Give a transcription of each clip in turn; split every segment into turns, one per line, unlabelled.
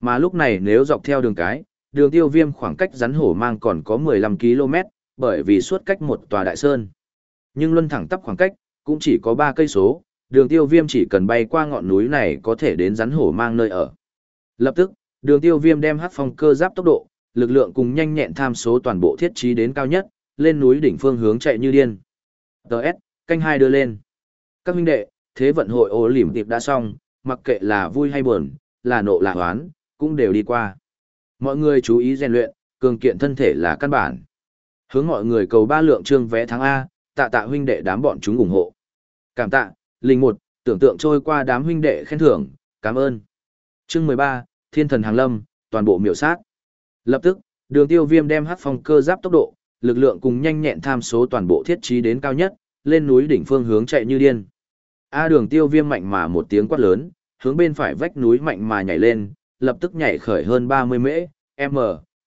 Mà lúc này nếu dọc theo đường cái, đường tiêu viêm khoảng cách rắn hổ mang còn có 15 km, bởi vì suốt cách một tòa đại sơn. Nhưng luân thẳng tắp khoảng cách, cũng chỉ có 3 cây số, đường tiêu viêm chỉ cần bay qua ngọn núi này có thể đến rắn hổ mang nơi ở. Lập tức, đường tiêu viêm đem hát phong cơ giáp tốc độ, lực lượng cùng nhanh nhẹn tham số toàn bộ thiết trí đến cao nhất, lên núi đỉnh phương hướng chạy như điên. Đợt, canh hai đưa lên. Các huynh đệ, thế vận hội ô lỉm tiệp đã xong, mặc kệ là vui hay buồn, là nộ là hoán, cũng đều đi qua. Mọi người chú ý rèn luyện, cường kiện thân thể là căn bản. Hướng mọi người cầu ba lượng trương vé tháng A, tạ tạ huynh đệ đám bọn chúng ủng hộ. Cảm tạ, linh một, tưởng tượng trôi qua đám huynh đệ khen thưởng, cảm ơn. Chương 13, Thiên thần hàng lâm, toàn bộ miểu sát. Lập tức, đường tiêu viêm đem hát phong cơ giáp tốc độ, lực lượng cùng nhanh nhẹn tham số toàn bộ thiết trí đến cao nhất, lên núi đỉnh phương hướng chạy như điên. A đường tiêu viêm mạnh mà một tiếng quát lớn, hướng bên phải vách núi mạnh mà nhảy lên, lập tức nhảy khởi hơn 30 mễ, m,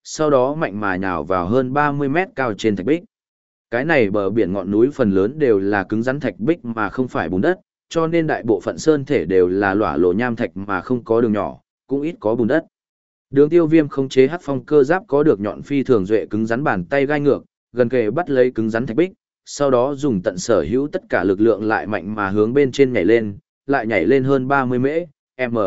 sau đó mạnh mà nhào vào hơn 30 mét cao trên thạch bích. Cái này bờ biển ngọn núi phần lớn đều là cứng rắn thạch bích mà không phải bùn đất, cho nên đại bộ phận sơn thể đều là lỏa lộ nham thạch mà không có đường nhỏ, cũng ít có bùn đất. Đường tiêu viêm không chế hát phong cơ giáp có được nhọn phi thường duệ cứng rắn bàn tay gai ngược, gần kề bắt lấy cứng rắn thạch bích, sau đó dùng tận sở hữu tất cả lực lượng lại mạnh mà hướng bên trên nhảy lên, lại nhảy lên hơn 30 mễ, m.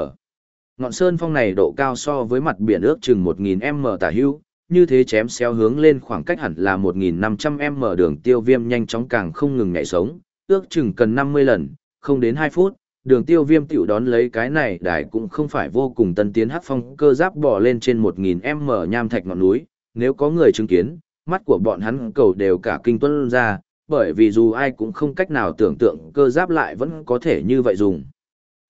Ngọn sơn phong này độ cao so với mặt biển ước chừng 1.000 m tả hữu, như thế chém xéo hướng lên khoảng cách hẳn là 1.500 m đường tiêu viêm nhanh chóng càng không ngừng nhảy sống, ước chừng cần 50 lần, không đến 2 phút, đường tiêu viêm tiểu đón lấy cái này đài cũng không phải vô cùng tân tiến hát phong cơ giáp bỏ lên trên 1.000 m nham thạch ngọn núi, nếu có người chứng kiến, mắt của bọn hắn cầu đều cả kinh tuân ra, bởi vì dù ai cũng không cách nào tưởng tượng cơ giáp lại vẫn có thể như vậy dùng.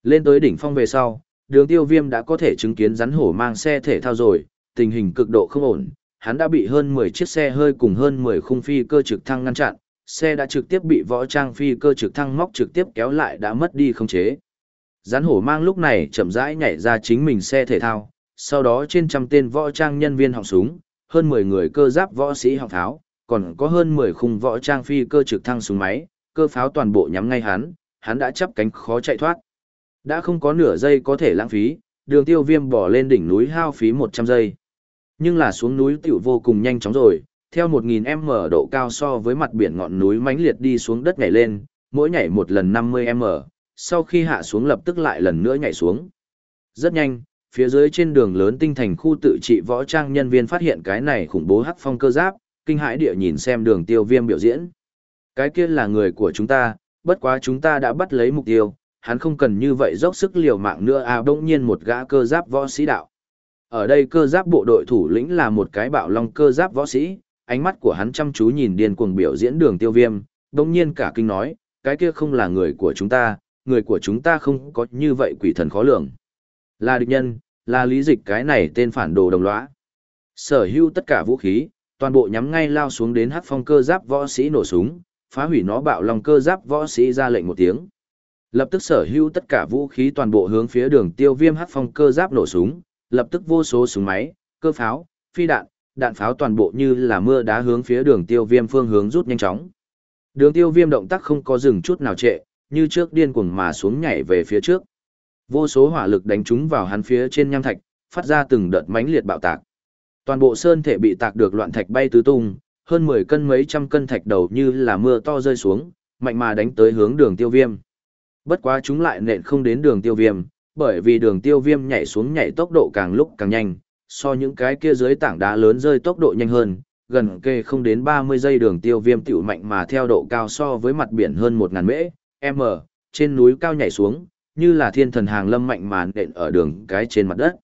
Lên tới đỉnh phong về sau, đường tiêu viêm đã có thể chứng kiến rắn hổ mang xe thể thao rồi, tình hình cực độ không ổn, hắn đã bị hơn 10 chiếc xe hơi cùng hơn 10 khung phi cơ trực thăng ngăn chặn, xe đã trực tiếp bị võ trang phi cơ trực thăng móc trực tiếp kéo lại đã mất đi không chế. Rắn hổ mang lúc này chậm rãi nhảy ra chính mình xe thể thao, sau đó trên trăm tên võ trang nhân viên họng súng, hơn 10 người cơ giáp võ sĩ họng tháo, còn có hơn 10 khung võ trang phi cơ trực thăng súng máy, cơ pháo toàn bộ nhắm ngay hắn, hắn đã chấp cánh khó chạy thoát. Đã không có nửa giây có thể lãng phí, đường tiêu viêm bỏ lên đỉnh núi hao phí 100 giây. Nhưng là xuống núi tiểu vô cùng nhanh chóng rồi, theo 1000m độ cao so với mặt biển ngọn núi mãnh liệt đi xuống đất nhảy lên, mỗi nhảy một lần 50m, sau khi hạ xuống lập tức lại lần nữa nhảy xuống. Rất nhanh, phía dưới trên đường lớn tinh thành khu tự trị võ trang nhân viên phát hiện cái này khủng bố hắc phong cơ giáp, kinh hãi địa nhìn xem đường tiêu viêm biểu diễn. Cái kia là người của chúng ta, bất quá chúng ta đã bắt lấy mục tiêu, hắn không cần như vậy dốc sức liều mạng nữa à bỗng nhiên một gã cơ giáp võ sĩ đạo. Ở đây cơ giáp bộ đội thủ lĩnh là một cái bạo long cơ giáp võ sĩ, ánh mắt của hắn chăm chú nhìn điên cuồng biểu diễn đường tiêu viêm, bỗng nhiên cả kinh nói, cái kia không là người của chúng ta, người của chúng ta không có như vậy quỷ thần khó lường. Là địch nhân, là lý dịch cái này tên phản đồ đồng lõa. Sở hữu tất cả vũ khí, toàn bộ nhắm ngay lao xuống đến hát phong cơ giáp võ sĩ nổ súng, phá hủy nó bạo lòng cơ giáp võ sĩ ra lệnh một tiếng. Lập tức sở hữu tất cả vũ khí toàn bộ hướng phía đường tiêu viêm hắc phong cơ giáp nổ súng, lập tức vô số súng máy, cơ pháo, phi đạn, đạn pháo toàn bộ như là mưa đá hướng phía đường tiêu viêm phương hướng rút nhanh chóng. Đường tiêu viêm động tác không có dừng chút nào trệ, như trước điên cuồng mà xuống nhảy về phía trước. Vô số hỏa lực đánh trúng vào hắn phía trên nham thạch, phát ra từng đợt mãnh liệt bạo tạc. Toàn bộ sơn thể bị tạc được loạn thạch bay tứ tung, hơn 10 cân mấy trăm cân thạch đầu như là mưa to rơi xuống, mạnh mà đánh tới hướng đường tiêu viêm. Bất quá chúng lại nện không đến đường tiêu viêm, bởi vì đường tiêu viêm nhảy xuống nhảy tốc độ càng lúc càng nhanh, so những cái kia dưới tảng đá lớn rơi tốc độ nhanh hơn, gần kề không đến 30 giây đường tiêu viêm tiểu mạnh mà theo độ cao so với mặt biển hơn 1.000 mễ, m, trên núi cao nhảy xuống, như là thiên thần hàng lâm mạnh mà nện ở đường cái trên mặt đất.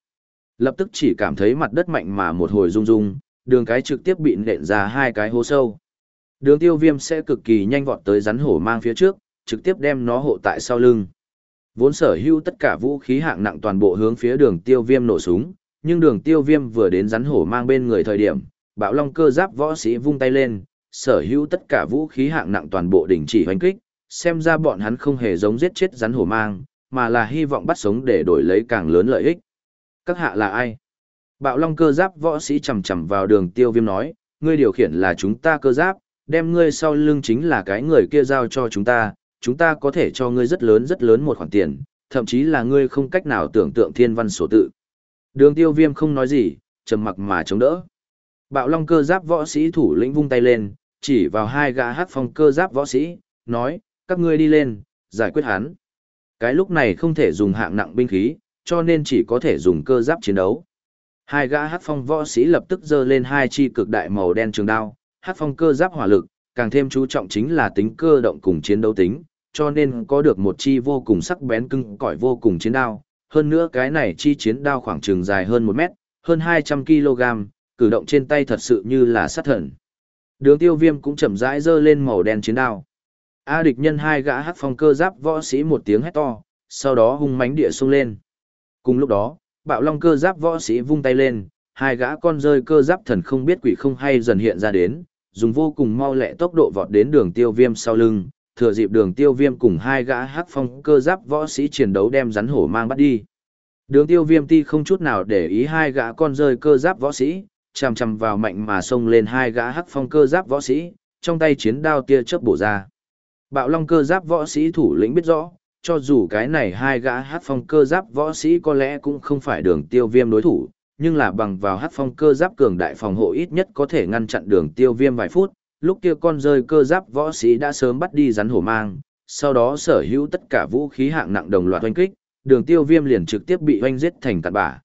Lập tức chỉ cảm thấy mặt đất mạnh mà một hồi rung rung, đường cái trực tiếp bị nện ra hai cái hố sâu. Đường tiêu viêm sẽ cực kỳ nhanh vọt tới rắn hổ mang phía trước, trực tiếp đem nó hộ tại sau lưng. Vốn sở hữu tất cả vũ khí hạng nặng toàn bộ hướng phía đường tiêu viêm nổ súng, nhưng đường tiêu viêm vừa đến rắn hổ mang bên người thời điểm, bạo long cơ giáp võ sĩ vung tay lên, sở hữu tất cả vũ khí hạng nặng toàn bộ đình chỉ hoành kích, xem ra bọn hắn không hề giống giết chết rắn hổ mang, mà là hy vọng bắt sống để đổi lấy càng lớn lợi ích. Các hạ là ai? Bạo long cơ giáp võ sĩ chầm chầm vào đường tiêu viêm nói, ngươi điều khiển là chúng ta cơ giáp, đem ngươi sau lưng chính là cái người kia giao cho chúng ta, chúng ta có thể cho ngươi rất lớn rất lớn một khoản tiền, thậm chí là ngươi không cách nào tưởng tượng thiên văn sổ tự. Đường tiêu viêm không nói gì, trầm mặc mà chống đỡ. Bạo long cơ giáp võ sĩ thủ lĩnh vung tay lên, chỉ vào hai gã hát phong cơ giáp võ sĩ, nói, các ngươi đi lên, giải quyết hắn. Cái lúc này không thể dùng hạng nặng binh khí, cho nên chỉ có thể dùng cơ giáp chiến đấu. Hai gã hát phong võ sĩ lập tức dơ lên hai chi cực đại màu đen trường đao, hát phong cơ giáp hỏa lực, càng thêm chú trọng chính là tính cơ động cùng chiến đấu tính, cho nên có được một chi vô cùng sắc bén cưng cỏi vô cùng chiến đao. Hơn nữa cái này chi chiến đao khoảng trường dài hơn 1 mét, hơn 200 kg, cử động trên tay thật sự như là sát thần. Đường tiêu viêm cũng chậm rãi dơ lên màu đen chiến đao. A địch nhân hai gã hắc phong cơ giáp võ sĩ một tiếng hét to, sau đó hung mãnh địa sung lên. Cùng lúc đó, bạo long cơ giáp võ sĩ vung tay lên, hai gã con rơi cơ giáp thần không biết quỷ không hay dần hiện ra đến, dùng vô cùng mau lẹ tốc độ vọt đến đường tiêu viêm sau lưng, thừa dịp đường tiêu viêm cùng hai gã hắc phong cơ giáp võ sĩ chiến đấu đem rắn hổ mang bắt đi. Đường tiêu viêm ti không chút nào để ý hai gã con rơi cơ giáp võ sĩ, chằm chằm vào mạnh mà xông lên hai gã hắc phong cơ giáp võ sĩ, trong tay chiến đao tia chớp bổ ra. Bạo long cơ giáp võ sĩ thủ lĩnh biết rõ, cho dù cái này hai gã hắc phong cơ giáp võ sĩ có lẽ cũng không phải đường tiêu viêm đối thủ, nhưng là bằng vào hắc phong cơ giáp cường đại phòng hộ ít nhất có thể ngăn chặn đường tiêu viêm vài phút, lúc kia con rơi cơ giáp võ sĩ đã sớm bắt đi rắn hổ mang, sau đó sở hữu tất cả vũ khí hạng nặng đồng loạt oanh kích, đường tiêu viêm liền trực tiếp bị oanh giết thành tạt bả.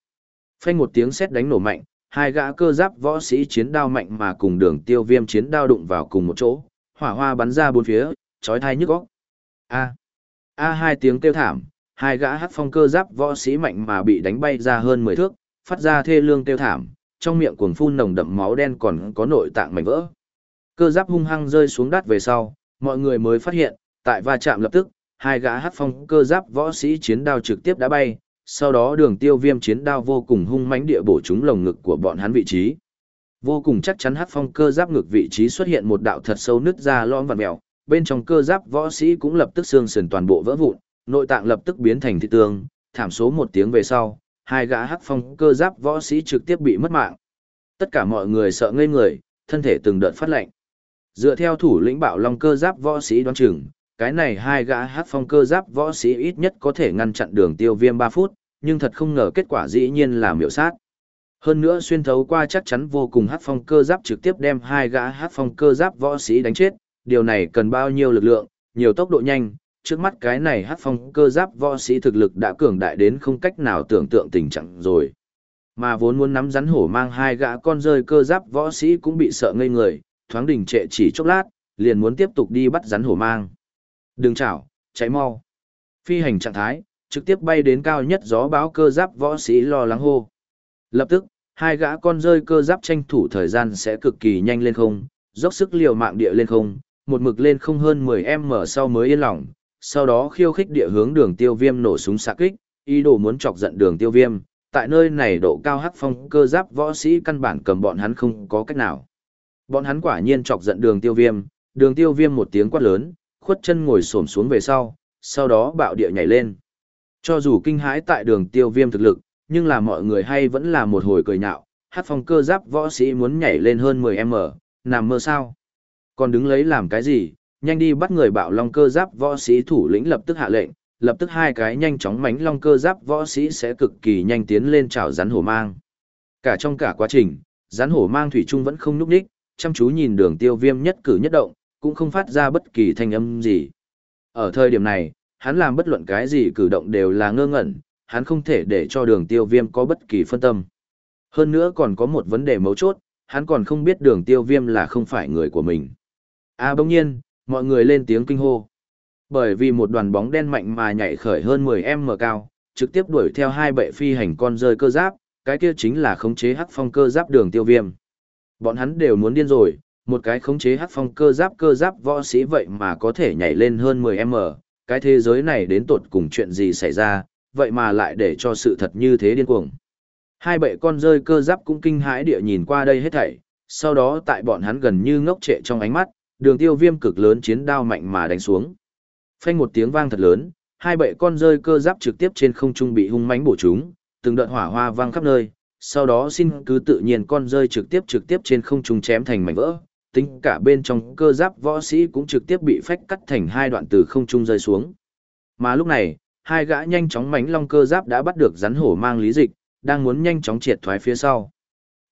Phanh một tiếng sét đánh nổ mạnh, hai gã cơ giáp võ sĩ chiến đao mạnh mà cùng đường tiêu viêm chiến đao đụng vào cùng một chỗ, hỏa hoa bắn ra bốn phía, chói thai nhức óc. A. A hai tiếng kêu thảm, hai gã hắc phong cơ giáp võ sĩ mạnh mà bị đánh bay ra hơn 10 thước, phát ra thê lương kêu thảm, trong miệng cuồng phun nồng đậm máu đen còn có nội tạng mảnh vỡ. Cơ giáp hung hăng rơi xuống đất về sau, mọi người mới phát hiện, tại va chạm lập tức, hai gã hát phong cơ giáp võ sĩ chiến đao trực tiếp đã bay, sau đó đường tiêu viêm chiến đao vô cùng hung mãnh địa bổ trúng lồng ngực của bọn hắn vị trí. Vô cùng chắc chắn hát phong cơ giáp ngực vị trí xuất hiện một đạo thật sâu nứt ra lõm vằn mèo, bên trong cơ giáp võ sĩ cũng lập tức xương sườn toàn bộ vỡ vụn, nội tạng lập tức biến thành thị tương, thảm số một tiếng về sau, hai gã hắc phong cơ giáp võ sĩ trực tiếp bị mất mạng. Tất cả mọi người sợ ngây người, thân thể từng đợt phát lạnh. Dựa theo thủ lĩnh bạo long cơ giáp võ sĩ đoán chừng, cái này hai gã Hát phong cơ giáp võ sĩ ít nhất có thể ngăn chặn đường tiêu viêm 3 phút, nhưng thật không ngờ kết quả dĩ nhiên là miểu sát. Hơn nữa xuyên thấu qua chắc chắn vô cùng Hát phong cơ giáp trực tiếp đem hai gã Hát phong cơ giáp võ sĩ đánh chết, điều này cần bao nhiêu lực lượng, nhiều tốc độ nhanh, trước mắt cái này Hát phong cơ giáp võ sĩ thực lực đã cường đại đến không cách nào tưởng tượng tình trạng rồi. Mà vốn muốn nắm rắn hổ mang hai gã con rơi cơ giáp võ sĩ cũng bị sợ ngây người, thoáng đình trệ chỉ chốc lát, liền muốn tiếp tục đi bắt rắn hổ mang. Đừng chảo, cháy mau. Phi hành trạng thái, trực tiếp bay đến cao nhất gió báo cơ giáp võ sĩ lo lắng hô. Lập tức, hai gã con rơi cơ giáp tranh thủ thời gian sẽ cực kỳ nhanh lên không, dốc sức liều mạng địa lên không, một mực lên không hơn 10m sau mới yên lòng, sau đó khiêu khích địa hướng đường tiêu viêm nổ súng xạ kích, ý đồ muốn chọc giận đường tiêu viêm, tại nơi này độ cao hắc phong cơ giáp võ sĩ căn bản cầm bọn hắn không có cách nào. Bọn hắn quả nhiên chọc giận đường tiêu viêm, đường tiêu viêm một tiếng quát lớn, khuất chân ngồi xổm xuống về sau, sau đó bạo địa nhảy lên. Cho dù kinh hãi tại đường tiêu viêm thực lực, nhưng là mọi người hay vẫn là một hồi cười nhạo, hát phong cơ giáp võ sĩ muốn nhảy lên hơn 10m, nằm mơ sao. Còn đứng lấy làm cái gì, nhanh đi bắt người bạo long cơ giáp võ sĩ thủ lĩnh lập tức hạ lệnh, lập tức hai cái nhanh chóng mánh long cơ giáp võ sĩ sẽ cực kỳ nhanh tiến lên chảo rắn hổ mang. Cả trong cả quá trình, rắn hổ mang thủy trung vẫn không núp đích, chăm chú nhìn đường tiêu viêm nhất cử nhất động, cũng không phát ra bất kỳ thanh âm gì. Ở thời điểm này, hắn làm bất luận cái gì cử động đều là ngơ ngẩn, hắn không thể để cho đường tiêu viêm có bất kỳ phân tâm. Hơn nữa còn có một vấn đề mấu chốt, hắn còn không biết đường tiêu viêm là không phải người của mình. À bỗng nhiên, mọi người lên tiếng kinh hô. Bởi vì một đoàn bóng đen mạnh mà nhảy khởi hơn 10m cao, trực tiếp đuổi theo hai bệ phi hành con rơi cơ giáp, cái kia chính là khống chế hắc phong cơ giáp đường tiêu viêm. Bọn hắn đều muốn điên rồi, một cái khống chế hắc phong cơ giáp cơ giáp võ sĩ vậy mà có thể nhảy lên hơn 10m, cái thế giới này đến tột cùng chuyện gì xảy ra, vậy mà lại để cho sự thật như thế điên cuồng. Hai bệ con rơi cơ giáp cũng kinh hãi địa nhìn qua đây hết thảy, sau đó tại bọn hắn gần như ngốc trệ trong ánh mắt, đường tiêu viêm cực lớn chiến đao mạnh mà đánh xuống. Phanh một tiếng vang thật lớn, hai bệ con rơi cơ giáp trực tiếp trên không trung bị hung mãnh bổ chúng, từng đợt hỏa hoa vang khắp nơi, sau đó xin cứ tự nhiên con rơi trực tiếp trực tiếp trên không trung chém thành mảnh vỡ, tính cả bên trong cơ giáp võ sĩ cũng trực tiếp bị phách cắt thành hai đoạn từ không trung rơi xuống. Mà lúc này, hai gã nhanh chóng mánh long cơ giáp đã bắt được rắn hổ mang lý dịch, đang muốn nhanh chóng triệt thoái phía sau.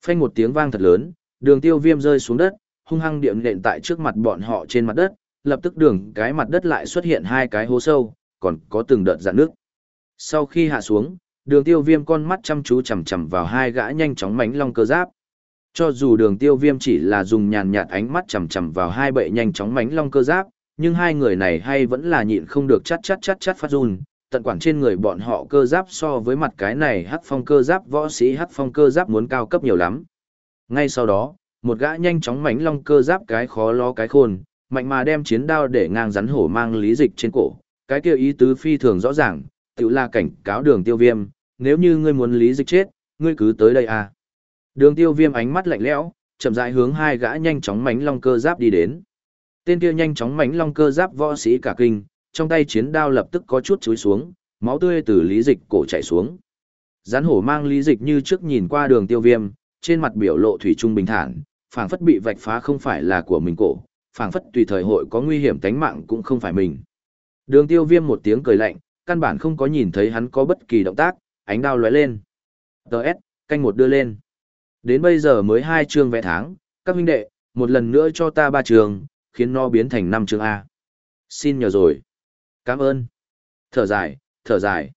Phanh một tiếng vang thật lớn, đường tiêu viêm rơi xuống đất, hung hăng điểm nện tại trước mặt bọn họ trên mặt đất, lập tức đường cái mặt đất lại xuất hiện hai cái hố sâu, còn có từng đợt dạn nước. Sau khi hạ xuống, đường tiêu viêm con mắt chăm chú chầm chầm vào hai gã nhanh chóng mánh long cơ giáp. Cho dù đường tiêu viêm chỉ là dùng nhàn nhạt ánh mắt chầm chầm vào hai bệ nhanh chóng mánh long cơ giáp, nhưng hai người này hay vẫn là nhịn không được chắt chắt chắt chắt phát run, tận quản trên người bọn họ cơ giáp so với mặt cái này hắc phong cơ giáp võ sĩ hắc phong cơ giáp muốn cao cấp nhiều lắm. Ngay sau đó, một gã nhanh chóng mánh long cơ giáp cái khó lo cái khôn, mạnh mà đem chiến đao để ngang rắn hổ mang lý dịch trên cổ, cái kia ý tứ phi thường rõ ràng, tự là cảnh cáo đường tiêu viêm, nếu như ngươi muốn lý dịch chết, ngươi cứ tới đây à. Đường tiêu viêm ánh mắt lạnh lẽo, chậm rãi hướng hai gã nhanh chóng mánh long cơ giáp đi đến. Tên kia nhanh chóng mánh long cơ giáp võ sĩ cả kinh, trong tay chiến đao lập tức có chút chúi xuống, máu tươi từ lý dịch cổ chảy xuống. Gián hổ mang lý dịch như trước nhìn qua đường tiêu viêm, trên mặt biểu lộ thủy trung bình thản, phảng phất bị vạch phá không phải là của mình cổ, phảng phất tùy thời hội có nguy hiểm tánh mạng cũng không phải mình. Đường tiêu viêm một tiếng cười lạnh, căn bản không có nhìn thấy hắn có bất kỳ động tác, ánh đao lóe lên. Đợt, canh một đưa lên. Đến bây giờ mới hai chương vẽ tháng, các huynh đệ, một lần nữa cho ta ba trường, khiến nó biến thành năm chương A. Xin nhờ rồi. Cảm ơn. Thở dài, thở dài.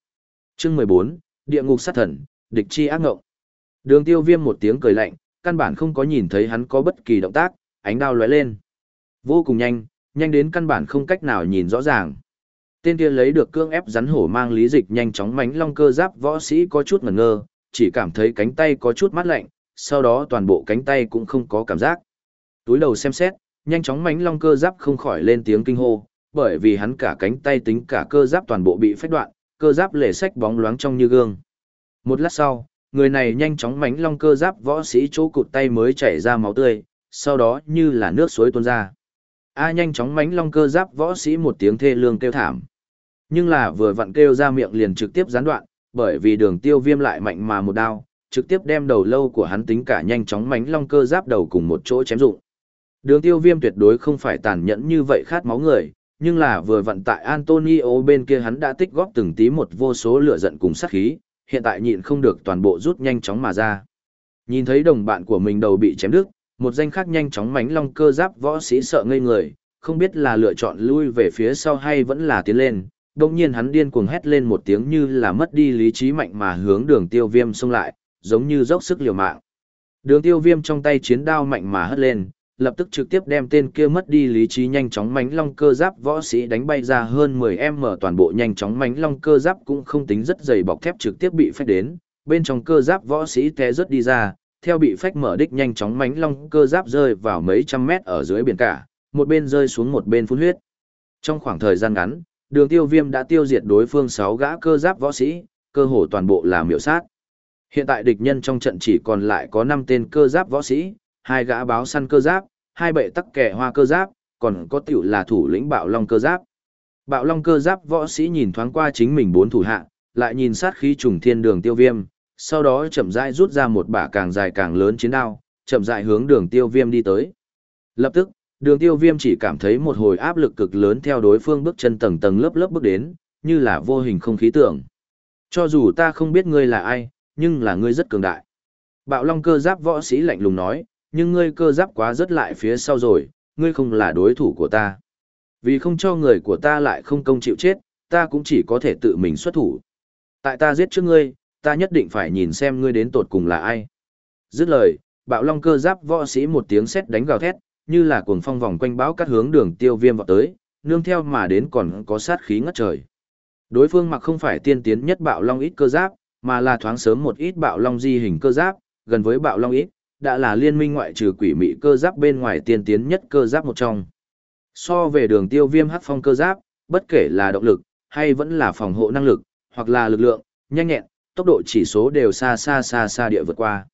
Chương mười bốn, Địa ngục sát thần, địch chi ác ngộng. Đường tiêu viêm một tiếng cười lạnh, căn bản không có nhìn thấy hắn có bất kỳ động tác, ánh đao lóe lên. Vô cùng nhanh, nhanh đến căn bản không cách nào nhìn rõ ràng. Tên kia lấy được cương ép rắn hổ mang lý dịch nhanh chóng mánh long cơ giáp võ sĩ có chút ngẩn ngơ, chỉ cảm thấy cánh tay có chút mát lạnh, sau đó toàn bộ cánh tay cũng không có cảm giác. Túi đầu xem xét, nhanh chóng mánh long cơ giáp không khỏi lên tiếng kinh hô, bởi vì hắn cả cánh tay tính cả cơ giáp toàn bộ bị phách đoạn, cơ giáp lề sách bóng loáng trong như gương. Một lát sau, người này nhanh chóng mánh long cơ giáp võ sĩ chỗ cụt tay mới chảy ra máu tươi, sau đó như là nước suối tuôn ra. A nhanh chóng mánh long cơ giáp võ sĩ một tiếng thê lương kêu thảm. Nhưng là vừa vặn kêu ra miệng liền trực tiếp gián đoạn, bởi vì đường tiêu viêm lại mạnh mà một đao, trực tiếp đem đầu lâu của hắn tính cả nhanh chóng mánh long cơ giáp đầu cùng một chỗ chém dụng. Đường tiêu viêm tuyệt đối không phải tàn nhẫn như vậy khát máu người, nhưng là vừa vặn tại Antonio bên kia hắn đã tích góp từng tí một vô số lửa giận cùng sát khí, hiện tại nhịn không được toàn bộ rút nhanh chóng mà ra. Nhìn thấy đồng bạn của mình đầu bị chém đứt, một danh khác nhanh chóng mánh long cơ giáp võ sĩ sợ ngây người, không biết là lựa chọn lui về phía sau hay vẫn là tiến lên. Đồng nhiên hắn điên cuồng hét lên một tiếng như là mất đi lý trí mạnh mà hướng đường tiêu viêm xông lại, giống như dốc sức liều mạng. Đường tiêu viêm trong tay chiến đao mạnh mà hất lên, lập tức trực tiếp đem tên kia mất đi lý trí nhanh chóng mánh long cơ giáp võ sĩ đánh bay ra hơn 10m toàn bộ nhanh chóng mánh long cơ giáp cũng không tính rất dày bọc thép trực tiếp bị phách đến, bên trong cơ giáp võ sĩ té rớt đi ra, theo bị phách mở đích nhanh chóng mánh long cơ giáp rơi vào mấy trăm mét ở dưới biển cả, một bên rơi xuống một bên phun huyết. Trong khoảng thời gian ngắn, đường tiêu viêm đã tiêu diệt đối phương 6 gã cơ giáp võ sĩ, cơ hồ toàn bộ là miểu sát. Hiện tại địch nhân trong trận chỉ còn lại có 5 tên cơ giáp võ sĩ, hai gã báo săn cơ giáp, hai bệ tắc kẻ hoa cơ giáp, còn có tiểu là thủ lĩnh bạo long cơ giáp. Bạo long cơ giáp võ sĩ nhìn thoáng qua chính mình bốn thủ hạ, lại nhìn sát khí trùng thiên đường tiêu viêm, sau đó chậm rãi rút ra một bả càng dài càng lớn chiến đao, chậm rãi hướng đường tiêu viêm đi tới. Lập tức, đường tiêu viêm chỉ cảm thấy một hồi áp lực cực lớn theo đối phương bước chân tầng tầng lớp lớp bước đến, như là vô hình không khí tưởng. Cho dù ta không biết ngươi là ai, nhưng là ngươi rất cường đại. Bạo long cơ giáp võ sĩ lạnh lùng nói, nhưng ngươi cơ giáp quá rất lại phía sau rồi, ngươi không là đối thủ của ta. Vì không cho người của ta lại không công chịu chết, ta cũng chỉ có thể tự mình xuất thủ. Tại ta giết trước ngươi, ta nhất định phải nhìn xem ngươi đến tột cùng là ai. Dứt lời, bạo long cơ giáp võ sĩ một tiếng sét đánh gào thét, như là cuồng phong vòng quanh bão cắt hướng đường tiêu viêm vào tới, nương theo mà đến còn có sát khí ngất trời. Đối phương mặc không phải tiên tiến nhất bạo long ít cơ giáp, mà là thoáng sớm một ít bạo long di hình cơ giáp, gần với bạo long ít, đã là liên minh ngoại trừ quỷ mị cơ giáp bên ngoài tiên tiến nhất cơ giáp một trong. So về đường tiêu viêm hắc phong cơ giáp, bất kể là động lực, hay vẫn là phòng hộ năng lực, hoặc là lực lượng, nhanh nhẹn, tốc độ chỉ số đều xa xa xa xa địa vượt qua.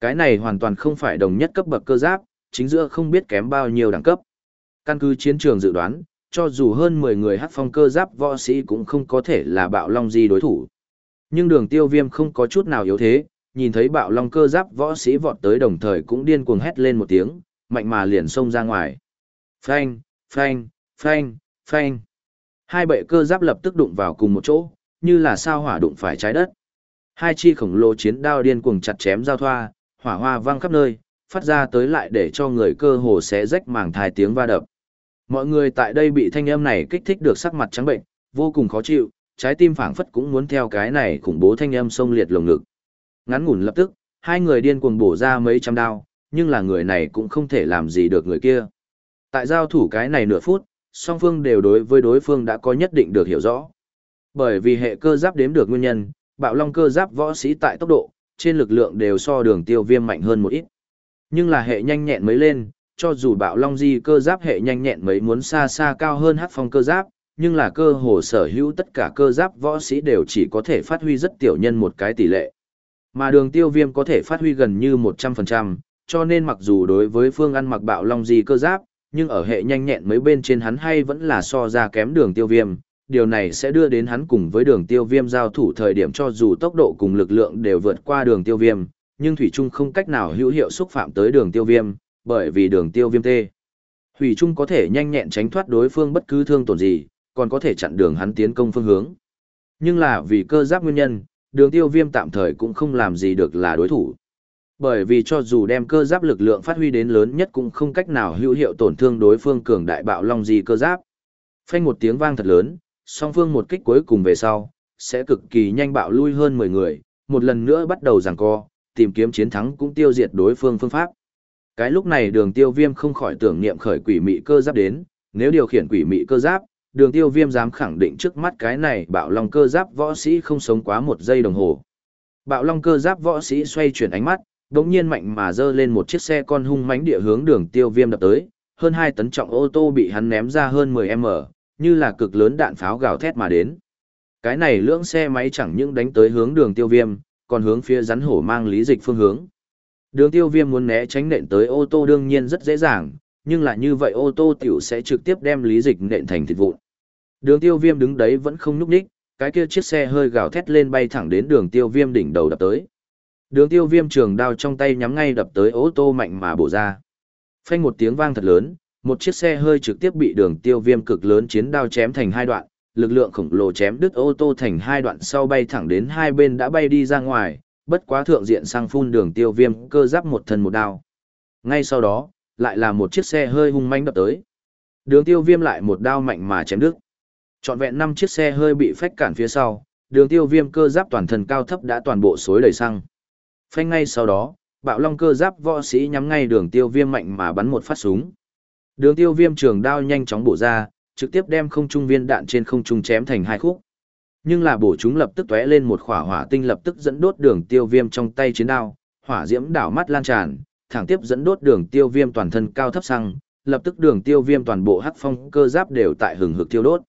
Cái này hoàn toàn không phải đồng nhất cấp bậc cơ giáp, chính giữa không biết kém bao nhiêu đẳng cấp. Căn cứ chiến trường dự đoán, cho dù hơn 10 người hắc phong cơ giáp võ sĩ cũng không có thể là bạo long gì đối thủ. Nhưng đường tiêu viêm không có chút nào yếu thế, nhìn thấy bạo long cơ giáp võ sĩ vọt tới đồng thời cũng điên cuồng hét lên một tiếng, mạnh mà liền xông ra ngoài. Phanh, phanh, phanh, phanh. Hai bệ cơ giáp lập tức đụng vào cùng một chỗ, như là sao hỏa đụng phải trái đất. Hai chi khổng lồ chiến đao điên cuồng chặt chém giao thoa, hỏa hoa vang khắp nơi, phát ra tới lại để cho người cơ hồ xé rách màng thai tiếng va đập. Mọi người tại đây bị thanh âm này kích thích được sắc mặt trắng bệnh, vô cùng khó chịu, trái tim phảng phất cũng muốn theo cái này khủng bố thanh âm xông liệt lồng ngực. Ngắn ngủn lập tức, hai người điên cuồng bổ ra mấy trăm đao, nhưng là người này cũng không thể làm gì được người kia. Tại giao thủ cái này nửa phút, song phương đều đối với đối phương đã có nhất định được hiểu rõ. Bởi vì hệ cơ giáp đếm được nguyên nhân, bạo long cơ giáp võ sĩ tại tốc độ, trên lực lượng đều so đường tiêu viêm mạnh hơn một ít. Nhưng là hệ nhanh nhẹn mấy lên, cho dù bạo long di cơ giáp hệ nhanh nhẹn mấy muốn xa xa cao hơn hắc phong cơ giáp, nhưng là cơ hồ sở hữu tất cả cơ giáp võ sĩ đều chỉ có thể phát huy rất tiểu nhân một cái tỷ lệ. Mà đường tiêu viêm có thể phát huy gần như 100%, cho nên mặc dù đối với phương ăn mặc bạo long di cơ giáp, nhưng ở hệ nhanh nhẹn mấy bên trên hắn hay vẫn là so ra kém đường tiêu viêm. Điều này sẽ đưa đến hắn cùng với đường tiêu viêm giao thủ thời điểm cho dù tốc độ cùng lực lượng đều vượt qua đường tiêu viêm, nhưng Thủy Trung không cách nào hữu hiệu xúc phạm tới đường tiêu viêm, bởi vì đường tiêu viêm tê. Thủy Trung có thể nhanh nhẹn tránh thoát đối phương bất cứ thương tổn gì, còn có thể chặn đường hắn tiến công phương hướng. Nhưng là vì cơ giáp nguyên nhân, đường tiêu viêm tạm thời cũng không làm gì được là đối thủ. Bởi vì cho dù đem cơ giáp lực lượng phát huy đến lớn nhất cũng không cách nào hữu hiệu tổn thương đối phương cường đại bạo long gì cơ giáp. Phanh một tiếng vang thật lớn, song phương một kích cuối cùng về sau, sẽ cực kỳ nhanh bạo lui hơn 10 người, một lần nữa bắt đầu giằng co, tìm kiếm chiến thắng cũng tiêu diệt đối phương phương pháp. Cái lúc này đường tiêu viêm không khỏi tưởng niệm khởi quỷ mị cơ giáp đến, nếu điều khiển quỷ mị cơ giáp, đường tiêu viêm dám khẳng định trước mắt cái này bạo long cơ giáp võ sĩ không sống quá một giây đồng hồ. Bạo long cơ giáp võ sĩ xoay chuyển ánh mắt, đống nhiên mạnh mà dơ lên một chiếc xe con hung mãnh địa hướng đường tiêu viêm đập tới, hơn 2 tấn trọng ô tô bị hắn ném ra hơn 10m, như là cực lớn đạn pháo gào thét mà đến. Cái này lưỡng xe máy chẳng những đánh tới hướng đường tiêu viêm, còn hướng phía rắn hổ mang lý dịch phương hướng. Đường tiêu viêm muốn né tránh nện tới ô tô đương nhiên rất dễ dàng, nhưng là như vậy ô tô tiểu sẽ trực tiếp đem lý dịch nện thành thịt vụn. Đường tiêu viêm đứng đấy vẫn không nhúc đích, cái kia chiếc xe hơi gào thét lên bay thẳng đến đường tiêu viêm đỉnh đầu đập tới. Đường tiêu viêm trường đao trong tay nhắm ngay đập tới ô tô mạnh mà bổ ra. Phanh một tiếng vang thật lớn, một chiếc xe hơi trực tiếp bị đường tiêu viêm cực lớn chiến đao chém thành hai đoạn, lực lượng khổng lồ chém đứt ô tô thành hai đoạn sau bay thẳng đến hai bên đã bay đi ra ngoài, bất quá thượng diện sang phun đường tiêu viêm cơ giáp một thân một đao. Ngay sau đó, lại là một chiếc xe hơi hung manh đập tới. Đường tiêu viêm lại một đao mạnh mà chém đứt. Trọn vẹn năm chiếc xe hơi bị phách cản phía sau, đường tiêu viêm cơ giáp toàn thân cao thấp đã toàn bộ xối đầy xăng. Phanh ngay sau đó, bạo long cơ giáp võ sĩ nhắm ngay đường tiêu viêm mạnh mà bắn một phát súng. Đường tiêu viêm trường đao nhanh chóng bổ ra, trực tiếp đem không trung viên đạn trên không trung chém thành hai khúc. Nhưng là bổ chúng lập tức tóe lên một khỏa hỏa tinh lập tức dẫn đốt đường tiêu viêm trong tay chiến đao, hỏa diễm đảo mắt lan tràn, thẳng tiếp dẫn đốt đường tiêu viêm toàn thân cao thấp xăng, lập tức đường tiêu viêm toàn bộ hắc phong cơ giáp đều tại hừng hực tiêu đốt.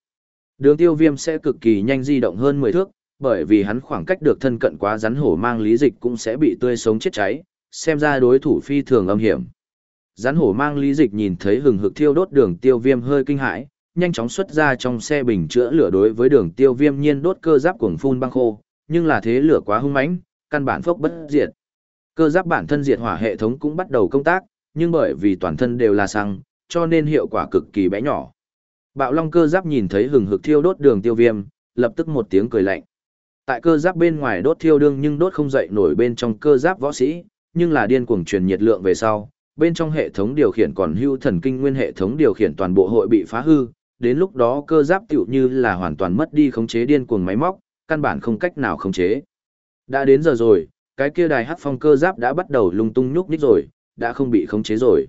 Đường tiêu viêm sẽ cực kỳ nhanh di động hơn 10 thước, bởi vì hắn khoảng cách được thân cận quá rắn hổ mang lý dịch cũng sẽ bị tươi sống chết cháy, xem ra đối thủ phi thường âm hiểm. Rắn hổ mang lý dịch nhìn thấy hừng hực thiêu đốt đường tiêu viêm hơi kinh hãi, nhanh chóng xuất ra trong xe bình chữa lửa đối với đường tiêu viêm nhiên đốt cơ giáp cuồng phun băng khô, nhưng là thế lửa quá hung mãnh, căn bản phốc bất diệt. Cơ giáp bản thân diệt hỏa hệ thống cũng bắt đầu công tác, nhưng bởi vì toàn thân đều là xăng, cho nên hiệu quả cực kỳ bé nhỏ. Bạo Long cơ giáp nhìn thấy hừng hực thiêu đốt đường tiêu viêm, lập tức một tiếng cười lạnh. Tại cơ giáp bên ngoài đốt thiêu đương nhưng đốt không dậy nổi bên trong cơ giáp võ sĩ, nhưng là điên cuồng truyền nhiệt lượng về sau, bên trong hệ thống điều khiển còn hưu thần kinh nguyên hệ thống điều khiển toàn bộ hội bị phá hư, đến lúc đó cơ giáp tựu như là hoàn toàn mất đi khống chế điên cuồng máy móc, căn bản không cách nào khống chế. Đã đến giờ rồi, cái kia đài hắc phong cơ giáp đã bắt đầu lung tung nhúc nhích rồi, đã không bị khống chế rồi.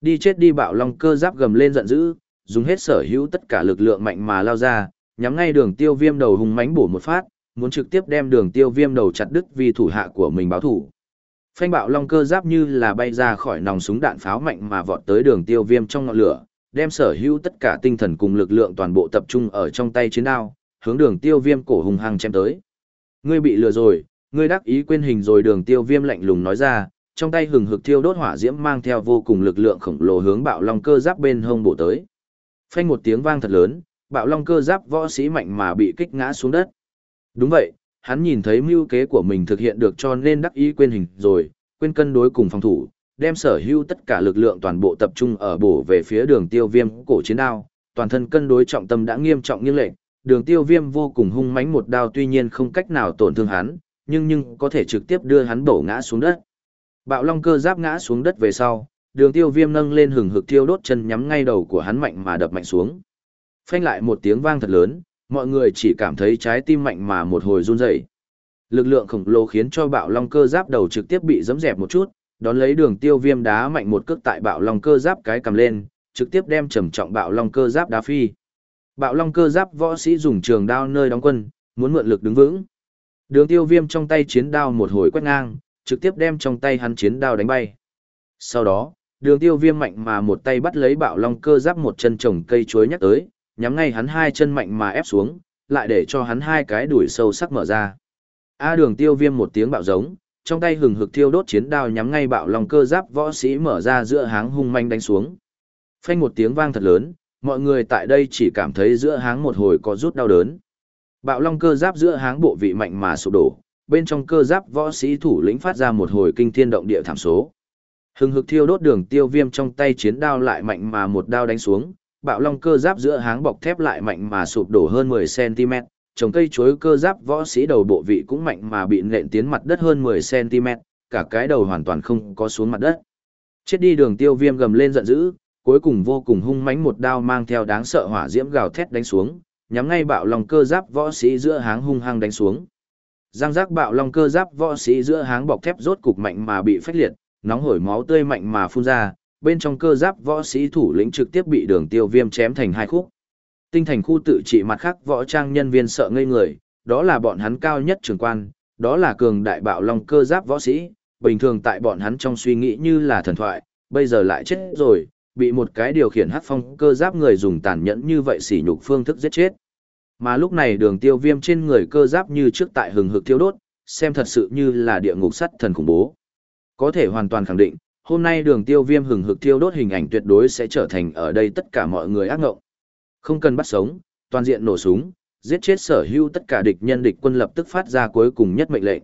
Đi chết đi bạo long cơ giáp gầm lên giận dữ, dùng hết sở hữu tất cả lực lượng mạnh mà lao ra, nhắm ngay đường tiêu viêm đầu hùng mánh bổ một phát, muốn trực tiếp đem đường tiêu viêm đầu chặt đứt vì thủ hạ của mình báo thủ. Phanh bạo long cơ giáp như là bay ra khỏi nòng súng đạn pháo mạnh mà vọt tới đường tiêu viêm trong ngọn lửa, đem sở hữu tất cả tinh thần cùng lực lượng toàn bộ tập trung ở trong tay chiến đao, hướng đường tiêu viêm cổ hùng hăng chém tới. Ngươi bị lừa rồi, ngươi đắc ý quên hình rồi đường tiêu viêm lạnh lùng nói ra, trong tay hừng hực thiêu đốt hỏa diễm mang theo vô cùng lực lượng khổng lồ hướng bạo long cơ giáp bên hông bổ tới. Phanh một tiếng vang thật lớn, bạo long cơ giáp võ sĩ mạnh mà bị kích ngã xuống đất. Đúng vậy, hắn nhìn thấy mưu kế của mình thực hiện được cho nên đắc ý quên hình rồi, quên cân đối cùng phòng thủ, đem sở hữu tất cả lực lượng toàn bộ tập trung ở bổ về phía đường tiêu viêm cổ chiến đao, toàn thân cân đối trọng tâm đã nghiêm trọng như lệnh, đường tiêu viêm vô cùng hung mãnh một đao tuy nhiên không cách nào tổn thương hắn, nhưng nhưng có thể trực tiếp đưa hắn bổ ngã xuống đất. Bạo long cơ giáp ngã xuống đất về sau, đường tiêu viêm nâng lên hừng hực thiêu đốt chân nhắm ngay đầu của hắn mạnh mà đập mạnh xuống. Phanh lại một tiếng vang thật lớn, mọi người chỉ cảm thấy trái tim mạnh mà một hồi run rẩy. Lực lượng khổng lồ khiến cho bạo long cơ giáp đầu trực tiếp bị giẫm dẹp một chút, đón lấy đường tiêu viêm đá mạnh một cước tại bạo long cơ giáp cái cầm lên, trực tiếp đem trầm trọng bạo long cơ giáp đá phi. Bạo long cơ giáp võ sĩ dùng trường đao nơi đóng quân, muốn mượn lực đứng vững. Đường tiêu viêm trong tay chiến đao một hồi quét ngang, trực tiếp đem trong tay hắn chiến đao đánh bay. Sau đó, đường tiêu viêm mạnh mà một tay bắt lấy bạo long cơ giáp một chân trồng cây chuối nhắc tới, nhắm ngay hắn hai chân mạnh mà ép xuống, lại để cho hắn hai cái đuổi sâu sắc mở ra. A đường tiêu viêm một tiếng bạo giống, trong tay hừng hực thiêu đốt chiến đao nhắm ngay bạo long cơ giáp võ sĩ mở ra giữa háng hung manh đánh xuống. Phanh một tiếng vang thật lớn, mọi người tại đây chỉ cảm thấy giữa háng một hồi có rút đau đớn. Bạo long cơ giáp giữa háng bộ vị mạnh mà sụp đổ, bên trong cơ giáp võ sĩ thủ lĩnh phát ra một hồi kinh thiên động địa thảm số. Hừng hực thiêu đốt đường tiêu viêm trong tay chiến đao lại mạnh mà một đao đánh xuống, bạo long cơ giáp giữa háng bọc thép lại mạnh mà sụp đổ hơn 10cm, trồng cây chuối cơ giáp võ sĩ đầu bộ vị cũng mạnh mà bị nện tiến mặt đất hơn 10cm, cả cái đầu hoàn toàn không có xuống mặt đất. Chết đi đường tiêu viêm gầm lên giận dữ, cuối cùng vô cùng hung mãnh một đao mang theo đáng sợ hỏa diễm gào thét đánh xuống, nhắm ngay bạo long cơ giáp võ sĩ giữa háng hung hăng đánh xuống. Giang giác bạo long cơ giáp võ sĩ giữa háng bọc thép rốt cục mạnh mà bị phách liệt, nóng hổi máu tươi mạnh mà phun ra, bên trong cơ giáp võ sĩ thủ lĩnh trực tiếp bị đường tiêu viêm chém thành hai khúc. Tinh thành khu tự trị mặt khác võ trang nhân viên sợ ngây người, đó là bọn hắn cao nhất trường quan, đó là cường đại bạo long cơ giáp võ sĩ, bình thường tại bọn hắn trong suy nghĩ như là thần thoại, bây giờ lại chết rồi, bị một cái điều khiển hắc phong cơ giáp người dùng tàn nhẫn như vậy sỉ nhục phương thức giết chết. Mà lúc này đường tiêu viêm trên người cơ giáp như trước tại hừng hực thiêu đốt, xem thật sự như là địa ngục sắt thần khủng bố. Có thể hoàn toàn khẳng định, hôm nay đường tiêu viêm hừng hực thiêu đốt hình ảnh tuyệt đối sẽ trở thành ở đây tất cả mọi người ác ngộng. Không cần bắt sống, toàn diện nổ súng, giết chết sở hữu tất cả địch nhân địch quân lập tức phát ra cuối cùng nhất mệnh lệnh.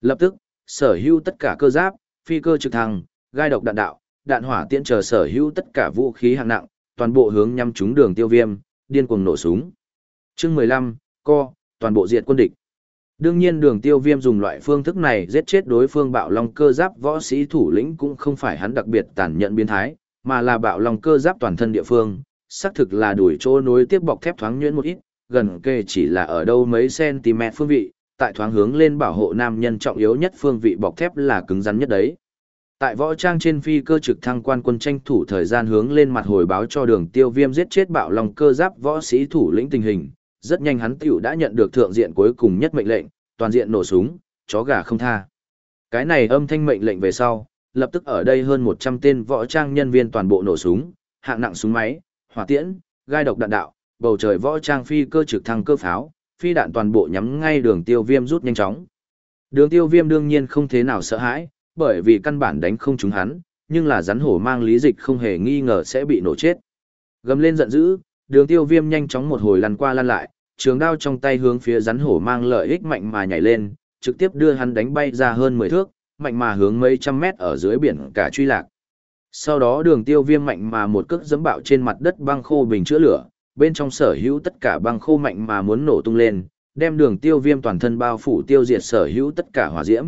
Lập tức, sở hữu tất cả cơ giáp, phi cơ trực thăng, gai độc đạn đạo, đạn hỏa tiễn chờ sở hữu tất cả vũ khí hạng nặng, toàn bộ hướng nhắm trúng đường tiêu viêm, điên cuồng nổ súng. Chương 15, co, toàn bộ diệt quân địch. Đương nhiên đường tiêu viêm dùng loại phương thức này giết chết đối phương bạo long cơ giáp võ sĩ thủ lĩnh cũng không phải hắn đặc biệt tàn nhẫn biến thái, mà là bạo long cơ giáp toàn thân địa phương, xác thực là đuổi chỗ nối tiếp bọc thép thoáng nhuyễn một ít, gần kề chỉ là ở đâu mấy cm phương vị, tại thoáng hướng lên bảo hộ nam nhân trọng yếu nhất phương vị bọc thép là cứng rắn nhất đấy. Tại võ trang trên phi cơ trực thăng quan quân tranh thủ thời gian hướng lên mặt hồi báo cho đường tiêu viêm giết chết bạo lòng cơ giáp võ sĩ thủ lĩnh tình hình, rất nhanh hắn tiểu đã nhận được thượng diện cuối cùng nhất mệnh lệnh, toàn diện nổ súng, chó gà không tha. Cái này âm thanh mệnh lệnh về sau, lập tức ở đây hơn 100 tên võ trang nhân viên toàn bộ nổ súng, hạng nặng súng máy, hỏa tiễn, gai độc đạn đạo, bầu trời võ trang phi cơ trực thăng cơ pháo, phi đạn toàn bộ nhắm ngay đường tiêu viêm rút nhanh chóng. Đường tiêu viêm đương nhiên không thế nào sợ hãi, bởi vì căn bản đánh không trúng hắn, nhưng là rắn hổ mang lý dịch không hề nghi ngờ sẽ bị nổ chết. Gầm lên giận dữ, đường tiêu viêm nhanh chóng một hồi lăn qua lăn lại, trường đao trong tay hướng phía rắn hổ mang lợi ích mạnh mà nhảy lên, trực tiếp đưa hắn đánh bay ra hơn 10 thước, mạnh mà hướng mấy trăm mét ở dưới biển cả truy lạc. Sau đó đường tiêu viêm mạnh mà một cước dẫm bạo trên mặt đất băng khô bình chữa lửa, bên trong sở hữu tất cả băng khô mạnh mà muốn nổ tung lên, đem đường tiêu viêm toàn thân bao phủ tiêu diệt sở hữu tất cả hỏa diễm.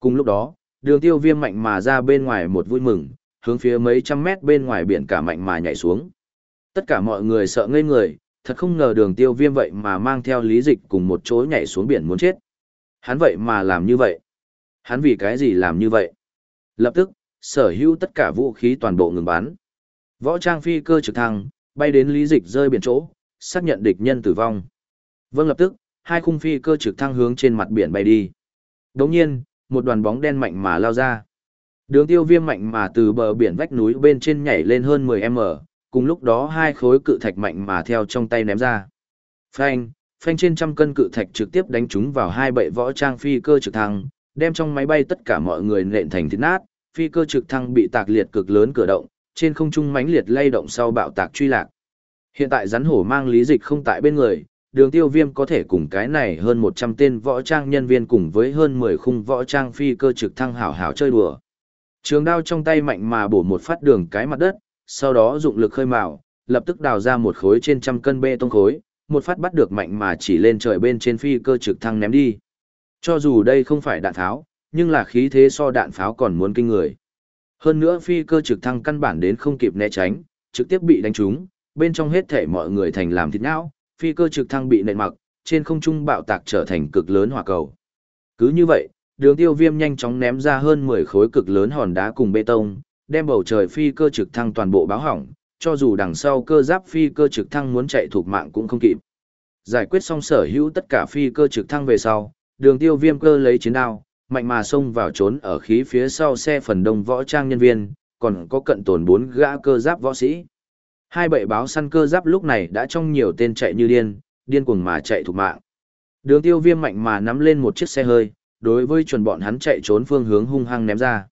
Cùng lúc đó, đường tiêu viêm mạnh mà ra bên ngoài một vui mừng, hướng phía mấy trăm mét bên ngoài biển cả mạnh mà nhảy xuống. Tất cả mọi người sợ ngây người, thật không ngờ đường tiêu viêm vậy mà mang theo lý dịch cùng một chỗ nhảy xuống biển muốn chết. Hắn vậy mà làm như vậy. Hắn vì cái gì làm như vậy? Lập tức, sở hữu tất cả vũ khí toàn bộ ngừng bắn. Võ trang phi cơ trực thăng, bay đến lý dịch rơi biển chỗ, xác nhận địch nhân tử vong. Vâng lập tức, hai khung phi cơ trực thăng hướng trên mặt biển bay đi. Đồng nhiên, một đoàn bóng đen mạnh mà lao ra. Đường tiêu viêm mạnh mà từ bờ biển vách núi bên trên nhảy lên hơn 10m, cùng lúc đó hai khối cự thạch mạnh mà theo trong tay ném ra. Phanh, phanh trên trăm cân cự thạch trực tiếp đánh trúng vào hai bệ võ trang phi cơ trực thăng, đem trong máy bay tất cả mọi người nện thành thịt nát, phi cơ trực thăng bị tạc liệt cực lớn cửa động, trên không trung mãnh liệt lay động sau bạo tạc truy lạc. Hiện tại rắn hổ mang lý dịch không tại bên người, đường tiêu viêm có thể cùng cái này hơn 100 tên võ trang nhân viên cùng với hơn 10 khung võ trang phi cơ trực thăng hảo hảo chơi đùa. Trường đao trong tay mạnh mà bổ một phát đường cái mặt đất, sau đó dụng lực khơi mào, lập tức đào ra một khối trên trăm cân bê tông khối, một phát bắt được mạnh mà chỉ lên trời bên trên phi cơ trực thăng ném đi. Cho dù đây không phải đạn tháo, nhưng là khí thế so đạn pháo còn muốn kinh người. Hơn nữa phi cơ trực thăng căn bản đến không kịp né tránh, trực tiếp bị đánh trúng, bên trong hết thể mọi người thành làm thịt não, phi cơ trực thăng bị nện mặc, trên không trung bạo tạc trở thành cực lớn hỏa cầu. Cứ như vậy, đường tiêu viêm nhanh chóng ném ra hơn 10 khối cực lớn hòn đá cùng bê tông, đem bầu trời phi cơ trực thăng toàn bộ báo hỏng, cho dù đằng sau cơ giáp phi cơ trực thăng muốn chạy thuộc mạng cũng không kịp. Giải quyết xong sở hữu tất cả phi cơ trực thăng về sau, đường tiêu viêm cơ lấy chiến đao, mạnh mà xông vào trốn ở khí phía sau xe phần đông võ trang nhân viên, còn có cận tồn bốn gã cơ giáp võ sĩ. Hai bệ báo săn cơ giáp lúc này đã trong nhiều tên chạy như điên, điên cuồng mà chạy thủ mạng. Đường tiêu viêm mạnh mà nắm lên một chiếc xe hơi, đối với chuẩn bọn hắn chạy trốn phương hướng hung hăng ném ra.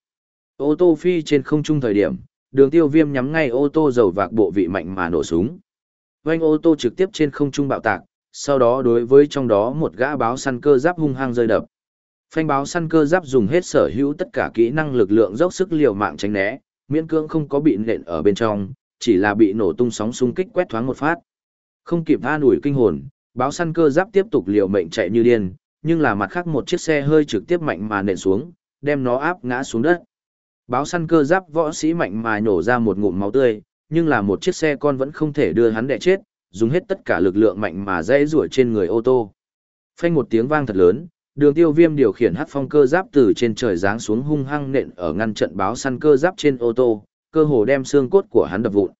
Ô tô phi trên không trung thời điểm, đường tiêu viêm nhắm ngay ô tô dầu vạc bộ vị mạnh mà nổ súng. Quanh ô tô trực tiếp trên không trung bạo tạc, sau đó đối với trong đó một gã báo săn cơ giáp hung hăng rơi đập. Phanh báo săn cơ giáp dùng hết sở hữu tất cả kỹ năng lực lượng dốc sức liều mạng tránh né, miễn cưỡng không có bị nện ở bên trong, chỉ là bị nổ tung sóng xung kích quét thoáng một phát. Không kịp an ủi kinh hồn, báo săn cơ giáp tiếp tục liều mệnh chạy như điên, nhưng là mặt khác một chiếc xe hơi trực tiếp mạnh mà nện xuống, đem nó áp ngã xuống đất. Báo săn cơ giáp võ sĩ mạnh mà nổ ra một ngụm máu tươi, nhưng là một chiếc xe con vẫn không thể đưa hắn đè chết, dùng hết tất cả lực lượng mạnh mà dễ rủa trên người ô tô. Phanh một tiếng vang thật lớn, đường tiêu viêm điều khiển hát phong cơ giáp từ trên trời giáng xuống hung hăng nện ở ngăn trận báo săn cơ giáp trên ô tô, cơ hồ đem xương cốt của hắn đập vụn.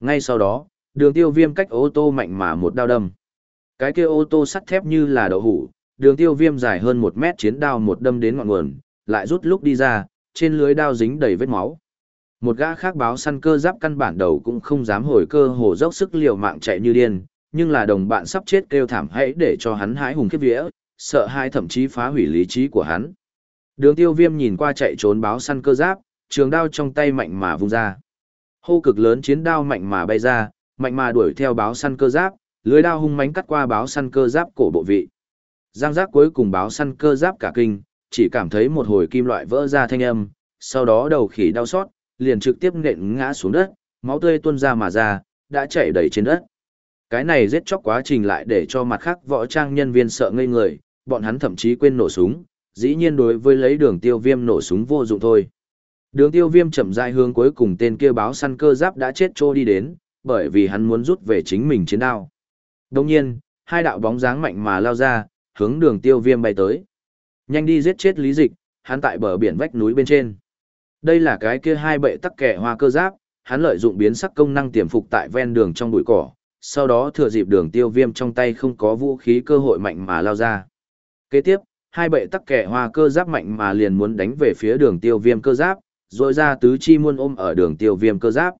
Ngay sau đó, đường tiêu viêm cách ô tô mạnh mà một đao đâm. Cái kia ô tô sắt thép như là đậu hủ, đường tiêu viêm dài hơn một mét chiến đao một đâm đến ngọn nguồn, lại rút lúc đi ra, trên lưới đao dính đầy vết máu. Một gã khác báo săn cơ giáp căn bản đầu cũng không dám hồi cơ hồ dốc sức liều mạng chạy như điên, nhưng là đồng bạn sắp chết kêu thảm hãy để cho hắn hãi hùng khiếp vía, sợ hai thậm chí phá hủy lý trí của hắn. Đường tiêu viêm nhìn qua chạy trốn báo săn cơ giáp, trường đao trong tay mạnh mà vung ra. Hô cực lớn chiến đao mạnh mà bay ra, mạnh mà đuổi theo báo săn cơ giáp, lưới đao hung mãnh cắt qua báo săn cơ giáp cổ bộ vị. Giang giác cuối cùng báo săn cơ giáp cả kinh, chỉ cảm thấy một hồi kim loại vỡ ra thanh âm, sau đó đầu khỉ đau xót, liền trực tiếp nện ngã xuống đất, máu tươi tuôn ra mà ra, đã chảy đầy trên đất. Cái này giết chóc quá trình lại để cho mặt khác võ trang nhân viên sợ ngây người, bọn hắn thậm chí quên nổ súng, dĩ nhiên đối với lấy đường tiêu viêm nổ súng vô dụng thôi. Đường tiêu viêm chậm rãi hướng cuối cùng tên kia báo săn cơ giáp đã chết trô đi đến, bởi vì hắn muốn rút về chính mình chiến đao. Đồng nhiên, hai đạo bóng dáng mạnh mà lao ra, hướng đường tiêu viêm bay tới. Nhanh đi giết chết lý dịch, hắn tại bờ biển vách núi bên trên. Đây là cái kia hai bệ tắc kẻ hoa cơ giáp, hắn lợi dụng biến sắc công năng tiềm phục tại ven đường trong bụi cỏ, sau đó thừa dịp đường tiêu viêm trong tay không có vũ khí cơ hội mạnh mà lao ra. Kế tiếp, hai bệ tắc kẻ hoa cơ giáp mạnh mà liền muốn đánh về phía đường tiêu viêm cơ giáp, rồi ra tứ chi muôn ôm ở đường tiêu viêm cơ giáp.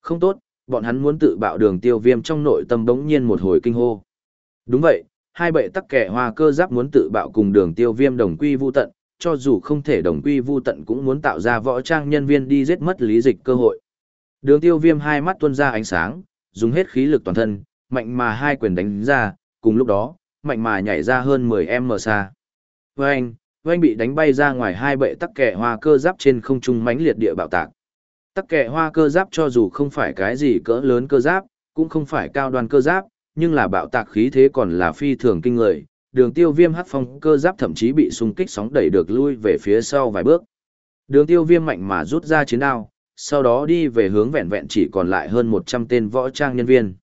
Không tốt, bọn hắn muốn tự bạo đường tiêu viêm trong nội tâm bỗng nhiên một hồi kinh hô. Đúng vậy, hai bệ tắc kẻ hoa cơ giáp muốn tự bạo cùng đường tiêu viêm đồng quy vu tận, cho dù không thể đồng quy vu tận cũng muốn tạo ra võ trang nhân viên đi giết mất lý dịch cơ hội. Đường tiêu viêm hai mắt tuôn ra ánh sáng, dùng hết khí lực toàn thân, mạnh mà hai quyền đánh ra, cùng lúc đó, mạnh mà nhảy ra hơn 10m xa. Vâng, Vâng bị đánh bay ra ngoài hai bệ tắc kẻ hoa cơ giáp trên không trung mãnh liệt địa bạo tạc. Tắc kẻ hoa cơ giáp cho dù không phải cái gì cỡ lớn cơ giáp, cũng không phải cao đoàn cơ giáp, nhưng là bạo tạc khí thế còn là phi thường kinh người. Đường tiêu viêm hắc phong cơ giáp thậm chí bị xung kích sóng đẩy được lui về phía sau vài bước. Đường tiêu viêm mạnh mà rút ra chiến đao, sau đó đi về hướng vẹn vẹn chỉ còn lại hơn 100 tên võ trang nhân viên.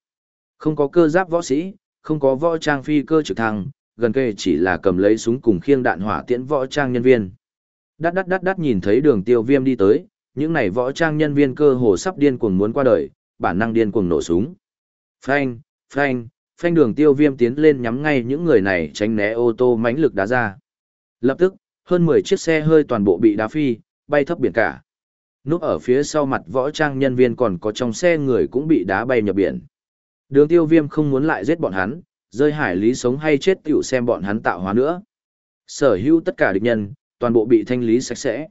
Không có cơ giáp võ sĩ, không có võ trang phi cơ trực thăng, gần kề chỉ là cầm lấy súng cùng khiêng đạn hỏa tiễn võ trang nhân viên. Đắt đắt đắt đắt nhìn thấy đường tiêu viêm đi tới, những này võ trang nhân viên cơ hồ sắp điên cuồng muốn qua đời, bản năng điên cuồng nổ súng. Phanh, phanh, phanh đường tiêu viêm tiến lên nhắm ngay những người này tránh né ô tô mãnh lực đá ra. Lập tức, hơn 10 chiếc xe hơi toàn bộ bị đá phi, bay thấp biển cả. Núp ở phía sau mặt võ trang nhân viên còn có trong xe người cũng bị đá bay nhập biển. Đường tiêu viêm không muốn lại giết bọn hắn, rơi hải lý sống hay chết tiểu xem bọn hắn tạo hóa nữa. Sở hữu tất cả địch nhân, toàn bộ bị thanh lý sạch sẽ.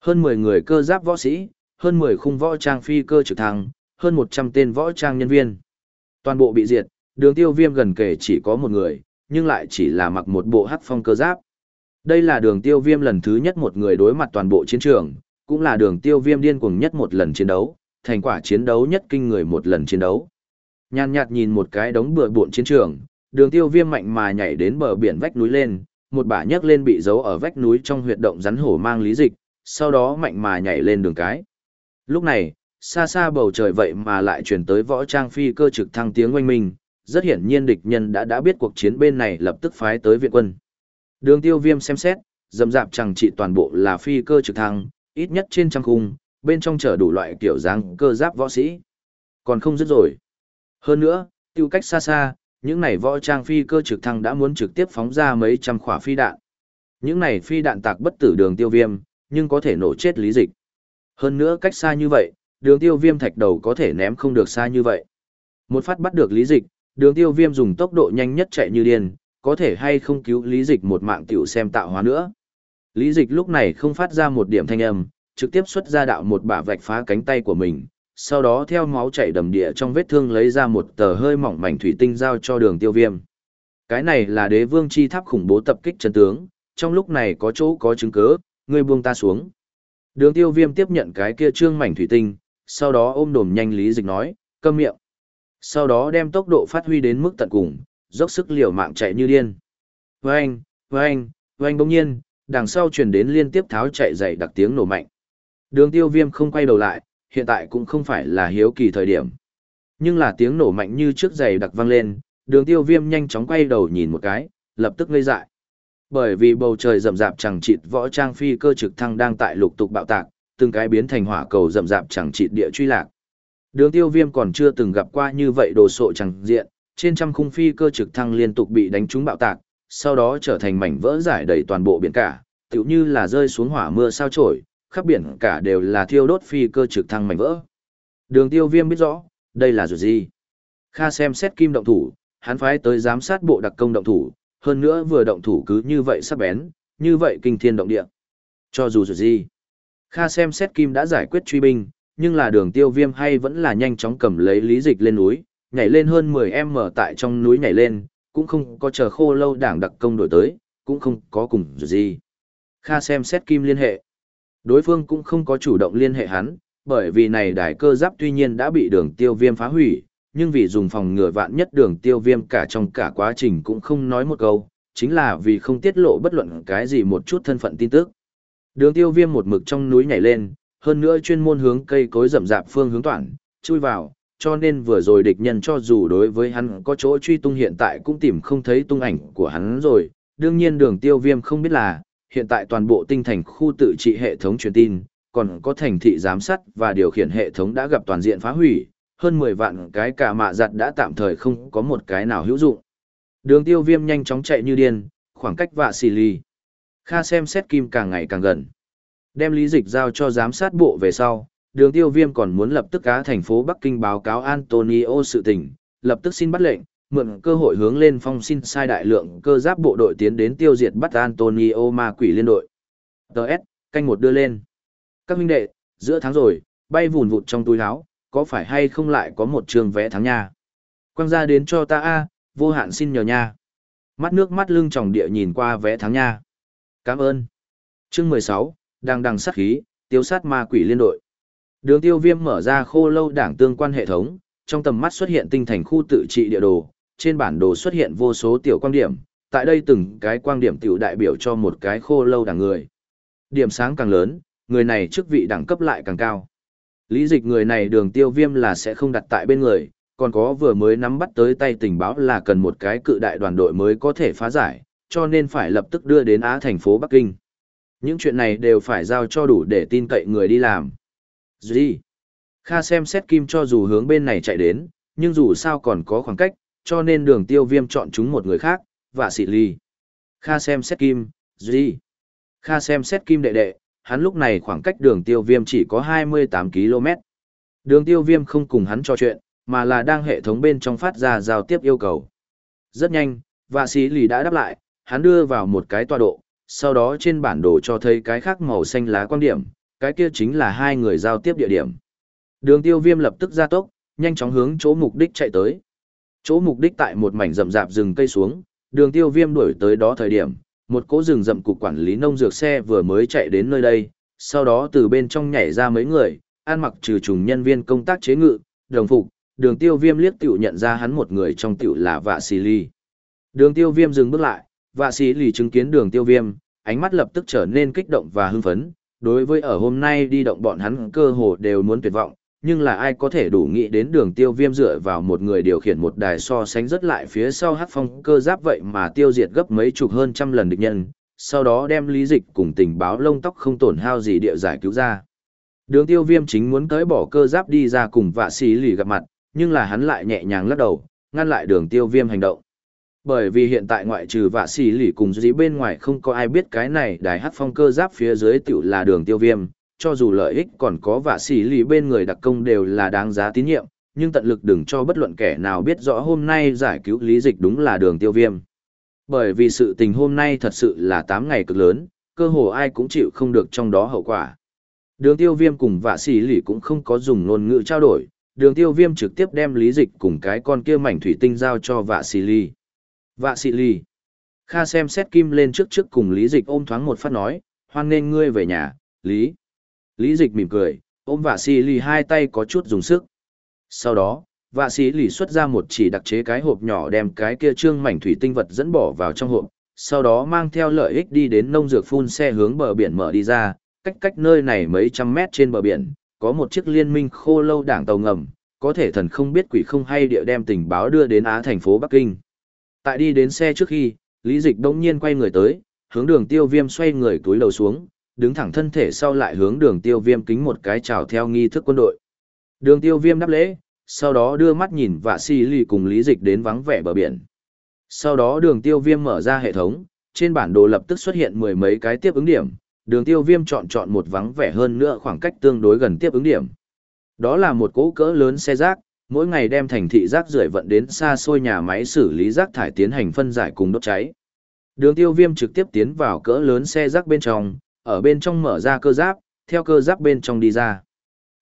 Hơn 10 người cơ giáp võ sĩ, hơn 10 khung võ trang phi cơ trực thăng, hơn 100 tên võ trang nhân viên. Toàn bộ bị diệt, đường tiêu viêm gần kể chỉ có một người, nhưng lại chỉ là mặc một bộ hắc phong cơ giáp. Đây là đường tiêu viêm lần thứ nhất một người đối mặt toàn bộ chiến trường, cũng là đường tiêu viêm điên cuồng nhất một lần chiến đấu, thành quả chiến đấu nhất kinh người một lần chiến đấu. Nhàn nhạt nhìn một cái đống bừa bộn chiến trường, đường tiêu viêm mạnh mà nhảy đến bờ biển vách núi lên, một bả nhấc lên bị giấu ở vách núi trong huyệt động rắn hổ mang lý dịch, sau đó mạnh mà nhảy lên đường cái. Lúc này, xa xa bầu trời vậy mà lại truyền tới võ trang phi cơ trực thăng tiếng oanh minh, rất hiển nhiên địch nhân đã đã biết cuộc chiến bên này lập tức phái tới viện quân. Đường tiêu viêm xem xét, dầm dạp chẳng trị toàn bộ là phi cơ trực thăng, ít nhất trên trăm khung, bên trong chở đủ loại kiểu dáng cơ giáp võ sĩ. Còn không dứt rồi. Hơn nữa, tiêu cách xa xa, những này võ trang phi cơ trực thăng đã muốn trực tiếp phóng ra mấy trăm khỏa phi đạn. Những này phi đạn tạc bất tử đường tiêu viêm, nhưng có thể nổ chết lý dịch. Hơn nữa cách xa như vậy, đường tiêu viêm thạch đầu có thể ném không được xa như vậy. Một phát bắt được lý dịch, đường tiêu viêm dùng tốc độ nhanh nhất chạy như điên, có thể hay không cứu lý dịch một mạng tiểu xem tạo hóa nữa. Lý dịch lúc này không phát ra một điểm thanh âm, trực tiếp xuất ra đạo một bả vạch phá cánh tay của mình, sau đó theo máu chảy đầm địa trong vết thương lấy ra một tờ hơi mỏng mảnh thủy tinh giao cho đường tiêu viêm. Cái này là đế vương chi tháp khủng bố tập kích chân tướng, trong lúc này có chỗ có chứng cứ, ngươi buông ta xuống. Đường tiêu viêm tiếp nhận cái kia trương mảnh thủy tinh, sau đó ôm đồm nhanh lý dịch nói, câm miệng. Sau đó đem tốc độ phát huy đến mức tận cùng, dốc sức liều mạng chạy như điên. Vâng, vâng, vâng bỗng nhiên, đằng sau truyền đến liên tiếp tháo chạy dày đặc tiếng nổ mạnh. Đường tiêu viêm không quay đầu lại, hiện tại cũng không phải là hiếu kỳ thời điểm. Nhưng là tiếng nổ mạnh như trước giày đặc vang lên, đường tiêu viêm nhanh chóng quay đầu nhìn một cái, lập tức ngây dại. Bởi vì bầu trời rậm rạp chẳng chịt võ trang phi cơ trực thăng đang tại lục tục bạo tạc, từng cái biến thành hỏa cầu rậm rạp chẳng chịt địa truy lạc. Đường tiêu viêm còn chưa từng gặp qua như vậy đồ sộ chẳng diện, trên trăm khung phi cơ trực thăng liên tục bị đánh trúng bạo tạc, sau đó trở thành mảnh vỡ giải đầy toàn bộ biển cả, tựu như là rơi xuống hỏa mưa sao trổi, khắp biển cả đều là thiêu đốt phi cơ trực thăng mảnh vỡ. Đường tiêu viêm biết rõ, đây là rồi gì. Kha xem xét kim động thủ, hắn phái tới giám sát bộ đặc công động thủ, hơn nữa vừa động thủ cứ như vậy sắp bén, như vậy kinh thiên động địa. Cho dù rồi gì. Kha xem xét kim đã giải quyết truy binh, nhưng là đường tiêu viêm hay vẫn là nhanh chóng cầm lấy lý dịch lên núi, nhảy lên hơn 10m tại trong núi nhảy lên, cũng không có chờ khô lâu đảng đặc công đổi tới, cũng không có cùng gì. Kha xem xét kim liên hệ. Đối phương cũng không có chủ động liên hệ hắn, bởi vì này đài cơ giáp tuy nhiên đã bị đường tiêu viêm phá hủy, nhưng vì dùng phòng ngừa vạn nhất đường tiêu viêm cả trong cả quá trình cũng không nói một câu, chính là vì không tiết lộ bất luận cái gì một chút thân phận tin tức. Đường tiêu viêm một mực trong núi nhảy lên, hơn nữa chuyên môn hướng cây cối rậm rạp phương hướng toàn, chui vào, cho nên vừa rồi địch nhân cho dù đối với hắn có chỗ truy tung hiện tại cũng tìm không thấy tung ảnh của hắn rồi. Đương nhiên đường tiêu viêm không biết là, hiện tại toàn bộ tinh thành khu tự trị hệ thống truyền tin, còn có thành thị giám sát và điều khiển hệ thống đã gặp toàn diện phá hủy, hơn 10 vạn cái cả mạ giặt đã tạm thời không có một cái nào hữu dụng. Đường tiêu viêm nhanh chóng chạy như điên, khoảng cách vạ xì ly. Kha xem xét kim càng ngày càng gần. Đem lý dịch giao cho giám sát bộ về sau, đường tiêu viêm còn muốn lập tức cá thành phố Bắc Kinh báo cáo Antonio sự tình, lập tức xin bắt lệnh, mượn cơ hội hướng lên phong xin sai đại lượng cơ giáp bộ đội tiến đến tiêu diệt bắt Antonio ma quỷ liên đội. Đợt, canh một đưa lên. Các huynh đệ, giữa tháng rồi, bay vùn vụt trong túi áo, có phải hay không lại có một trường vẽ tháng nha? Quang ra đến cho ta a vô hạn xin nhờ nha. Mắt nước mắt lưng tròng địa nhìn qua vẽ tháng nha. Cảm ơn. Chương 16, đang đằng sát khí, tiêu sát ma quỷ liên đội. Đường tiêu viêm mở ra khô lâu đảng tương quan hệ thống, trong tầm mắt xuất hiện tinh thành khu tự trị địa đồ, trên bản đồ xuất hiện vô số tiểu quan điểm, tại đây từng cái quan điểm tiểu đại biểu cho một cái khô lâu đẳng người. Điểm sáng càng lớn, người này chức vị đẳng cấp lại càng cao. Lý dịch người này đường tiêu viêm là sẽ không đặt tại bên người, còn có vừa mới nắm bắt tới tay tình báo là cần một cái cự đại đoàn đội mới có thể phá giải, cho nên phải lập tức đưa đến Á thành phố Bắc Kinh. Những chuyện này đều phải giao cho đủ để tin cậy người đi làm. Gì? Kha xem xét kim cho dù hướng bên này chạy đến, nhưng dù sao còn có khoảng cách, cho nên đường tiêu viêm chọn chúng một người khác, và xị ly. Kha xem xét kim, gì? Kha xem xét kim đệ đệ, hắn lúc này khoảng cách đường tiêu viêm chỉ có 28 km. Đường tiêu viêm không cùng hắn trò chuyện, mà là đang hệ thống bên trong phát ra giao tiếp yêu cầu. Rất nhanh, và xí lì đã đáp lại, hắn đưa vào một cái tọa độ, sau đó trên bản đồ cho thấy cái khác màu xanh lá quan điểm, cái kia chính là hai người giao tiếp địa điểm. Đường tiêu viêm lập tức ra tốc, nhanh chóng hướng chỗ mục đích chạy tới. Chỗ mục đích tại một mảnh rậm rạp rừng cây xuống, đường tiêu viêm đuổi tới đó thời điểm, một cỗ rừng rậm cục quản lý nông dược xe vừa mới chạy đến nơi đây, sau đó từ bên trong nhảy ra mấy người, ăn mặc trừ trùng nhân viên công tác chế ngự, đồng phục, đường tiêu viêm liếc tiểu nhận ra hắn một người trong tiểu là vạ xì ly. Đường tiêu viêm dừng bước lại, Vạ xì ly chứng kiến đường tiêu viêm, ánh mắt lập tức trở nên kích động và hưng phấn. Đối với ở hôm nay đi động bọn hắn cơ hồ đều muốn tuyệt vọng, nhưng là ai có thể đủ nghĩ đến đường tiêu viêm dựa vào một người điều khiển một đài so sánh rất lại phía sau hát phong cơ giáp vậy mà tiêu diệt gấp mấy chục hơn trăm lần địch nhân, sau đó đem lý dịch cùng tình báo lông tóc không tổn hao gì địa giải cứu ra. Đường tiêu viêm chính muốn tới bỏ cơ giáp đi ra cùng vạ xí lì gặp mặt, nhưng là hắn lại nhẹ nhàng lắc đầu, ngăn lại đường tiêu viêm hành động. Bởi vì hiện tại ngoại trừ vạ sĩ lì cùng dĩ bên ngoài không có ai biết cái này đài hát phong cơ giáp phía dưới tiểu là đường tiêu viêm, cho dù lợi ích còn có vạ xỉ lì bên người đặc công đều là đáng giá tín nhiệm, nhưng tận lực đừng cho bất luận kẻ nào biết rõ hôm nay giải cứu lý dịch đúng là đường tiêu viêm. Bởi vì sự tình hôm nay thật sự là 8 ngày cực lớn, cơ hồ ai cũng chịu không được trong đó hậu quả. Đường tiêu viêm cùng vạ xỉ lì cũng không có dùng ngôn ngữ trao đổi, đường tiêu viêm trực tiếp đem lý dịch cùng cái con kia mảnh thủy tinh giao cho vạ xỉ lì. Vạ xỉ lì. Kha xem xét kim lên trước trước cùng lý dịch ôm thoáng một phát nói, hoan nên ngươi về nhà, lý. Lý dịch mỉm cười, ôm vạ xì lì hai tay có chút dùng sức. Sau đó, vạ xì lì xuất ra một chỉ đặc chế cái hộp nhỏ đem cái kia trương mảnh thủy tinh vật dẫn bỏ vào trong hộp, sau đó mang theo lợi ích đi đến nông dược phun xe hướng bờ biển mở đi ra, cách cách nơi này mấy trăm mét trên bờ biển, có một chiếc liên minh khô lâu đảng tàu ngầm, có thể thần không biết quỷ không hay địa đem tình báo đưa đến Á thành phố Bắc Kinh. Tại đi đến xe trước khi, Lý Dịch đông nhiên quay người tới, hướng đường tiêu viêm xoay người túi lầu xuống, đứng thẳng thân thể sau lại hướng đường tiêu viêm kính một cái chào theo nghi thức quân đội. Đường tiêu viêm đáp lễ, sau đó đưa mắt nhìn vạ si lì cùng lý dịch đến vắng vẻ bờ biển. Sau đó đường tiêu viêm mở ra hệ thống, trên bản đồ lập tức xuất hiện mười mấy cái tiếp ứng điểm, đường tiêu viêm chọn chọn một vắng vẻ hơn nữa khoảng cách tương đối gần tiếp ứng điểm. Đó là một cỗ cỡ lớn xe rác, mỗi ngày đem thành thị rác rưởi vận đến xa xôi nhà máy xử lý rác thải tiến hành phân giải cùng đốt cháy. Đường tiêu viêm trực tiếp tiến vào cỡ lớn xe rác bên trong, ở bên trong mở ra cơ giáp, theo cơ giáp bên trong đi ra.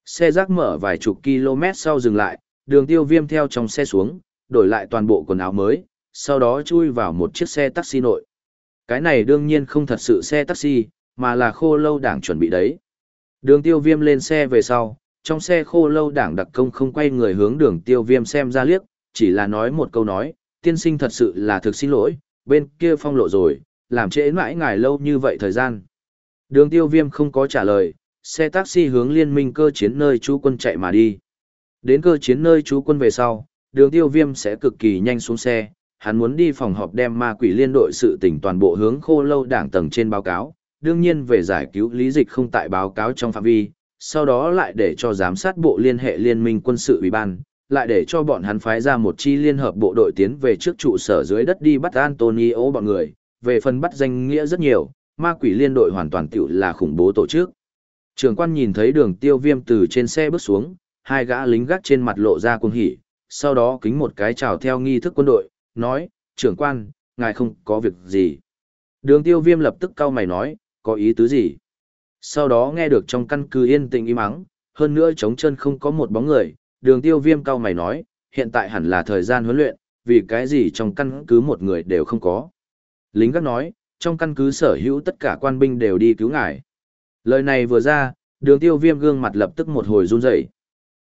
Xe rác mở vài chục km sau dừng lại, đường tiêu viêm theo trong xe xuống, đổi lại toàn bộ quần áo mới, sau đó chui vào một chiếc xe taxi nội. Cái này đương nhiên không thật sự xe taxi, mà là khô lâu đảng chuẩn bị đấy. Đường tiêu viêm lên xe về sau, trong xe khô lâu đảng đặc công không quay người hướng đường tiêu viêm xem ra liếc, chỉ là nói một câu nói, tiên sinh thật sự là thực xin lỗi, bên kia phong lộ rồi, làm trễ mãi ngài lâu như vậy thời gian. Đường tiêu viêm không có trả lời, xe taxi hướng liên minh cơ chiến nơi chú quân chạy mà đi. Đến cơ chiến nơi chú quân về sau, đường tiêu viêm sẽ cực kỳ nhanh xuống xe, hắn muốn đi phòng họp đem ma quỷ liên đội sự tỉnh toàn bộ hướng khô lâu đảng tầng trên báo cáo, đương nhiên về giải cứu lý dịch không tại báo cáo trong phạm vi, sau đó lại để cho giám sát bộ liên hệ liên minh quân sự ủy ban, lại để cho bọn hắn phái ra một chi liên hợp bộ đội tiến về trước trụ sở dưới đất đi bắt Antonio bọn người, về phần bắt danh nghĩa rất nhiều, ma quỷ liên đội hoàn toàn tiểu là khủng bố tổ chức. Trường quan nhìn thấy đường tiêu viêm từ trên xe bước xuống, hai gã lính gác trên mặt lộ ra cuồng hỉ, sau đó kính một cái chào theo nghi thức quân đội, nói, trưởng quan, ngài không có việc gì. Đường tiêu viêm lập tức cau mày nói, có ý tứ gì? Sau đó nghe được trong căn cứ yên tĩnh im ắng, hơn nữa trống chân không có một bóng người, đường tiêu viêm cau mày nói, hiện tại hẳn là thời gian huấn luyện, vì cái gì trong căn cứ một người đều không có. Lính gác nói, trong căn cứ sở hữu tất cả quan binh đều đi cứu ngài. Lời này vừa ra, đường tiêu viêm gương mặt lập tức một hồi run rẩy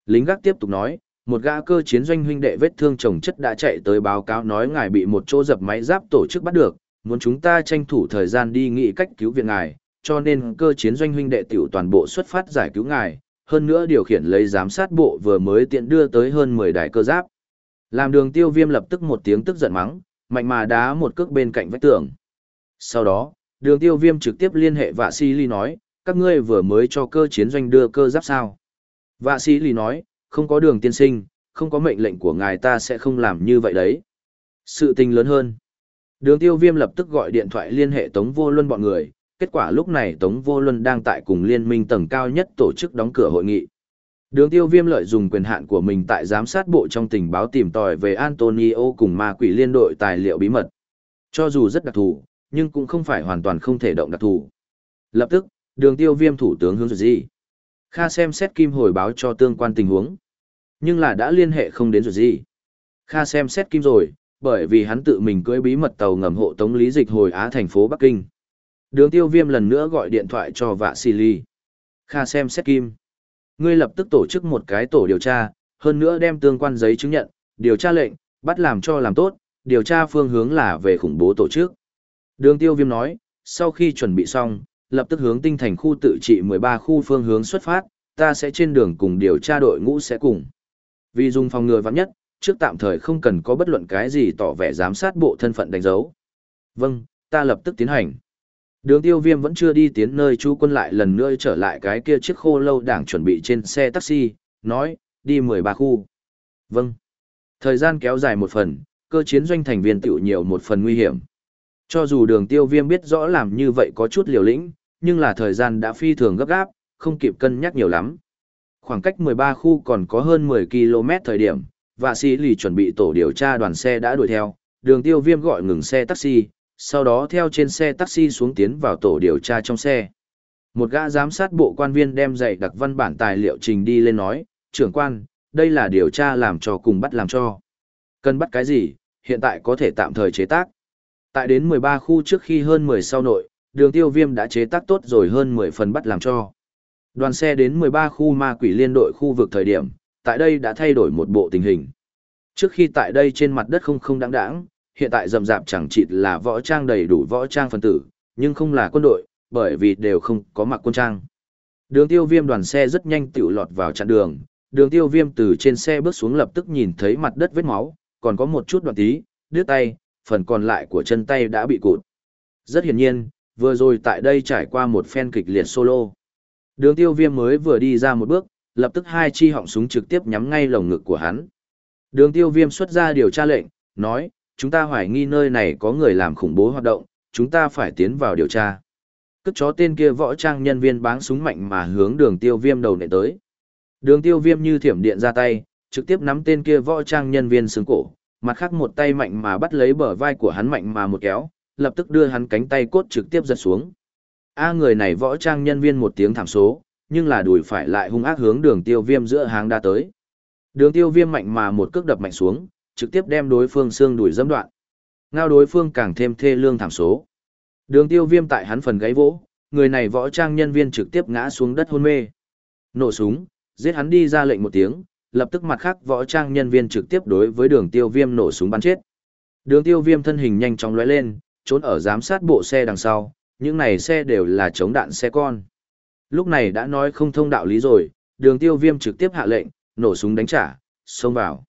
Lính gác tiếp tục nói, một gã cơ chiến doanh huynh đệ vết thương chồng chất đã chạy tới báo cáo nói ngài bị một chỗ dập máy giáp tổ chức bắt được, muốn chúng ta tranh thủ thời gian đi nghị cách cứu viện ngài, cho nên cơ chiến doanh huynh đệ tiểu toàn bộ xuất phát giải cứu ngài, hơn nữa điều khiển lấy giám sát bộ vừa mới tiện đưa tới hơn 10 đài cơ giáp. Làm đường tiêu viêm lập tức một tiếng tức giận mắng, mạnh mà đá một cước bên cạnh vách tường. Sau đó, đường tiêu viêm trực tiếp liên hệ vạ si ly nói, các ngươi vừa mới cho cơ chiến doanh đưa cơ giáp sao. Vạ si ly nói, không có đường tiên sinh, không có mệnh lệnh của ngài ta sẽ không làm như vậy đấy. Sự tình lớn hơn. Đường tiêu viêm lập tức gọi điện thoại liên hệ Tống Vô Luân bọn người, kết quả lúc này Tống Vô Luân đang tại cùng liên minh tầng cao nhất tổ chức đóng cửa hội nghị. Đường tiêu viêm lợi dùng quyền hạn của mình tại giám sát bộ trong tình báo tìm tòi về Antonio cùng ma quỷ liên đội tài liệu bí mật. Cho dù rất đặc thù, nhưng cũng không phải hoàn toàn không thể động đặc thù. Lập tức, đường tiêu viêm thủ tướng hướng gì? Kha xem xét kim hồi báo cho tương quan tình huống. Nhưng là đã liên hệ không đến rồi gì. Kha xem xét kim rồi, bởi vì hắn tự mình cưỡi bí mật tàu ngầm hộ tống lý dịch hồi Á thành phố Bắc Kinh. Đường tiêu viêm lần nữa gọi điện thoại cho vạ xì ly. Kha xem xét kim. Ngươi lập tức tổ chức một cái tổ điều tra, hơn nữa đem tương quan giấy chứng nhận, điều tra lệnh, bắt làm cho làm tốt, điều tra phương hướng là về khủng bố tổ chức. Đường tiêu viêm nói, sau khi chuẩn bị xong, lập tức hướng tinh thành khu tự trị 13 khu phương hướng xuất phát, ta sẽ trên đường cùng điều tra đội ngũ sẽ cùng. Vì dùng phòng ngừa vắng nhất, trước tạm thời không cần có bất luận cái gì tỏ vẻ giám sát bộ thân phận đánh dấu. Vâng, ta lập tức tiến hành. Đường tiêu viêm vẫn chưa đi tiến nơi chú quân lại lần nữa trở lại cái kia chiếc khô lâu đảng chuẩn bị trên xe taxi, nói, đi 13 khu. Vâng. Thời gian kéo dài một phần, cơ chiến doanh thành viên tiểu nhiều một phần nguy hiểm. Cho dù đường tiêu viêm biết rõ làm như vậy có chút liều lĩnh, nhưng là thời gian đã phi thường gấp gáp, không kịp cân nhắc nhiều lắm. Khoảng cách 13 khu còn có hơn 10 km thời điểm, và sĩ lì chuẩn bị tổ điều tra đoàn xe đã đuổi theo, đường tiêu viêm gọi ngừng xe taxi, sau đó theo trên xe taxi xuống tiến vào tổ điều tra trong xe. Một gã giám sát bộ quan viên đem dạy đặc văn bản tài liệu trình đi lên nói, trưởng quan, đây là điều tra làm cho cùng bắt làm cho. Cần bắt cái gì, hiện tại có thể tạm thời chế tác. Tại đến 13 khu trước khi hơn 10 sau nội, đường tiêu viêm đã chế tác tốt rồi hơn 10 phần bắt làm cho. Đoàn xe đến 13 khu ma quỷ liên đội khu vực thời điểm, tại đây đã thay đổi một bộ tình hình. Trước khi tại đây trên mặt đất không không đáng đáng, hiện tại rầm rạp chẳng chịt là võ trang đầy đủ võ trang phân tử, nhưng không là quân đội, bởi vì đều không có mặc quân trang. Đường tiêu viêm đoàn xe rất nhanh tiểu lọt vào chặn đường, đường tiêu viêm từ trên xe bước xuống lập tức nhìn thấy mặt đất vết máu, còn có một chút đoạn tí, đứt tay, phần còn lại của chân tay đã bị cụt. Rất hiển nhiên, vừa rồi tại đây trải qua một phen kịch liệt solo. Đường tiêu viêm mới vừa đi ra một bước, lập tức hai chi họng súng trực tiếp nhắm ngay lồng ngực của hắn. Đường tiêu viêm xuất ra điều tra lệnh, nói, chúng ta hoài nghi nơi này có người làm khủng bố hoạt động, chúng ta phải tiến vào điều tra. Cất chó tên kia võ trang nhân viên báng súng mạnh mà hướng đường tiêu viêm đầu nệ tới. Đường tiêu viêm như thiểm điện ra tay, trực tiếp nắm tên kia võ trang nhân viên xứng cổ, mặt khác một tay mạnh mà bắt lấy bờ vai của hắn mạnh mà một kéo, lập tức đưa hắn cánh tay cốt trực tiếp giật xuống. A người này võ trang nhân viên một tiếng thảm số, nhưng là đùi phải lại hung ác hướng đường tiêu viêm giữa hàng đa tới. Đường tiêu viêm mạnh mà một cước đập mạnh xuống, trực tiếp đem đối phương xương đùi dâm đoạn. Ngao đối phương càng thêm thê lương thảm số. Đường tiêu viêm tại hắn phần gáy vỗ, người này võ trang nhân viên trực tiếp ngã xuống đất hôn mê. Nổ súng, giết hắn đi ra lệnh một tiếng, lập tức mặt khác võ trang nhân viên trực tiếp đối với đường tiêu viêm nổ súng bắn chết. Đường tiêu viêm thân hình nhanh chóng lóe lên, trốn ở giám sát bộ xe đằng sau, những này xe đều là chống đạn xe con. Lúc này đã nói không thông đạo lý rồi, đường tiêu viêm trực tiếp hạ lệnh, nổ súng đánh trả, xông vào.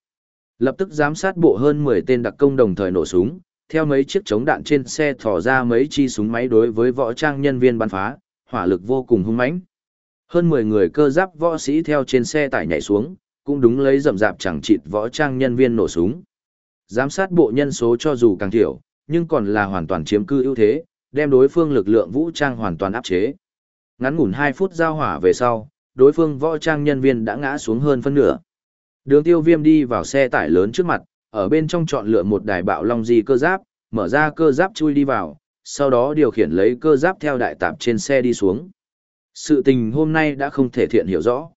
Lập tức giám sát bộ hơn 10 tên đặc công đồng thời nổ súng, theo mấy chiếc chống đạn trên xe thỏ ra mấy chi súng máy đối với võ trang nhân viên bắn phá, hỏa lực vô cùng hung mãnh. Hơn 10 người cơ giáp võ sĩ theo trên xe tải nhảy xuống, cũng đúng lấy rậm rạp chẳng chịt võ trang nhân viên nổ súng. Giám sát bộ nhân số cho dù càng thiểu, nhưng còn là hoàn toàn chiếm cư ưu thế, đem đối phương lực lượng vũ trang hoàn toàn áp chế. Ngắn ngủn 2 phút giao hỏa về sau, đối phương võ trang nhân viên đã ngã xuống hơn phân nửa. Đường tiêu viêm đi vào xe tải lớn trước mặt, ở bên trong chọn lựa một đài bạo long di cơ giáp, mở ra cơ giáp chui đi vào, sau đó điều khiển lấy cơ giáp theo đại tạp trên xe đi xuống. Sự tình hôm nay đã không thể thiện hiểu rõ.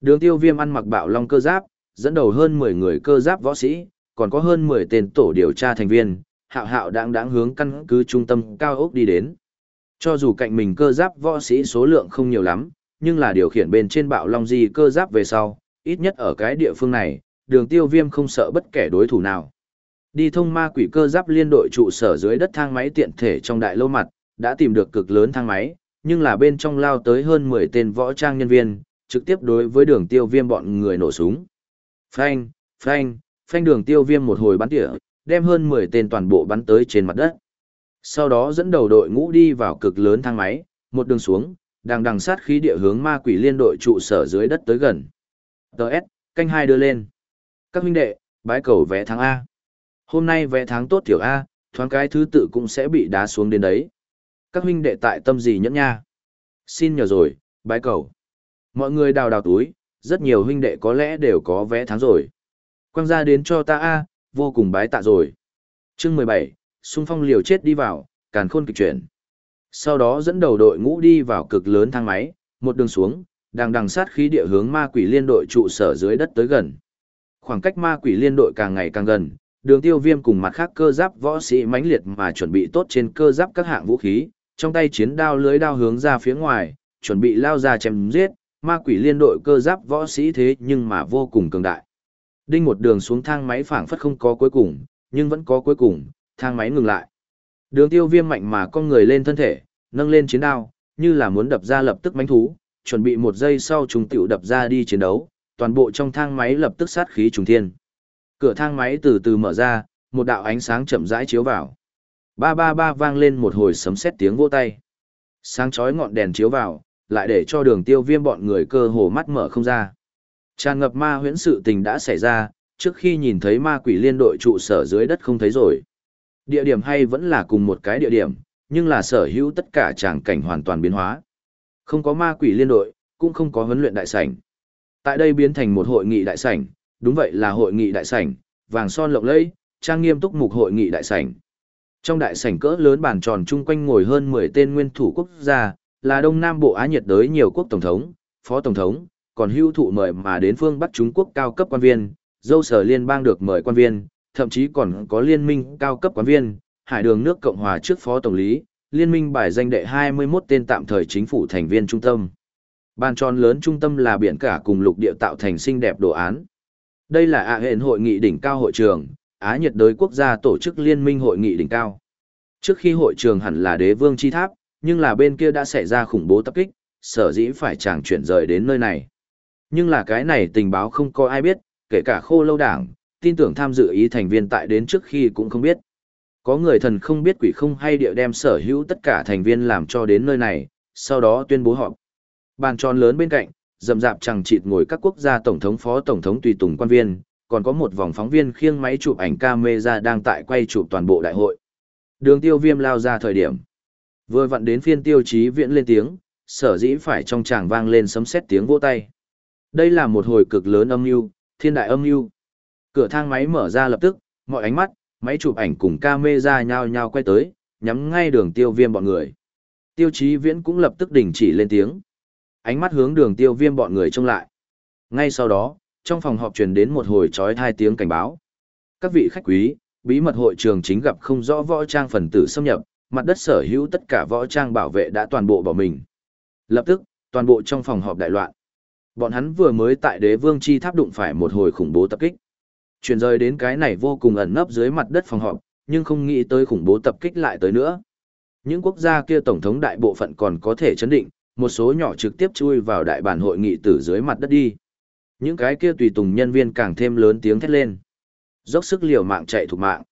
Đường tiêu viêm ăn mặc bạo long cơ giáp, dẫn đầu hơn 10 người cơ giáp võ sĩ, còn có hơn 10 tên tổ điều tra thành viên, hạo hạo đang đáng hướng căn cứ trung tâm cao ốc đi đến. Cho dù cạnh mình cơ giáp võ sĩ số lượng không nhiều lắm, nhưng là điều khiển bên trên bạo long di cơ giáp về sau, ít nhất ở cái địa phương này, đường tiêu viêm không sợ bất kể đối thủ nào. Đi thông ma quỷ cơ giáp liên đội trụ sở dưới đất thang máy tiện thể trong đại lâu mặt, đã tìm được cực lớn thang máy, nhưng là bên trong lao tới hơn 10 tên võ trang nhân viên, trực tiếp đối với đường tiêu viêm bọn người nổ súng. Phanh, phanh, phanh đường tiêu viêm một hồi bắn tỉa, đem hơn 10 tên toàn bộ bắn tới trên mặt đất. Sau đó dẫn đầu đội ngũ đi vào cực lớn thang máy, một đường xuống, đang đằng sát khí địa hướng ma quỷ liên đội trụ sở dưới đất tới gần. Đợt, canh hai đưa lên. Các huynh đệ, bái cầu vé tháng A. Hôm nay vé tháng tốt tiểu A, thoáng cái thứ tự cũng sẽ bị đá xuống đến đấy. Các huynh đệ tại tâm gì nhẫn nha. Xin nhờ rồi, bái cầu. Mọi người đào đào túi, rất nhiều huynh đệ có lẽ đều có vé tháng rồi. Quang ra đến cho ta A, vô cùng bái tạ rồi. chương mười bảy, xung phong liều chết đi vào, càn khôn kịch chuyển. Sau đó dẫn đầu đội ngũ đi vào cực lớn thang máy, một đường xuống, đang đằng sát khí địa hướng ma quỷ liên đội trụ sở dưới đất tới gần. Khoảng cách ma quỷ liên đội càng ngày càng gần, đường tiêu viêm cùng mặt khác cơ giáp võ sĩ mãnh liệt mà chuẩn bị tốt trên cơ giáp các hạng vũ khí, trong tay chiến đao lưới đao hướng ra phía ngoài, chuẩn bị lao ra chém giết, ma quỷ liên đội cơ giáp võ sĩ thế nhưng mà vô cùng cường đại. Đinh một đường xuống thang máy phảng phất không có cuối cùng, nhưng vẫn có cuối cùng, thang máy ngừng lại. Đường tiêu viêm mạnh mà con người lên thân thể, nâng lên chiến đao, như là muốn đập ra lập tức mánh thú, chuẩn bị một giây sau chúng tiểu đập ra đi chiến đấu, toàn bộ trong thang máy lập tức sát khí trùng thiên. Cửa thang máy từ từ mở ra, một đạo ánh sáng chậm rãi chiếu vào. Ba ba ba vang lên một hồi sấm sét tiếng vỗ tay. Sáng chói ngọn đèn chiếu vào, lại để cho đường tiêu viêm bọn người cơ hồ mắt mở không ra. Tràn ngập ma huyễn sự tình đã xảy ra, trước khi nhìn thấy ma quỷ liên đội trụ sở dưới đất không thấy rồi. Địa điểm hay vẫn là cùng một cái địa điểm, nhưng là sở hữu tất cả tràng cảnh hoàn toàn biến hóa. Không có ma quỷ liên đội, cũng không có huấn luyện đại sảnh. Tại đây biến thành một hội nghị đại sảnh, đúng vậy là hội nghị đại sảnh, vàng son lộng lẫy, trang nghiêm túc mục hội nghị đại sảnh. Trong đại sảnh cỡ lớn bàn tròn chung quanh ngồi hơn 10 tên nguyên thủ quốc gia, là Đông Nam Bộ Á nhiệt đới nhiều quốc tổng thống, phó tổng thống, còn hưu thụ mời mà đến phương Bắc Trung Quốc cao cấp quan viên, dâu sở liên bang được mời quan viên, thậm chí còn có liên minh cao cấp quan viên, hải đường nước Cộng hòa trước phó tổng lý, liên minh bài danh đệ 21 tên tạm thời chính phủ thành viên trung tâm. Bàn tròn lớn trung tâm là biển cả cùng lục địa tạo thành xinh đẹp đồ án. Đây là ạ hẹn hội nghị đỉnh cao hội trường, Á nhiệt đới quốc gia tổ chức liên minh hội nghị đỉnh cao. Trước khi hội trường hẳn là đế vương chi tháp, nhưng là bên kia đã xảy ra khủng bố tập kích, sở dĩ phải chàng chuyển rời đến nơi này. Nhưng là cái này tình báo không có ai biết, kể cả khô lâu đảng, tin tưởng tham dự ý thành viên tại đến trước khi cũng không biết. Có người thần không biết quỷ không hay địa đem sở hữu tất cả thành viên làm cho đến nơi này, sau đó tuyên bố họp. Bàn tròn lớn bên cạnh, dầm rạp chẳng chịt ngồi các quốc gia tổng thống phó tổng thống tùy tùng quan viên, còn có một vòng phóng viên khiêng máy chụp ảnh camera đang tại quay chụp toàn bộ đại hội. Đường tiêu viêm lao ra thời điểm. Vừa vặn đến phiên tiêu chí viễn lên tiếng, sở dĩ phải trong tràng vang lên sấm sét tiếng vỗ tay. Đây là một hồi cực lớn âm mưu, thiên đại âm mưu. Cửa thang máy mở ra lập tức, mọi ánh mắt, máy chụp ảnh cùng camera nhao nhao quay tới, nhắm ngay đường tiêu viêm bọn người. Tiêu chí viễn cũng lập tức đình chỉ lên tiếng. Ánh mắt hướng đường tiêu viêm bọn người trông lại. Ngay sau đó, trong phòng họp truyền đến một hồi trói thai tiếng cảnh báo. Các vị khách quý, bí mật hội trường chính gặp không rõ võ trang phần tử xâm nhập, mặt đất sở hữu tất cả võ trang bảo vệ đã toàn bộ bỏ mình. Lập tức, toàn bộ trong phòng họp đại loạn. Bọn hắn vừa mới tại đế vương chi tháp đụng phải một hồi khủng bố tập kích. Chuyển rời đến cái này vô cùng ẩn nấp dưới mặt đất phòng họp, nhưng không nghĩ tới khủng bố tập kích lại tới nữa. Những quốc gia kia tổng thống đại bộ phận còn có thể chấn định, một số nhỏ trực tiếp chui vào đại bản hội nghị từ dưới mặt đất đi. Những cái kia tùy tùng nhân viên càng thêm lớn tiếng thét lên. Dốc sức liều mạng chạy thủ mạng.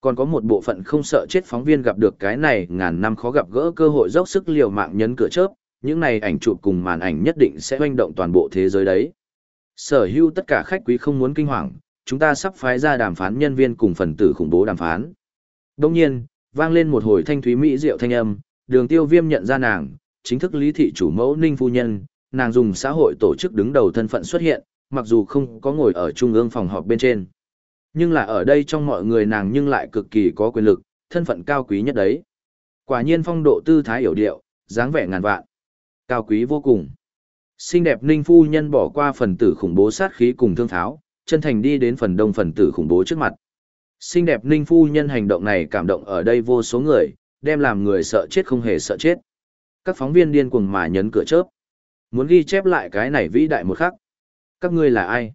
Còn có một bộ phận không sợ chết phóng viên gặp được cái này ngàn năm khó gặp gỡ cơ hội dốc sức liều mạng nhấn cửa chớp, những này ảnh chụp cùng màn ảnh nhất định sẽ hoành động toàn bộ thế giới đấy. Sở hữu tất cả khách quý không muốn kinh hoàng, chúng ta sắp phái ra đàm phán nhân viên cùng phần tử khủng bố đàm phán. Đông nhiên, vang lên một hồi thanh thúy mỹ diệu thanh âm, đường tiêu viêm nhận ra nàng, chính thức lý thị chủ mẫu ninh phu nhân, nàng dùng xã hội tổ chức đứng đầu thân phận xuất hiện, mặc dù không có ngồi ở trung ương phòng họp bên trên. Nhưng là ở đây trong mọi người nàng nhưng lại cực kỳ có quyền lực, thân phận cao quý nhất đấy. Quả nhiên phong độ tư thái hiểu điệu, dáng vẻ ngàn vạn. Cao quý vô cùng. Xinh đẹp ninh phu nhân bỏ qua phần tử khủng bố sát khí cùng thương tháo, chân thành đi đến phần đông phần tử khủng bố trước mặt. Xinh đẹp ninh phu nhân hành động này cảm động ở đây vô số người, đem làm người sợ chết không hề sợ chết. Các phóng viên điên cuồng mà nhấn cửa chớp. Muốn ghi chép lại cái này vĩ đại một khắc. Các ngươi là ai?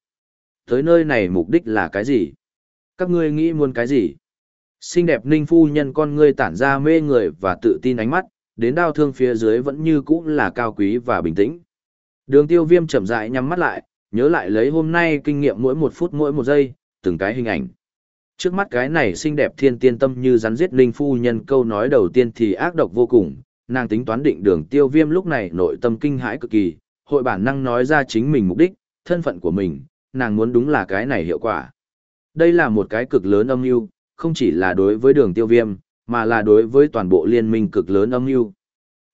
Tới nơi này mục đích là cái gì? Các ngươi nghĩ muốn cái gì? Xinh đẹp ninh phu nhân con ngươi tản ra mê người và tự tin ánh mắt, đến đau thương phía dưới vẫn như cũ là cao quý và bình tĩnh. Đường tiêu viêm chậm rãi nhắm mắt lại, nhớ lại lấy hôm nay kinh nghiệm mỗi một phút mỗi một giây, từng cái hình ảnh. Trước mắt cái này xinh đẹp thiên tiên tâm như rắn giết linh phu nhân câu nói đầu tiên thì ác độc vô cùng, nàng tính toán định đường tiêu viêm lúc này nội tâm kinh hãi cực kỳ, hội bản năng nói ra chính mình mục đích, thân phận của mình, nàng muốn đúng là cái này hiệu quả. Đây là một cái cực lớn âm mưu không chỉ là đối với đường tiêu viêm, mà là đối với toàn bộ liên minh cực lớn âm mưu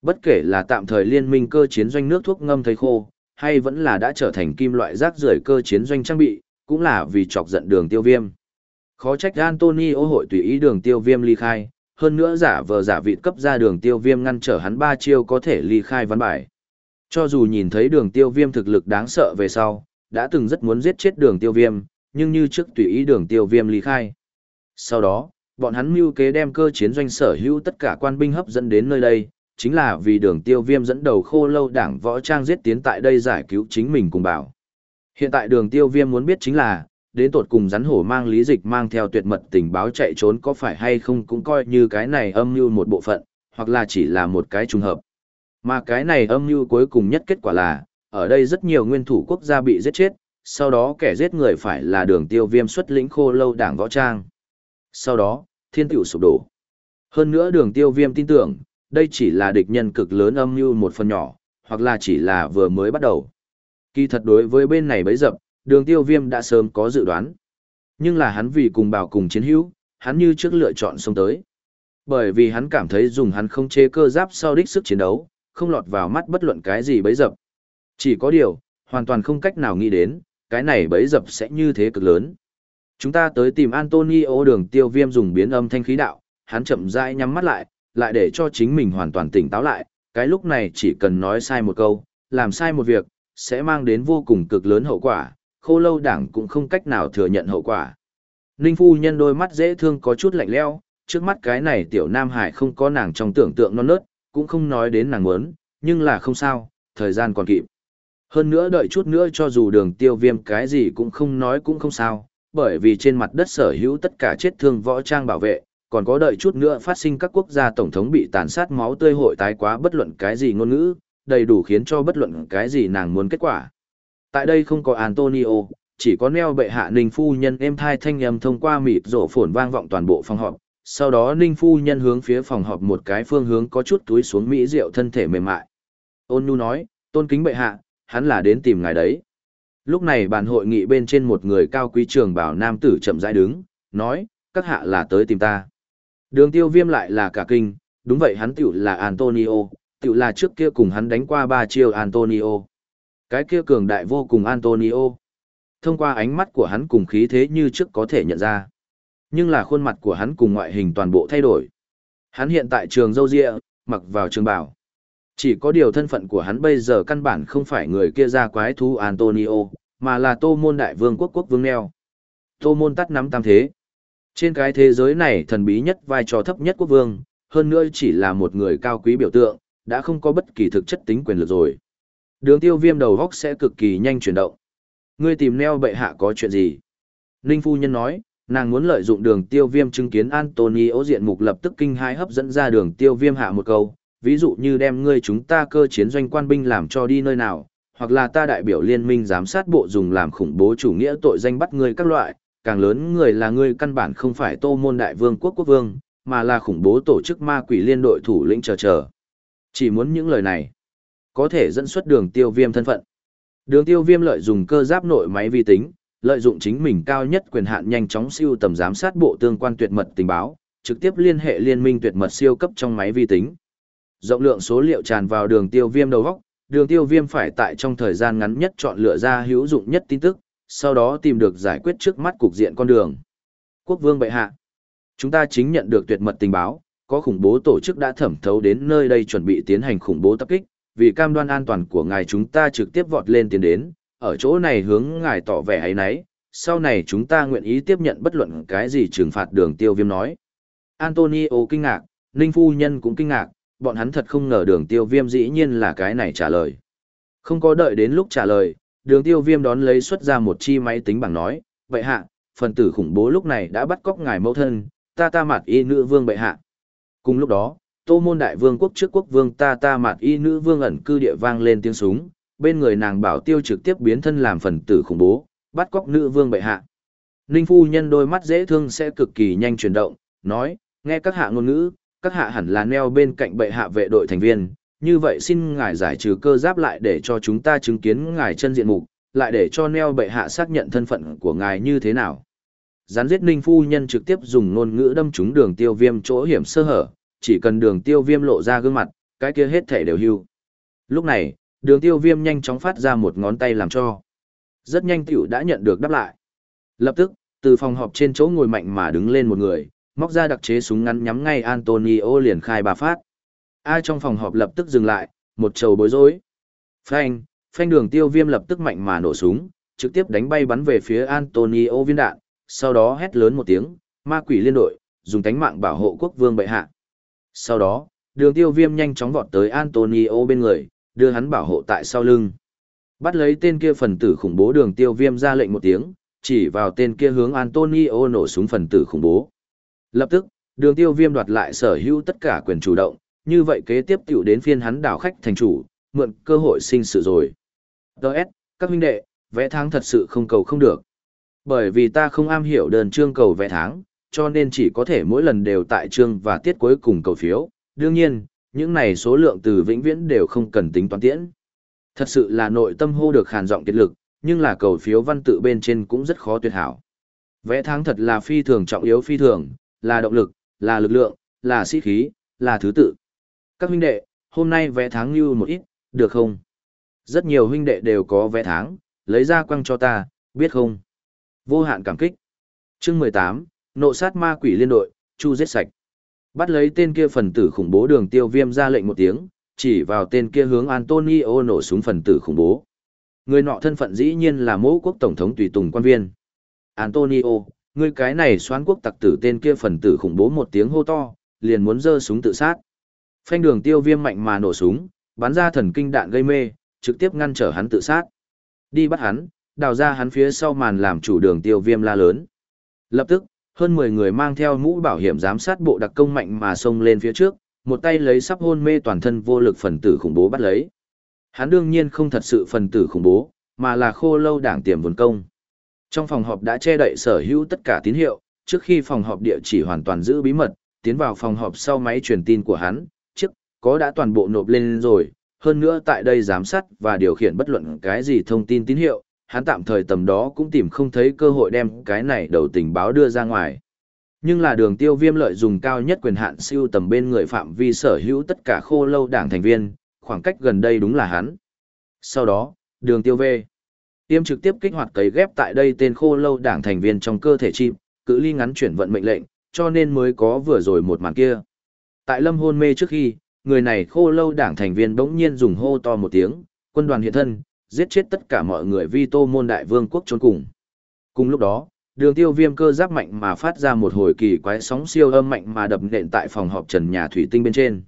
Bất kể là tạm thời liên minh cơ chiến doanh nước thuốc ngâm thấy khô, hay vẫn là đã trở thành kim loại rác rưởi cơ chiến doanh trang bị, cũng là vì chọc giận đường tiêu viêm. Khó trách Antonio hội tùy ý đường tiêu viêm ly khai, hơn nữa giả vờ giả vịt cấp ra đường tiêu viêm ngăn trở hắn ba chiêu có thể ly khai văn bài. Cho dù nhìn thấy đường tiêu viêm thực lực đáng sợ về sau, đã từng rất muốn giết chết đường tiêu viêm, nhưng như trước tùy ý đường tiêu viêm ly khai. Sau đó, bọn hắn mưu kế đem cơ chiến doanh sở hữu tất cả quan binh hấp dẫn đến nơi đây, chính là vì đường tiêu viêm dẫn đầu khô lâu đảng võ trang giết tiến tại đây giải cứu chính mình cùng bảo. Hiện tại đường tiêu viêm muốn biết chính là, đến tột cùng rắn hổ mang lý dịch mang theo tuyệt mật tình báo chạy trốn có phải hay không cũng coi như cái này âm mưu một bộ phận, hoặc là chỉ là một cái trùng hợp. Mà cái này âm mưu cuối cùng nhất kết quả là, ở đây rất nhiều nguyên thủ quốc gia bị giết chết, sau đó kẻ giết người phải là đường tiêu viêm xuất lĩnh khô lâu đảng võ trang. Sau đó, thiên tiểu sụp đổ. Hơn nữa đường tiêu viêm tin tưởng, đây chỉ là địch nhân cực lớn âm mưu một phần nhỏ, hoặc là chỉ là vừa mới bắt đầu. Kỳ thật đối với bên này bấy dập, đường tiêu viêm đã sớm có dự đoán. Nhưng là hắn vì cùng bảo cùng chiến hữu, hắn như trước lựa chọn xông tới. Bởi vì hắn cảm thấy dùng hắn không chế cơ giáp sau đích sức chiến đấu, không lọt vào mắt bất luận cái gì bấy dập. Chỉ có điều, hoàn toàn không cách nào nghĩ đến, cái này bấy dập sẽ như thế cực lớn. Chúng ta tới tìm Antonio đường tiêu viêm dùng biến âm thanh khí đạo, hắn chậm rãi nhắm mắt lại, lại để cho chính mình hoàn toàn tỉnh táo lại, cái lúc này chỉ cần nói sai một câu, làm sai một việc, sẽ mang đến vô cùng cực lớn hậu quả, khô lâu đảng cũng không cách nào thừa nhận hậu quả. Ninh phu nhân đôi mắt dễ thương có chút lạnh leo, trước mắt cái này tiểu nam hải không có nàng trong tưởng tượng non nớt, cũng không nói đến nàng muốn, nhưng là không sao, thời gian còn kịp. Hơn nữa đợi chút nữa cho dù đường tiêu viêm cái gì cũng không nói cũng không sao, bởi vì trên mặt đất sở hữu tất cả chết thương võ trang bảo vệ, còn có đợi chút nữa phát sinh các quốc gia tổng thống bị tàn sát máu tươi hội tái quá bất luận cái gì ngôn ngữ, đầy đủ khiến cho bất luận cái gì nàng muốn kết quả. Tại đây không có Antonio, chỉ có neo bệ hạ Ninh Phu Nhân êm thai thanh âm thông qua mịt rổ phổn vang vọng toàn bộ phòng họp. Sau đó Ninh Phu Nhân hướng phía phòng họp một cái phương hướng có chút túi xuống Mỹ rượu thân thể mềm mại. Ôn Nhu nói, tôn kính bệ hạ, hắn là đến tìm ngài đấy. Lúc này bàn hội nghị bên trên một người cao quý trường bảo nam tử chậm rãi đứng, nói, các hạ là tới tìm ta. Đường tiêu viêm lại là cả kinh, đúng vậy hắn tiểu là Antonio, tiểu là trước kia cùng hắn đánh qua ba chiêu Antonio. Cái kia cường đại vô cùng Antonio. Thông qua ánh mắt của hắn cùng khí thế như trước có thể nhận ra. Nhưng là khuôn mặt của hắn cùng ngoại hình toàn bộ thay đổi. Hắn hiện tại trường dâu rịa, mặc vào trường bảo. Chỉ có điều thân phận của hắn bây giờ căn bản không phải người kia ra quái thú Antonio, mà là tô môn đại vương quốc quốc vương neo. Tô môn tắt nắm tam thế. Trên cái thế giới này thần bí nhất vai trò thấp nhất quốc vương, hơn nữa chỉ là một người cao quý biểu tượng, đã không có bất kỳ thực chất tính quyền lực rồi. Đường tiêu viêm đầu góc sẽ cực kỳ nhanh chuyển động. Ngươi tìm neo bệ hạ có chuyện gì? Ninh phu nhân nói, nàng muốn lợi dụng đường tiêu viêm chứng kiến Antonio diện mục lập tức kinh hãi hấp dẫn ra đường tiêu viêm hạ một câu, ví dụ như đem ngươi chúng ta cơ chiến doanh quan binh làm cho đi nơi nào, hoặc là ta đại biểu liên minh giám sát bộ dùng làm khủng bố chủ nghĩa tội danh bắt ngươi các loại, càng lớn người là ngươi căn bản không phải tô môn đại vương quốc quốc vương, mà là khủng bố tổ chức ma quỷ liên đội thủ lĩnh chờ chờ. Chỉ muốn những lời này, có thể dẫn xuất đường tiêu viêm thân phận. Đường tiêu viêm lợi dụng cơ giáp nội máy vi tính, lợi dụng chính mình cao nhất quyền hạn nhanh chóng siêu tầm giám sát bộ tương quan tuyệt mật tình báo, trực tiếp liên hệ liên minh tuyệt mật siêu cấp trong máy vi tính. Rộng lượng số liệu tràn vào đường tiêu viêm đầu góc, đường tiêu viêm phải tại trong thời gian ngắn nhất chọn lựa ra hữu dụng nhất tin tức, sau đó tìm được giải quyết trước mắt cục diện con đường. Quốc vương bệ hạ, chúng ta chính nhận được tuyệt mật tình báo, có khủng bố tổ chức đã thẩm thấu đến nơi đây chuẩn bị tiến hành khủng bố tập kích, vì cam đoan an toàn của ngài chúng ta trực tiếp vọt lên tiến đến, ở chỗ này hướng ngài tỏ vẻ ấy nấy, sau này chúng ta nguyện ý tiếp nhận bất luận cái gì trừng phạt đường tiêu viêm nói. Antonio kinh ngạc, Ninh Phu Nhân cũng kinh ngạc, bọn hắn thật không ngờ đường tiêu viêm dĩ nhiên là cái này trả lời. Không có đợi đến lúc trả lời, đường tiêu viêm đón lấy xuất ra một chi máy tính bảng nói, vậy hạ, phần tử khủng bố lúc này đã bắt cóc ngài mẫu thân, ta ta mặt y nữ vương bệ hạ. Cùng lúc đó, tô môn đại vương quốc trước quốc vương ta ta mặt y nữ vương ẩn cư địa vang lên tiếng súng, bên người nàng bảo tiêu trực tiếp biến thân làm phần tử khủng bố, bắt cóc nữ vương bệ hạ. Ninh phu nhân đôi mắt dễ thương sẽ cực kỳ nhanh chuyển động, nói, nghe các hạ ngôn ngữ, các hạ hẳn là neo bên cạnh bệ hạ vệ đội thành viên, như vậy xin ngài giải trừ cơ giáp lại để cho chúng ta chứng kiến ngài chân diện mục, lại để cho neo bệ hạ xác nhận thân phận của ngài như thế nào. Gián giết ninh phu nhân trực tiếp dùng ngôn ngữ đâm trúng đường tiêu viêm chỗ hiểm sơ hở, chỉ cần đường tiêu viêm lộ ra gương mặt, cái kia hết thể đều hưu. Lúc này, đường tiêu viêm nhanh chóng phát ra một ngón tay làm cho. Rất nhanh tiểu đã nhận được đáp lại. Lập tức, từ phòng họp trên chỗ ngồi mạnh mà đứng lên một người, móc ra đặc chế súng ngắn nhắm ngay Antonio liền khai ba phát. Ai trong phòng họp lập tức dừng lại, một trầu bối rối. Phanh, phanh đường tiêu viêm lập tức mạnh mà nổ súng, trực tiếp đánh bay bắn về phía Antonio viên đạn, sau đó hét lớn một tiếng, ma quỷ liên đội, dùng tánh mạng bảo hộ quốc vương bệ hạ. Sau đó, đường tiêu viêm nhanh chóng vọt tới Antonio bên người, đưa hắn bảo hộ tại sau lưng. Bắt lấy tên kia phần tử khủng bố đường tiêu viêm ra lệnh một tiếng, chỉ vào tên kia hướng Antonio nổ súng phần tử khủng bố. Lập tức, đường tiêu viêm đoạt lại sở hữu tất cả quyền chủ động, như vậy kế tiếp tiểu đến phiên hắn đảo khách thành chủ, mượn cơ hội sinh sự rồi. Đợt, các huynh đệ, vẽ tháng thật sự không cầu không được. Bởi vì ta không am hiểu đơn chương cầu vẽ tháng, cho nên chỉ có thể mỗi lần đều tại chương và tiết cuối cùng cầu phiếu. Đương nhiên, những này số lượng từ vĩnh viễn đều không cần tính toán tiễn. Thật sự là nội tâm hô được hàn giọng kiệt lực, nhưng là cầu phiếu văn tự bên trên cũng rất khó tuyệt hảo. Vẽ tháng thật là phi thường trọng yếu phi thường, là động lực, là lực lượng, là sĩ khí, là thứ tự. Các huynh đệ, hôm nay vẽ tháng như một ít, được không? Rất nhiều huynh đệ đều có vẽ tháng, lấy ra quăng cho ta, biết không? Vô hạn cảm kích. Chương 18, nộ sát ma quỷ liên đội, chu giết sạch. Bắt lấy tên kia phần tử khủng bố đường tiêu viêm ra lệnh một tiếng, chỉ vào tên kia hướng Antonio nổ súng phần tử khủng bố. Người nọ thân phận dĩ nhiên là mẫu quốc tổng thống tùy tùng quan viên. Antonio, Ngươi cái này xoán quốc tặc tử tên kia phần tử khủng bố một tiếng hô to, liền muốn giơ súng tự sát. Phanh đường tiêu viêm mạnh mà nổ súng, bắn ra thần kinh đạn gây mê, trực tiếp ngăn trở hắn tự sát. Đi bắt hắn, đào ra hắn phía sau màn làm chủ đường tiêu viêm la lớn. Lập tức, hơn 10 người mang theo mũ bảo hiểm giám sát bộ đặc công mạnh mà xông lên phía trước, một tay lấy sắp hôn mê toàn thân vô lực phần tử khủng bố bắt lấy. Hắn đương nhiên không thật sự phần tử khủng bố, mà là khô lâu đảng tiềm vốn công. Trong phòng họp đã che đậy sở hữu tất cả tín hiệu, trước khi phòng họp địa chỉ hoàn toàn giữ bí mật, tiến vào phòng họp sau máy truyền tin của hắn, trước, có đã toàn bộ nộp lên rồi, hơn nữa tại đây giám sát và điều khiển bất luận cái gì thông tin tín hiệu, hắn tạm thời tầm đó cũng tìm không thấy cơ hội đem cái này đầu tình báo đưa ra ngoài. Nhưng là đường tiêu viêm lợi dùng cao nhất quyền hạn siêu tầm bên người phạm vi sở hữu tất cả khô lâu đảng thành viên, khoảng cách gần đây đúng là hắn. Sau đó, đường tiêu về Tiêm trực tiếp kích hoạt cấy ghép tại đây tên khô lâu đảng thành viên trong cơ thể chim, cự ly ngắn chuyển vận mệnh lệnh, cho nên mới có vừa rồi một màn kia. Tại lâm hôn mê trước khi, người này khô lâu đảng thành viên bỗng nhiên dùng hô to một tiếng, quân đoàn hiện thân, giết chết tất cả mọi người vi tô môn đại vương quốc trốn cùng. Cùng lúc đó, đường tiêu viêm cơ giáp mạnh mà phát ra một hồi kỳ quái sóng siêu âm mạnh mà đập nện tại phòng họp trần nhà thủy tinh bên trên.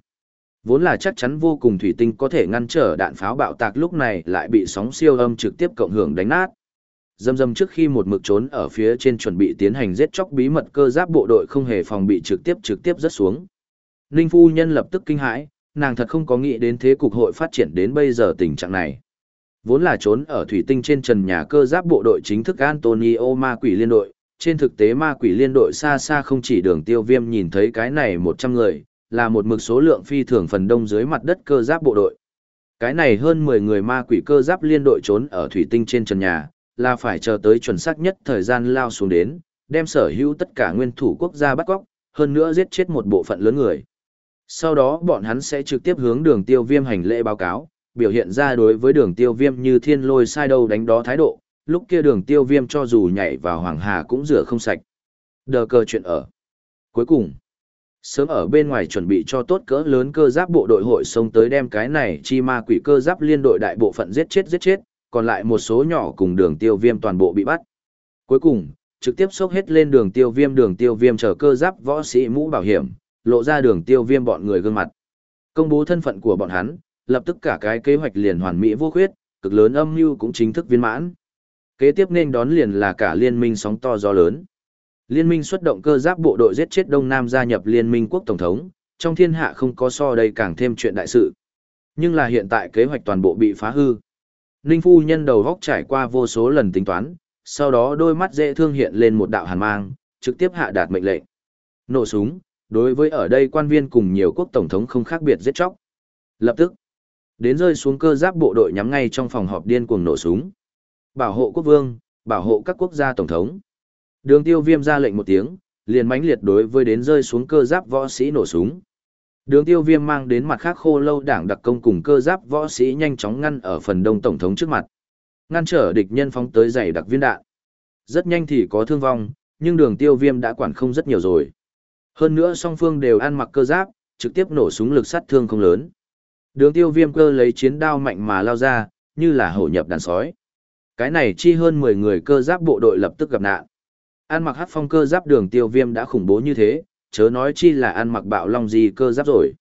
Vốn là chắc chắn vô cùng thủy tinh có thể ngăn trở đạn pháo bạo tạc lúc này lại bị sóng siêu âm trực tiếp cộng hưởng đánh nát. Dâm dâm trước khi một mực trốn ở phía trên chuẩn bị tiến hành giết chóc bí mật cơ giáp bộ đội không hề phòng bị trực tiếp trực tiếp rất xuống. Ninh phu nhân lập tức kinh hãi, nàng thật không có nghĩ đến thế cục hội phát triển đến bây giờ tình trạng này. Vốn là trốn ở thủy tinh trên trần nhà cơ giáp bộ đội chính thức Antonio ma quỷ liên đội, trên thực tế ma quỷ liên đội xa xa không chỉ đường tiêu viêm nhìn thấy cái này 100 người, là một mực số lượng phi thường phần đông dưới mặt đất cơ giáp bộ đội. Cái này hơn 10 người ma quỷ cơ giáp liên đội trốn ở thủy tinh trên trần nhà, là phải chờ tới chuẩn xác nhất thời gian lao xuống đến, đem sở hữu tất cả nguyên thủ quốc gia bắt cóc, hơn nữa giết chết một bộ phận lớn người. Sau đó bọn hắn sẽ trực tiếp hướng đường tiêu viêm hành lễ báo cáo, biểu hiện ra đối với đường tiêu viêm như thiên lôi sai đầu đánh đó thái độ, lúc kia đường tiêu viêm cho dù nhảy vào hoàng hà cũng rửa không sạch. Đờ cơ chuyện ở. Cuối cùng, sớm ở bên ngoài chuẩn bị cho tốt cỡ lớn cơ giáp bộ đội hội xông tới đem cái này chi ma quỷ cơ giáp liên đội đại bộ phận giết chết giết chết, còn lại một số nhỏ cùng đường tiêu viêm toàn bộ bị bắt. Cuối cùng, trực tiếp xốc hết lên đường tiêu viêm đường tiêu viêm chờ cơ giáp võ sĩ mũ bảo hiểm, lộ ra đường tiêu viêm bọn người gương mặt. Công bố thân phận của bọn hắn, lập tức cả cái kế hoạch liền hoàn mỹ vô khuyết, cực lớn âm mưu cũng chính thức viên mãn. Kế tiếp nên đón liền là cả liên minh sóng to gió lớn. Liên minh xuất động cơ giáp bộ đội giết chết Đông Nam gia nhập liên minh quốc tổng thống, trong thiên hạ không có so đây càng thêm chuyện đại sự. Nhưng là hiện tại kế hoạch toàn bộ bị phá hư. Ninh phu nhân đầu góc trải qua vô số lần tính toán, sau đó đôi mắt dễ thương hiện lên một đạo hàn mang, trực tiếp hạ đạt mệnh lệnh. Nổ súng, đối với ở đây quan viên cùng nhiều quốc tổng thống không khác biệt giết chóc. Lập tức, đến rơi xuống cơ giáp bộ đội nhắm ngay trong phòng họp điên cuồng nổ súng. Bảo hộ quốc vương, bảo hộ các quốc gia tổng thống. Đường tiêu viêm ra lệnh một tiếng, liền mãnh liệt đối với đến rơi xuống cơ giáp võ sĩ nổ súng. Đường tiêu viêm mang đến mặt khác khô lâu đảng đặc công cùng cơ giáp võ sĩ nhanh chóng ngăn ở phần đông tổng thống trước mặt. Ngăn trở địch nhân phóng tới giày đặc viên đạn. Rất nhanh thì có thương vong, nhưng đường tiêu viêm đã quản không rất nhiều rồi. Hơn nữa song phương đều ăn mặc cơ giáp, trực tiếp nổ súng lực sát thương không lớn. Đường tiêu viêm cơ lấy chiến đao mạnh mà lao ra, như là hổ nhập đàn sói. Cái này chi hơn 10 người cơ giáp bộ đội lập tức gặp nạn. Ăn mặc hắc phong cơ giáp đường tiêu viêm đã khủng bố như thế, chớ nói chi là ăn mặc bạo long gì cơ giáp rồi.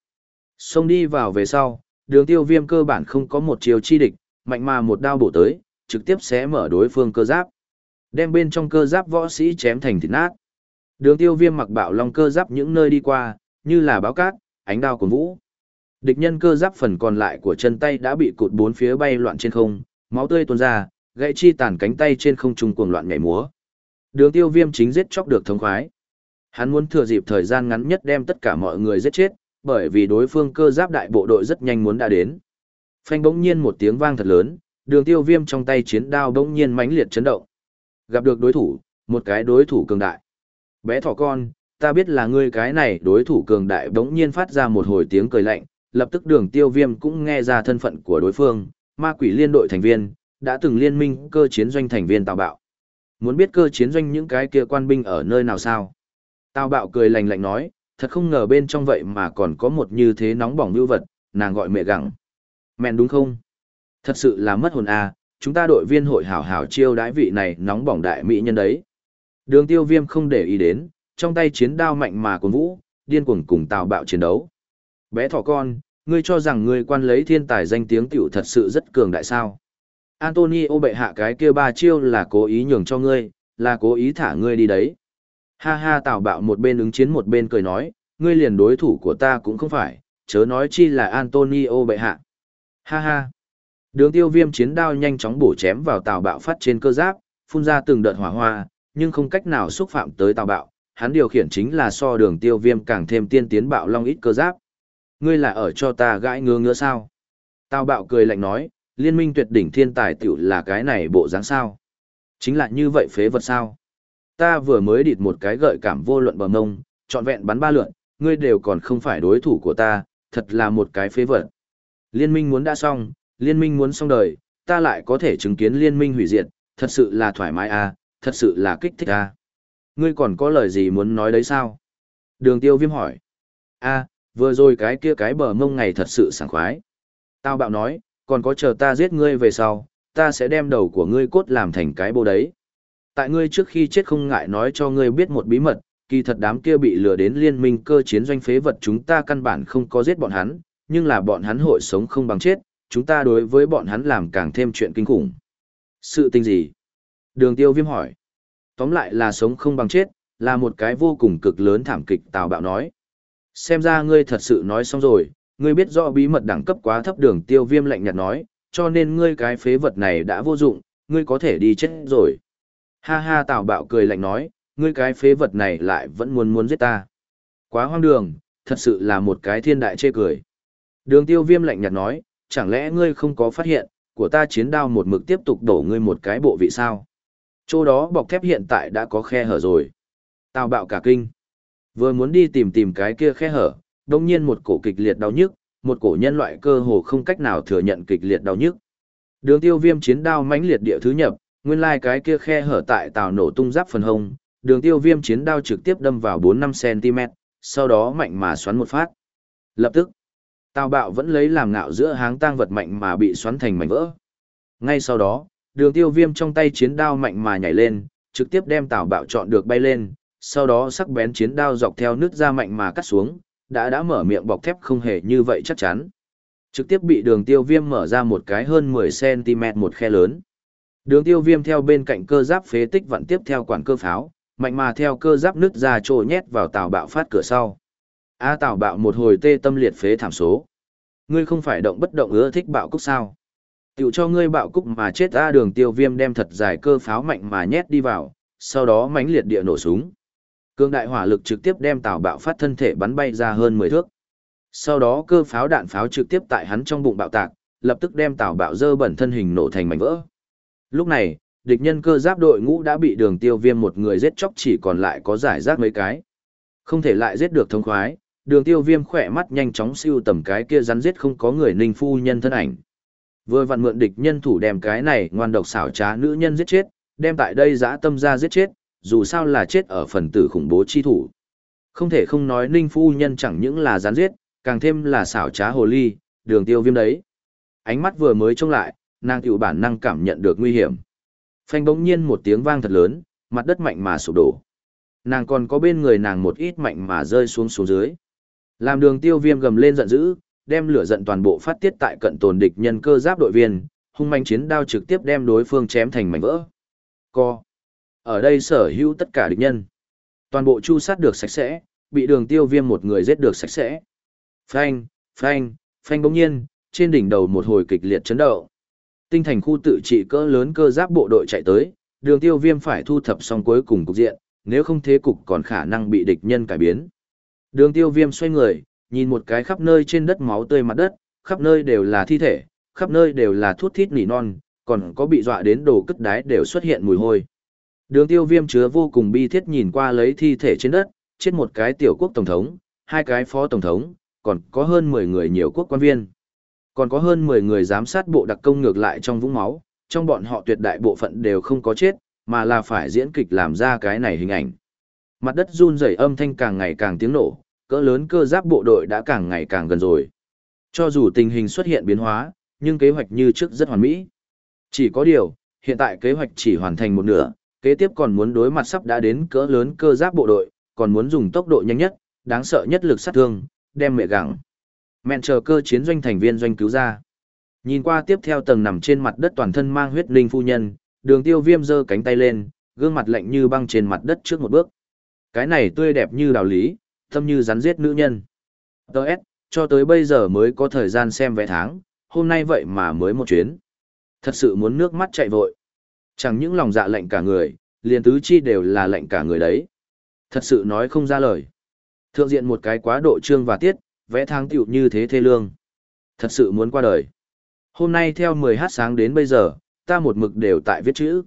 Xông đi vào về sau, đường tiêu viêm cơ bản không có một chiều chi địch, mạnh mà một đao bổ tới, trực tiếp xé mở đối phương cơ giáp. Đem bên trong cơ giáp võ sĩ chém thành thịt nát. Đường tiêu viêm mặc bạo long cơ giáp những nơi đi qua, như là báo cát, ánh đao của vũ. Địch nhân cơ giáp phần còn lại của chân tay đã bị cụt bốn phía bay loạn trên không, máu tươi tuôn ra, gãy chi tàn cánh tay trên không trung cuồng loạn nhảy múa. Đường tiêu viêm chính giết chóc được thống khoái. Hắn muốn thừa dịp thời gian ngắn nhất đem tất cả mọi người giết chết, bởi vì đối phương cơ giáp đại bộ đội rất nhanh muốn đã đến. Phanh bỗng nhiên một tiếng vang thật lớn, đường tiêu viêm trong tay chiến đao bỗng nhiên mãnh liệt chấn động. Gặp được đối thủ, một cái đối thủ cường đại. Bé thỏ con, ta biết là ngươi cái này đối thủ cường đại bỗng nhiên phát ra một hồi tiếng cười lạnh, lập tức đường tiêu viêm cũng nghe ra thân phận của đối phương, ma quỷ liên đội thành viên, đã từng liên minh cơ chiến doanh thành viên tào bạo. Muốn biết cơ chiến doanh những cái kia quan binh ở nơi nào sao? Tào bạo cười lành lạnh nói, thật không ngờ bên trong vậy mà còn có một như thế nóng bỏng như vật, nàng gọi mẹ gặng. Mẹn đúng không? Thật sự là mất hồn à, chúng ta đội viên hội hảo hảo chiêu đãi vị này nóng bỏng đại mỹ nhân đấy. Đường tiêu viêm không để ý đến, trong tay chiến đao mạnh mà cuốn vũ, điên cuồng cùng tào bạo chiến đấu. Bé thỏ con, ngươi cho rằng ngươi quan lấy thiên tài danh tiếng tiểu thật sự rất cường đại sao. Antonio bệ hạ cái kia ba chiêu là cố ý nhường cho ngươi, là cố ý thả ngươi đi đấy. Ha ha tào bạo một bên ứng chiến một bên cười nói, ngươi liền đối thủ của ta cũng không phải, chớ nói chi là Antonio bệ hạ. Ha ha. Đường tiêu viêm chiến đao nhanh chóng bổ chém vào tào bạo phát trên cơ giáp, phun ra từng đợt hỏa hoa, nhưng không cách nào xúc phạm tới tào bạo. Hắn điều khiển chính là so đường tiêu viêm càng thêm tiên tiến bạo long ít cơ giáp. Ngươi là ở cho ta gãi ngứa ngứa sao? Tào bạo cười lạnh nói, liên minh tuyệt đỉnh thiên tài tiểu là cái này bộ dáng sao? Chính là như vậy phế vật sao? Ta vừa mới địt một cái gợi cảm vô luận bờ ngông, trọn vẹn bắn ba lượn, ngươi đều còn không phải đối thủ của ta, thật là một cái phế vật. Liên minh muốn đã xong, liên minh muốn xong đời, ta lại có thể chứng kiến liên minh hủy diệt, thật sự là thoải mái à, thật sự là kích thích à. Ngươi còn có lời gì muốn nói đấy sao? Đường tiêu viêm hỏi. a vừa rồi cái kia cái bờ mông ngày thật sự sảng khoái. Tao bạo nói, còn có chờ ta giết ngươi về sau, ta sẽ đem đầu của ngươi cốt làm thành cái bô đấy. Tại ngươi trước khi chết không ngại nói cho ngươi biết một bí mật, kỳ thật đám kia bị lừa đến liên minh cơ chiến doanh phế vật chúng ta căn bản không có giết bọn hắn, nhưng là bọn hắn hội sống không bằng chết, chúng ta đối với bọn hắn làm càng thêm chuyện kinh khủng. Sự tình gì? Đường tiêu viêm hỏi. Tóm lại là sống không bằng chết, là một cái vô cùng cực lớn thảm kịch tào bạo nói. Xem ra ngươi thật sự nói xong rồi, ngươi biết rõ bí mật đẳng cấp quá thấp đường tiêu viêm lạnh nhạt nói, cho nên ngươi cái phế vật này đã vô dụng, ngươi có thể đi chết rồi. Ha ha tào bạo cười lạnh nói, ngươi cái phế vật này lại vẫn muốn muốn giết ta. Quá hoang đường, thật sự là một cái thiên đại chê cười. Đường tiêu viêm lạnh nhạt nói, chẳng lẽ ngươi không có phát hiện, của ta chiến đao một mực tiếp tục đổ ngươi một cái bộ vị sao? Chỗ đó bọc thép hiện tại đã có khe hở rồi. Tào bạo cả kinh. Vừa muốn đi tìm tìm cái kia khe hở, đồng nhiên một cổ kịch liệt đau nhức, một cổ nhân loại cơ hồ không cách nào thừa nhận kịch liệt đau nhức. Đường tiêu viêm chiến đao mãnh liệt địa thứ nhập, nguyên lai cái kia khe hở tại tàu nổ tung giáp phần hông, đường tiêu viêm chiến đao trực tiếp đâm vào 4-5cm, sau đó mạnh mà xoắn một phát. Lập tức, Tào bạo vẫn lấy làm ngạo giữa háng tang vật mạnh mà bị xoắn thành mảnh vỡ. Ngay sau đó, đường tiêu viêm trong tay chiến đao mạnh mà nhảy lên, trực tiếp đem tào bạo chọn được bay lên, sau đó sắc bén chiến đao dọc theo nước ra mạnh mà cắt xuống, đã đã mở miệng bọc thép không hề như vậy chắc chắn. Trực tiếp bị đường tiêu viêm mở ra một cái hơn 10cm một khe lớn. Đường tiêu viêm theo bên cạnh cơ giáp phế tích vẫn tiếp theo quản cơ pháo, mạnh mà theo cơ giáp nứt ra trồ nhét vào tàu bạo phát cửa sau. A tàu bạo một hồi tê tâm liệt phế thảm số. Ngươi không phải động bất động ưa thích bạo cúc sao? Tiểu cho ngươi bạo cúc mà chết ra đường tiêu viêm đem thật dài cơ pháo mạnh mà nhét đi vào, sau đó mánh liệt địa nổ súng. Cương đại hỏa lực trực tiếp đem tào bạo phát thân thể bắn bay ra hơn 10 thước. Sau đó cơ pháo đạn pháo trực tiếp tại hắn trong bụng bạo tạc, lập tức đem tào bạo dơ bẩn thân hình nổ thành mảnh vỡ. Lúc này, địch nhân cơ giáp đội ngũ đã bị đường tiêu viêm một người giết chóc chỉ còn lại có giải rác mấy cái. Không thể lại giết được thông khoái, đường tiêu viêm khỏe mắt nhanh chóng siêu tầm cái kia rắn giết không có người ninh phu nhân thân ảnh. Vừa vặn mượn địch nhân thủ đem cái này ngoan độc xảo trá nữ nhân giết chết, đem tại đây giã tâm ra giết chết, dù sao là chết ở phần tử khủng bố chi thủ. Không thể không nói ninh phu nhân chẳng những là gián giết, càng thêm là xảo trá hồ ly, đường tiêu viêm đấy. Ánh mắt vừa mới trông lại, nàng tiểu bản năng cảm nhận được nguy hiểm. Phanh bỗng nhiên một tiếng vang thật lớn, mặt đất mạnh mà sụp đổ. Nàng còn có bên người nàng một ít mạnh mà rơi xuống xuống dưới. Làm đường tiêu viêm gầm lên giận dữ, đem lửa giận toàn bộ phát tiết tại cận tồn địch nhân cơ giáp đội viên, hung manh chiến đao trực tiếp đem đối phương chém thành mảnh vỡ. Co ở đây sở hữu tất cả địch nhân. Toàn bộ chu sát được sạch sẽ, bị đường tiêu viêm một người giết được sạch sẽ. Phanh, phanh, phanh bỗng nhiên, trên đỉnh đầu một hồi kịch liệt chấn động. Tinh thành khu tự trị cỡ lớn cơ giáp bộ đội chạy tới, đường tiêu viêm phải thu thập xong cuối cùng cục diện, nếu không thế cục còn khả năng bị địch nhân cải biến. Đường tiêu viêm xoay người, nhìn một cái khắp nơi trên đất máu tươi mặt đất, khắp nơi đều là thi thể, khắp nơi đều là thuốc thít nỉ non, còn có bị dọa đến đồ cất đái đều xuất hiện mùi hôi. Đường tiêu viêm chứa vô cùng bi thiết nhìn qua lấy thi thể trên đất, chết một cái tiểu quốc tổng thống, hai cái phó tổng thống, còn có hơn 10 người nhiều quốc quan viên. Còn có hơn 10 người giám sát bộ đặc công ngược lại trong vũng máu, trong bọn họ tuyệt đại bộ phận đều không có chết, mà là phải diễn kịch làm ra cái này hình ảnh. Mặt đất run rẩy âm thanh càng ngày càng tiếng nổ, cỡ lớn cơ giáp bộ đội đã càng ngày càng gần rồi. Cho dù tình hình xuất hiện biến hóa, nhưng kế hoạch như trước rất hoàn mỹ. Chỉ có điều, hiện tại kế hoạch chỉ hoàn thành một nửa, kế tiếp còn muốn đối mặt sắp đã đến cỡ lớn cơ giáp bộ đội, còn muốn dùng tốc độ nhanh nhất, đáng sợ nhất lực sát thương, đem mẹ gặng. Mẹn chờ cơ chiến doanh thành viên doanh cứu ra. Nhìn qua tiếp theo tầng nằm trên mặt đất toàn thân mang huyết linh phu nhân, đường tiêu viêm giơ cánh tay lên, gương mặt lạnh như băng trên mặt đất trước một bước. Cái này tươi đẹp như đào lý, thâm như rắn giết nữ nhân. Đợt, cho tới bây giờ mới có thời gian xem vẽ tháng, hôm nay vậy mà mới một chuyến. Thật sự muốn nước mắt chạy vội. Chẳng những lòng dạ lạnh cả người, liền tứ chi đều là lạnh cả người đấy. Thật sự nói không ra lời. Thượng diện một cái quá độ trương và tiết, vẽ tháng tiểu như thế thê lương. Thật sự muốn qua đời. Hôm nay theo 10h sáng đến bây giờ, ta một mực đều tại viết chữ.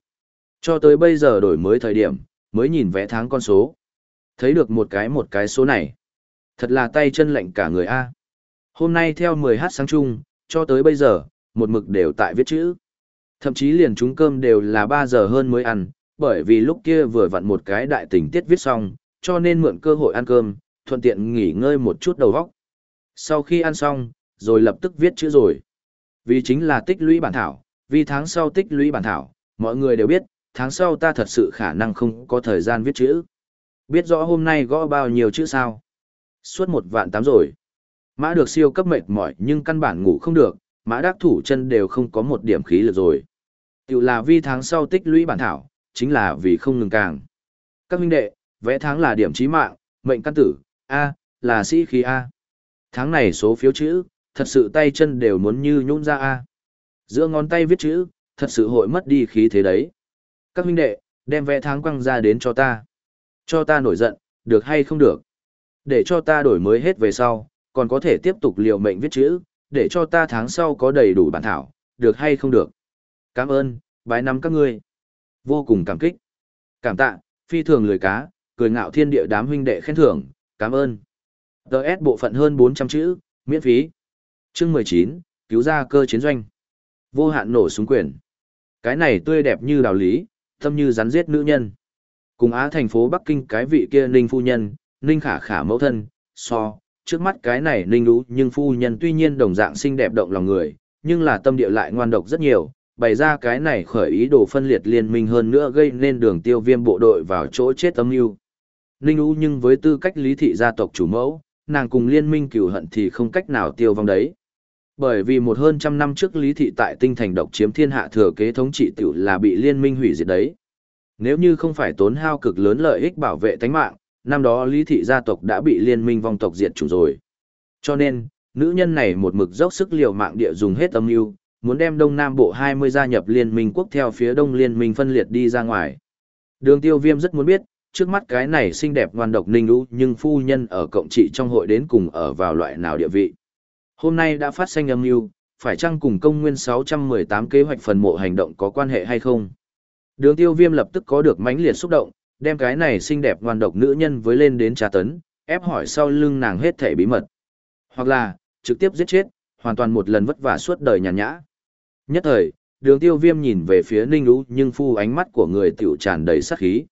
Cho tới bây giờ đổi mới thời điểm, mới nhìn vẽ tháng con số. Thấy được một cái một cái số này. Thật là tay chân lạnh cả người A. Hôm nay theo 10h sáng chung, cho tới bây giờ, một mực đều tại viết chữ. Thậm chí liền chúng cơm đều là 3 giờ hơn mới ăn, bởi vì lúc kia vừa vặn một cái đại tình tiết viết xong, cho nên mượn cơ hội ăn cơm, thuận tiện nghỉ ngơi một chút đầu óc. Sau khi ăn xong, rồi lập tức viết chữ rồi. Vì chính là tích lũy bản thảo, vì tháng sau tích lũy bản thảo, mọi người đều biết, tháng sau ta thật sự khả năng không có thời gian viết chữ. Biết rõ hôm nay gõ bao nhiêu chữ sao? Suốt một vạn tám rồi. Mã được siêu cấp mệt mỏi nhưng căn bản ngủ không được, mã đắc thủ chân đều không có một điểm khí lực rồi. Tiểu là vi tháng sau tích lũy bản thảo, chính là vì không ngừng càng. Các huynh đệ, vẽ tháng là điểm chí mạng, mệnh căn tử, A, là sĩ khí A. Tháng này số phiếu chữ, thật sự tay chân đều muốn như nhũn ra A. Giữa ngón tay viết chữ, thật sự hội mất đi khí thế đấy. Các huynh đệ, đem vẽ tháng quăng ra đến cho ta. Cho ta nổi giận, được hay không được. Để cho ta đổi mới hết về sau, còn có thể tiếp tục liều mệnh viết chữ, để cho ta tháng sau có đầy đủ bản thảo, được hay không được. Cảm ơn, bái năm các ngươi. Vô cùng cảm kích. Cảm tạ, phi thường lười cá, cười ngạo thiên địa đám huynh đệ khen thưởng, cảm ơn. TS bộ phận hơn 400 chữ, miễn phí. Chương 19, cứu ra cơ chiến doanh. Vô hạn nổ súng quyền. Cái này tươi đẹp như đạo lý, tâm như rắn giết nữ nhân. Cùng Á thành phố Bắc Kinh cái vị kia Ninh phu nhân, Ninh khả khả mẫu thân, so, trước mắt cái này Ninh lũ nhưng phu nhân tuy nhiên đồng dạng xinh đẹp động lòng người, nhưng là tâm địa lại ngoan độc rất nhiều, bày ra cái này khởi ý đồ phân liệt liên minh hơn nữa gây nên đường tiêu viêm bộ đội vào chỗ chết âm mưu Ninh lũ nhưng với tư cách lý thị gia tộc chủ mẫu, nàng cùng liên minh cửu hận thì không cách nào tiêu vong đấy. Bởi vì một hơn trăm năm trước lý thị tại tinh thành độc chiếm thiên hạ thừa kế thống trị tiểu là bị liên minh hủy diệt đấy. Nếu như không phải tốn hao cực lớn lợi ích bảo vệ tánh mạng, năm đó lý thị gia tộc đã bị liên minh vong tộc diệt chủng rồi. Cho nên, nữ nhân này một mực dốc sức liều mạng địa dùng hết âm mưu, muốn đem Đông Nam Bộ 20 gia nhập liên minh quốc theo phía Đông liên minh phân liệt đi ra ngoài. Đường tiêu viêm rất muốn biết, trước mắt cái này xinh đẹp ngoan độc ninh lũ nhưng phu nhân ở cộng trị trong hội đến cùng ở vào loại nào địa vị. Hôm nay đã phát sinh âm mưu phải chăng cùng công nguyên 618 kế hoạch phần mộ hành động có quan hệ hay không? Đường tiêu viêm lập tức có được mãnh liệt xúc động, đem cái này xinh đẹp ngoan độc nữ nhân với lên đến trà tấn, ép hỏi sau lưng nàng hết thể bí mật. Hoặc là, trực tiếp giết chết, hoàn toàn một lần vất vả suốt đời nhàn nhã. Nhất thời, đường tiêu viêm nhìn về phía Ninh Ú nhưng phu ánh mắt của người tiểu tràn đầy sát khí.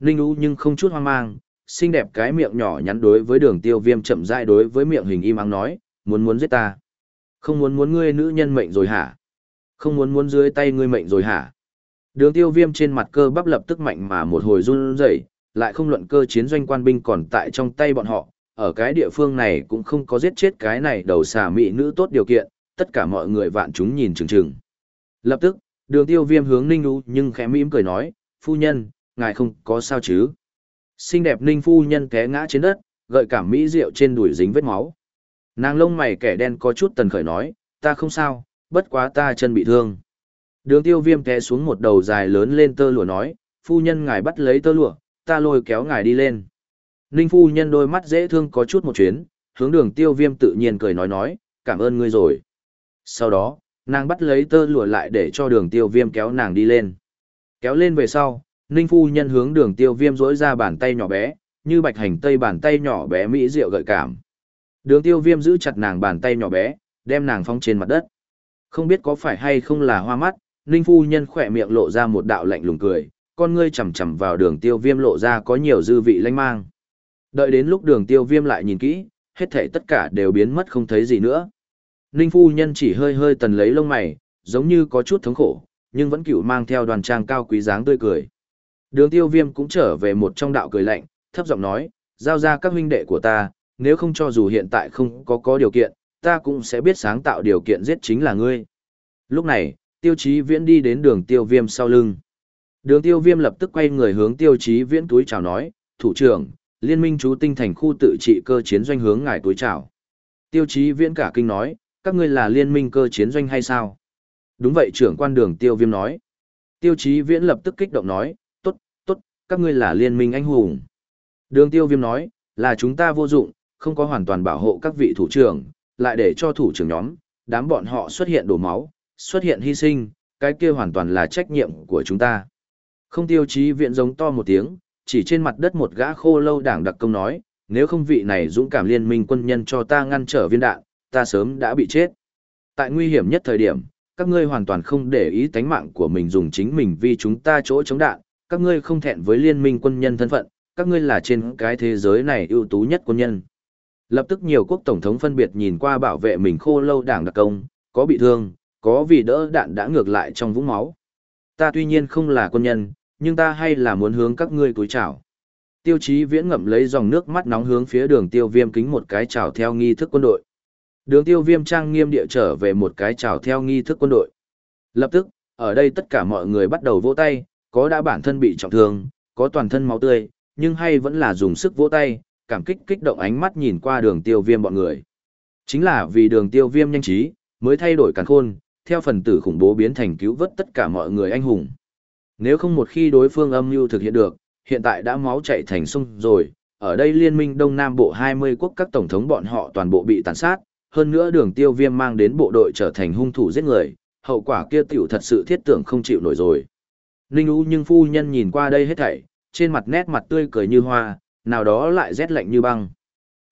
Ninh Ú nhưng không chút hoang mang, xinh đẹp cái miệng nhỏ nhắn đối với đường tiêu viêm chậm rãi đối với miệng hình im ắng nói, muốn muốn giết ta. Không muốn muốn ngươi nữ nhân mệnh rồi hả? Không muốn muốn dưới tay ngươi mệnh rồi hả? Đường tiêu viêm trên mặt cơ bắp lập tức mạnh mà một hồi run rẩy lại không luận cơ chiến doanh quan binh còn tại trong tay bọn họ, ở cái địa phương này cũng không có giết chết cái này đầu xà mỹ nữ tốt điều kiện, tất cả mọi người vạn chúng nhìn chừng chừng. Lập tức, đường tiêu viêm hướng ninh đu nhưng khẽ mỉm cười nói, phu nhân, ngài không có sao chứ. Xinh đẹp ninh phu nhân té ngã trên đất, gợi cảm mỹ rượu trên đùi dính vết máu. Nàng lông mày kẻ đen có chút tần khởi nói, ta không sao, bất quá ta chân bị thương. Đường tiêu viêm té xuống một đầu dài lớn lên tơ lụa nói, phu nhân ngài bắt lấy tơ lụa, ta lôi kéo ngài đi lên. Ninh phu nhân đôi mắt dễ thương có chút một chuyến, hướng đường tiêu viêm tự nhiên cười nói nói, cảm ơn ngươi rồi. Sau đó, nàng bắt lấy tơ lụa lại để cho đường tiêu viêm kéo nàng đi lên. Kéo lên về sau, Ninh phu nhân hướng đường tiêu viêm rỗi ra bàn tay nhỏ bé, như bạch hành tây bàn tay nhỏ bé mỹ rượu gợi cảm. Đường tiêu viêm giữ chặt nàng bàn tay nhỏ bé, đem nàng phong trên mặt đất. Không biết có phải hay không là hoa mắt, Ninh phu nhân khỏe miệng lộ ra một đạo lạnh lùng cười, con ngươi chầm chầm vào đường tiêu viêm lộ ra có nhiều dư vị lanh mang. Đợi đến lúc đường tiêu viêm lại nhìn kỹ, hết thể tất cả đều biến mất không thấy gì nữa. Ninh phu nhân chỉ hơi hơi tần lấy lông mày, giống như có chút thống khổ, nhưng vẫn cựu mang theo đoàn trang cao quý dáng tươi cười. Đường tiêu viêm cũng trở về một trong đạo cười lạnh, thấp giọng nói, giao ra các huynh đệ của ta, nếu không cho dù hiện tại không có có điều kiện, ta cũng sẽ biết sáng tạo điều kiện giết chính là ngươi. Lúc này, tiêu chí viễn đi đến đường tiêu viêm sau lưng. Đường tiêu viêm lập tức quay người hướng tiêu chí viễn túi chào nói, thủ trưởng, liên minh chú tinh thành khu tự trị cơ chiến doanh hướng ngài túi chào. Tiêu chí viễn cả kinh nói, các ngươi là liên minh cơ chiến doanh hay sao? Đúng vậy trưởng quan đường tiêu viêm nói. Tiêu chí viễn lập tức kích động nói, tốt, tốt, các ngươi là liên minh anh hùng. Đường tiêu viêm nói, là chúng ta vô dụng, không có hoàn toàn bảo hộ các vị thủ trưởng, lại để cho thủ trưởng nhóm, đám bọn họ xuất hiện đổ máu, xuất hiện hy sinh, cái kia hoàn toàn là trách nhiệm của chúng ta. Không tiêu chí viện giống to một tiếng, chỉ trên mặt đất một gã khô lâu đảng đặc công nói, nếu không vị này dũng cảm liên minh quân nhân cho ta ngăn trở viên đạn, ta sớm đã bị chết. Tại nguy hiểm nhất thời điểm, các ngươi hoàn toàn không để ý tánh mạng của mình dùng chính mình vì chúng ta chỗ chống đạn, các ngươi không thẹn với liên minh quân nhân thân phận, các ngươi là trên cái thế giới này ưu tú nhất quân nhân. Lập tức nhiều quốc tổng thống phân biệt nhìn qua bảo vệ mình khô lâu đảng đặc công, có bị thương, có vì đỡ đạn đã ngược lại trong vũng máu. Ta tuy nhiên không là quân nhân, nhưng ta hay là muốn hướng các ngươi cúi chào. Tiêu chí viễn ngậm lấy dòng nước mắt nóng hướng phía đường tiêu viêm kính một cái chào theo nghi thức quân đội. Đường tiêu viêm trang nghiêm địa trở về một cái chào theo nghi thức quân đội. Lập tức, ở đây tất cả mọi người bắt đầu vỗ tay, có đã bản thân bị trọng thương, có toàn thân máu tươi, nhưng hay vẫn là dùng sức vỗ tay, cảm kích kích động ánh mắt nhìn qua đường tiêu viêm bọn người. Chính là vì đường tiêu viêm nhanh trí, mới thay đổi càn khôn, theo phần tử khủng bố biến thành cứu vớt tất cả mọi người anh hùng. Nếu không một khi đối phương âm mưu thực hiện được, hiện tại đã máu chạy thành sông rồi, ở đây liên minh Đông Nam Bộ 20 quốc các tổng thống bọn họ toàn bộ bị tàn sát, hơn nữa đường tiêu viêm mang đến bộ đội trở thành hung thủ giết người, hậu quả kia tiểu thật sự thiết tưởng không chịu nổi rồi. Ninh Ú nhưng phu nhân nhìn qua đây hết thảy, trên mặt nét mặt tươi cười như hoa, nào đó lại rét lạnh như băng.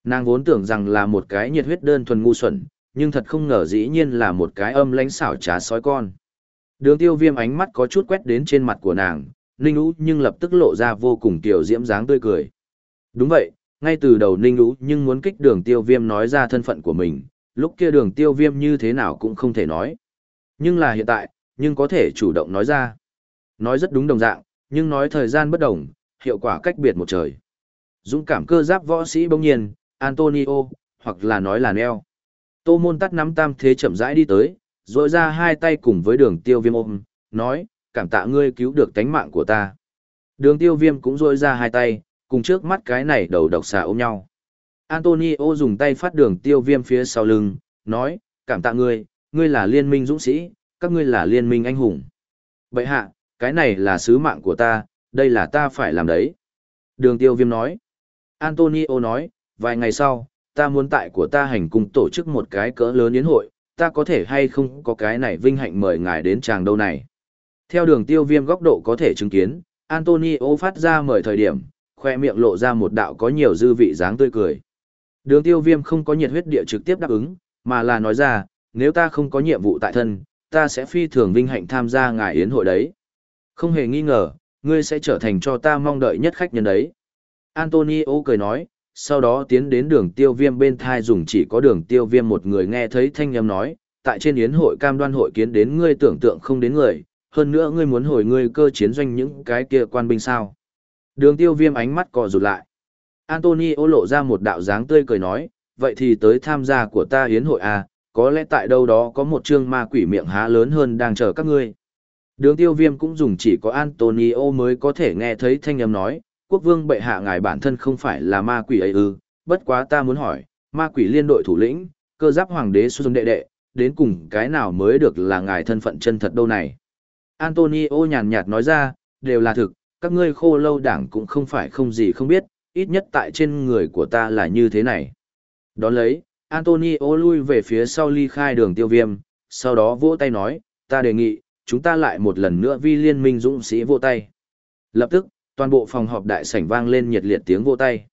Nàng vốn tưởng rằng là một cái nhiệt huyết đơn thuần ngu xuẩn, nhưng thật không ngờ dĩ nhiên là một cái âm lãnh xảo trá sói con. Đường tiêu viêm ánh mắt có chút quét đến trên mặt của nàng, Ninh Ú nhưng lập tức lộ ra vô cùng tiểu diễm dáng tươi cười. Đúng vậy, ngay từ đầu Ninh Ú nhưng muốn kích đường tiêu viêm nói ra thân phận của mình, lúc kia đường tiêu viêm như thế nào cũng không thể nói. Nhưng là hiện tại, nhưng có thể chủ động nói ra. Nói rất đúng đồng dạng, nhưng nói thời gian bất đồng, hiệu quả cách biệt một trời. Dũng cảm cơ giáp võ sĩ bỗng nhiên, Antonio, hoặc là nói là Neo. Tô môn tắt nắm tam thế chậm rãi đi tới, rồi ra hai tay cùng với đường tiêu viêm ôm, nói, cảm tạ ngươi cứu được tánh mạng của ta. Đường tiêu viêm cũng rôi ra hai tay, cùng trước mắt cái này đầu độc xà ôm nhau. Antonio dùng tay phát đường tiêu viêm phía sau lưng, nói, cảm tạ ngươi, ngươi là liên minh dũng sĩ, các ngươi là liên minh anh hùng. Vậy hạ, cái này là sứ mạng của ta, đây là ta phải làm đấy. Đường tiêu viêm nói. Antonio nói, vài ngày sau, ta muốn tại của ta hành cung tổ chức một cái cỡ lớn yến hội, ta có thể hay không có cái này vinh hạnh mời ngài đến chàng đâu này. Theo đường tiêu viêm góc độ có thể chứng kiến, Antonio phát ra mời thời điểm, khoe miệng lộ ra một đạo có nhiều dư vị dáng tươi cười. Đường tiêu viêm không có nhiệt huyết địa trực tiếp đáp ứng, mà là nói ra, nếu ta không có nhiệm vụ tại thân, ta sẽ phi thường vinh hạnh tham gia ngài yến hội đấy. Không hề nghi ngờ, ngươi sẽ trở thành cho ta mong đợi nhất khách nhân đấy. Antonio cười nói, sau đó tiến đến đường tiêu viêm bên thai dùng chỉ có đường tiêu viêm một người nghe thấy thanh âm nói, tại trên yến hội cam đoan hội kiến đến ngươi tưởng tượng không đến người, hơn nữa ngươi muốn hồi ngươi cơ chiến doanh những cái kia quan binh sao. Đường tiêu viêm ánh mắt cò rụt lại. Antonio lộ ra một đạo dáng tươi cười nói, vậy thì tới tham gia của ta yến hội à, có lẽ tại đâu đó có một chương ma quỷ miệng há lớn hơn đang chờ các ngươi. Đường tiêu viêm cũng dùng chỉ có Antonio mới có thể nghe thấy thanh âm nói, quốc vương bệ hạ ngài bản thân không phải là ma quỷ ấy ư, bất quá ta muốn hỏi, ma quỷ liên đội thủ lĩnh, cơ giáp hoàng đế xuân đệ đệ, đến cùng cái nào mới được là ngài thân phận chân thật đâu này. Antonio nhàn nhạt nói ra, đều là thực, các ngươi khô lâu đảng cũng không phải không gì không biết, ít nhất tại trên người của ta là như thế này. Đón lấy, Antonio lui về phía sau ly khai đường tiêu viêm, sau đó vỗ tay nói, ta đề nghị, chúng ta lại một lần nữa vi liên minh dũng sĩ vỗ tay. Lập tức, toàn bộ phòng họp đại sảnh vang lên nhiệt liệt tiếng vỗ tay.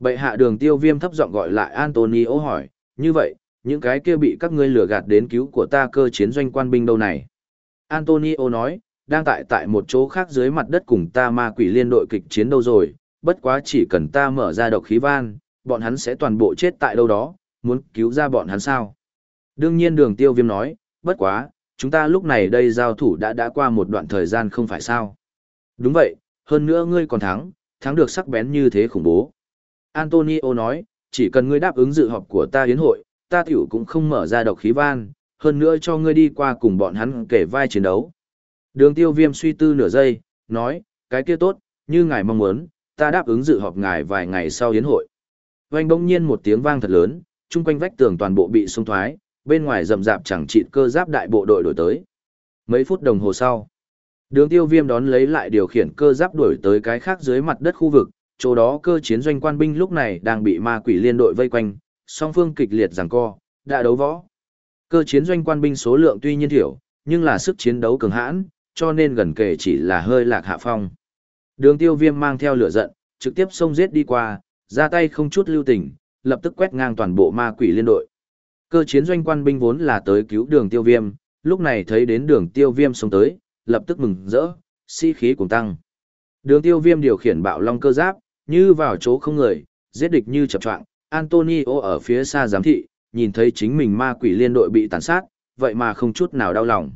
Bệ hạ đường tiêu viêm thấp giọng gọi lại Antonio hỏi, như vậy, những cái kia bị các ngươi lừa gạt đến cứu của ta cơ chiến doanh quan binh đâu này. Antonio nói, đang tại tại một chỗ khác dưới mặt đất cùng ta ma quỷ liên đội kịch chiến đâu rồi, bất quá chỉ cần ta mở ra độc khí van, bọn hắn sẽ toàn bộ chết tại đâu đó, muốn cứu ra bọn hắn sao. Đương nhiên đường tiêu viêm nói, bất quá, chúng ta lúc này đây giao thủ đã đã qua một đoạn thời gian không phải sao. Đúng vậy, hơn nữa ngươi còn thắng, thắng được sắc bén như thế khủng bố. Antonio nói, chỉ cần ngươi đáp ứng dự họp của ta hiến hội, ta tiểu cũng không mở ra độc khí van, hơn nữa cho ngươi đi qua cùng bọn hắn kể vai chiến đấu. Đường tiêu viêm suy tư nửa giây, nói, cái kia tốt, như ngài mong muốn, ta đáp ứng dự họp ngài vài ngày sau hiến hội. Vành bỗng nhiên một tiếng vang thật lớn, chung quanh vách tường toàn bộ bị xung thoái, bên ngoài rậm rạp chẳng chịt cơ giáp đại bộ đội đổi tới. Mấy phút đồng hồ sau, đường tiêu viêm đón lấy lại điều khiển cơ giáp đuổi tới cái khác dưới mặt đất khu vực, chỗ đó cơ chiến doanh quan binh lúc này đang bị ma quỷ liên đội vây quanh, song phương kịch liệt giằng co, đã đấu võ. Cơ chiến doanh quan binh số lượng tuy nhiên thiểu, nhưng là sức chiến đấu cường hãn, cho nên gần kề chỉ là hơi lạc hạ phong. Đường tiêu viêm mang theo lửa giận, trực tiếp xông giết đi qua, ra tay không chút lưu tình, lập tức quét ngang toàn bộ ma quỷ liên đội. Cơ chiến doanh quan binh vốn là tới cứu đường tiêu viêm, lúc này thấy đến đường tiêu viêm sống tới, lập tức mừng rỡ, si khí cùng tăng. Đường tiêu viêm điều khiển bạo long cơ giáp, như vào chỗ không người, giết địch như chập choạng Antonio ở phía xa giám thị, nhìn thấy chính mình ma quỷ liên đội bị tàn sát, vậy mà không chút nào đau lòng.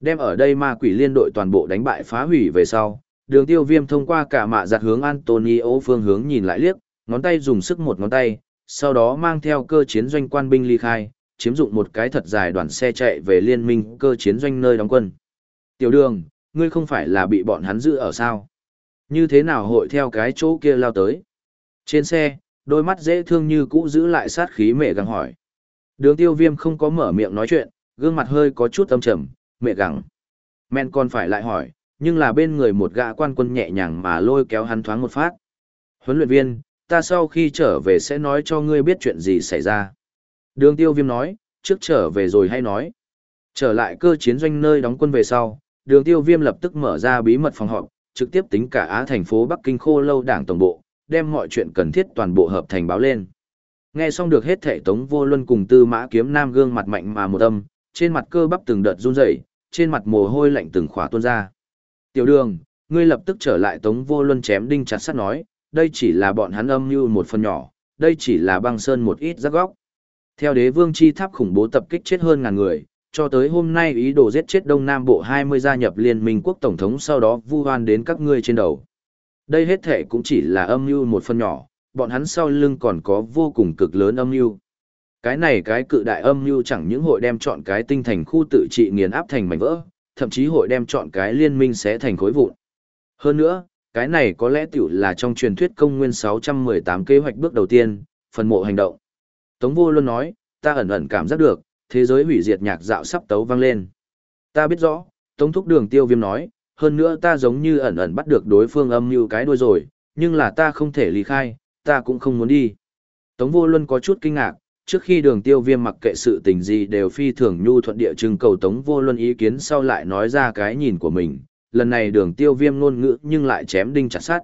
Đem ở đây ma quỷ liên đội toàn bộ đánh bại phá hủy về sau, đường tiêu viêm thông qua cả mạ giặt hướng Antonio phương hướng nhìn lại liếc, ngón tay dùng sức một ngón tay, sau đó mang theo cơ chiến doanh quan binh ly khai, chiếm dụng một cái thật dài đoàn xe chạy về liên minh cơ chiến doanh nơi đóng quân. Tiểu đường, ngươi không phải là bị bọn hắn giữ ở sao? Như thế nào hội theo cái chỗ kia lao tới? Trên xe, đôi mắt dễ thương như cũ giữ lại sát khí mẹ gắng hỏi. Đường tiêu viêm không có mở miệng nói chuyện, gương mặt hơi có chút âm trầm, mẹ gắng. Men còn phải lại hỏi, nhưng là bên người một gã quan quân nhẹ nhàng mà lôi kéo hắn thoáng một phát. Huấn luyện viên, ta sau khi trở về sẽ nói cho ngươi biết chuyện gì xảy ra. Đường tiêu viêm nói, trước trở về rồi hay nói. Trở lại cơ chiến doanh nơi đóng quân về sau, đường tiêu viêm lập tức mở ra bí mật phòng họp, trực tiếp tính cả Á thành phố Bắc Kinh khô lâu đảng tổng bộ, đem mọi chuyện cần thiết toàn bộ hợp thành báo lên. Nghe xong được hết thể tống vô luân cùng tư mã kiếm nam gương mặt mạnh mà một âm, trên mặt cơ bắp từng đợt run rẩy, trên mặt mồ hôi lạnh từng khỏa tuôn ra. Tiểu đường, ngươi lập tức trở lại tống vô luân chém đinh chặt sắt nói, đây chỉ là bọn hắn âm như một phần nhỏ, đây chỉ là băng sơn một ít giác góc. Theo đế vương chi tháp khủng bố tập kích chết hơn ngàn người, cho tới hôm nay ý đồ giết chết Đông Nam Bộ 20 gia nhập Liên minh quốc tổng thống sau đó vu hoan đến các ngươi trên đầu. Đây hết thể cũng chỉ là âm mưu một phần nhỏ, bọn hắn sau lưng còn có vô cùng cực lớn âm mưu. Cái này cái cự đại âm mưu chẳng những hội đem chọn cái tinh thành khu tự trị nghiền áp thành mảnh vỡ, thậm chí hội đem chọn cái liên minh sẽ thành khối vụn. Hơn nữa, cái này có lẽ tiểu là trong truyền thuyết công nguyên 618 kế hoạch bước đầu tiên, phần mộ hành động. Tống vô luôn nói, ta ẩn ẩn cảm giác được, thế giới hủy diệt nhạc dạo sắp tấu vang lên. Ta biết rõ, Tống thúc đường tiêu viêm nói, hơn nữa ta giống như ẩn ẩn bắt được đối phương âm như cái đuôi rồi, nhưng là ta không thể lý khai, ta cũng không muốn đi. Tống vô luân có chút kinh ngạc, trước khi đường tiêu viêm mặc kệ sự tình gì đều phi thường nhu thuận địa trưng cầu Tống vô luân ý kiến sau lại nói ra cái nhìn của mình, lần này đường tiêu viêm ngôn ngữ nhưng lại chém đinh chặt sát.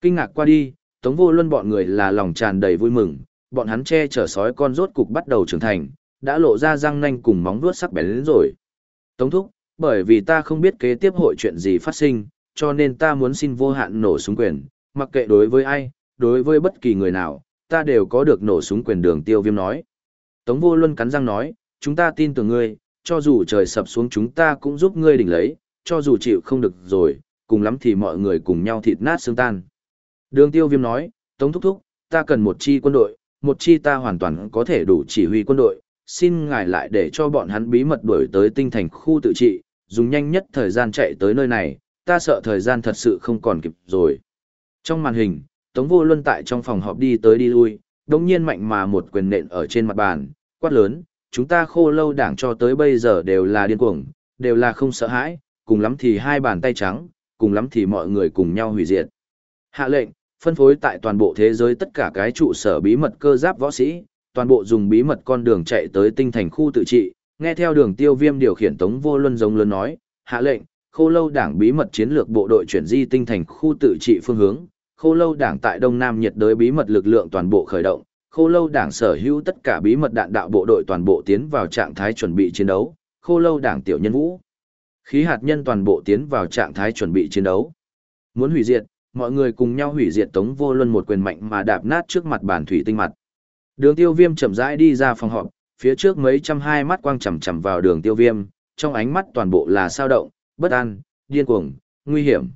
Kinh ngạc qua đi, Tống vô luân bọn người là lòng tràn đầy vui mừng, bọn hắn che chở sói con rốt cục bắt đầu trưởng thành, đã lộ ra răng nanh cùng móng vuốt sắc bén đến rồi. Tống thúc, bởi vì ta không biết kế tiếp hội chuyện gì phát sinh, cho nên ta muốn xin vô hạn nổ súng quyền, mặc kệ đối với ai, đối với bất kỳ người nào, ta đều có được nổ súng quyền đường tiêu viêm nói. Tống vô luân cắn răng nói, chúng ta tin tưởng ngươi, cho dù trời sập xuống chúng ta cũng giúp ngươi đỉnh lấy, cho dù chịu không được rồi, cùng lắm thì mọi người cùng nhau thịt nát xương tan. Đường tiêu viêm nói, Tống thúc thúc, ta cần một chi quân đội, một chi ta hoàn toàn có thể đủ chỉ huy quân đội, xin ngài lại để cho bọn hắn bí mật đuổi tới tinh thành khu tự trị, dùng nhanh nhất thời gian chạy tới nơi này, ta sợ thời gian thật sự không còn kịp rồi. Trong màn hình, Tống Vô Luân tại trong phòng họp đi tới đi lui, đồng nhiên mạnh mà một quyền nện ở trên mặt bàn, quát lớn, chúng ta khô lâu đảng cho tới bây giờ đều là điên cuồng, đều là không sợ hãi, cùng lắm thì hai bàn tay trắng, cùng lắm thì mọi người cùng nhau hủy diệt. Hạ lệnh, phân phối tại toàn bộ thế giới tất cả cái trụ sở bí mật cơ giáp võ sĩ, toàn bộ dùng bí mật con đường chạy tới tinh thành khu tự trị, nghe theo đường tiêu viêm điều khiển tống vô luân giống lớn nói, hạ lệnh, khô lâu đảng bí mật chiến lược bộ đội chuyển di tinh thành khu tự trị phương hướng, khô lâu đảng tại Đông Nam nhiệt đới bí mật lực lượng toàn bộ khởi động, khô lâu đảng sở hữu tất cả bí mật đạn đạo bộ đội toàn bộ tiến vào trạng thái chuẩn bị chiến đấu, khô lâu đảng tiểu nhân vũ. Khí hạt nhân toàn bộ tiến vào trạng thái chuẩn bị chiến đấu. Muốn hủy diệt, mọi người cùng nhau hủy diệt Tống Vô Luân một quyền mạnh mà đạp nát trước mặt bản thủy tinh mặt. Đường Tiêu Viêm chậm rãi đi ra phòng họp, phía trước mấy trăm hai mắt quang chầm chầm vào Đường Tiêu Viêm, trong ánh mắt toàn bộ là sao động, bất an, điên cuồng, nguy hiểm.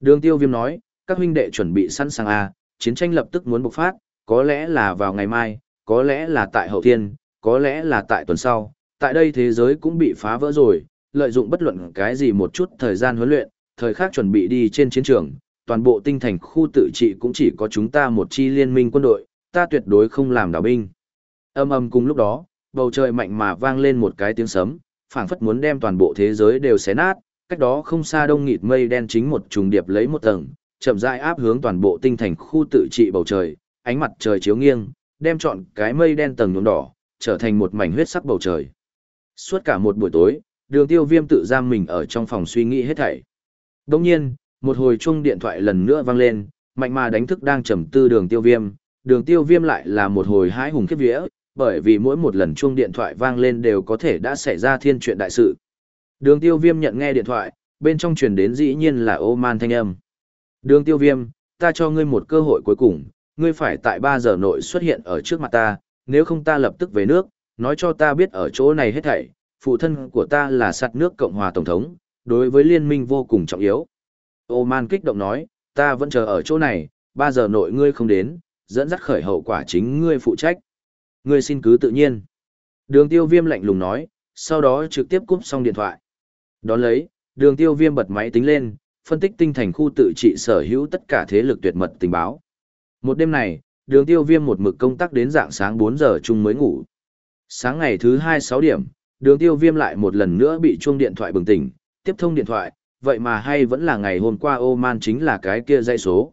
Đường Tiêu Viêm nói, các huynh đệ chuẩn bị sẵn sàng a, chiến tranh lập tức muốn bộc phát, có lẽ là vào ngày mai, có lẽ là tại hậu thiên, có lẽ là tại tuần sau, tại đây thế giới cũng bị phá vỡ rồi, lợi dụng bất luận cái gì một chút thời gian huấn luyện, thời khắc chuẩn bị đi trên chiến trường, toàn bộ tinh thành khu tự trị cũng chỉ có chúng ta một chi liên minh quân đội, ta tuyệt đối không làm đảo binh. Âm âm cùng lúc đó, bầu trời mạnh mà vang lên một cái tiếng sấm, phảng phất muốn đem toàn bộ thế giới đều xé nát, cách đó không xa đông nghịt mây đen chính một trùng điệp lấy một tầng, chậm rãi áp hướng toàn bộ tinh thành khu tự trị bầu trời, ánh mặt trời chiếu nghiêng, đem trọn cái mây đen tầng nhuộm đỏ, trở thành một mảnh huyết sắc bầu trời. Suốt cả một buổi tối, đường tiêu viêm tự giam mình ở trong phòng suy nghĩ hết thảy. Đồng nhiên, một hồi chuông điện thoại lần nữa vang lên, mạnh mà đánh thức đang trầm tư đường tiêu viêm, đường tiêu viêm lại là một hồi hái hùng khiếp vía, bởi vì mỗi một lần chuông điện thoại vang lên đều có thể đã xảy ra thiên chuyện đại sự. Đường tiêu viêm nhận nghe điện thoại, bên trong truyền đến dĩ nhiên là ô man thanh âm. Đường tiêu viêm, ta cho ngươi một cơ hội cuối cùng, ngươi phải tại 3 giờ nội xuất hiện ở trước mặt ta, nếu không ta lập tức về nước, nói cho ta biết ở chỗ này hết thảy, phụ thân của ta là sạt nước Cộng hòa Tổng thống, đối với liên minh vô cùng trọng yếu. Ô man kích động nói, ta vẫn chờ ở chỗ này, 3 giờ nội ngươi không đến, dẫn dắt khởi hậu quả chính ngươi phụ trách. Ngươi xin cứ tự nhiên. Đường tiêu viêm lạnh lùng nói, sau đó trực tiếp cúp xong điện thoại. Đón lấy, đường tiêu viêm bật máy tính lên, phân tích tinh thành khu tự trị sở hữu tất cả thế lực tuyệt mật tình báo. Một đêm này, đường tiêu viêm một mực công tác đến dạng sáng 4 giờ chung mới ngủ. Sáng ngày thứ 2 6 điểm, đường tiêu viêm lại một lần nữa bị chuông điện thoại bừng tỉnh, tiếp thông điện thoại, vậy mà hay vẫn là ngày hôm qua ô man chính là cái kia dây số.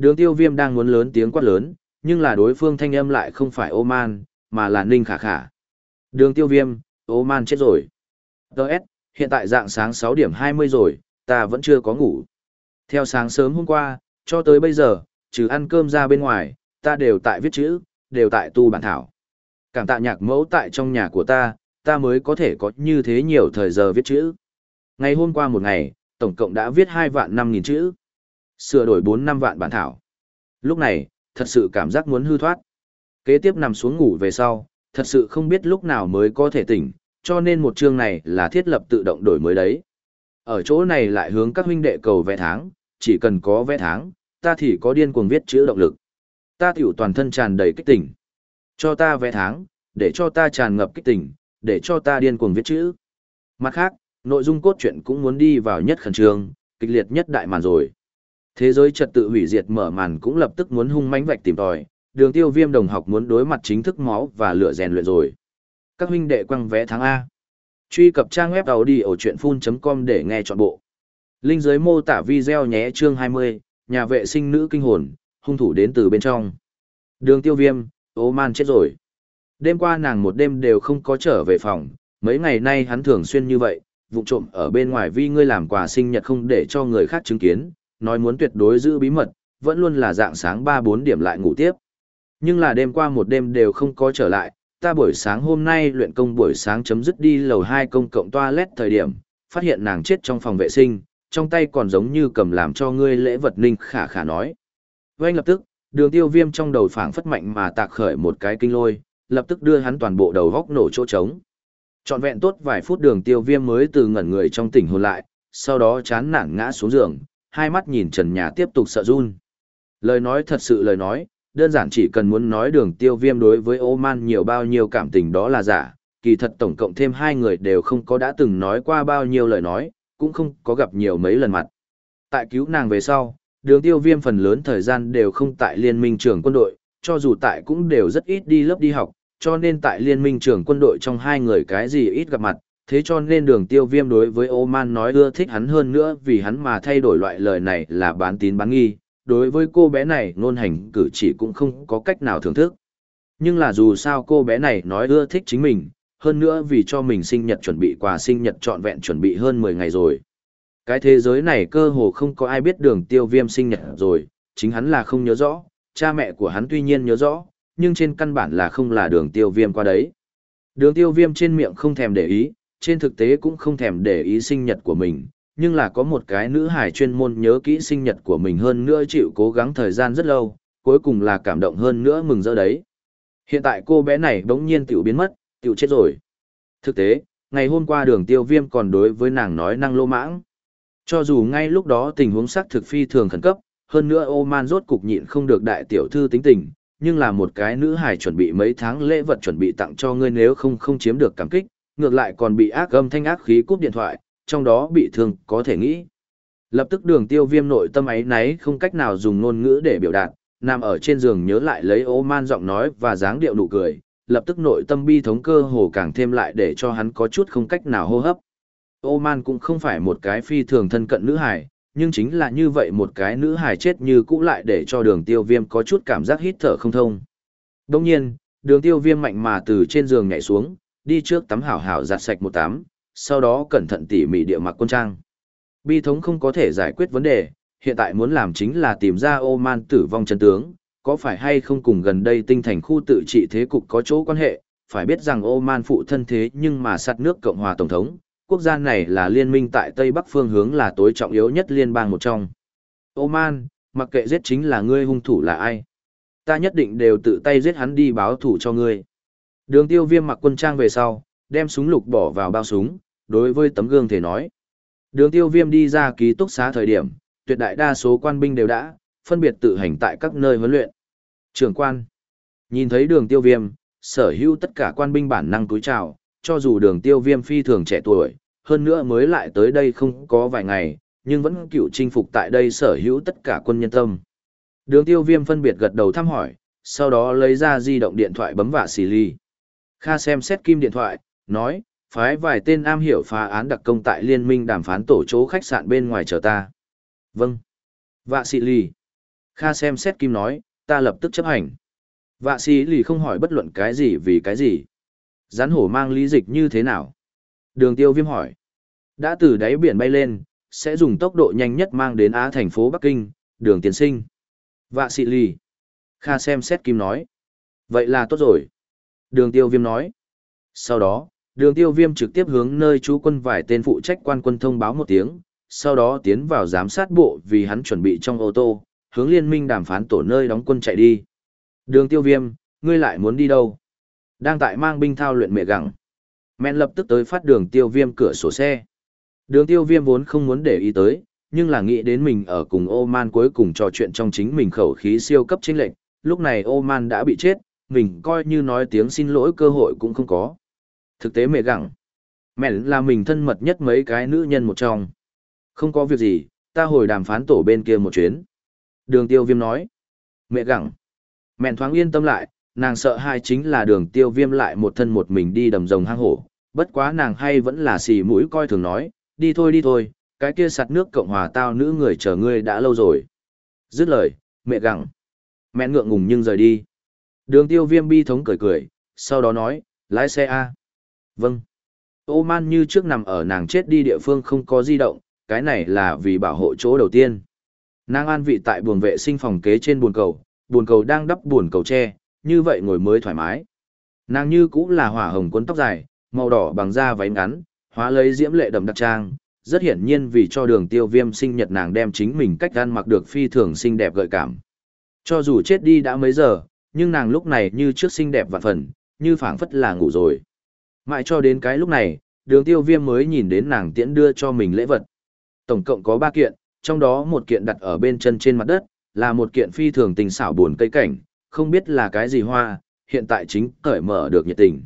Đường tiêu viêm đang muốn lớn tiếng quát lớn, nhưng là đối phương thanh âm lại không phải ô man, mà là ninh khả khả. Đường tiêu viêm, ô man chết rồi. Đợt, hiện tại dạng sáng 6 điểm 20 rồi, ta vẫn chưa có ngủ. Theo sáng sớm hôm qua, cho tới bây giờ, trừ ăn cơm ra bên ngoài, ta đều tại viết chữ, đều tại tu bản thảo. Cảm tạ nhạc mẫu tại trong nhà của ta, ta mới có thể có như thế nhiều thời giờ viết chữ. Ngày hôm qua một ngày, tổng cộng đã viết 2 vạn 5 nghìn chữ. Sửa đổi 4 năm vạn bản thảo. Lúc này, thật sự cảm giác muốn hư thoát. Kế tiếp nằm xuống ngủ về sau, thật sự không biết lúc nào mới có thể tỉnh, cho nên một chương này là thiết lập tự động đổi mới đấy. Ở chỗ này lại hướng các huynh đệ cầu vẽ tháng, chỉ cần có vẽ tháng, ta thì có điên cuồng viết chữ động lực. Ta tiểu toàn thân tràn đầy kích tỉnh. Cho ta vẽ tháng, để cho ta tràn ngập kích tỉnh, để cho ta điên cuồng viết chữ. Mặt khác, nội dung cốt truyện cũng muốn đi vào nhất khẩn trương, kịch liệt nhất đại màn rồi. Thế giới trật tự hủy diệt mở màn cũng lập tức muốn hung mãnh vạch tìm tòi, đường tiêu viêm đồng học muốn đối mặt chính thức máu và lửa rèn luyện rồi. Các huynh đệ quăng vẽ tháng A. Truy cập trang web đầu đi ở chuyện full.com để nghe trọn bộ. Linh dưới mô tả video nhé chương 20, nhà vệ sinh nữ kinh hồn, hung thủ đến từ bên trong. Đường tiêu viêm, ô man chết rồi. Đêm qua nàng một đêm đều không có trở về phòng, mấy ngày nay hắn thường xuyên như vậy, vụ trộm ở bên ngoài vì ngươi làm quà sinh nhật không để cho người khác chứng kiến, nói muốn tuyệt đối giữ bí mật, vẫn luôn là dạng sáng 3-4 điểm lại ngủ tiếp. Nhưng là đêm qua một đêm đều không có trở lại, ta buổi sáng hôm nay luyện công buổi sáng chấm dứt đi lầu 2 công cộng toilet thời điểm, phát hiện nàng chết trong phòng vệ sinh, trong tay còn giống như cầm làm cho ngươi lễ vật ninh khả khả nói. Với anh lập tức, đường tiêu viêm trong đầu phảng phất mạnh mà tạc khởi một cái kinh lôi, lập tức đưa hắn toàn bộ đầu góc nổ chỗ trống. Trọn vẹn tốt vài phút đường tiêu viêm mới từ ngẩn người trong tỉnh hồn lại, sau đó chán nản ngã xuống giường, hai mắt nhìn trần nhà tiếp tục sợ run. Lời nói thật sự lời nói, đơn giản chỉ cần muốn nói đường tiêu viêm đối với ô man nhiều bao nhiêu cảm tình đó là giả, kỳ thật tổng cộng thêm hai người đều không có đã từng nói qua bao nhiêu lời nói, cũng không có gặp nhiều mấy lần mặt. Tại cứu nàng về sau, đường tiêu viêm phần lớn thời gian đều không tại liên minh trưởng quân đội, cho dù tại cũng đều rất ít đi lớp đi học, cho nên tại liên minh trưởng quân đội trong hai người cái gì ít gặp mặt, thế cho nên đường tiêu viêm đối với Oman nói ưa thích hắn hơn nữa vì hắn mà thay đổi loại lời này là bán tín bán nghi, đối với cô bé này ngôn hành cử chỉ cũng không có cách nào thưởng thức. Nhưng là dù sao cô bé này nói ưa thích chính mình, hơn nữa vì cho mình sinh nhật chuẩn bị quà sinh nhật trọn vẹn chuẩn bị hơn 10 ngày rồi. Cái thế giới này cơ hồ không có ai biết đường tiêu viêm sinh nhật rồi, chính hắn là không nhớ rõ, cha mẹ của hắn tuy nhiên nhớ rõ, nhưng trên căn bản là không là đường tiêu viêm qua đấy. Đường tiêu viêm trên miệng không thèm để ý, trên thực tế cũng không thèm để ý sinh nhật của mình, nhưng là có một cái nữ hải chuyên môn nhớ kỹ sinh nhật của mình hơn nữa chịu cố gắng thời gian rất lâu, cuối cùng là cảm động hơn nữa mừng rỡ đấy. Hiện tại cô bé này bỗng nhiên tiểu biến mất, tiểu chết rồi. Thực tế, ngày hôm qua đường tiêu viêm còn đối với nàng nói năng lô mãng. Cho dù ngay lúc đó tình huống xác thực phi thường khẩn cấp, hơn nữa ô man rốt cục nhịn không được đại tiểu thư tính tình, nhưng là một cái nữ hài chuẩn bị mấy tháng lễ vật chuẩn bị tặng cho ngươi nếu không không chiếm được cảm kích, ngược lại còn bị ác âm thanh ác khí cúp điện thoại, trong đó bị thương có thể nghĩ. Lập tức đường tiêu viêm nội tâm ấy náy không cách nào dùng ngôn ngữ để biểu đạt, nằm ở trên giường nhớ lại lấy ô man giọng nói và dáng điệu nụ cười, lập tức nội tâm bi thống cơ hồ càng thêm lại để cho hắn có chút không cách nào hô hấp. Ô man cũng không phải một cái phi thường thân cận nữ hài, nhưng chính là như vậy một cái nữ hài chết như cũ lại để cho đường tiêu viêm có chút cảm giác hít thở không thông. Đồng nhiên, đường tiêu viêm mạnh mà từ trên giường nhảy xuống, đi trước tắm hảo hảo giặt sạch một tắm, sau đó cẩn thận tỉ mỉ địa mặc quân trang. Bi thống không có thể giải quyết vấn đề, hiện tại muốn làm chính là tìm ra ô man tử vong chân tướng, có phải hay không cùng gần đây tinh thành khu tự trị thế cục có chỗ quan hệ, phải biết rằng ô man phụ thân thế nhưng mà sạt nước Cộng hòa Tổng thống, quốc gia này là liên minh tại Tây Bắc phương hướng là tối trọng yếu nhất liên bang một trong. Ô man, mặc kệ giết chính là ngươi hung thủ là ai. Ta nhất định đều tự tay giết hắn đi báo thủ cho ngươi. Đường tiêu viêm mặc quân trang về sau, đem súng lục bỏ vào bao súng, đối với tấm gương thể nói. Đường tiêu viêm đi ra ký túc xá thời điểm, tuyệt đại đa số quan binh đều đã, phân biệt tự hành tại các nơi huấn luyện. Trưởng quan, nhìn thấy đường tiêu viêm, sở hữu tất cả quan binh bản năng túi trào, cho dù đường tiêu viêm phi thường trẻ tuổi, hơn nữa mới lại tới đây không có vài ngày, nhưng vẫn cựu chinh phục tại đây sở hữu tất cả quân nhân tâm. Đường tiêu viêm phân biệt gật đầu thăm hỏi, sau đó lấy ra di động điện thoại bấm vả xì ly. Kha xem xét kim điện thoại, nói, phái vài tên am hiểu phá án đặc công tại liên minh đàm phán tổ chỗ khách sạn bên ngoài chờ ta. Vâng. Vạ sĩ lì. Kha xem xét kim nói, ta lập tức chấp hành. Vạ sĩ lì không hỏi bất luận cái gì vì cái gì. Rắn hổ mang lý dịch như thế nào? Đường tiêu viêm hỏi. Đã từ đáy biển bay lên, sẽ dùng tốc độ nhanh nhất mang đến Á thành phố Bắc Kinh, đường tiến sinh. Vạ sĩ lì. Kha xem xét kim nói. Vậy là tốt rồi. Đường tiêu viêm nói. Sau đó, đường tiêu viêm trực tiếp hướng nơi chú quân vài tên phụ trách quan quân thông báo một tiếng, sau đó tiến vào giám sát bộ vì hắn chuẩn bị trong ô tô, hướng liên minh đàm phán tổ nơi đóng quân chạy đi. Đường tiêu viêm, ngươi lại muốn đi đâu? Đang tại mang binh thao luyện mẹ gặng. Mẹn lập tức tới phát đường tiêu viêm cửa sổ xe. Đường tiêu viêm vốn không muốn để ý tới, nhưng là nghĩ đến mình ở cùng ô man cuối cùng trò chuyện trong chính mình khẩu khí siêu cấp chính lệnh, lúc này ô man đã bị chết, mình coi như nói tiếng xin lỗi cơ hội cũng không có. Thực tế mẹ gặng. Mẹ là mình thân mật nhất mấy cái nữ nhân một trong. Không có việc gì, ta hồi đàm phán tổ bên kia một chuyến. Đường tiêu viêm nói. Mẹ gặng. Mẹ thoáng yên tâm lại, nàng sợ hai chính là đường tiêu viêm lại một thân một mình đi đầm rồng hang hổ. Bất quá nàng hay vẫn là xì mũi coi thường nói, đi thôi đi thôi, cái kia sạt nước Cộng Hòa tao nữ người chờ ngươi đã lâu rồi. Dứt lời, mẹ gặng. Mẹ ngượng ngùng nhưng rời đi. Đường tiêu viêm bi thống cười cười, sau đó nói, lái xe A. Vâng. Ô man như trước nằm ở nàng chết đi địa phương không có di động, cái này là vì bảo hộ chỗ đầu tiên. Nàng an vị tại buồng vệ sinh phòng kế trên buồn cầu, buồn cầu đang đắp buồn cầu tre, như vậy ngồi mới thoải mái. Nàng như cũng là hỏa hồng cuốn tóc dài, màu đỏ bằng da váy ngắn, hóa lấy diễm lệ đậm đặc trang, rất hiển nhiên vì cho đường tiêu viêm sinh nhật nàng đem chính mình cách ăn mặc được phi thường xinh đẹp gợi cảm. Cho dù chết đi đã mấy giờ, nhưng nàng lúc này như trước xinh đẹp vạn phần, như phảng phất là ngủ rồi. Mãi cho đến cái lúc này, đường tiêu viêm mới nhìn đến nàng tiễn đưa cho mình lễ vật. Tổng cộng có 3 kiện, trong đó một kiện đặt ở bên chân trên mặt đất, là một kiện phi thường tình xảo buồn cây cảnh, không biết là cái gì hoa, hiện tại chính cởi mở được nhiệt tình.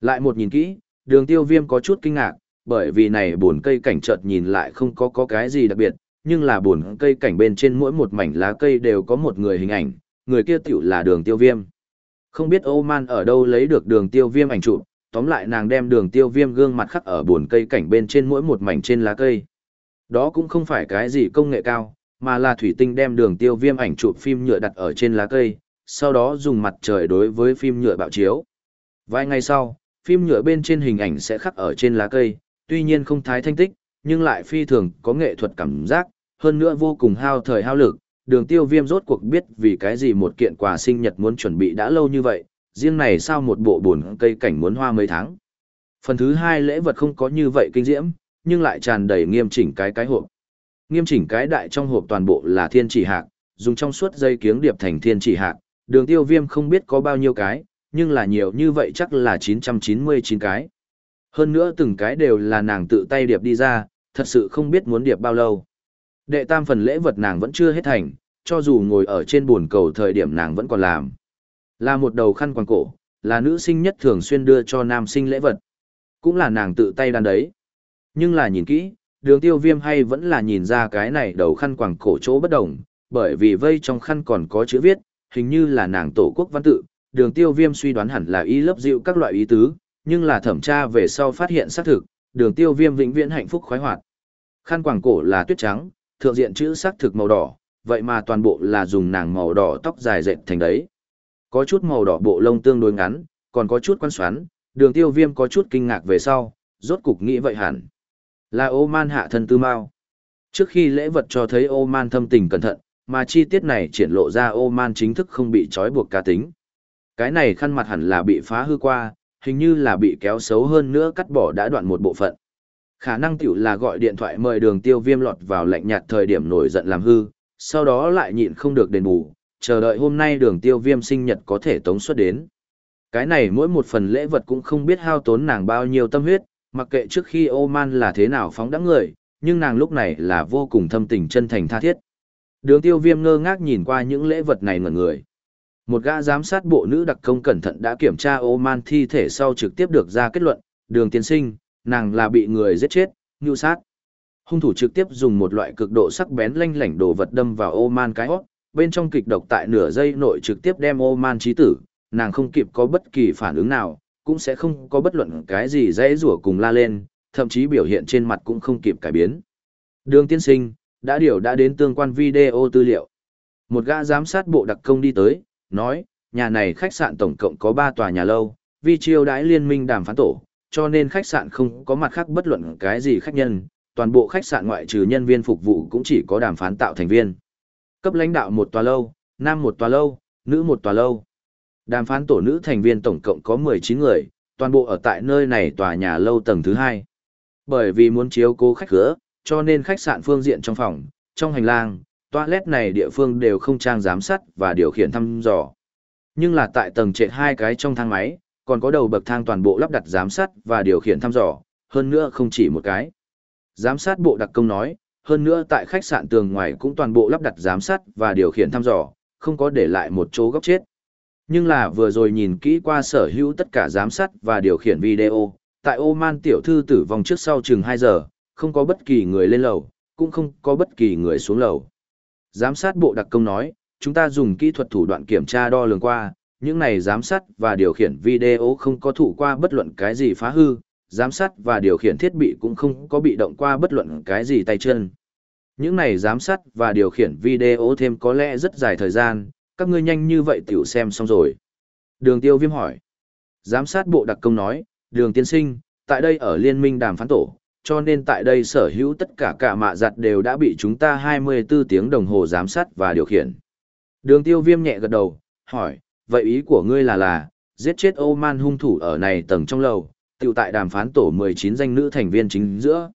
Lại một nhìn kỹ, đường tiêu viêm có chút kinh ngạc, bởi vì này buồn cây cảnh chợt nhìn lại không có có cái gì đặc biệt, nhưng là buồn cây cảnh bên trên mỗi một mảnh lá cây đều có một người hình ảnh, người kia tiểu là đường tiêu viêm. Không biết ô man ở đâu lấy được đường tiêu viêm ảnh chụp, tóm lại nàng đem đường tiêu viêm gương mặt khắc ở buồn cây cảnh bên trên mỗi một mảnh trên lá cây. Đó cũng không phải cái gì công nghệ cao, mà là thủy tinh đem đường tiêu viêm ảnh chụp phim nhựa đặt ở trên lá cây, sau đó dùng mặt trời đối với phim nhựa bạo chiếu. Vài ngày sau, phim nhựa bên trên hình ảnh sẽ khắc ở trên lá cây, tuy nhiên không thái thanh tích, nhưng lại phi thường có nghệ thuật cảm giác, hơn nữa vô cùng hao thời hao lực. Đường tiêu viêm rốt cuộc biết vì cái gì một kiện quà sinh nhật muốn chuẩn bị đã lâu như vậy, riêng này sao một bộ buồn cây cảnh muốn hoa mấy tháng. Phần thứ hai lễ vật không có như vậy kinh diễm, nhưng lại tràn đầy nghiêm chỉnh cái cái hộp. Nghiêm chỉnh cái đại trong hộp toàn bộ là thiên chỉ hạc, dùng trong suốt dây kiếng điệp thành thiên chỉ hạc, đường tiêu viêm không biết có bao nhiêu cái, nhưng là nhiều như vậy chắc là 999 cái. Hơn nữa từng cái đều là nàng tự tay điệp đi ra, thật sự không biết muốn điệp bao lâu. Đệ tam phần lễ vật nàng vẫn chưa hết thành, cho dù ngồi ở trên bồn cầu thời điểm nàng vẫn còn làm. Là một đầu khăn quàng cổ, là nữ sinh nhất thường xuyên đưa cho nam sinh lễ vật. Cũng là nàng tự tay đan đấy. Nhưng là nhìn kỹ, đường tiêu viêm hay vẫn là nhìn ra cái này đầu khăn quàng cổ chỗ bất đồng, bởi vì vây trong khăn còn có chữ viết, hình như là nàng tổ quốc văn tự, đường tiêu viêm suy đoán hẳn là y lớp dịu các loại ý tứ, nhưng là thẩm tra về sau phát hiện xác thực, đường tiêu viêm vĩnh viễn hạnh phúc khoái hoạt. Khăn quàng cổ là tuyết trắng, thượng diện chữ xác thực màu đỏ, vậy mà toàn bộ là dùng nàng màu đỏ tóc dài dệt thành đấy. Có chút màu đỏ bộ lông tương đối ngắn, còn có chút quan xoắn, đường tiêu viêm có chút kinh ngạc về sau, rốt cục nghĩ vậy hẳn. Là ô man hạ thân tư mao. Trước khi lễ vật cho thấy ô man thâm tình cẩn thận, mà chi tiết này triển lộ ra ô man chính thức không bị trói buộc cá tính. Cái này khăn mặt hẳn là bị phá hư qua, hình như là bị kéo xấu hơn nữa cắt bỏ đã đoạn một bộ phận. Khả năng tiểu là gọi điện thoại mời đường tiêu viêm lọt vào lạnh nhạt thời điểm nổi giận làm hư, sau đó lại nhịn không được đền bù, chờ đợi hôm nay đường tiêu viêm sinh nhật có thể tống xuất đến. Cái này mỗi một phần lễ vật cũng không biết hao tốn nàng bao nhiêu tâm huyết, mặc kệ trước khi ô man là thế nào phóng đắng người, nhưng nàng lúc này là vô cùng thâm tình chân thành tha thiết. Đường tiêu viêm ngơ ngác nhìn qua những lễ vật này ngẩn người. Một gã giám sát bộ nữ đặc công cẩn thận đã kiểm tra ô man thi thể sau trực tiếp được ra kết luận, đường tiên sinh, nàng là bị người giết chết, ngưu sát. Hung thủ trực tiếp dùng một loại cực độ sắc bén lanh lảnh đồ vật đâm vào ô man cái hót, bên trong kịch độc tại nửa giây nội trực tiếp đem ô man trí tử, nàng không kịp có bất kỳ phản ứng nào, cũng sẽ không có bất luận cái gì dễ rủa cùng la lên, thậm chí biểu hiện trên mặt cũng không kịp cải biến. Đường tiên sinh, đã điều đã đến tương quan video tư liệu. Một gã giám sát bộ đặc công đi tới, nói, nhà này khách sạn tổng cộng có 3 tòa nhà lâu, vì chiêu đãi liên minh đàm phán tổ, cho nên khách sạn không có mặt khác bất luận cái gì khách nhân, toàn bộ khách sạn ngoại trừ nhân viên phục vụ cũng chỉ có đàm phán tạo thành viên. Cấp lãnh đạo một tòa lâu, nam một tòa lâu, nữ một tòa lâu. Đàm phán tổ nữ thành viên tổng cộng có 19 người, toàn bộ ở tại nơi này tòa nhà lâu tầng thứ hai. Bởi vì muốn chiếu cố khách gỡ, cho nên khách sạn phương diện trong phòng, trong hành lang, toilet này địa phương đều không trang giám sát và điều khiển thăm dò. Nhưng là tại tầng trệt hai cái trong thang máy, còn có đầu bậc thang toàn bộ lắp đặt giám sát và điều khiển thăm dò, hơn nữa không chỉ một cái. Giám sát bộ đặc công nói, hơn nữa tại khách sạn tường ngoài cũng toàn bộ lắp đặt giám sát và điều khiển thăm dò, không có để lại một chỗ góc chết. Nhưng là vừa rồi nhìn kỹ qua sở hữu tất cả giám sát và điều khiển video, tại Oman tiểu thư tử vong trước sau chừng 2 giờ, không có bất kỳ người lên lầu, cũng không có bất kỳ người xuống lầu. Giám sát bộ đặc công nói, chúng ta dùng kỹ thuật thủ đoạn kiểm tra đo lường qua, những này giám sát và điều khiển video không có thủ qua bất luận cái gì phá hư, giám sát và điều khiển thiết bị cũng không có bị động qua bất luận cái gì tay chân. Những này giám sát và điều khiển video thêm có lẽ rất dài thời gian, các ngươi nhanh như vậy tiểu xem xong rồi. Đường tiêu viêm hỏi. Giám sát bộ đặc công nói, đường tiên sinh, tại đây ở liên minh đàm phán tổ, cho nên tại đây sở hữu tất cả cả mạ giặt đều đã bị chúng ta 24 tiếng đồng hồ giám sát và điều khiển. Đường tiêu viêm nhẹ gật đầu, hỏi, vậy ý của ngươi là là, giết chết ô man hung thủ ở này tầng trong lầu, tiểu tại đàm phán tổ 19 danh nữ thành viên chính giữa.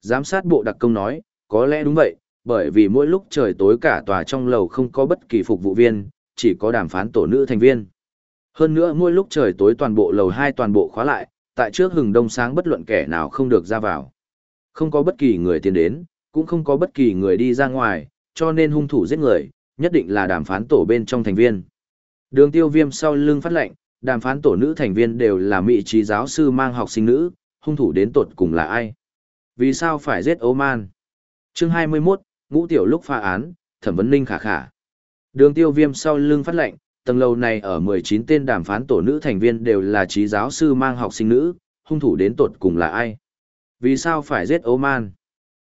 Giám sát bộ đặc công nói, có lẽ đúng vậy, bởi vì mỗi lúc trời tối cả tòa trong lầu không có bất kỳ phục vụ viên, chỉ có đàm phán tổ nữ thành viên. Hơn nữa mỗi lúc trời tối toàn bộ lầu 2 toàn bộ khóa lại, tại trước hừng đông sáng bất luận kẻ nào không được ra vào. Không có bất kỳ người tiến đến, cũng không có bất kỳ người đi ra ngoài, cho nên hung thủ giết người, nhất định là đàm phán tổ bên trong thành viên. Đường tiêu viêm sau lưng phát lệnh, Đàm phán tổ nữ thành viên đều là mỹ trí giáo sư mang học sinh nữ, hung thủ đến tột cùng là ai? Vì sao phải giết Oman? Chương 21, ngũ tiểu lúc pha án, thẩm vấn ninh khả khả. Đường tiêu viêm sau lưng phát lệnh, tầng lầu này ở 19 tên đàm phán tổ nữ thành viên đều là trí giáo sư mang học sinh nữ, hung thủ đến tột cùng là ai? Vì sao phải giết Oman?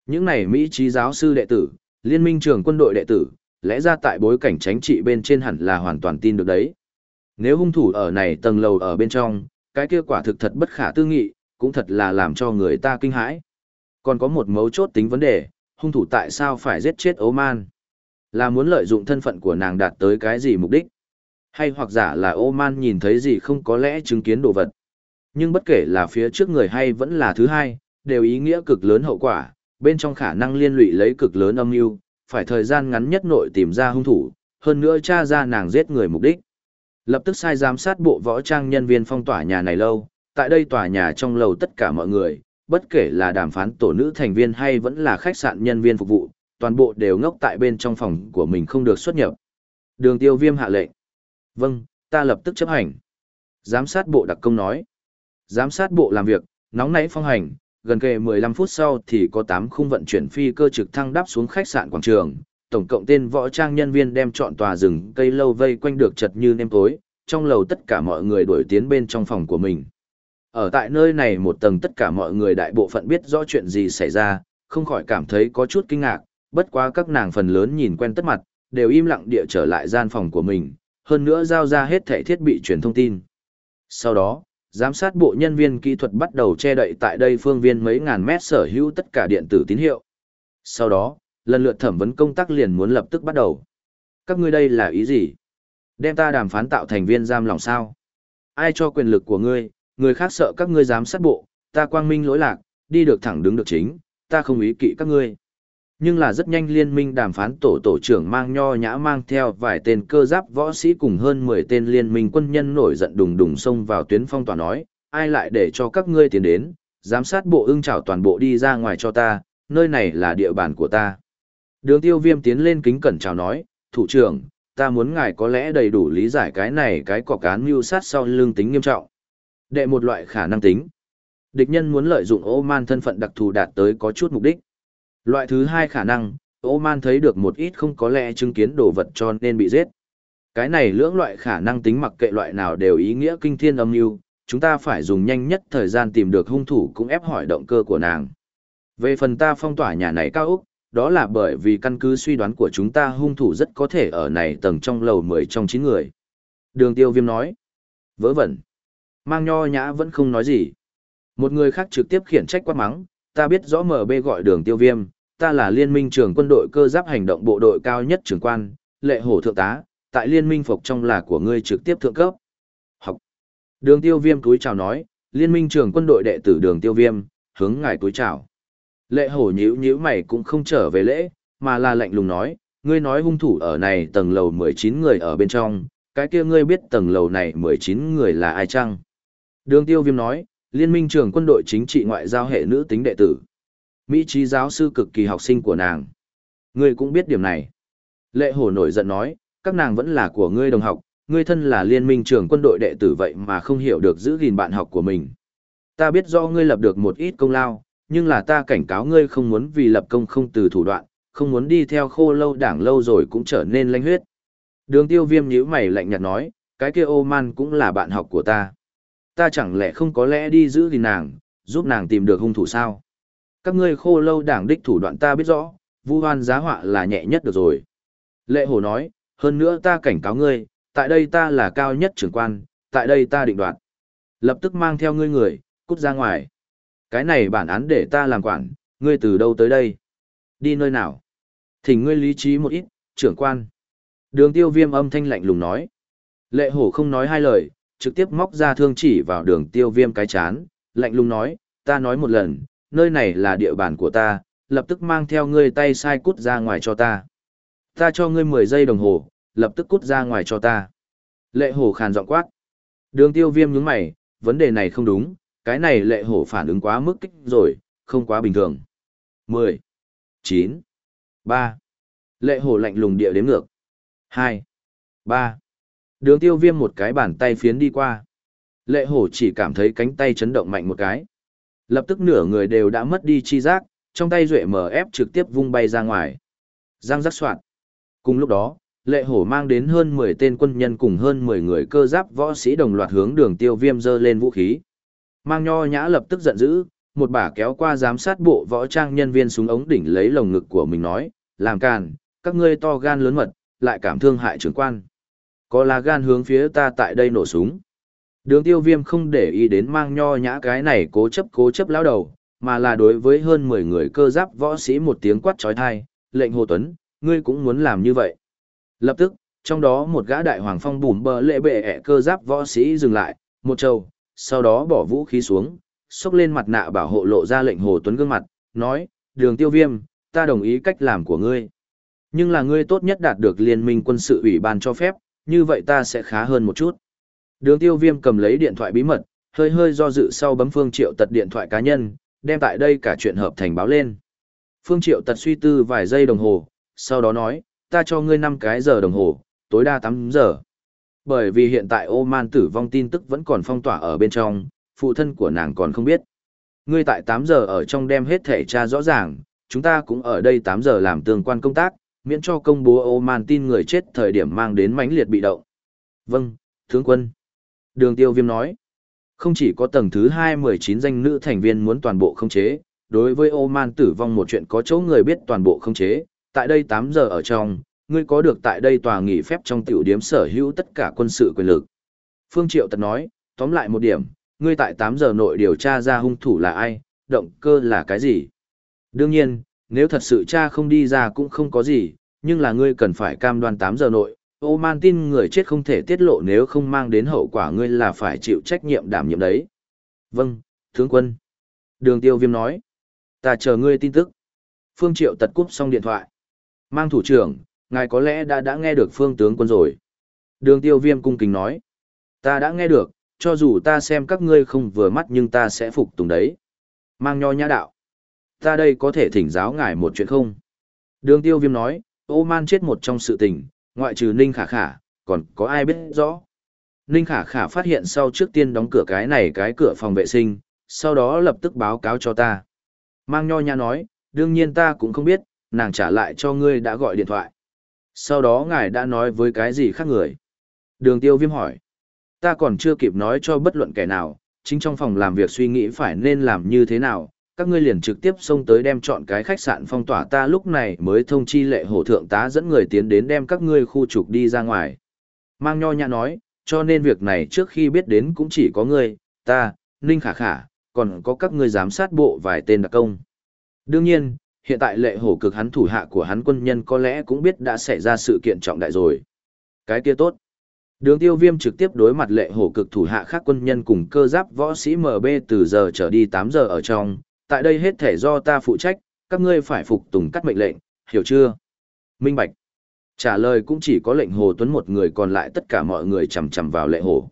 Những này Mỹ trí giáo sư đệ tử, liên minh trưởng quân đội đệ tử, lẽ ra tại bối cảnh tránh trị bên trên hẳn là hoàn toàn tin được đấy. Nếu hung thủ ở này tầng lầu ở bên trong, cái kia quả thực thật bất khả tư nghị, cũng thật là làm cho người ta kinh hãi. Còn có một mấu chốt tính vấn đề, hung thủ tại sao phải giết chết Oman? Là muốn lợi dụng thân phận của nàng đạt tới cái gì mục đích? Hay hoặc giả là Oman nhìn thấy gì không có lẽ chứng kiến đồ vật? Nhưng bất kể là phía trước người hay vẫn là thứ hai, đều ý nghĩa cực lớn hậu quả, bên trong khả năng liên lụy lấy cực lớn âm mưu, phải thời gian ngắn nhất nội tìm ra hung thủ, hơn nữa tra ra nàng giết người mục đích. Lập tức sai giám sát bộ võ trang nhân viên phong tỏa nhà này lâu, tại đây tòa nhà trong lầu tất cả mọi người, bất kể là đàm phán tổ nữ thành viên hay vẫn là khách sạn nhân viên phục vụ, toàn bộ đều ngốc tại bên trong phòng của mình không được xuất nhập. Đường tiêu viêm hạ lệnh. Vâng, ta lập tức chấp hành. Giám sát bộ đặc công nói. Giám sát bộ làm việc, nóng nảy phong hành, gần kề 15 phút sau thì có 8 khung vận chuyển phi cơ trực thăng đáp xuống khách sạn quảng trường, tổng cộng tên võ trang nhân viên đem chọn tòa rừng cây lâu vây quanh được chật như nêm tối, trong lầu tất cả mọi người đuổi tiến bên trong phòng của mình. Ở tại nơi này một tầng tất cả mọi người đại bộ phận biết rõ chuyện gì xảy ra, không khỏi cảm thấy có chút kinh ngạc, bất quá các nàng phần lớn nhìn quen tất mặt, đều im lặng địa trở lại gian phòng của mình, hơn nữa giao ra hết thẻ thiết bị truyền thông tin. Sau đó, giám sát bộ nhân viên kỹ thuật bắt đầu che đậy tại đây phương viên mấy ngàn mét sở hữu tất cả điện tử tín hiệu. Sau đó, lần lượt thẩm vấn công tác liền muốn lập tức bắt đầu. Các ngươi đây là ý gì? Đem ta đàm phán tạo thành viên giam lòng sao? Ai cho quyền lực của ngươi, người khác sợ các ngươi giám sát bộ, ta quang minh lỗi lạc, đi được thẳng đứng được chính, ta không ý kỵ các ngươi. Nhưng là rất nhanh liên minh đàm phán tổ tổ trưởng mang nho nhã mang theo vài tên cơ giáp võ sĩ cùng hơn 10 tên liên minh quân nhân nổi giận đùng đùng xông vào tuyến phong tỏa nói, ai lại để cho các ngươi tiến đến, giám sát bộ ưng trảo toàn bộ đi ra ngoài cho ta, nơi này là địa bàn của ta. Đường tiêu viêm tiến lên kính cẩn chào nói, thủ trưởng, ta muốn ngài có lẽ đầy đủ lý giải cái này cái cọc cán mưu sát sau lương tính nghiêm trọng. Đệ một loại khả năng tính. Địch nhân muốn lợi dụng ô man thân phận đặc thù đạt tới có chút mục đích. Loại thứ hai khả năng, ô man thấy được một ít không có lẽ chứng kiến đồ vật cho nên bị giết. Cái này lưỡng loại khả năng tính mặc kệ loại nào đều ý nghĩa kinh thiên âm mưu chúng ta phải dùng nhanh nhất thời gian tìm được hung thủ cũng ép hỏi động cơ của nàng. Về phần ta phong tỏa nhà này cao Úc, đó là bởi vì căn cứ suy đoán của chúng ta hung thủ rất có thể ở này tầng trong lầu 10 trong 9 người. Đường tiêu viêm nói. Vớ vẩn. Mang nho nhã vẫn không nói gì. Một người khác trực tiếp khiển trách quát mắng, ta biết rõ MB gọi đường tiêu viêm, ta là liên minh trưởng quân đội cơ giáp hành động bộ đội cao nhất trưởng quan, lệ hổ thượng tá, tại liên minh phục trong là của ngươi trực tiếp thượng cấp. Học. Đường tiêu viêm túi chào nói, liên minh trưởng quân đội đệ tử đường tiêu viêm, hướng ngài túi chào. Lệ hổ nhíu nhíu mày cũng không trở về lễ, mà là lạnh lùng nói, ngươi nói hung thủ ở này tầng lầu 19 người ở bên trong, cái kia ngươi biết tầng lầu này 19 người là ai chăng? Đường tiêu viêm nói, liên minh trưởng quân đội chính trị ngoại giao hệ nữ tính đệ tử. Mỹ trí giáo sư cực kỳ học sinh của nàng. Ngươi cũng biết điểm này. Lệ hổ nổi giận nói, các nàng vẫn là của ngươi đồng học, ngươi thân là liên minh trường quân đội đệ tử vậy mà không hiểu được giữ gìn bạn học của mình. Ta biết do ngươi lập được một ít công lao, nhưng là ta cảnh cáo ngươi không muốn vì lập công không từ thủ đoạn, không muốn đi theo khô lâu đảng lâu rồi cũng trở nên lanh huyết. Đường tiêu viêm nhíu mày lạnh nhạt nói, cái kia ô man cũng là bạn học của ta. Ta chẳng lẽ không có lẽ đi giữ gìn nàng, giúp nàng tìm được hung thủ sao? Các ngươi khô lâu đảng đích thủ đoạn ta biết rõ, vu hoan giá họa là nhẹ nhất được rồi. Lệ hồ nói, hơn nữa ta cảnh cáo ngươi, tại đây ta là cao nhất trưởng quan, tại đây ta định đoạt. Lập tức mang theo ngươi người, cút ra ngoài. Cái này bản án để ta làm quản, ngươi từ đâu tới đây? Đi nơi nào? Thỉnh ngươi lý trí một ít, trưởng quan. Đường tiêu viêm âm thanh lạnh lùng nói. Lệ hổ không nói hai lời, trực tiếp móc ra thương chỉ vào đường tiêu viêm cái chán, lạnh lùng nói, ta nói một lần, nơi này là địa bàn của ta, lập tức mang theo ngươi tay sai cút ra ngoài cho ta. Ta cho ngươi 10 giây đồng hồ, lập tức cút ra ngoài cho ta. Lệ hổ khàn giọng quát. Đường tiêu viêm nhướng mày, vấn đề này không đúng, cái này lệ hổ phản ứng quá mức kích rồi, không quá bình thường. 10, 9, 3. Lệ hổ lạnh lùng địa đếm ngược. 2, 3. Đường tiêu viêm một cái bàn tay phiến đi qua. Lệ hổ chỉ cảm thấy cánh tay chấn động mạnh một cái. Lập tức nửa người đều đã mất đi chi giác, trong tay duệ mở ép trực tiếp vung bay ra ngoài. Giang rắc soạn. Cùng lúc đó, lệ hổ mang đến hơn 10 tên quân nhân cùng hơn 10 người cơ giáp võ sĩ đồng loạt hướng đường tiêu viêm dơ lên vũ khí. Mang nho nhã lập tức giận dữ, một bả kéo qua giám sát bộ võ trang nhân viên súng ống đỉnh lấy lồng ngực của mình nói, làm càn, các ngươi to gan lớn mật, lại cảm thương hại trưởng quan. Có là gan hướng phía ta tại đây nổ súng. Đường tiêu viêm không để ý đến mang nho nhã cái này cố chấp cố chấp lão đầu, mà là đối với hơn 10 người cơ giáp võ sĩ một tiếng quát trói thai, lệnh Hồ Tuấn, ngươi cũng muốn làm như vậy. Lập tức, trong đó một gã đại hoàng phong bùm bờ lệ bệ ẹ cơ giáp võ sĩ dừng lại, một trầu, sau đó bỏ vũ khí xuống, xúc lên mặt nạ bảo hộ lộ ra lệnh Hồ Tuấn gương mặt, nói, đường tiêu viêm, ta đồng ý cách làm của ngươi. Nhưng là ngươi tốt nhất đạt được liên minh quân sự ủy ban cho phép, như vậy ta sẽ khá hơn một chút. Đường tiêu viêm cầm lấy điện thoại bí mật, hơi hơi do dự sau bấm Phương Triệu tật điện thoại cá nhân, đem tại đây cả chuyện hợp thành báo lên. Phương Triệu tật suy tư vài giây đồng hồ, sau đó nói, ta cho ngươi 5 cái giờ đồng hồ, tối đa 8 giờ. Bởi vì hiện tại ô man tử vong tin tức vẫn còn phong tỏa ở bên trong, phụ thân của nàng còn không biết. Ngươi tại 8 giờ ở trong đem hết thể tra rõ ràng, chúng ta cũng ở đây 8 giờ làm tương quan công tác, miễn cho công bố ô man tin người chết thời điểm mang đến mãnh liệt bị động. Vâng, tướng quân. Đường tiêu viêm nói, không chỉ có tầng thứ 219 danh nữ thành viên muốn toàn bộ không chế, đối với ô man tử vong một chuyện có chỗ người biết toàn bộ không chế, tại đây 8 giờ ở trong, ngươi có được tại đây tòa nghỉ phép trong tiểu điếm sở hữu tất cả quân sự quyền lực. Phương Triệu Tật nói, tóm lại một điểm, ngươi tại 8 giờ nội điều tra ra hung thủ là ai, động cơ là cái gì. Đương nhiên, nếu thật sự cha không đi ra cũng không có gì, nhưng là ngươi cần phải cam đoan 8 giờ nội, ô man tin người chết không thể tiết lộ nếu không mang đến hậu quả ngươi là phải chịu trách nhiệm đảm nhiệm đấy. Vâng, tướng quân. Đường tiêu viêm nói. Ta chờ ngươi tin tức. Phương Triệu tật cúp xong điện thoại. Mang thủ trưởng, ngài có lẽ đã đã nghe được phương tướng quân rồi. Đường tiêu viêm cung kính nói. Ta đã nghe được, cho dù ta xem các ngươi không vừa mắt nhưng ta sẽ phục tùng đấy. Mang nho nhã đạo. Ta đây có thể thỉnh giáo ngài một chuyện không? Đường tiêu viêm nói, ô man chết một trong sự tình, ngoại trừ Ninh Khả Khả, còn có ai biết rõ. Ninh Khả Khả phát hiện sau trước tiên đóng cửa cái này cái cửa phòng vệ sinh, sau đó lập tức báo cáo cho ta. Mang nho nhã nói, đương nhiên ta cũng không biết, nàng trả lại cho ngươi đã gọi điện thoại. Sau đó ngài đã nói với cái gì khác người? Đường tiêu viêm hỏi. Ta còn chưa kịp nói cho bất luận kẻ nào, chính trong phòng làm việc suy nghĩ phải nên làm như thế nào, các ngươi liền trực tiếp xông tới đem chọn cái khách sạn phong tỏa ta lúc này mới thông chi lệ hổ thượng tá dẫn người tiến đến đem các ngươi khu trục đi ra ngoài. Mang nho nhã nói, cho nên việc này trước khi biết đến cũng chỉ có ngươi, ta, Ninh Khả Khả, còn có các ngươi giám sát bộ vài tên đặc công. Đương nhiên, hiện tại lệ hổ cực hắn thủ hạ của hắn quân nhân có lẽ cũng biết đã xảy ra sự kiện trọng đại rồi. Cái kia tốt. Đường tiêu viêm trực tiếp đối mặt lệ hổ cực thủ hạ khác quân nhân cùng cơ giáp võ sĩ MB từ giờ trở đi 8 giờ ở trong, tại đây hết thể do ta phụ trách, các ngươi phải phục tùng cắt mệnh lệnh, hiểu chưa? Minh Bạch. Trả lời cũng chỉ có lệnh Hồ Tuấn một người còn lại tất cả mọi người chầm chầm vào lệ Hồ.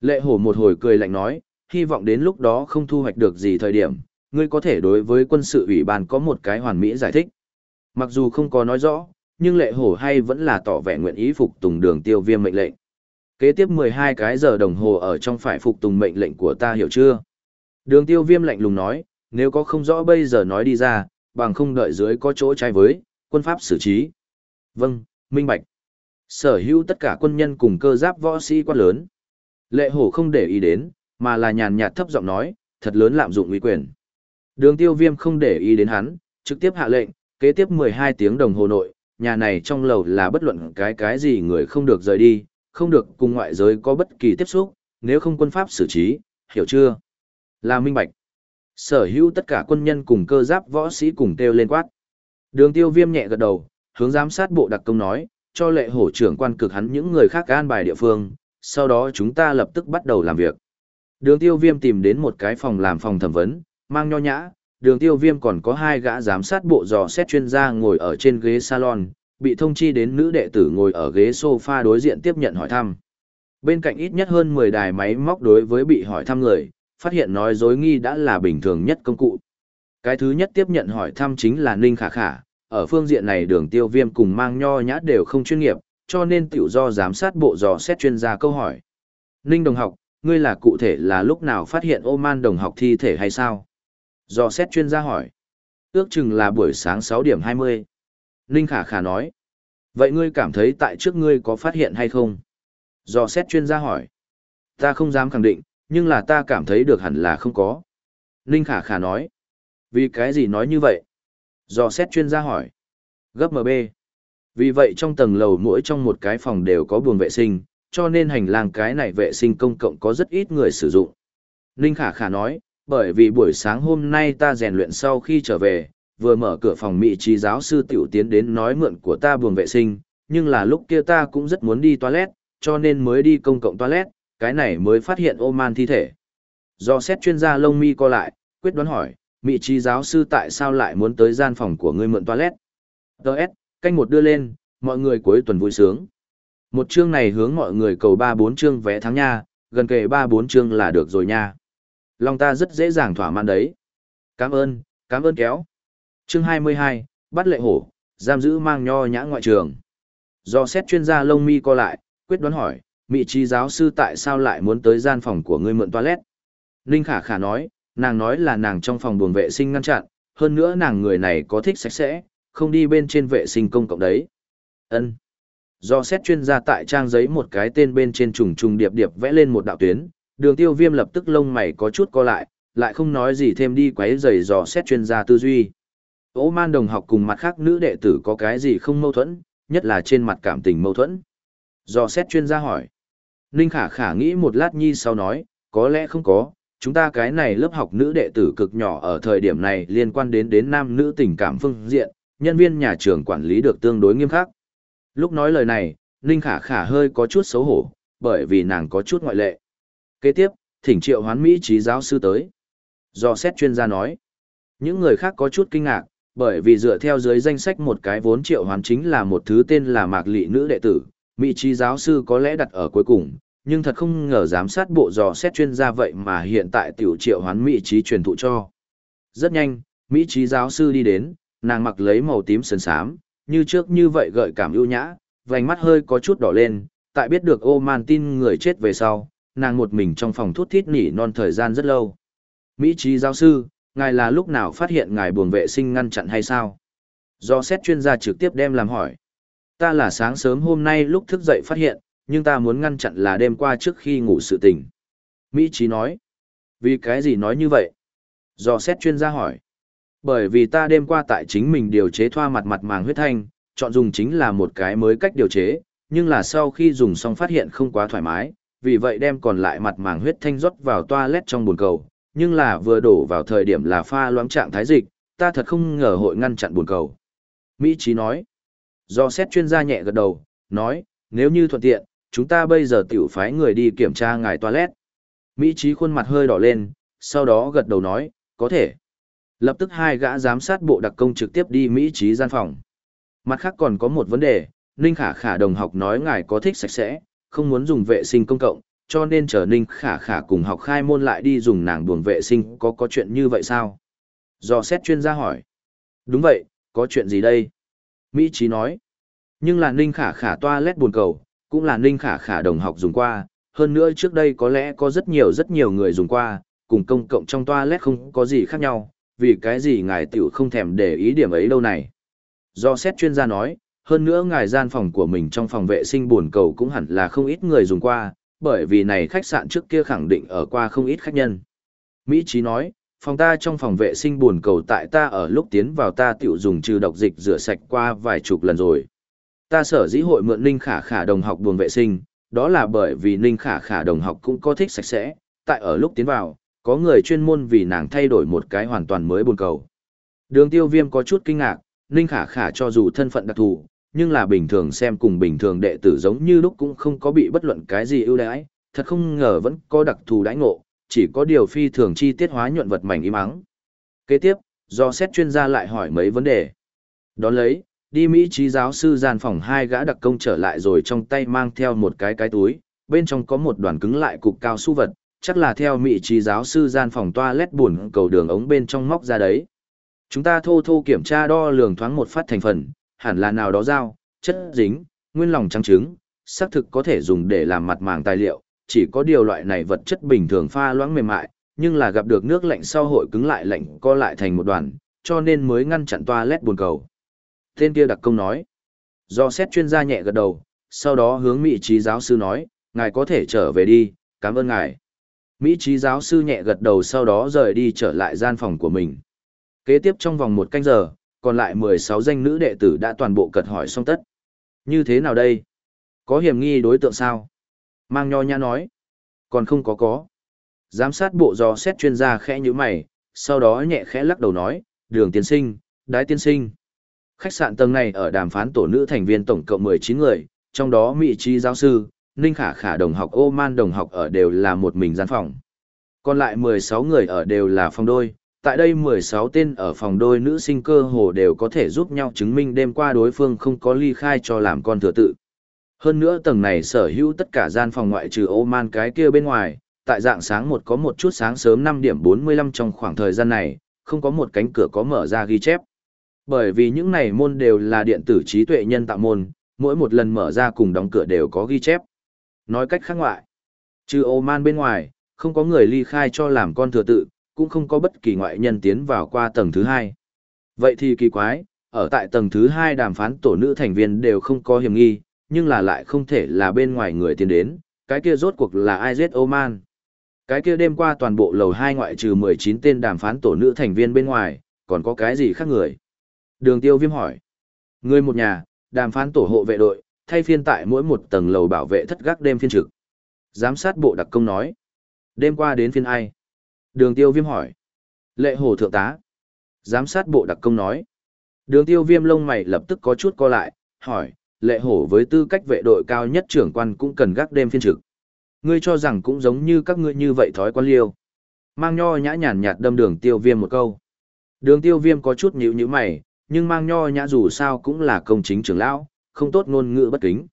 Lệ Hồ một hồi cười lạnh nói, hy vọng đến lúc đó không thu hoạch được gì thời điểm, ngươi có thể đối với quân sự ủy ban có một cái hoàn mỹ giải thích. Mặc dù không có nói rõ, nhưng lệ hổ hay vẫn là tỏ vẻ nguyện ý phục tùng đường tiêu viêm mệnh lệnh. Kế tiếp 12 cái giờ đồng hồ ở trong phải phục tùng mệnh lệnh của ta hiểu chưa? Đường tiêu viêm lạnh lùng nói, nếu có không rõ bây giờ nói đi ra, bằng không đợi dưới có chỗ trái với, quân pháp xử trí. Vâng, minh bạch. Sở hữu tất cả quân nhân cùng cơ giáp võ sĩ quan lớn. Lệ hổ không để ý đến, mà là nhàn nhạt thấp giọng nói, thật lớn lạm dụng uy quyền. Đường tiêu viêm không để ý đến hắn, trực tiếp hạ lệnh, kế tiếp 12 tiếng đồng hồ nội, nhà này trong lầu là bất luận cái cái gì người không được rời đi, không được cùng ngoại giới có bất kỳ tiếp xúc, nếu không quân pháp xử trí, hiểu chưa? Là minh bạch. Sở hữu tất cả quân nhân cùng cơ giáp võ sĩ cùng kêu lên quát. Đường tiêu viêm nhẹ gật đầu, hướng giám sát bộ đặc công nói, cho lệ hổ trưởng quan cực hắn những người khác an bài địa phương, sau đó chúng ta lập tức bắt đầu làm việc. Đường tiêu viêm tìm đến một cái phòng làm phòng thẩm vấn, mang nho nhã, đường tiêu viêm còn có hai gã giám sát bộ dò xét chuyên gia ngồi ở trên ghế salon, bị thông chi đến nữ đệ tử ngồi ở ghế sofa đối diện tiếp nhận hỏi thăm. Bên cạnh ít nhất hơn 10 đài máy móc đối với bị hỏi thăm người, phát hiện nói dối nghi đã là bình thường nhất công cụ. Cái thứ nhất tiếp nhận hỏi thăm chính là Ninh Khả Khả, ở phương diện này đường tiêu viêm cùng mang nho nhã đều không chuyên nghiệp, cho nên tiểu do giám sát bộ dò xét chuyên gia câu hỏi. Ninh đồng học, ngươi là cụ thể là lúc nào phát hiện ô man đồng học thi thể hay sao? Dò xét chuyên gia hỏi. Ước chừng là buổi sáng 6 điểm 20. Ninh khả khả nói. Vậy ngươi cảm thấy tại trước ngươi có phát hiện hay không? Dò xét chuyên gia hỏi. Ta không dám khẳng định, nhưng là ta cảm thấy được hẳn là không có. Ninh khả khả nói. Vì cái gì nói như vậy? Do xét chuyên gia hỏi. Gấp MB. Vì vậy trong tầng lầu mỗi trong một cái phòng đều có buồng vệ sinh, cho nên hành lang cái này vệ sinh công cộng có rất ít người sử dụng. Ninh Khả Khả nói, bởi vì buổi sáng hôm nay ta rèn luyện sau khi trở về, vừa mở cửa phòng mỹ trí giáo sư tiểu tiến đến nói mượn của ta buồng vệ sinh, nhưng là lúc kia ta cũng rất muốn đi toilet, cho nên mới đi công cộng toilet, cái này mới phát hiện ô man thi thể. Do xét chuyên gia lông mi co lại, quyết đoán hỏi, mỹ trí giáo sư tại sao lại muốn tới gian phòng của ngươi mượn toilet? Đợt, canh một đưa lên, mọi người cuối tuần vui sướng. Một chương này hướng mọi người cầu ba bốn chương vẽ tháng nha, gần kề ba bốn chương là được rồi nha. Lòng ta rất dễ dàng thỏa mãn đấy. Cảm ơn, cảm ơn kéo. Chương hai mươi hai, bắt lệ hổ, giam giữ mang nho nhã ngoại trường. Do xét chuyên gia lông mi co lại, quyết đoán hỏi, mỹ trí giáo sư tại sao lại muốn tới gian phòng của ngươi mượn toilet? Ninh khả khả nói, nàng nói là nàng trong phòng buồng vệ sinh ngăn chặn, hơn nữa nàng người này có thích sạch sẽ, không đi bên trên vệ sinh công cộng đấy. Ân. Do xét chuyên gia tại trang giấy một cái tên bên trên trùng trùng điệp điệp vẽ lên một đạo tuyến, đường tiêu viêm lập tức lông mày có chút co lại, lại không nói gì thêm đi quấy rầy dò xét chuyên gia tư duy. Ô man đồng học cùng mặt khác nữ đệ tử có cái gì không mâu thuẫn, nhất là trên mặt cảm tình mâu thuẫn. Dò xét chuyên gia hỏi. Ninh khả khả nghĩ một lát nhi sau nói, có lẽ không có, chúng ta cái này lớp học nữ đệ tử cực nhỏ ở thời điểm này liên quan đến đến nam nữ tình cảm phương diện, nhân viên nhà trường quản lý được tương đối nghiêm khắc. Lúc nói lời này, Ninh Khả Khả hơi có chút xấu hổ, bởi vì nàng có chút ngoại lệ. Kế tiếp, thỉnh triệu hoán Mỹ trí giáo sư tới. Do xét chuyên gia nói, những người khác có chút kinh ngạc, bởi vì dựa theo dưới danh sách một cái vốn triệu hoán chính là một thứ tên là mạc lị nữ đệ tử, Mỹ trí giáo sư có lẽ đặt ở cuối cùng, nhưng thật không ngờ giám sát bộ dò xét chuyên gia vậy mà hiện tại tiểu triệu hoán Mỹ trí truyền thụ cho. Rất nhanh, Mỹ trí giáo sư đi đến, nàng mặc lấy màu tím sơn sám, như trước như vậy gợi cảm ưu nhã, vành mắt hơi có chút đỏ lên, tại biết được ô man tin người chết về sau, nàng một mình trong phòng thuốc thít nỉ non thời gian rất lâu. Mỹ trí giáo sư, ngài là lúc nào phát hiện ngài buồn vệ sinh ngăn chặn hay sao? Do xét chuyên gia trực tiếp đem làm hỏi. Ta là sáng sớm hôm nay lúc thức dậy phát hiện, nhưng ta muốn ngăn chặn là đêm qua trước khi ngủ sự tình. Mỹ trí nói. Vì cái gì nói như vậy? Do xét chuyên gia hỏi. Bởi vì ta đêm qua tại chính mình điều chế thoa mặt mặt màng huyết thanh, chọn dùng chính là một cái mới cách điều chế, nhưng là sau khi dùng xong phát hiện không quá thoải mái, vì vậy đem còn lại mặt màng huyết thanh rót vào toilet trong bồn cầu, nhưng là vừa đổ vào thời điểm là pha loãng trạng thái dịch, ta thật không ngờ hội ngăn chặn bồn cầu. Mỹ Chí nói, do xét chuyên gia nhẹ gật đầu, nói, nếu như thuận tiện, chúng ta bây giờ tiểu phái người đi kiểm tra ngài toilet. Mỹ trí khuôn mặt hơi đỏ lên, sau đó gật đầu nói, có thể. Lập tức hai gã giám sát bộ đặc công trực tiếp đi Mỹ trí gian phòng. Mặt khác còn có một vấn đề, Ninh Khả Khả đồng học nói ngài có thích sạch sẽ, không muốn dùng vệ sinh công cộng, cho nên chờ Ninh Khả Khả cùng học khai môn lại đi dùng nàng buồng vệ sinh có có chuyện như vậy sao? Do xét chuyên gia hỏi. Đúng vậy, có chuyện gì đây? Mỹ trí nói. Nhưng là Ninh Khả Khả toilet buồn cầu, cũng là Ninh Khả Khả đồng học dùng qua, hơn nữa trước đây có lẽ có rất nhiều rất nhiều người dùng qua, cùng công cộng trong toilet không có gì khác nhau, vì cái gì ngài tiểu không thèm để ý điểm ấy đâu này. Do xét chuyên gia nói, hơn nữa ngài gian phòng của mình trong phòng vệ sinh buồn cầu cũng hẳn là không ít người dùng qua, bởi vì này khách sạn trước kia khẳng định ở qua không ít khách nhân. Mỹ Chí nói, phòng ta trong phòng vệ sinh buồn cầu tại ta ở lúc tiến vào ta tiểu dùng trừ độc dịch rửa sạch qua vài chục lần rồi. Ta sở dĩ hội mượn Ninh Khả Khả đồng học buồng vệ sinh, đó là bởi vì Ninh Khả Khả đồng học cũng có thích sạch sẽ, tại ở lúc tiến vào, có người chuyên môn vì nàng thay đổi một cái hoàn toàn mới buồn cầu. Đường tiêu viêm có chút kinh ngạc, Ninh Khả Khả cho dù thân phận đặc thù, nhưng là bình thường xem cùng bình thường đệ tử giống như lúc cũng không có bị bất luận cái gì ưu đãi, thật không ngờ vẫn có đặc thù đãi ngộ, chỉ có điều phi thường chi tiết hóa nhuận vật mảnh im ắng. Kế tiếp, do xét chuyên gia lại hỏi mấy vấn đề. Đón lấy, đi Mỹ trí giáo sư gian phòng hai gã đặc công trở lại rồi trong tay mang theo một cái cái túi, bên trong có một đoàn cứng lại cục cao su vật, chắc là theo mỹ trí giáo sư gian phòng toilet buồn cầu đường ống bên trong móc ra đấy. Chúng ta thô thô kiểm tra đo lường thoáng một phát thành phần, hẳn là nào đó dao, chất dính, nguyên lòng trắng trứng, xác thực có thể dùng để làm mặt màng tài liệu, chỉ có điều loại này vật chất bình thường pha loãng mềm mại, nhưng là gặp được nước lạnh sau hội cứng lại lạnh co lại thành một đoàn, cho nên mới ngăn chặn toilet buồn cầu. Tên kia đặc công nói. Do xét chuyên gia nhẹ gật đầu, sau đó hướng Mỹ trí giáo sư nói, ngài có thể trở về đi, cảm ơn ngài. Mỹ trí giáo sư nhẹ gật đầu sau đó rời đi trở lại gian phòng của mình. Kế tiếp trong vòng một canh giờ, còn lại 16 danh nữ đệ tử đã toàn bộ cật hỏi xong tất. Như thế nào đây? Có hiểm nghi đối tượng sao? Mang nho nhã nói. Còn không có có. Giám sát bộ do xét chuyên gia khẽ như mày, sau đó nhẹ khẽ lắc đầu nói, đường tiên sinh, đái tiên sinh. Khách sạn tầng này ở đàm phán tổ nữ thành viên tổng cộng 19 người, trong đó Mỹ Chi giáo sư, Ninh Khả Khả đồng học ô man đồng học ở đều là một mình gian phòng. Còn lại 16 người ở đều là phòng đôi, tại đây 16 tên ở phòng đôi nữ sinh cơ hồ đều có thể giúp nhau chứng minh đêm qua đối phương không có ly khai cho làm con thừa tự. Hơn nữa tầng này sở hữu tất cả gian phòng ngoại trừ ô man cái kia bên ngoài, tại dạng sáng một có một chút sáng sớm 5 điểm 45 trong khoảng thời gian này, không có một cánh cửa có mở ra ghi chép. Bởi vì những này môn đều là điện tử trí tuệ nhân tạo môn, mỗi một lần mở ra cùng đóng cửa đều có ghi chép. Nói cách khác ngoại, trừ ô man bên ngoài, không có người ly khai cho làm con thừa tự, cũng không có bất kỳ ngoại nhân tiến vào qua tầng thứ hai. Vậy thì kỳ quái, ở tại tầng thứ hai đàm phán tổ nữ thành viên đều không có hiểm nghi, nhưng là lại không thể là bên ngoài người tiến đến, cái kia rốt cuộc là ai giết Oman. Cái kia đêm qua toàn bộ lầu hai ngoại trừ 19 tên đàm phán tổ nữ thành viên bên ngoài, còn có cái gì khác người? Đường tiêu viêm hỏi. Người một nhà, đàm phán tổ hộ vệ đội, thay phiên tại mỗi một tầng lầu bảo vệ thất gác đêm phiên trực. Giám sát bộ đặc công nói. Đêm qua đến phiên ai? Đường tiêu viêm hỏi. Lệ hồ thượng tá. Giám sát bộ đặc công nói. Đường tiêu viêm lông mày lập tức có chút co lại, hỏi, lệ hổ với tư cách vệ đội cao nhất trưởng quan cũng cần gác đêm phiên trực. Ngươi cho rằng cũng giống như các ngươi như vậy thói quan liêu. Mang nho nhã nhàn nhạt đâm đường tiêu viêm một câu. Đường tiêu viêm có chút nhíu như mày, nhưng mang nho nhã dù sao cũng là công chính trưởng lão, không tốt ngôn ngữ bất kính.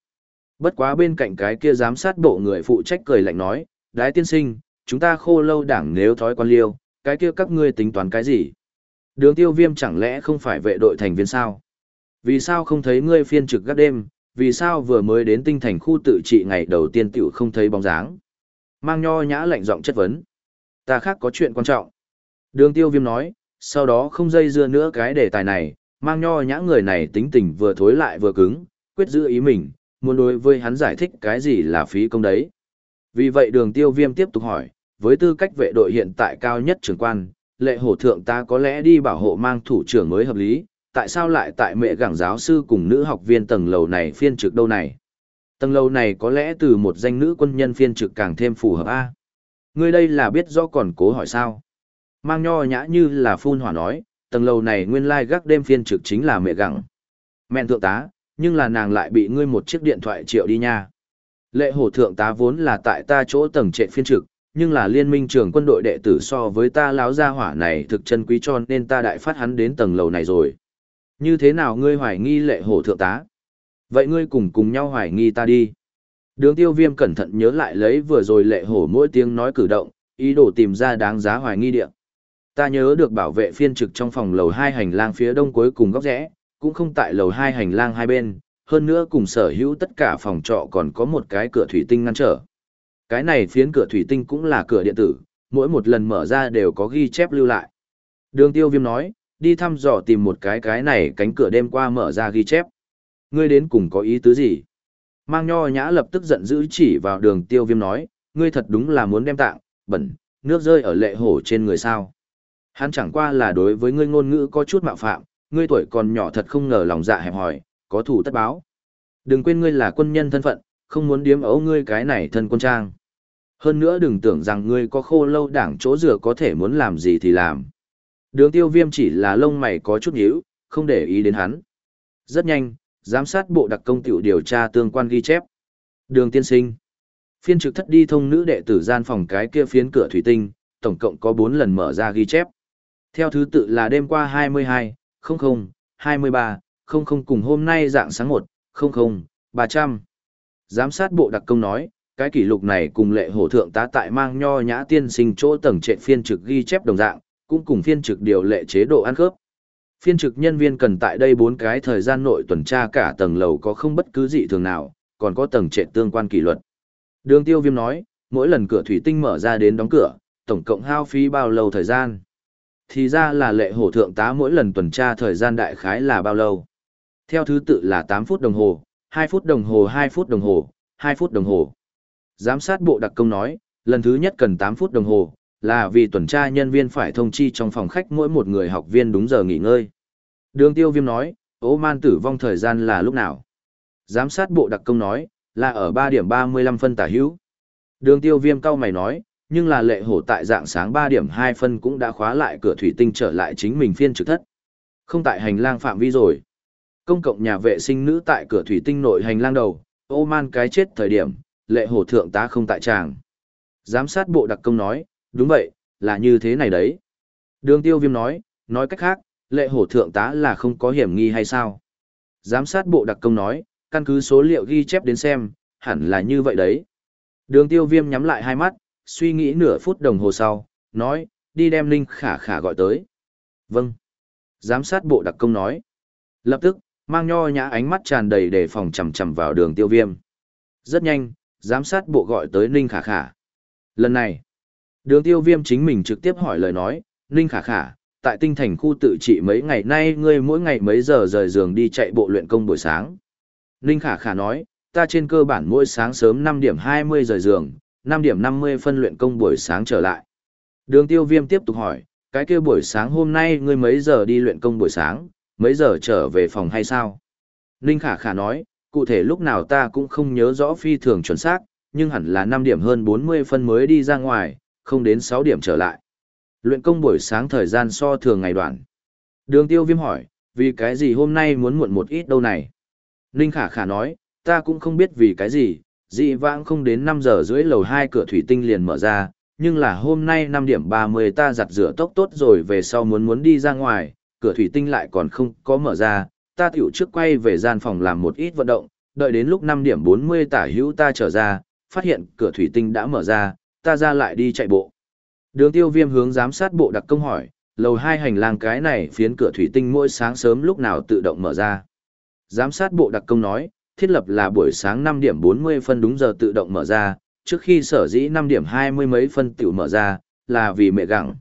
Bất quá bên cạnh cái kia giám sát bộ người phụ trách cười lạnh nói, đái tiên sinh, chúng ta khô lâu đảng nếu thói quan liêu, cái kia các ngươi tính toán cái gì? Đường tiêu viêm chẳng lẽ không phải vệ đội thành viên sao? Vì sao không thấy ngươi phiên trực gác đêm, vì sao vừa mới đến tinh thành khu tự trị ngày đầu tiên tiểu không thấy bóng dáng? Mang nho nhã lạnh giọng chất vấn. Ta khác có chuyện quan trọng. Đường tiêu viêm nói, sau đó không dây dưa nữa cái đề tài này, mang nho nhã người này tính tình vừa thối lại vừa cứng, quyết giữ ý mình, muốn đối với hắn giải thích cái gì là phí công đấy. Vì vậy đường tiêu viêm tiếp tục hỏi, với tư cách vệ đội hiện tại cao nhất trưởng quan, lệ hổ thượng ta có lẽ đi bảo hộ mang thủ trưởng mới hợp lý, tại sao lại tại mẹ gảng giáo sư cùng nữ học viên tầng lầu này phiên trực đâu này? Tầng lầu này có lẽ từ một danh nữ quân nhân phiên trực càng thêm phù hợp a. Ngươi đây là biết do còn cố hỏi sao? Mang nho nhã như là phun hỏa nói, tầng lầu này nguyên lai gác đêm phiên trực chính là mẹ gẳng. Mẹn thượng tá, nhưng là nàng lại bị ngươi một chiếc điện thoại triệu đi nha. Lệ hổ thượng tá vốn là tại ta chỗ tầng trệ phiên trực, nhưng là liên minh trưởng quân đội đệ tử so với ta láo gia hỏa này thực chân quý cho nên ta đại phát hắn đến tầng lầu này rồi. Như thế nào ngươi hoài nghi lệ hổ thượng tá? Vậy ngươi cùng cùng nhau hoài nghi ta đi. Đường tiêu viêm cẩn thận nhớ lại lấy vừa rồi lệ hổ mỗi tiếng nói cử động, ý đồ tìm ra đáng giá hoài nghi địa. Ta nhớ được bảo vệ phiên trực trong phòng lầu hai hành lang phía đông cuối cùng góc rẽ, cũng không tại lầu hai hành lang hai bên, hơn nữa cùng sở hữu tất cả phòng trọ còn có một cái cửa thủy tinh ngăn trở. Cái này phiến cửa thủy tinh cũng là cửa điện tử, mỗi một lần mở ra đều có ghi chép lưu lại. Đường tiêu viêm nói, đi thăm dò tìm một cái cái này cánh cửa đêm qua mở ra ghi chép. Ngươi đến cùng có ý tứ gì? Mang nho nhã lập tức giận dữ chỉ vào đường tiêu viêm nói, ngươi thật đúng là muốn đem tạng, bẩn, nước rơi ở lệ hổ trên người sao. Hắn chẳng qua là đối với ngươi ngôn ngữ có chút mạo phạm, ngươi tuổi còn nhỏ thật không ngờ lòng dạ hẹp hòi, có thủ tất báo. Đừng quên ngươi là quân nhân thân phận, không muốn điếm ấu ngươi cái này thân quân trang. Hơn nữa đừng tưởng rằng ngươi có khô lâu đảng chỗ rửa có thể muốn làm gì thì làm. Đường tiêu viêm chỉ là lông mày có chút nhíu, không để ý đến hắn. Rất nhanh, giám sát bộ đặc công tiểu điều tra tương quan ghi chép. Đường tiên sinh. Phiên trực thất đi thông nữ đệ tử gian phòng cái kia phiến cửa thủy tinh, tổng cộng có 4 lần mở ra ghi chép. Theo thứ tự là đêm qua 22, 00, 23, 00 cùng hôm nay dạng sáng 1, 00, 300. Giám sát bộ đặc công nói, cái kỷ lục này cùng lệ hổ thượng tá tại mang nho nhã tiên sinh chỗ tầng trệ phiên trực ghi chép đồng dạng, cũng cùng phiên trực điều lệ chế độ ăn khớp. Phiên trực nhân viên cần tại đây bốn cái thời gian nội tuần tra cả tầng lầu có không bất cứ gì thường nào, còn có tầng trệ tương quan kỷ luật. Đường tiêu viêm nói, mỗi lần cửa thủy tinh mở ra đến đóng cửa, tổng cộng hao phí bao lâu thời gian. Thì ra là lệ hổ thượng tá mỗi lần tuần tra thời gian đại khái là bao lâu. Theo thứ tự là 8 phút đồng hồ, 2 phút đồng hồ 2 phút đồng hồ, 2 phút đồng hồ. Giám sát bộ đặc công nói, lần thứ nhất cần 8 phút đồng hồ, là vì tuần tra nhân viên phải thông chi trong phòng khách mỗi một người học viên đúng giờ nghỉ ngơi. Đường tiêu viêm nói, ố man tử vong thời gian là lúc nào? Giám sát bộ đặc công nói, là ở 3 điểm 35 phân tả hữu. Đường tiêu viêm cao mày nói, nhưng là lệ hổ tại dạng sáng 3 điểm 2 phân cũng đã khóa lại cửa thủy tinh trở lại chính mình phiên trực thất. Không tại hành lang phạm vi rồi. Công cộng nhà vệ sinh nữ tại cửa thủy tinh nội hành lang đầu, ô man cái chết thời điểm, lệ hổ thượng tá không tại tràng. Giám sát bộ đặc công nói, đúng vậy, là như thế này đấy. Đường tiêu viêm nói, nói cách khác, lệ hổ thượng tá là không có hiểm nghi hay sao? Giám sát bộ đặc công nói, căn cứ số liệu ghi chép đến xem, hẳn là như vậy đấy. Đường tiêu viêm nhắm lại hai mắt, suy nghĩ nửa phút đồng hồ sau, nói, đi đem Linh khả khả gọi tới. Vâng. Giám sát bộ đặc công nói. Lập tức, mang nho nhã ánh mắt tràn đầy để phòng chầm chầm vào đường tiêu viêm. Rất nhanh, giám sát bộ gọi tới Ninh Khả Khả. Lần này, đường tiêu viêm chính mình trực tiếp hỏi lời nói, Ninh Khả Khả, tại tinh thành khu tự trị mấy ngày nay ngươi mỗi ngày mấy giờ rời giường đi chạy bộ luyện công buổi sáng. Ninh Khả Khả nói, ta trên cơ bản mỗi sáng sớm 5 điểm 20 rời giường, 5 điểm 50 phân luyện công buổi sáng trở lại. Đường tiêu viêm tiếp tục hỏi, cái kia buổi sáng hôm nay ngươi mấy giờ đi luyện công buổi sáng, mấy giờ trở về phòng hay sao? Ninh Khả Khả nói, cụ thể lúc nào ta cũng không nhớ rõ phi thường chuẩn xác, nhưng hẳn là 5 điểm hơn 40 phân mới đi ra ngoài, không đến 6 điểm trở lại. Luyện công buổi sáng thời gian so thường ngày đoạn. Đường tiêu viêm hỏi, vì cái gì hôm nay muốn muộn một ít đâu này? Ninh Khả Khả nói, ta cũng không biết vì cái gì, dị vãng không đến 5 giờ rưỡi lầu 2 cửa thủy tinh liền mở ra, nhưng là hôm nay 5 điểm 30 ta giặt rửa tốc tốt rồi về sau muốn muốn đi ra ngoài, cửa thủy tinh lại còn không có mở ra, ta tiểu trước quay về gian phòng làm một ít vận động, đợi đến lúc 5 điểm 40 tả hữu ta trở ra, phát hiện cửa thủy tinh đã mở ra, ta ra lại đi chạy bộ. Đường tiêu viêm hướng giám sát bộ đặc công hỏi, lầu hai hành lang cái này phiến cửa thủy tinh mỗi sáng sớm lúc nào tự động mở ra. Giám sát bộ đặc công nói, thiết lập là buổi sáng 5 điểm 40 phân đúng giờ tự động mở ra, trước khi sở dĩ 5 điểm 20 mấy phân tiểu mở ra, là vì mẹ gặng.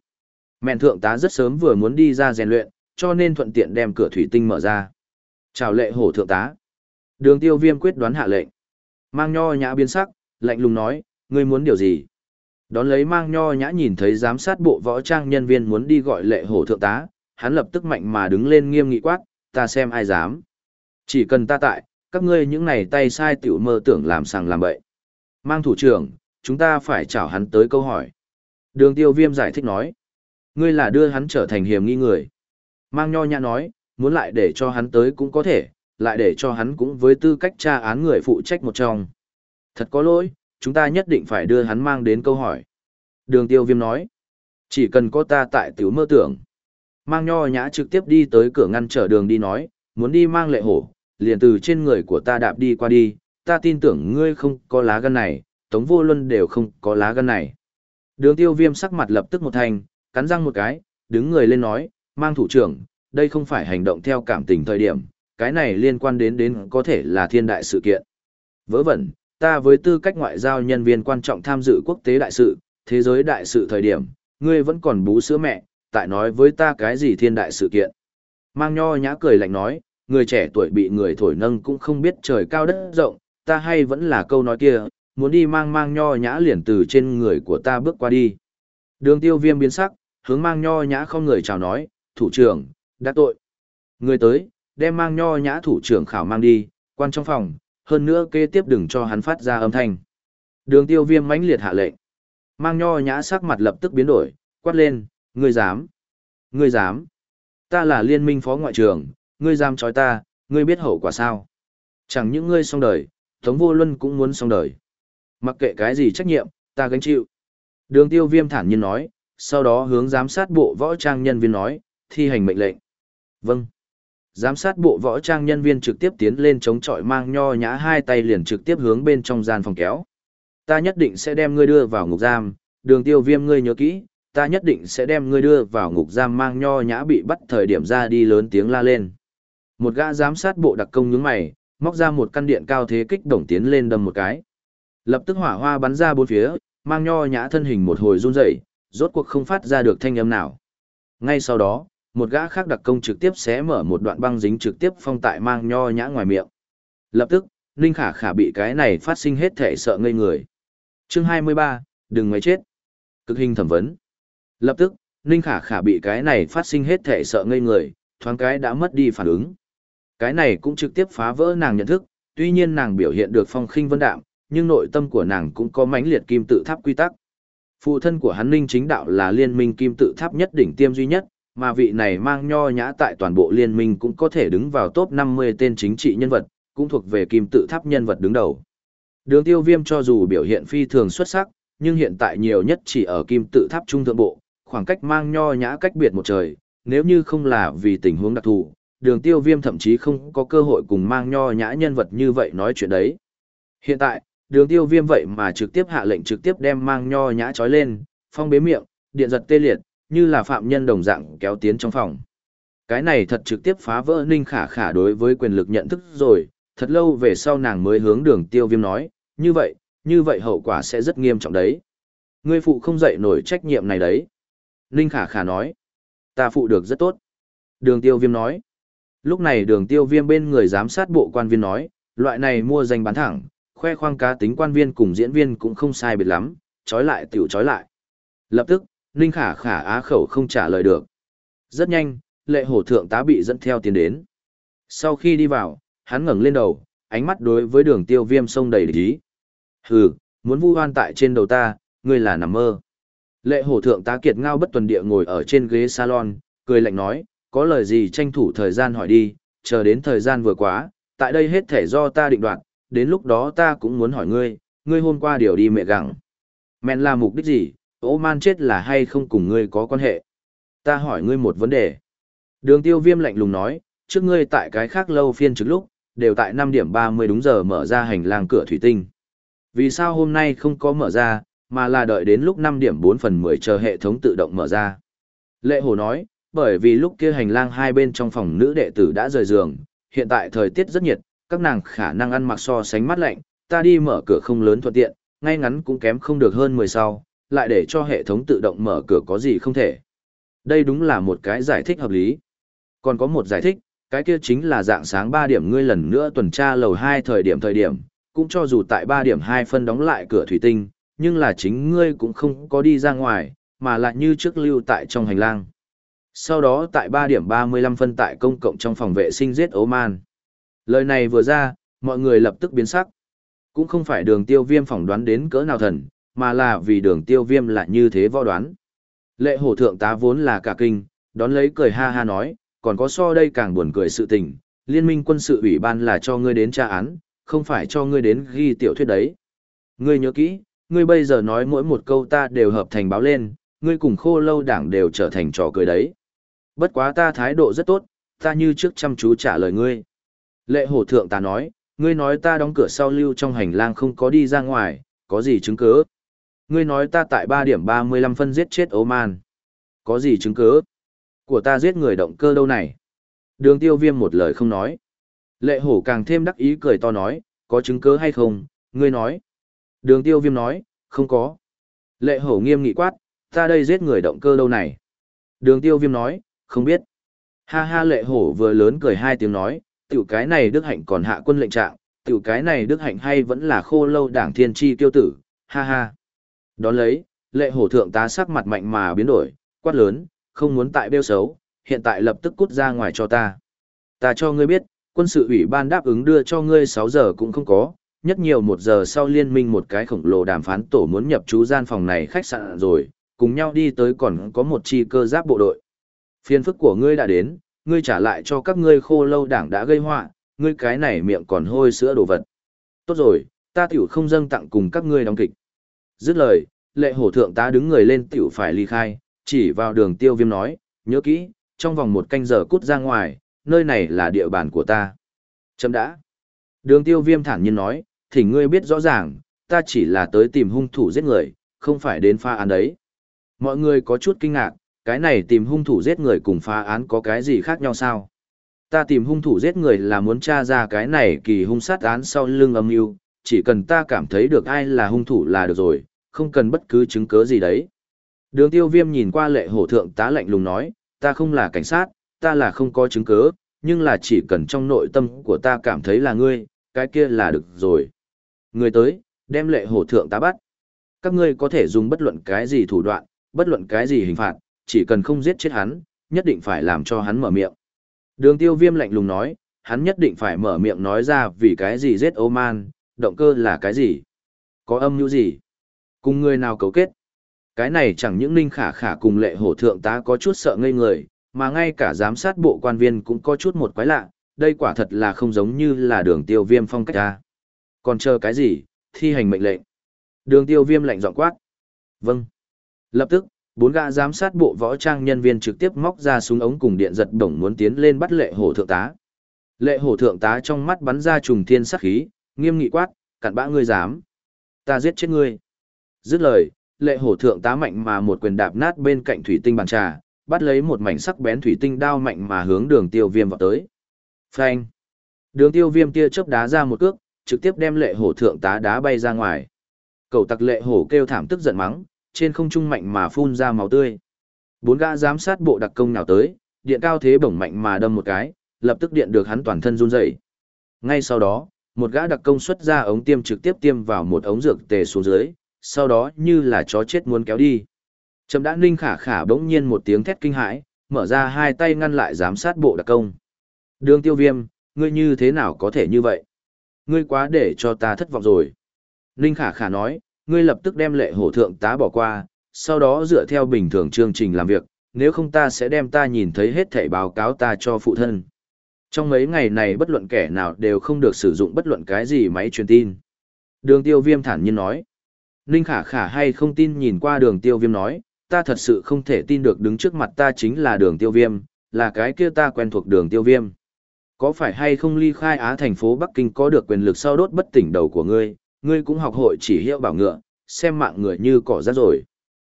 Mẹn thượng tá rất sớm vừa muốn đi ra rèn luyện, cho nên thuận tiện đem cửa thủy tinh mở ra. Chào lệ hổ thượng tá. Đường tiêu viêm quyết đoán hạ lệnh. Mang nho nhã biến sắc, lạnh lùng nói, ngươi muốn điều gì? Đón lấy mang nho nhã nhìn thấy giám sát bộ võ trang nhân viên muốn đi gọi lệ hổ thượng tá, hắn lập tức mạnh mà đứng lên nghiêm nghị quát, ta xem ai dám. Chỉ cần ta tại, các ngươi những này tay sai tiểu mơ tưởng làm sàng làm bậy. Mang thủ trưởng, chúng ta phải chào hắn tới câu hỏi. Đường tiêu viêm giải thích nói, ngươi là đưa hắn trở thành hiểm nghi người. Mang nho nhã nói, muốn lại để cho hắn tới cũng có thể, lại để cho hắn cũng với tư cách tra án người phụ trách một trong. Thật có lỗi, chúng ta nhất định phải đưa hắn mang đến câu hỏi. Đường tiêu viêm nói, chỉ cần có ta tại tiểu mơ tưởng. Mang nho nhã trực tiếp đi tới cửa ngăn trở đường đi nói, muốn đi mang lệ hổ, liền từ trên người của ta đạp đi qua đi, ta tin tưởng ngươi không có lá gan này, tống vô luân đều không có lá gan này. Đường tiêu viêm sắc mặt lập tức một thành, cắn răng một cái, đứng người lên nói, mang thủ trưởng, đây không phải hành động theo cảm tình thời điểm, cái này liên quan đến đến có thể là thiên đại sự kiện. Vớ vẩn, ta với tư cách ngoại giao nhân viên quan trọng tham dự quốc tế đại sự, thế giới đại sự thời điểm, ngươi vẫn còn bú sữa mẹ, tại nói với ta cái gì thiên đại sự kiện. Mang nho nhã cười lạnh nói, người trẻ tuổi bị người thổi nâng cũng không biết trời cao đất rộng, ta hay vẫn là câu nói kia, muốn đi mang mang nho nhã liền từ trên người của ta bước qua đi. Đường tiêu viêm biến sắc, hướng mang nho nhã không người chào nói, thủ trưởng, đã tội. Người tới, đem mang nho nhã thủ trưởng khảo mang đi, quan trong phòng, hơn nữa kế tiếp đừng cho hắn phát ra âm thanh. Đường tiêu viêm mãnh liệt hạ lệnh. Mang nho nhã sắc mặt lập tức biến đổi, quát lên, ngươi dám. Ngươi dám. Ta là liên minh phó ngoại trưởng, ngươi giam trói ta, ngươi biết hậu quả sao. Chẳng những ngươi xong đời, Tống Vô Luân cũng muốn xong đời. Mặc kệ cái gì trách nhiệm, ta gánh chịu. Đường tiêu viêm thản nhiên nói, sau đó hướng giám sát bộ võ trang nhân viên nói, thi hành mệnh lệnh. Vâng. Giám sát bộ võ trang nhân viên trực tiếp tiến lên chống chọi mang nho nhã hai tay liền trực tiếp hướng bên trong gian phòng kéo. Ta nhất định sẽ đem ngươi đưa vào ngục giam, đường tiêu viêm ngươi nhớ kỹ, ta nhất định sẽ đem ngươi đưa vào ngục giam mang nho nhã bị bắt thời điểm ra đi lớn tiếng la lên. Một gã giám sát bộ đặc công nhướng mày, móc ra một căn điện cao thế kích đồng tiến lên đâm một cái. Lập tức hỏa hoa bắn ra bốn phía, mang nho nhã thân hình một hồi run rẩy, rốt cuộc không phát ra được thanh âm nào. Ngay sau đó, một gã khác đặc công trực tiếp xé mở một đoạn băng dính trực tiếp phong tại mang nho nhã ngoài miệng. Lập tức, Ninh Khả Khả bị cái này phát sinh hết thể sợ ngây người. Chương 23, đừng mấy chết. Cực hình thẩm vấn. Lập tức, Ninh Khả Khả bị cái này phát sinh hết thể sợ ngây người, thoáng cái đã mất đi phản ứng. Cái này cũng trực tiếp phá vỡ nàng nhận thức, tuy nhiên nàng biểu hiện được phong khinh vân đạm, nhưng nội tâm của nàng cũng có mãnh liệt kim tự tháp quy tắc. Phụ thân của hắn Ninh chính đạo là liên minh kim tự tháp nhất đỉnh tiêm duy nhất, mà vị này mang nho nhã tại toàn bộ liên minh cũng có thể đứng vào top 50 tên chính trị nhân vật, cũng thuộc về kim tự tháp nhân vật đứng đầu. Đường tiêu viêm cho dù biểu hiện phi thường xuất sắc, nhưng hiện tại nhiều nhất chỉ ở kim tự tháp trung thượng bộ, khoảng cách mang nho nhã cách biệt một trời, nếu như không là vì tình huống đặc thù, đường tiêu viêm thậm chí không có cơ hội cùng mang nho nhã nhân vật như vậy nói chuyện đấy. Hiện tại, đường tiêu viêm vậy mà trực tiếp hạ lệnh trực tiếp đem mang nho nhã trói lên, phong bế miệng, điện giật tê liệt, như là phạm nhân đồng dạng kéo tiến trong phòng. Cái này thật trực tiếp phá vỡ ninh khả khả đối với quyền lực nhận thức rồi, thật lâu về sau nàng mới hướng đường tiêu viêm nói, như vậy, như vậy hậu quả sẽ rất nghiêm trọng đấy. Ngươi phụ không dậy nổi trách nhiệm này đấy. Ninh khả khả nói, ta phụ được rất tốt. Đường tiêu viêm nói, lúc này đường tiêu viêm bên người giám sát bộ quan viên nói, loại này mua danh bán thẳng, khoe khoang cá tính quan viên cùng diễn viên cũng không sai biệt lắm, trói lại tiểu trói lại. Lập tức, Ninh Khả Khả á khẩu không trả lời được. Rất nhanh, lệ hổ thượng tá bị dẫn theo tiến đến. Sau khi đi vào, hắn ngẩng lên đầu, ánh mắt đối với đường tiêu viêm sông đầy lý. Hừ, muốn vu hoan tại trên đầu ta, ngươi là nằm mơ. Lệ hổ thượng tá kiệt ngao bất tuần địa ngồi ở trên ghế salon, cười lạnh nói, có lời gì tranh thủ thời gian hỏi đi, chờ đến thời gian vừa quá, tại đây hết thể do ta định đoạt, đến lúc đó ta cũng muốn hỏi ngươi, ngươi hôm qua điều đi mẹ gặng. Mẹn là mục đích gì, ô man chết là hay không cùng ngươi có quan hệ? Ta hỏi ngươi một vấn đề. Đường tiêu viêm lạnh lùng nói, trước ngươi tại cái khác lâu phiên trực lúc, đều tại 5 điểm 30 đúng giờ mở ra hành lang cửa thủy tinh. Vì sao hôm nay không có mở ra, mà là đợi đến lúc 5 điểm 4 phần 10 chờ hệ thống tự động mở ra? Lệ Hồ nói, bởi vì lúc kia hành lang hai bên trong phòng nữ đệ tử đã rời giường, hiện tại thời tiết rất nhiệt, các nàng khả năng ăn mặc so sánh mát lạnh, ta đi mở cửa không lớn thuận tiện, ngay ngắn cũng kém không được hơn 10 sau, lại để cho hệ thống tự động mở cửa có gì không thể. Đây đúng là một cái giải thích hợp lý. Còn có một giải thích, cái kia chính là dạng sáng 3 điểm ngươi lần nữa tuần tra lầu 2 thời điểm thời điểm, cũng cho dù tại 3 điểm 2 phân đóng lại cửa thủy tinh, nhưng là chính ngươi cũng không có đi ra ngoài, mà lại như trước lưu tại trong hành lang. Sau đó tại 3 điểm 35 phân tại công cộng trong phòng vệ sinh giết Oman. man. Lời này vừa ra, mọi người lập tức biến sắc. Cũng không phải đường tiêu viêm phỏng đoán đến cỡ nào thần, mà là vì đường tiêu viêm là như thế võ đoán. Lệ hổ thượng tá vốn là cả kinh, đón lấy cười ha ha nói, còn có so đây càng buồn cười sự tình, liên minh quân sự ủy ban là cho ngươi đến tra án, không phải cho ngươi đến ghi tiểu thuyết đấy. Ngươi nhớ kỹ, ngươi bây giờ nói mỗi một câu ta đều hợp thành báo lên, ngươi cùng khô lâu đảng đều trở thành trò cười đấy. Bất quá ta thái độ rất tốt, ta như trước chăm chú trả lời ngươi. Lệ hổ thượng ta nói, ngươi nói ta đóng cửa sau lưu trong hành lang không có đi ra ngoài, có gì chứng cứ? Ngươi nói ta tại 3 điểm 35 phân giết chết ấu man. Có gì chứng cứ? Của ta giết người động cơ đâu này? Đường tiêu viêm một lời không nói. Lệ hổ càng thêm đắc ý cười to nói, có chứng cứ hay không? Ngươi nói. Đường tiêu viêm nói, không có. Lệ hổ nghiêm nghị quát, ta đây giết người động cơ đâu này? Đường tiêu viêm nói, không biết. Ha ha lệ hổ vừa lớn cười hai tiếng nói, tiểu cái này đức hạnh còn hạ quân lệnh trạng, tiểu cái này đức hạnh hay vẫn là khô lâu đảng thiên tri tiêu tử, ha ha. Đón lấy, lệ hổ thượng tá sắc mặt mạnh mà biến đổi, quát lớn, không muốn tại bêu xấu, hiện tại lập tức cút ra ngoài cho ta. Ta cho ngươi biết, quân sự ủy ban đáp ứng đưa cho ngươi 6 giờ cũng không có, nhất nhiều một giờ sau liên minh một cái khổng lồ đàm phán tổ muốn nhập trú gian phòng này khách sạn rồi, cùng nhau đi tới còn có một chi cơ giáp bộ đội. Phiên phức của ngươi đã đến, ngươi trả lại cho các ngươi khô lâu đảng đã gây họa, ngươi cái này miệng còn hôi sữa đồ vật. Tốt rồi, ta tiểu không dâng tặng cùng các ngươi đóng kịch. Dứt lời, lệ hổ thượng tá đứng người lên tiểu phải ly khai, chỉ vào đường tiêu viêm nói, nhớ kỹ, trong vòng một canh giờ cút ra ngoài, nơi này là địa bàn của ta. Chấm đã. Đường tiêu viêm thản nhiên nói, thỉnh ngươi biết rõ ràng, ta chỉ là tới tìm hung thủ giết người, không phải đến pha án đấy. Mọi người có chút kinh ngạc, cái này tìm hung thủ giết người cùng phá án có cái gì khác nhau sao? Ta tìm hung thủ giết người là muốn tra ra cái này kỳ hung sát án sau lưng âm mưu, chỉ cần ta cảm thấy được ai là hung thủ là được rồi, không cần bất cứ chứng cứ gì đấy. Đường tiêu viêm nhìn qua lệ hổ thượng tá lạnh lùng nói, ta không là cảnh sát, ta là không có chứng cứ, nhưng là chỉ cần trong nội tâm của ta cảm thấy là ngươi, cái kia là được rồi. Người tới, đem lệ hổ thượng tá bắt. Các ngươi có thể dùng bất luận cái gì thủ đoạn, bất luận cái gì hình phạt, chỉ cần không giết chết hắn, nhất định phải làm cho hắn mở miệng. Đường tiêu viêm lạnh lùng nói, hắn nhất định phải mở miệng nói ra vì cái gì giết Oman, động cơ là cái gì, có âm mưu gì, cùng người nào cấu kết. Cái này chẳng những ninh khả khả cùng lệ hổ thượng tá có chút sợ ngây người, mà ngay cả giám sát bộ quan viên cũng có chút một quái lạ, đây quả thật là không giống như là đường tiêu viêm phong cách ta. Còn chờ cái gì, thi hành mệnh lệnh. Đường tiêu viêm lạnh giọng quát. Vâng. Lập tức, bốn gã giám sát bộ võ trang nhân viên trực tiếp móc ra súng ống cùng điện giật đồng muốn tiến lên bắt lệ hổ thượng tá. Lệ hổ thượng tá trong mắt bắn ra trùng thiên sát khí, nghiêm nghị quát, cặn bã ngươi dám. Ta giết chết ngươi. Dứt lời, lệ hổ thượng tá mạnh mà một quyền đạp nát bên cạnh thủy tinh bàn trà, bắt lấy một mảnh sắc bén thủy tinh đao mạnh mà hướng đường tiêu viêm vào tới. Phanh. Đường tiêu viêm tia chớp đá ra một cước, trực tiếp đem lệ hổ thượng tá đá bay ra ngoài. Cầu tặc lệ hổ kêu thảm tức giận mắng, trên không trung mạnh mà phun ra máu tươi. Bốn gã giám sát bộ đặc công nào tới, điện cao thế bổng mạnh mà đâm một cái, lập tức điện được hắn toàn thân run rẩy. Ngay sau đó, một gã đặc công xuất ra ống tiêm trực tiếp tiêm vào một ống dược tề xuống dưới, sau đó như là chó chết muốn kéo đi. Trầm đã ninh khả khả bỗng nhiên một tiếng thét kinh hãi, mở ra hai tay ngăn lại giám sát bộ đặc công. Đường tiêu viêm, ngươi như thế nào có thể như vậy? Ngươi quá để cho ta thất vọng rồi. Ninh khả khả nói, ngươi lập tức đem lệ hổ thượng tá bỏ qua, sau đó dựa theo bình thường chương trình làm việc, nếu không ta sẽ đem ta nhìn thấy hết thảy báo cáo ta cho phụ thân. Trong mấy ngày này bất luận kẻ nào đều không được sử dụng bất luận cái gì máy truyền tin. Đường tiêu viêm thản nhiên nói. Ninh khả khả hay không tin nhìn qua đường tiêu viêm nói, ta thật sự không thể tin được đứng trước mặt ta chính là đường tiêu viêm, là cái kia ta quen thuộc đường tiêu viêm. Có phải hay không ly khai Á thành phố Bắc Kinh có được quyền lực sau đốt bất tỉnh đầu của ngươi, ngươi cũng học hội chỉ hiệu bảo ngựa, xem mạng người như cỏ rác rồi.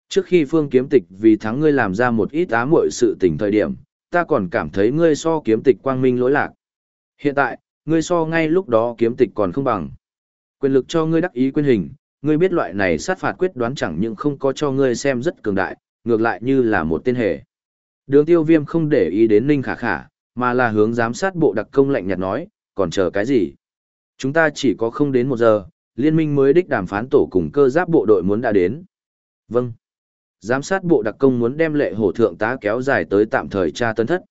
Trước khi phương kiếm tịch vì thắng ngươi làm ra một ít á muội sự tình thời điểm, ta còn cảm thấy ngươi so kiếm tịch quang minh lỗi lạc. Hiện tại, ngươi so ngay lúc đó kiếm tịch còn không bằng. Quyền lực cho ngươi đắc ý quyền hình, ngươi biết loại này sát phạt quyết đoán chẳng những không có cho ngươi xem rất cường đại, ngược lại như là một tên hề. Đường tiêu viêm không để ý đến Ninh Khả Khả, mà là hướng giám sát bộ đặc công lạnh nhạt nói, còn chờ cái gì? Chúng ta chỉ có không đến một giờ, liên minh mới đích đàm phán tổ cùng cơ giáp bộ đội muốn đã đến. Vâng. Giám sát bộ đặc công muốn đem lệ hổ thượng tá kéo dài tới tạm thời tra tấn thất.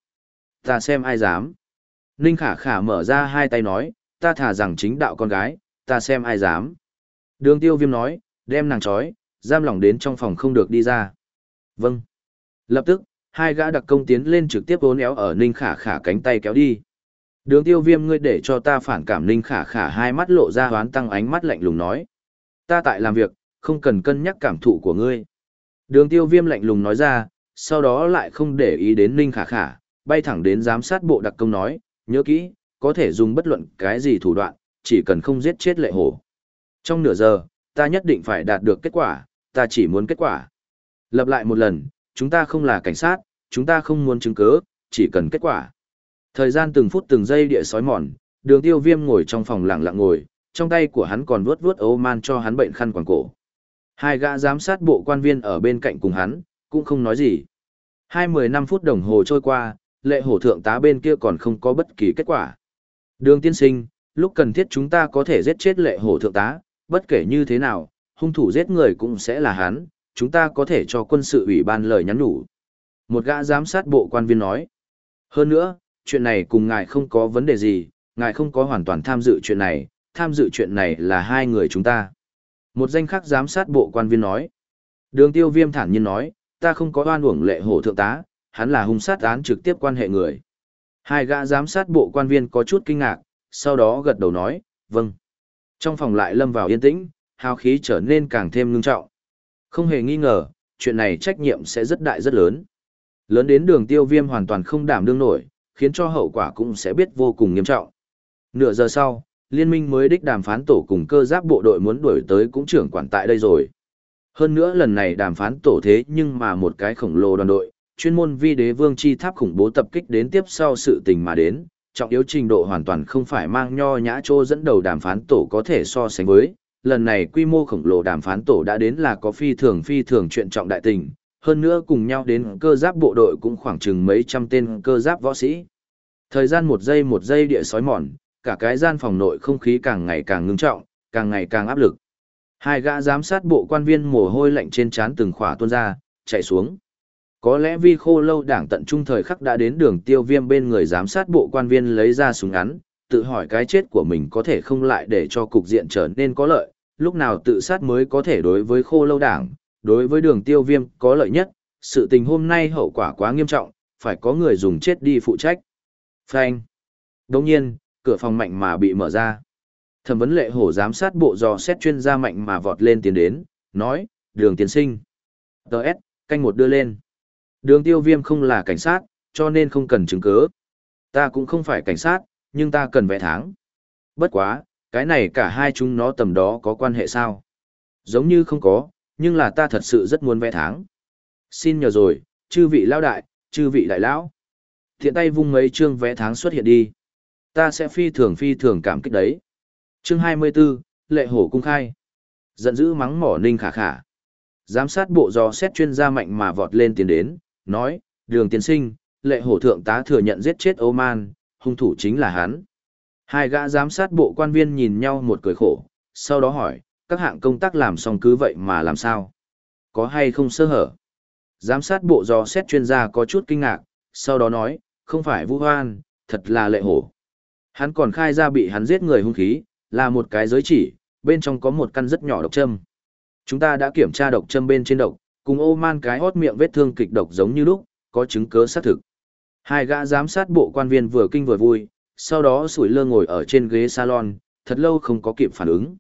Ta xem ai dám. Ninh khả khả mở ra hai tay nói, ta thả rằng chính đạo con gái, ta xem ai dám. Đường tiêu viêm nói, đem nàng trói, giam lỏng đến trong phòng không được đi ra. Vâng. Lập tức, hai gã đặc công tiến lên trực tiếp vốn éo ở Ninh khả khả cánh tay kéo đi. Đường tiêu viêm ngươi để cho ta phản cảm Ninh khả khả hai mắt lộ ra hoán tăng ánh mắt lạnh lùng nói. Ta tại làm việc, không cần cân nhắc cảm thụ của ngươi. Đường tiêu viêm lạnh lùng nói ra, sau đó lại không để ý đến Ninh khả khả, bay thẳng đến giám sát bộ đặc công nói, nhớ kỹ, có thể dùng bất luận cái gì thủ đoạn, chỉ cần không giết chết lệ hổ. Trong nửa giờ, ta nhất định phải đạt được kết quả, ta chỉ muốn kết quả. Lặp lại một lần, chúng ta không là cảnh sát, chúng ta không muốn chứng cứ, chỉ cần kết quả. Thời gian từng phút từng giây địa sói mòn, đường tiêu viêm ngồi trong phòng lặng lặng ngồi, trong tay của hắn còn vuốt vuốt ấu man cho hắn bệnh khăn quàng cổ. Hai gã giám sát bộ quan viên ở bên cạnh cùng hắn, cũng không nói gì. Hai mười năm phút đồng hồ trôi qua, lệ hổ thượng tá bên kia còn không có bất kỳ kết quả. Đường tiên sinh, lúc cần thiết chúng ta có thể giết chết lệ hổ thượng tá, bất kể như thế nào, hung thủ giết người cũng sẽ là hắn, chúng ta có thể cho quân sự ủy ban lời nhắn nhủ. Một gã giám sát bộ quan viên nói. Hơn nữa, chuyện này cùng ngài không có vấn đề gì, ngài không có hoàn toàn tham dự chuyện này, tham dự chuyện này là hai người chúng ta. Một danh khác giám sát bộ quan viên nói. Đường tiêu viêm thản nhiên nói, ta không có oan uổng lệ hổ thượng tá, hắn là hung sát án trực tiếp quan hệ người. Hai gã giám sát bộ quan viên có chút kinh ngạc, sau đó gật đầu nói, vâng. Trong phòng lại lâm vào yên tĩnh, hào khí trở nên càng thêm ngưng trọng. Không hề nghi ngờ, chuyện này trách nhiệm sẽ rất đại rất lớn. Lớn đến đường tiêu viêm hoàn toàn không đảm đương nổi, khiến cho hậu quả cũng sẽ biết vô cùng nghiêm trọng. Nửa giờ sau, liên minh mới đích đàm phán tổ cùng cơ giáp bộ đội muốn đuổi tới cũng trưởng quản tại đây rồi. Hơn nữa lần này đàm phán tổ thế nhưng mà một cái khổng lồ đoàn đội, chuyên môn vi đế vương chi tháp khủng bố tập kích đến tiếp sau sự tình mà đến, trọng yếu trình độ hoàn toàn không phải mang nho nhã trô dẫn đầu đàm phán tổ có thể so sánh với. Lần này quy mô khổng lồ đàm phán tổ đã đến là có phi thường phi thường chuyện trọng đại tình, hơn nữa cùng nhau đến cơ giáp bộ đội cũng khoảng chừng mấy trăm tên cơ giáp võ sĩ. Thời gian một giây một giây địa sói mòn, cả cái gian phòng nội không khí càng ngày càng ngưng trọng, càng ngày càng áp lực. Hai gã giám sát bộ quan viên mồ hôi lạnh trên trán từng khỏa tuôn ra, chạy xuống. Có lẽ vi khô lâu đảng tận trung thời khắc đã đến đường tiêu viêm bên người giám sát bộ quan viên lấy ra súng ngắn, tự hỏi cái chết của mình có thể không lại để cho cục diện trở nên có lợi, lúc nào tự sát mới có thể đối với khô lâu đảng, đối với đường tiêu viêm có lợi nhất, sự tình hôm nay hậu quả quá nghiêm trọng, phải có người dùng chết đi phụ trách. Frank. Đồng nhiên, cửa phòng mạnh mà bị mở ra. Thẩm vấn lệ hổ giám sát bộ dò xét chuyên gia mạnh mà vọt lên tiến đến, nói, đường tiến sinh. Đợt, canh một đưa lên. Đường tiêu viêm không là cảnh sát, cho nên không cần chứng cứ. Ta cũng không phải cảnh sát, nhưng ta cần vẽ tháng. Bất quá, cái này cả hai chúng nó tầm đó có quan hệ sao? Giống như không có, nhưng là ta thật sự rất muốn vẽ tháng. Xin nhờ rồi, chư vị lão đại, chư vị đại lão. Thiện tay vung mấy chương vẽ tháng xuất hiện đi. Ta sẽ phi thường phi thường cảm kích đấy. Chương 24, Lệ Hổ Cung Khai. Giận dữ mắng mỏ ninh khả khả. Giám sát bộ do xét chuyên gia mạnh mà vọt lên tiến đến, nói, đường tiến sinh, lệ hổ thượng tá thừa nhận giết chết Oman, hung thủ chính là hắn. Hai gã giám sát bộ quan viên nhìn nhau một cười khổ, sau đó hỏi, các hạng công tác làm xong cứ vậy mà làm sao? Có hay không sơ hở? Giám sát bộ do xét chuyên gia có chút kinh ngạc, sau đó nói, không phải vu hoan, thật là lệ hổ. Hắn còn khai ra bị hắn giết người hung khí, là một cái giới chỉ, bên trong có một căn rất nhỏ độc châm. Chúng ta đã kiểm tra độc châm bên trên độc, cùng ô man cái hót miệng vết thương kịch độc giống như lúc, có chứng cứ xác thực. Hai gã giám sát bộ quan viên vừa kinh vừa vui, sau đó sủi lơ ngồi ở trên ghế salon, thật lâu không có kịp phản ứng.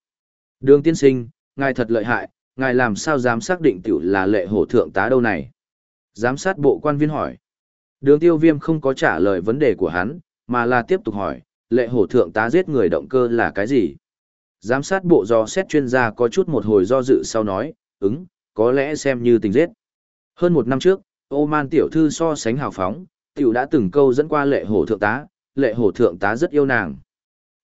Đường tiên sinh, ngài thật lợi hại, ngài làm sao dám xác định tiểu là lệ hổ thượng tá đâu này? Giám sát bộ quan viên hỏi. Đường tiêu viêm không có trả lời vấn đề của hắn, mà là tiếp tục hỏi, lệ hổ thượng tá giết người động cơ là cái gì? Giám sát bộ do xét chuyên gia có chút một hồi do dự sau nói, ứng, có lẽ xem như tình giết. Hơn một năm trước, ô man tiểu thư so sánh hào phóng, tiểu đã từng câu dẫn qua lệ hổ thượng tá, lệ hổ thượng tá rất yêu nàng.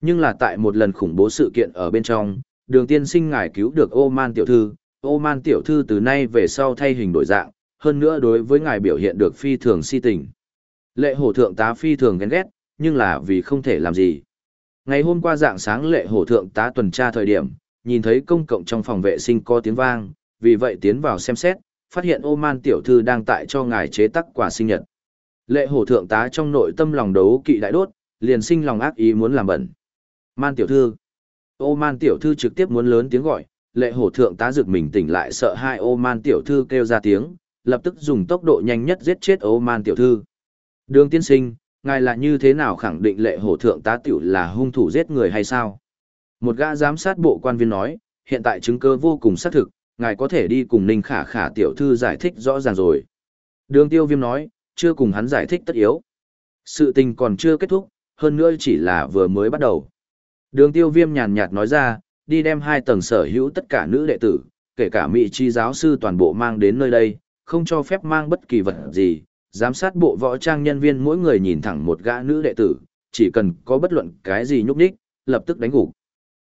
Nhưng là tại một lần khủng bố sự kiện ở bên trong, đường tiên sinh ngài cứu được ô man tiểu thư, ô man tiểu thư từ nay về sau thay hình đổi dạng, hơn nữa đối với ngài biểu hiện được phi thường si tình. Lệ hổ thượng tá phi thường ghen ghét, nhưng là vì không thể làm gì. Ngày hôm qua dạng sáng lệ hổ thượng tá tuần tra thời điểm, nhìn thấy công cộng trong phòng vệ sinh có tiếng vang, vì vậy tiến vào xem xét, phát hiện ô man tiểu thư đang tại cho ngài chế tắc quả sinh nhật. Lệ hổ thượng tá trong nội tâm lòng đấu kỵ đại đốt, liền sinh lòng ác ý muốn làm bẩn. Man tiểu thư. Ô man tiểu thư trực tiếp muốn lớn tiếng gọi, lệ hổ thượng tá rực mình tỉnh lại sợ hai ô man tiểu thư kêu ra tiếng, lập tức dùng tốc độ nhanh nhất giết chết ô man tiểu thư. Đường tiên sinh, ngài là như thế nào khẳng định lệ hổ thượng tá tiểu là hung thủ giết người hay sao? Một gã giám sát bộ quan viên nói, hiện tại chứng cứ vô cùng xác thực, ngài có thể đi cùng Ninh Khả Khả tiểu thư giải thích rõ ràng rồi. Đường tiêu viêm nói, chưa cùng hắn giải thích tất yếu. Sự tình còn chưa kết thúc, hơn nữa chỉ là vừa mới bắt đầu. Đường tiêu viêm nhàn nhạt nói ra, đi đem hai tầng sở hữu tất cả nữ đệ tử, kể cả mỹ chi giáo sư toàn bộ mang đến nơi đây, không cho phép mang bất kỳ vật gì, giám sát bộ võ trang nhân viên mỗi người nhìn thẳng một gã nữ đệ tử, chỉ cần có bất luận cái gì nhúc nhích, lập tức đánh gục.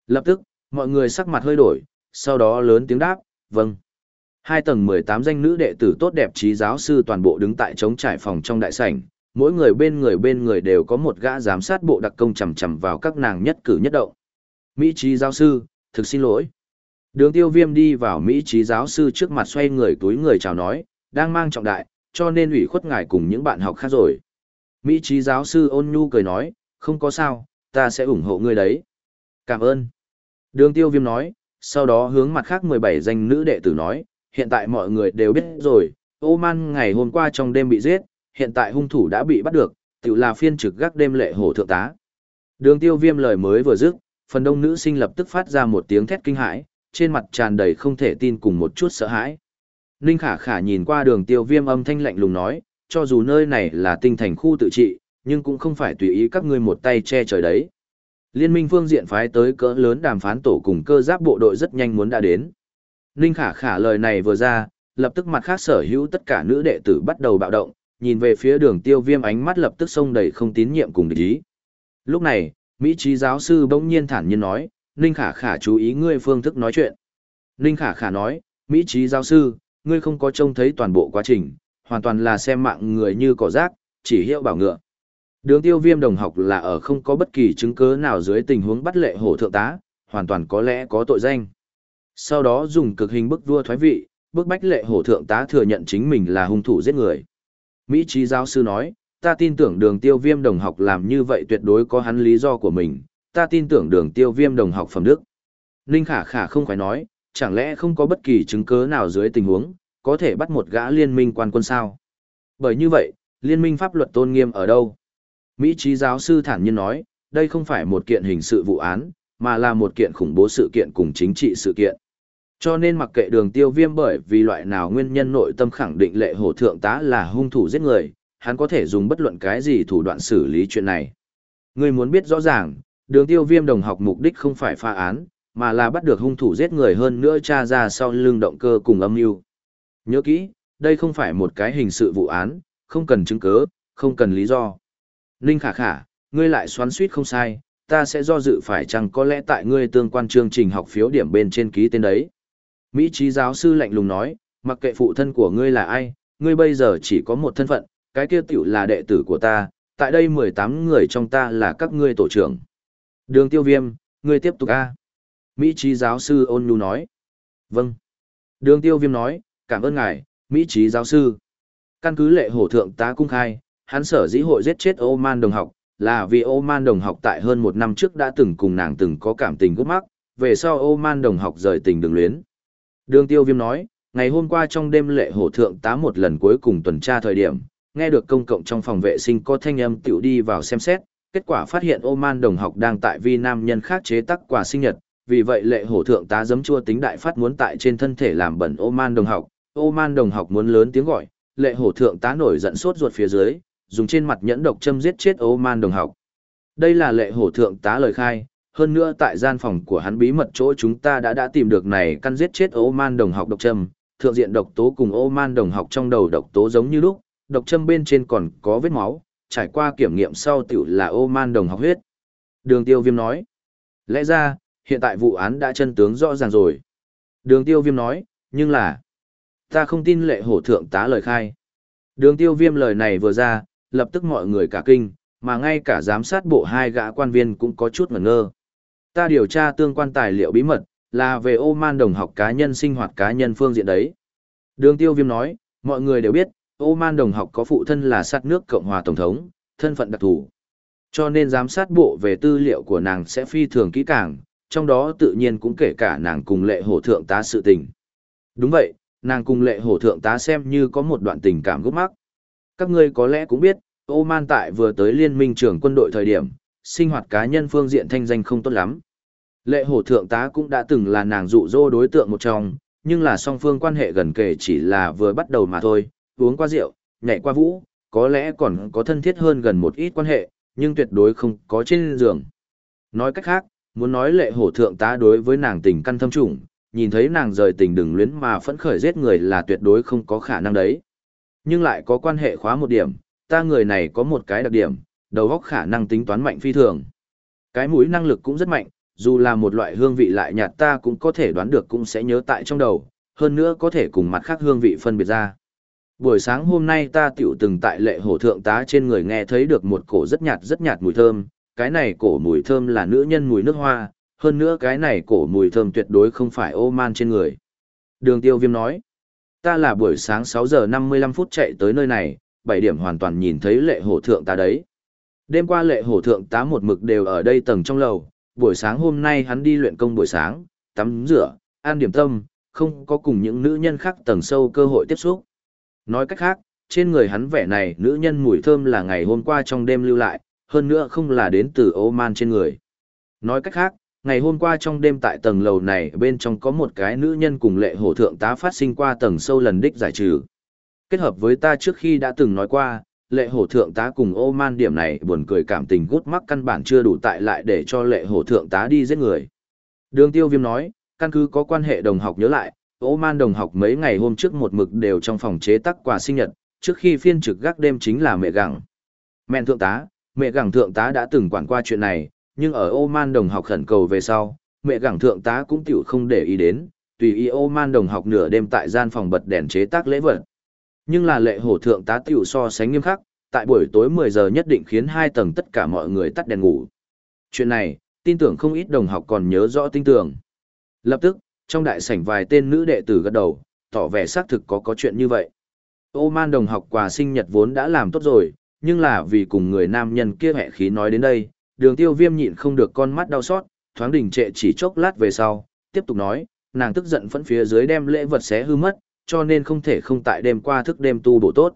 Lập tức, mọi người sắc mặt hơi đổi, sau đó lớn tiếng đáp, vâng. Hai tầng 18 danh nữ đệ tử tốt đẹp trí giáo sư toàn bộ đứng tại chống trải phòng trong đại sảnh, mỗi người bên người bên người đều có một gã giám sát bộ đặc công chằm chằm vào các nàng nhất cử nhất động. Mỹ trí giáo sư, thực xin lỗi. Đường tiêu viêm đi vào Mỹ trí giáo sư trước mặt xoay người túi người chào nói, đang mang trọng đại, cho nên ủy khuất ngài cùng những bạn học khác rồi. Mỹ trí giáo sư ôn nhu cười nói, không có sao, ta sẽ ủng hộ ngươi đấy. Cảm ơn. Đường tiêu viêm nói, sau đó hướng mặt khác 17 danh nữ đệ tử nói, hiện tại mọi người đều biết rồi, ô man ngày hôm qua trong đêm bị giết, hiện tại hung thủ đã bị bắt được, tự là phiên trực gác đêm lệ hổ thượng tá. Đường tiêu viêm lời mới vừa dứt, phần đông nữ sinh lập tức phát ra một tiếng thét kinh hãi, trên mặt tràn đầy không thể tin cùng một chút sợ hãi. Ninh khả khả nhìn qua đường tiêu viêm âm thanh lạnh lùng nói, cho dù nơi này là tinh thành khu tự trị, nhưng cũng không phải tùy ý các ngươi một tay che trời đấy. Liên minh phương diện phái tới cỡ lớn đàm phán tổ cùng cơ giáp bộ đội rất nhanh muốn đã đến. Ninh khả khả lời này vừa ra, lập tức mặt khác sở hữu tất cả nữ đệ tử bắt đầu bạo động, nhìn về phía đường tiêu viêm ánh mắt lập tức sông đầy không tín nhiệm cùng địch ý. Lúc này, Mỹ trí giáo sư bỗng nhiên thản nhiên nói, Ninh khả khả chú ý ngươi phương thức nói chuyện. Ninh khả khả nói, Mỹ trí giáo sư, ngươi không có trông thấy toàn bộ quá trình, hoàn toàn là xem mạng người như cỏ rác, chỉ hiệu bảo ngựa. Đường tiêu viêm đồng học là ở không có bất kỳ chứng cứ nào dưới tình huống bắt lệ hổ thượng tá, hoàn toàn có lẽ có tội danh. Sau đó dùng cực hình bức vua thoái vị, bức bách lệ hổ thượng tá thừa nhận chính mình là hung thủ giết người. Mỹ trí giáo sư nói, ta tin tưởng đường tiêu viêm đồng học làm như vậy tuyệt đối có hắn lý do của mình, ta tin tưởng đường tiêu viêm đồng học phẩm đức. Ninh khả khả không phải nói, chẳng lẽ không có bất kỳ chứng cứ nào dưới tình huống, có thể bắt một gã liên minh quan quân sao? Bởi như vậy, liên minh pháp luật tôn nghiêm ở đâu? Mỹ trí giáo sư thản nhiên nói, đây không phải một kiện hình sự vụ án, mà là một kiện khủng bố sự kiện cùng chính trị sự kiện. Cho nên mặc kệ đường tiêu viêm bởi vì loại nào nguyên nhân nội tâm khẳng định lệ hổ thượng tá là hung thủ giết người, hắn có thể dùng bất luận cái gì thủ đoạn xử lý chuyện này. Người muốn biết rõ ràng, đường tiêu viêm đồng học mục đích không phải pha án, mà là bắt được hung thủ giết người hơn nữa tra ra sau lưng động cơ cùng âm mưu Nhớ kỹ, đây không phải một cái hình sự vụ án, không cần chứng cứ, không cần lý do. Ninh khả khả, ngươi lại xoắn suýt không sai, ta sẽ do dự phải chăng có lẽ tại ngươi tương quan chương trình học phiếu điểm bên trên ký tên đấy. Mỹ trí giáo sư lạnh lùng nói, mặc kệ phụ thân của ngươi là ai, ngươi bây giờ chỉ có một thân phận, cái kia tiểu là đệ tử của ta, tại đây 18 người trong ta là các ngươi tổ trưởng. Đường tiêu viêm, ngươi tiếp tục a Mỹ trí giáo sư ôn nhu nói. Vâng. Đường tiêu viêm nói, cảm ơn ngài, Mỹ trí giáo sư. Căn cứ lệ hổ thượng tá cung khai, hắn sở dĩ hội giết chết ô man đồng học, là vì ô man đồng học tại hơn một năm trước đã từng cùng nàng từng có cảm tình gốc mắc, về sau ô man đồng học rời tình đường luyến. Đường tiêu viêm nói, ngày hôm qua trong đêm lệ hổ thượng tá một lần cuối cùng tuần tra thời điểm, nghe được công cộng trong phòng vệ sinh có thanh âm tiểu đi vào xem xét, kết quả phát hiện ô man đồng học đang tại vi nam nhân khác chế tắc quà sinh nhật, vì vậy lệ hổ thượng tá giấm chua tính đại phát muốn tại trên thân thể làm bẩn ô man đồng học, ô man đồng học muốn lớn tiếng gọi, lệ hổ thượng tá nổi giận sốt ruột phía dưới, dùng trên mặt nhẫn độc châm giết chết ô man đồng học. Đây là lệ hổ thượng tá lời khai, hơn nữa tại gian phòng của hắn bí mật chỗ chúng ta đã đã tìm được này căn giết chết ô man đồng học độc trâm thượng diện độc tố cùng ô man đồng học trong đầu độc tố giống như lúc, độc trâm bên trên còn có vết máu, trải qua kiểm nghiệm sau tiểu là ô man đồng học huyết. Đường tiêu viêm nói, lẽ ra, hiện tại vụ án đã chân tướng rõ ràng rồi. Đường tiêu viêm nói, nhưng là, ta không tin lệ hổ thượng tá lời khai. Đường tiêu viêm lời này vừa ra, lập tức mọi người cả kinh, mà ngay cả giám sát bộ hai gã quan viên cũng có chút ngẩn ngơ. Ta điều tra tương quan tài liệu bí mật, là về ô man đồng học cá nhân sinh hoạt cá nhân phương diện đấy. Đường tiêu viêm nói, mọi người đều biết, ô man đồng học có phụ thân là sát nước Cộng hòa Tổng thống, thân phận đặc thù. Cho nên giám sát bộ về tư liệu của nàng sẽ phi thường kỹ càng, trong đó tự nhiên cũng kể cả nàng cùng lệ hổ thượng tá sự tình. Đúng vậy, nàng cùng lệ hổ thượng tá xem như có một đoạn tình cảm gốc mắc. Các ngươi có lẽ cũng biết, ô man tại vừa tới liên minh trưởng quân đội thời điểm, sinh hoạt cá nhân phương diện thanh danh không tốt lắm. Lệ hổ thượng tá cũng đã từng là nàng dụ dỗ đối tượng một trong, nhưng là song phương quan hệ gần kề chỉ là vừa bắt đầu mà thôi, uống qua rượu, nhảy qua vũ, có lẽ còn có thân thiết hơn gần một ít quan hệ, nhưng tuyệt đối không có trên giường. Nói cách khác, muốn nói lệ hổ thượng tá đối với nàng tình căn thâm trùng, nhìn thấy nàng rời tình đừng luyến mà phẫn khởi giết người là tuyệt đối không có khả năng đấy. Nhưng lại có quan hệ khóa một điểm, ta người này có một cái đặc điểm, đầu óc khả năng tính toán mạnh phi thường. Cái mũi năng lực cũng rất mạnh, dù là một loại hương vị lại nhạt ta cũng có thể đoán được cũng sẽ nhớ tại trong đầu, hơn nữa có thể cùng mặt khác hương vị phân biệt ra. Buổi sáng hôm nay ta tiểu từng tại lệ hổ thượng tá trên người nghe thấy được một cổ rất nhạt rất nhạt mùi thơm, cái này cổ mùi thơm là nữ nhân mùi nước hoa, hơn nữa cái này cổ mùi thơm tuyệt đối không phải ô man trên người. Đường tiêu viêm nói, ta là buổi sáng 6 giờ 55 phút chạy tới nơi này, 7 điểm hoàn toàn nhìn thấy lệ hổ thượng tá đấy. Đêm qua lệ hổ thượng tá một mực đều ở đây tầng trong lầu, buổi sáng hôm nay hắn đi luyện công buổi sáng, tắm rửa, ăn điểm tâm, không có cùng những nữ nhân khác tầng sâu cơ hội tiếp xúc. Nói cách khác, trên người hắn vẻ này nữ nhân mùi thơm là ngày hôm qua trong đêm lưu lại, hơn nữa không là đến từ ô man trên người. Nói cách khác, ngày hôm qua trong đêm tại tầng lầu này bên trong có một cái nữ nhân cùng lệ hổ thượng tá phát sinh qua tầng sâu lần đích giải trừ. Kết hợp với ta trước khi đã từng nói qua, lệ hổ thượng tá cùng ô man điểm này buồn cười cảm tình gút mắc căn bản chưa đủ tại lại để cho lệ hổ thượng tá đi giết người. Đường tiêu viêm nói, căn cứ có quan hệ đồng học nhớ lại, ô man đồng học mấy ngày hôm trước một mực đều trong phòng chế tác quà sinh nhật, trước khi phiên trực gác đêm chính là mẹ gặng. Mẹ thượng tá, mẹ gặng thượng tá đã từng quản qua chuyện này, nhưng ở ô man đồng học khẩn cầu về sau, mẹ gặng thượng tá cũng tiểu không để ý đến, tùy ý ô man đồng học nửa đêm tại gian phòng bật đèn chế tác lễ vật. Nhưng là lệ hổ thượng tá tiểu so sánh nghiêm khắc, tại buổi tối 10 giờ nhất định khiến hai tầng tất cả mọi người tắt đèn ngủ. Chuyện này, tin tưởng không ít đồng học còn nhớ rõ tin tưởng. Lập tức, trong đại sảnh vài tên nữ đệ tử gật đầu, tỏ vẻ xác thực có có chuyện như vậy. Ô man đồng học quà sinh nhật vốn đã làm tốt rồi, nhưng là vì cùng người nam nhân kia hẹ khí nói đến đây, đường tiêu viêm nhịn không được con mắt đau xót, thoáng đình trệ chỉ chốc lát về sau, tiếp tục nói, nàng tức giận phẫn phía dưới đem lễ vật xé hư mất, cho nên không thể không tại đêm qua thức đêm tu bổ tốt.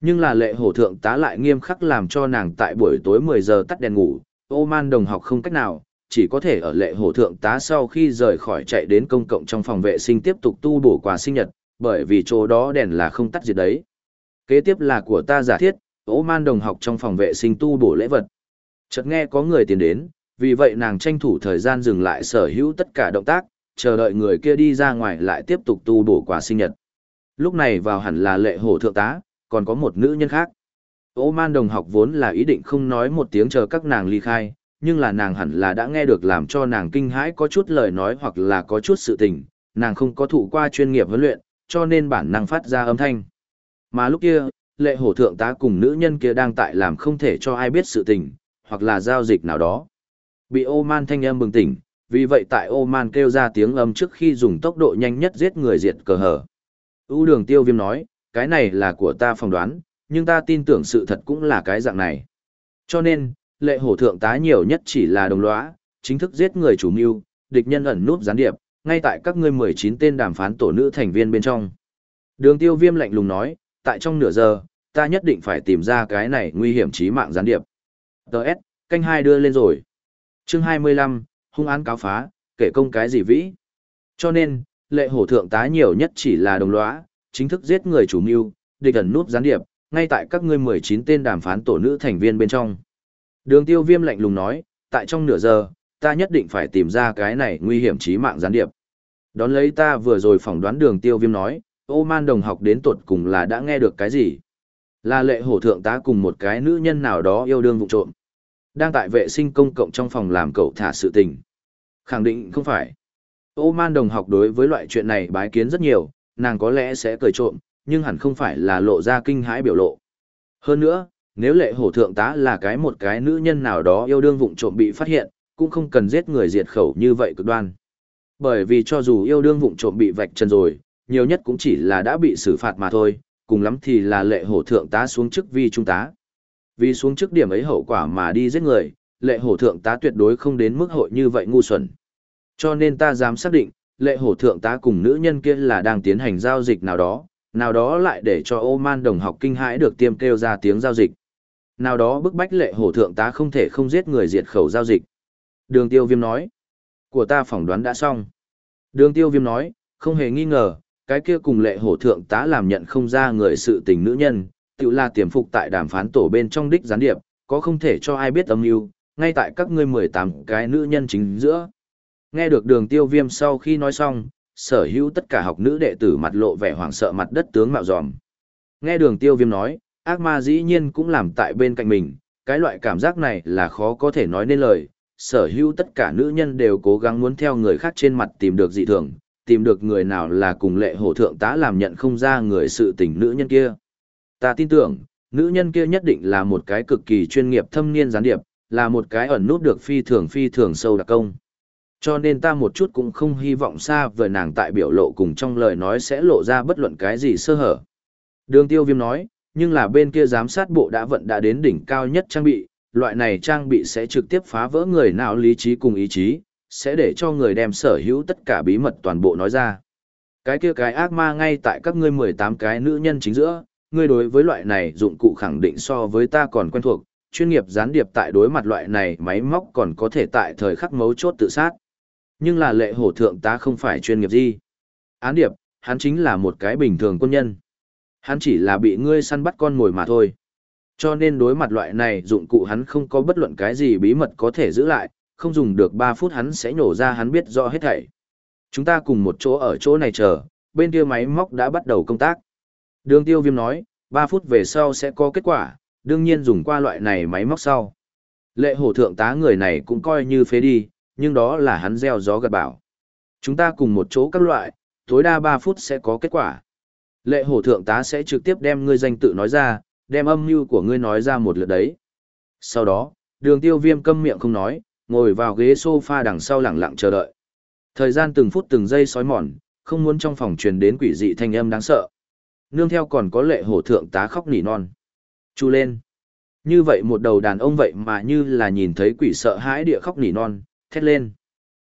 Nhưng là lệ hổ thượng tá lại nghiêm khắc làm cho nàng tại buổi tối 10 giờ tắt đèn ngủ, ô man đồng học không cách nào, chỉ có thể ở lệ hổ thượng tá sau khi rời khỏi chạy đến công cộng trong phòng vệ sinh tiếp tục tu bổ quà sinh nhật, bởi vì chỗ đó đèn là không tắt diệt đấy. Kế tiếp là của ta giả thiết, ô man đồng học trong phòng vệ sinh tu bổ lễ vật. Chợt nghe có người tiến đến, vì vậy nàng tranh thủ thời gian dừng lại sở hữu tất cả động tác, chờ đợi người kia đi ra ngoài lại tiếp tục tu bổ quà sinh nhật. Lúc này vào hẳn là lệ hổ thượng tá, còn có một nữ nhân khác. Ô man đồng học vốn là ý định không nói một tiếng chờ các nàng ly khai, nhưng là nàng hẳn là đã nghe được làm cho nàng kinh hãi có chút lời nói hoặc là có chút sự tình, nàng không có thụ qua chuyên nghiệp huấn luyện, cho nên bản năng phát ra âm thanh. Mà lúc kia, lệ hổ thượng tá cùng nữ nhân kia đang tại làm không thể cho ai biết sự tình, hoặc là giao dịch nào đó. Bị ô man thanh âm bừng tỉnh, vì vậy tại ô man kêu ra tiếng âm trước khi dùng tốc độ nhanh nhất giết người diệt cờ hở. U đường tiêu viêm nói, cái này là của ta phỏng đoán, nhưng ta tin tưởng sự thật cũng là cái dạng này. Cho nên, lệ hổ thượng tá nhiều nhất chỉ là đồng lõa, chính thức giết người chủ mưu, địch nhân ẩn núp gián điệp, ngay tại các ngươi 19 tên đàm phán tổ nữ thành viên bên trong. Đường tiêu viêm lạnh lùng nói, tại trong nửa giờ, ta nhất định phải tìm ra cái này nguy hiểm chí mạng gián điệp. Đợt, canh hai đưa lên rồi. chương 25, hung án cáo phá, kể công cái gì vĩ. Cho nên, lệ hổ thượng tá nhiều nhất chỉ là đồng lõa, chính thức giết người chủ mưu, địch ẩn núp gián điệp, ngay tại các ngươi 19 tên đàm phán tổ nữ thành viên bên trong. Đường tiêu viêm lạnh lùng nói, tại trong nửa giờ, ta nhất định phải tìm ra cái này nguy hiểm chí mạng gián điệp. Đón lấy ta vừa rồi phỏng đoán đường tiêu viêm nói, ô man đồng học đến tuột cùng là đã nghe được cái gì. Là lệ hổ thượng tá cùng một cái nữ nhân nào đó yêu đương vụ trộm. Đang tại vệ sinh công cộng trong phòng làm cậu thả sự tình. Khẳng định không phải. Ô man đồng học đối với loại chuyện này bái kiến rất nhiều, nàng có lẽ sẽ cười trộm, nhưng hẳn không phải là lộ ra kinh hãi biểu lộ. Hơn nữa, nếu lệ hổ thượng tá là cái một cái nữ nhân nào đó yêu đương vụng trộm bị phát hiện, cũng không cần giết người diệt khẩu như vậy cực đoan. Bởi vì cho dù yêu đương vụng trộm bị vạch trần rồi, nhiều nhất cũng chỉ là đã bị xử phạt mà thôi, cùng lắm thì là lệ hổ thượng tá xuống chức vi trung tá. Vì xuống chức điểm ấy hậu quả mà đi giết người, lệ hổ thượng tá tuyệt đối không đến mức hội như vậy ngu xuẩn. Cho nên ta dám xác định, lệ hổ thượng tá cùng nữ nhân kia là đang tiến hành giao dịch nào đó, nào đó lại để cho ô man đồng học kinh hãi được tiêm kêu ra tiếng giao dịch. Nào đó bức bách lệ hổ thượng tá không thể không giết người diệt khẩu giao dịch. Đường tiêu viêm nói, của ta phỏng đoán đã xong. Đường tiêu viêm nói, không hề nghi ngờ, cái kia cùng lệ hổ thượng tá làm nhận không ra người sự tình nữ nhân, tự là tiềm phục tại đàm phán tổ bên trong đích gián điệp, có không thể cho ai biết âm mưu ngay tại các ngươi 18 cái nữ nhân chính giữa. Nghe được đường tiêu viêm sau khi nói xong, sở hữu tất cả học nữ đệ tử mặt lộ vẻ hoảng sợ mặt đất tướng mạo dòm. Nghe đường tiêu viêm nói, ác ma dĩ nhiên cũng làm tại bên cạnh mình, cái loại cảm giác này là khó có thể nói nên lời. Sở hữu tất cả nữ nhân đều cố gắng muốn theo người khác trên mặt tìm được dị thường, tìm được người nào là cùng lệ hổ thượng tá làm nhận không ra người sự tình nữ nhân kia. Ta tin tưởng, nữ nhân kia nhất định là một cái cực kỳ chuyên nghiệp thâm niên gián điệp, là một cái ẩn nút được phi thường phi thường sâu đặc công. Cho nên ta một chút cũng không hy vọng xa vời nàng tại biểu lộ cùng trong lời nói sẽ lộ ra bất luận cái gì sơ hở. Đường tiêu viêm nói, nhưng là bên kia giám sát bộ đã vận đã đến đỉnh cao nhất trang bị, loại này trang bị sẽ trực tiếp phá vỡ người nào lý trí cùng ý chí, sẽ để cho người đem sở hữu tất cả bí mật toàn bộ nói ra. Cái kia cái ác ma ngay tại các ngươi 18 cái nữ nhân chính giữa, ngươi đối với loại này dụng cụ khẳng định so với ta còn quen thuộc, chuyên nghiệp gián điệp tại đối mặt loại này máy móc còn có thể tại thời khắc mấu chốt tự sát. Nhưng là lệ hổ thượng tá không phải chuyên nghiệp gì. Án điệp, hắn chính là một cái bình thường quân nhân. Hắn chỉ là bị ngươi săn bắt con mồi mà thôi. Cho nên đối mặt loại này dụng cụ hắn không có bất luận cái gì bí mật có thể giữ lại, không dùng được 3 phút hắn sẽ nhổ ra hắn biết rõ hết thảy. Chúng ta cùng một chỗ ở chỗ này chờ, bên kia máy móc đã bắt đầu công tác. Đường tiêu viêm nói, 3 phút về sau sẽ có kết quả, đương nhiên dùng qua loại này máy móc sau. Lệ hổ thượng tá người này cũng coi như phế đi, nhưng đó là hắn gieo gió gật bảo. Chúng ta cùng một chỗ các loại, tối đa 3 phút sẽ có kết quả. Lệ hổ thượng tá sẽ trực tiếp đem ngươi danh tự nói ra, đem âm mưu của ngươi nói ra một lượt đấy. Sau đó, đường tiêu viêm câm miệng không nói, ngồi vào ghế sofa đằng sau lặng lặng chờ đợi. Thời gian từng phút từng giây sói mòn, không muốn trong phòng truyền đến quỷ dị thanh âm đáng sợ. Nương theo còn có lệ hổ thượng tá khóc nỉ non. Chu lên. Như vậy một đầu đàn ông vậy mà như là nhìn thấy quỷ sợ hãi địa khóc nỉ non, thét lên.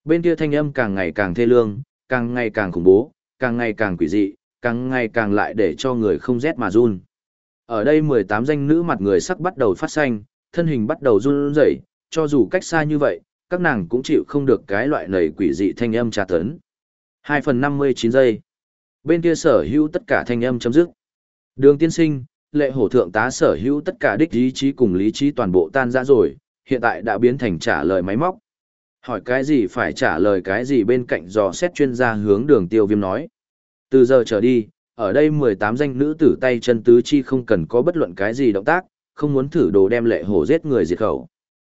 Bên kia thanh âm càng ngày càng thê lương, càng ngày càng khủng bố, càng ngày càng quỷ dị, càng ngày càng lại để cho người không rét mà run. Ở đây 18 danh nữ mặt người sắc bắt đầu phát xanh, thân hình bắt đầu run rẩy, cho dù cách xa như vậy, các nàng cũng chịu không được cái loại nầy quỷ dị thanh âm tra tấn. 2 phần 59 giây. Bên kia sở hữu tất cả thanh âm chấm dứt. Đường tiên sinh, lệ hổ thượng tá sở hữu tất cả đích ý chí cùng lý trí toàn bộ tan ra rồi, hiện tại đã biến thành trả lời máy móc. Hỏi cái gì phải trả lời cái gì bên cạnh dò xét chuyên gia hướng đường tiêu viêm nói. Từ giờ trở đi, ở đây 18 danh nữ tử tay chân tứ chi không cần có bất luận cái gì động tác, không muốn thử đồ đem lệ hổ giết người diệt khẩu.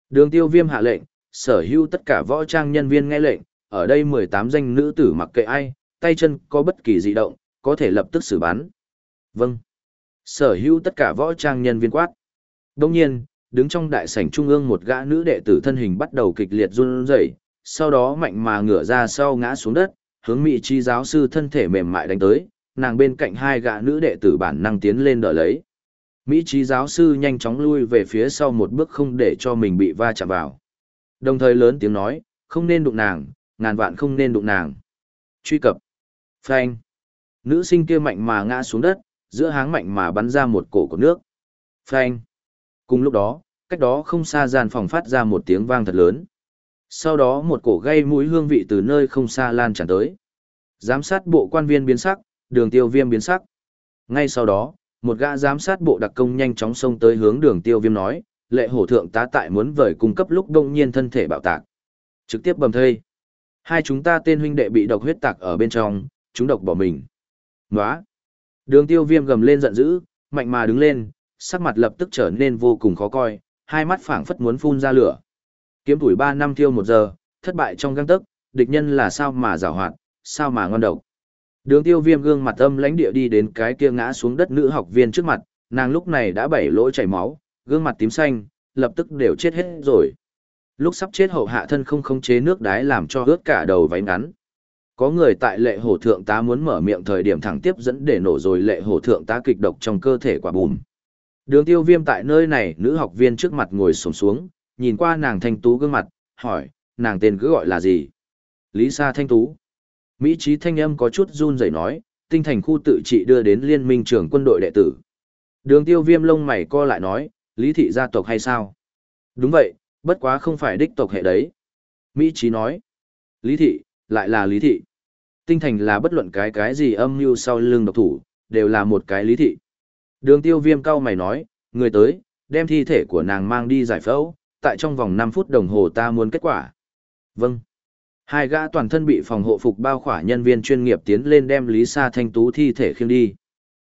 Đường tiêu viêm hạ lệnh, sở hữu tất cả võ trang nhân viên nghe lệnh, ở đây 18 danh nữ tử mặc kệ ai, tay chân có bất kỳ dị động, có thể lập tức xử bắn. Vâng. Sở hữu tất cả võ trang nhân viên quát. Đồng nhiên, đứng trong đại sảnh trung ương một gã nữ đệ tử thân hình bắt đầu kịch liệt run rẩy, sau đó mạnh mà ngửa ra sau ngã xuống đất, hướng Mỹ chi giáo sư thân thể mềm mại đánh tới, nàng bên cạnh hai gã nữ đệ tử bản năng tiến lên đỡ lấy. Mỹ trí giáo sư nhanh chóng lui về phía sau một bước không để cho mình bị va chạm vào. Đồng thời lớn tiếng nói, không nên đụng nàng, ngàn vạn không nên đụng nàng. Truy cập. Phanh. Nữ sinh kia mạnh mà ngã xuống đất, giữa háng mạnh mà bắn ra một cổ của nước. Phanh. Cùng lúc đó, cách đó không xa gian phòng phát ra một tiếng vang thật lớn. Sau đó một cổ gây mũi hương vị từ nơi không xa lan tràn tới. Giám sát bộ quan viên biến sắc, đường tiêu viêm biến sắc. Ngay sau đó, một gã giám sát bộ đặc công nhanh chóng xông tới hướng đường tiêu viêm nói, lệ hổ thượng tá tại muốn vời cung cấp lúc đông nhiên thân thể bạo tạc. Trực tiếp bầm thây. Hai chúng ta tên huynh đệ bị độc huyết tạc ở bên trong, chúng độc bỏ mình. Nóa. Đường tiêu viêm gầm lên giận dữ, mạnh mà đứng lên, sắc mặt lập tức trở nên vô cùng khó coi, hai mắt phảng phất muốn phun ra lửa. Kiếm tuổi 3 năm tiêu một giờ, thất bại trong găng tức, địch nhân là sao mà giàu hoạt, sao mà ngon độc. Đường tiêu viêm gương mặt âm lãnh địa đi đến cái kia ngã xuống đất nữ học viên trước mặt, nàng lúc này đã bảy lỗ chảy máu, gương mặt tím xanh, lập tức đều chết hết rồi. Lúc sắp chết hậu hạ thân không khống chế nước đái làm cho ướt cả đầu váy ngắn. Có người tại lệ hổ thượng tá muốn mở miệng thời điểm thẳng tiếp dẫn để nổ rồi lệ hổ thượng tá kịch độc trong cơ thể quả bùm. Đường tiêu viêm tại nơi này nữ học viên trước mặt ngồi sổng xuống, nhìn qua nàng thanh tú gương mặt, hỏi, nàng tên cứ gọi là gì? Lý Sa Thanh Tú. Mỹ trí thanh âm có chút run rẩy nói, tinh thành khu tự trị đưa đến liên minh trưởng quân đội đệ tử. Đường tiêu viêm lông mày co lại nói, lý thị gia tộc hay sao? Đúng vậy, bất quá không phải đích tộc hệ đấy. Mỹ trí nói, lý thị, lại là lý thị. Tinh thành là bất luận cái cái gì âm mưu sau lưng độc thủ, đều là một cái lý thị. Đường tiêu viêm cao mày nói, người tới, đem thi thể của nàng mang đi giải phẫu, tại trong vòng 5 phút đồng hồ ta muốn kết quả. Vâng. Hai gã toàn thân bị phòng hộ phục bao khỏa nhân viên chuyên nghiệp tiến lên đem Lý Sa Thanh Tú thi thể khiêng đi.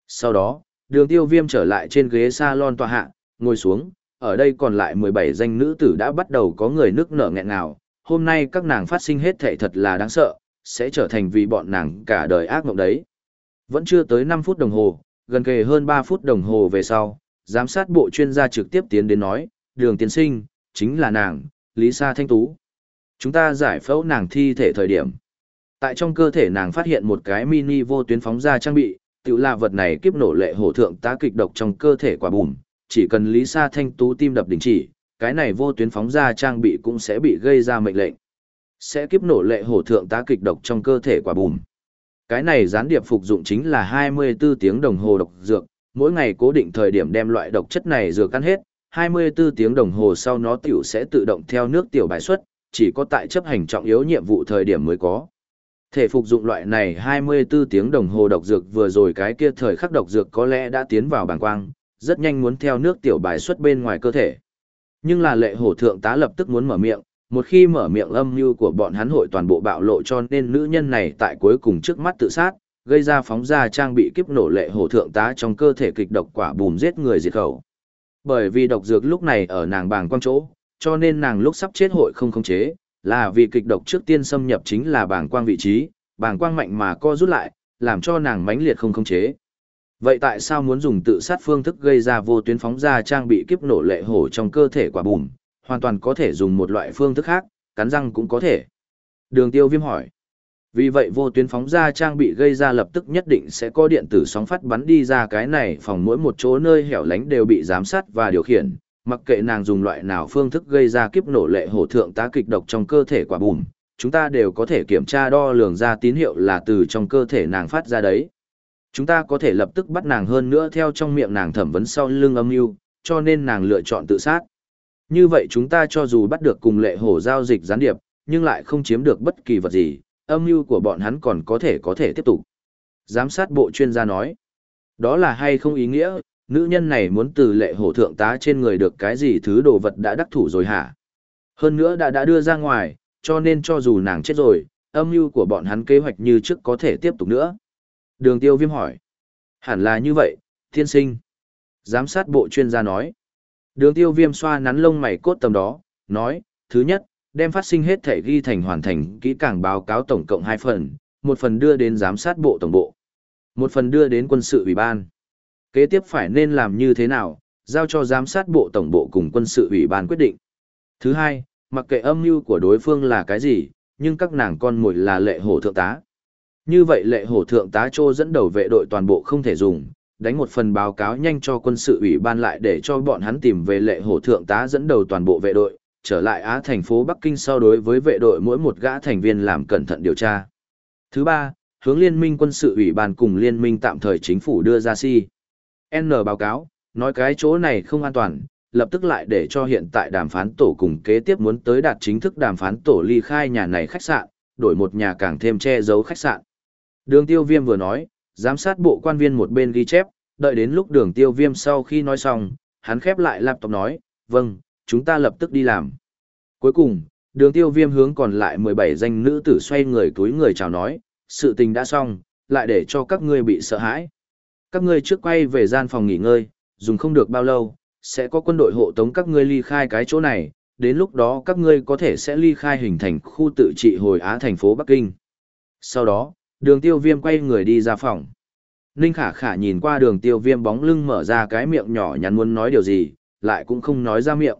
Sau đó, đường tiêu viêm trở lại trên ghế salon tòa hạ, ngồi xuống, ở đây còn lại 17 danh nữ tử đã bắt đầu có người nước nở nghẹn ngào, hôm nay các nàng phát sinh hết thể thật là đáng sợ, sẽ trở thành vì bọn nàng cả đời ác mộng đấy. Vẫn chưa tới 5 phút đồng hồ, gần kề hơn 3 phút đồng hồ về sau, giám sát bộ chuyên gia trực tiếp tiến đến nói, đường tiến sinh, chính là nàng, Lý Sa Thanh Tú. Chúng ta giải phẫu nàng thi thể thời điểm. Tại trong cơ thể nàng phát hiện một cái mini vô tuyến phóng ra trang bị, tự là vật này kiếp nổ lệ hổ thượng tá kịch độc trong cơ thể quả bùm, chỉ cần Lý Sa Thanh Tú tim đập đình chỉ, cái này vô tuyến phóng ra trang bị cũng sẽ bị gây ra mệnh lệnh. Sẽ kiếp nổ lệ hổ thượng tá kịch độc trong cơ thể quả bùm. Cái này gián điệp phục dụng chính là 24 tiếng đồng hồ độc dược, mỗi ngày cố định thời điểm đem loại độc chất này dược ăn hết, 24 tiếng đồng hồ sau nó tiểu sẽ tự động theo nước tiểu bài xuất, chỉ có tại chấp hành trọng yếu nhiệm vụ thời điểm mới có. Thể phục dụng loại này 24 tiếng đồng hồ độc dược vừa rồi cái kia thời khắc độc dược có lẽ đã tiến vào bàng quang, rất nhanh muốn theo nước tiểu bài xuất bên ngoài cơ thể. Nhưng là lệ hổ thượng tá lập tức muốn mở miệng, một khi mở miệng âm mưu của bọn hắn hội toàn bộ bạo lộ cho nên nữ nhân này tại cuối cùng trước mắt tự sát, gây ra phóng ra trang bị kiếp nổ lệ hổ thượng tá trong cơ thể kịch độc quả bùm giết người diệt khẩu. Bởi vì độc dược lúc này ở nàng bàng quang chỗ, cho nên nàng lúc sắp chết hội không khống chế, là vì kịch độc trước tiên xâm nhập chính là bàng quang vị trí, bàng quang mạnh mà co rút lại, làm cho nàng mãnh liệt không khống chế. Vậy tại sao muốn dùng tự sát phương thức gây ra vô tuyến phóng ra trang bị kiếp nổ lệ hổ trong cơ thể quả bùm, hoàn toàn có thể dùng một loại phương thức khác, cắn răng cũng có thể. Đường tiêu viêm hỏi. Vì vậy vô tuyến phóng ra trang bị gây ra lập tức nhất định sẽ có điện tử sóng phát bắn đi ra cái này phòng mỗi một chỗ nơi hẻo lánh đều bị giám sát và điều khiển, mặc kệ nàng dùng loại nào phương thức gây ra kiếp nổ lệ hổ thượng tá kịch độc trong cơ thể quả bùm, chúng ta đều có thể kiểm tra đo lường ra tín hiệu là từ trong cơ thể nàng phát ra đấy. Chúng ta có thể lập tức bắt nàng hơn nữa theo trong miệng nàng thẩm vấn sau lưng âm mưu, cho nên nàng lựa chọn tự sát. Như vậy chúng ta cho dù bắt được cùng lệ hổ giao dịch gián điệp, nhưng lại không chiếm được bất kỳ vật gì, âm mưu của bọn hắn còn có thể có thể tiếp tục. Giám sát bộ chuyên gia nói, đó là hay không ý nghĩa, nữ nhân này muốn từ lệ hổ thượng tá trên người được cái gì thứ đồ vật đã đắc thủ rồi hả? Hơn nữa đã đã đưa ra ngoài, cho nên cho dù nàng chết rồi, âm mưu của bọn hắn kế hoạch như trước có thể tiếp tục nữa. Đường tiêu viêm hỏi. Hẳn là như vậy, thiên sinh. Giám sát bộ chuyên gia nói. Đường tiêu viêm xoa nắn lông mày cốt tầm đó, nói, thứ nhất, đem phát sinh hết thể ghi thành hoàn thành kỹ càng báo cáo tổng cộng hai phần, một phần đưa đến giám sát bộ tổng bộ, một phần đưa đến quân sự ủy ban. Kế tiếp phải nên làm như thế nào, giao cho giám sát bộ tổng bộ cùng quân sự ủy ban quyết định. Thứ hai, mặc kệ âm mưu của đối phương là cái gì, nhưng các nàng con mồi là lệ hổ thượng tá. Như vậy lệ hổ thượng tá Trô dẫn đầu vệ đội toàn bộ không thể dùng, đánh một phần báo cáo nhanh cho quân sự ủy ban lại để cho bọn hắn tìm về lệ hổ thượng tá dẫn đầu toàn bộ vệ đội, trở lại Á thành phố Bắc Kinh sau đối với vệ đội mỗi một gã thành viên làm cẩn thận điều tra. Thứ ba, hướng liên minh quân sự ủy ban cùng liên minh tạm thời chính phủ đưa ra si. N báo cáo, nói cái chỗ này không an toàn, lập tức lại để cho hiện tại đàm phán tổ cùng kế tiếp muốn tới đạt chính thức đàm phán tổ ly khai nhà này khách sạn, đổi một nhà càng thêm che giấu khách sạn. Đường tiêu viêm vừa nói, giám sát bộ quan viên một bên ghi chép, đợi đến lúc đường tiêu viêm sau khi nói xong, hắn khép lại laptop nói, vâng, chúng ta lập tức đi làm. Cuối cùng, đường tiêu viêm hướng còn lại 17 danh nữ tử xoay người túi người chào nói, sự tình đã xong, lại để cho các ngươi bị sợ hãi. Các ngươi trước quay về gian phòng nghỉ ngơi, dùng không được bao lâu, sẽ có quân đội hộ tống các ngươi ly khai cái chỗ này, đến lúc đó các ngươi có thể sẽ ly khai hình thành khu tự trị hồi Á thành phố Bắc Kinh. Sau đó, đường tiêu viêm quay người đi ra phòng. Ninh khả khả nhìn qua đường tiêu viêm bóng lưng mở ra cái miệng nhỏ nhắn muốn nói điều gì, lại cũng không nói ra miệng.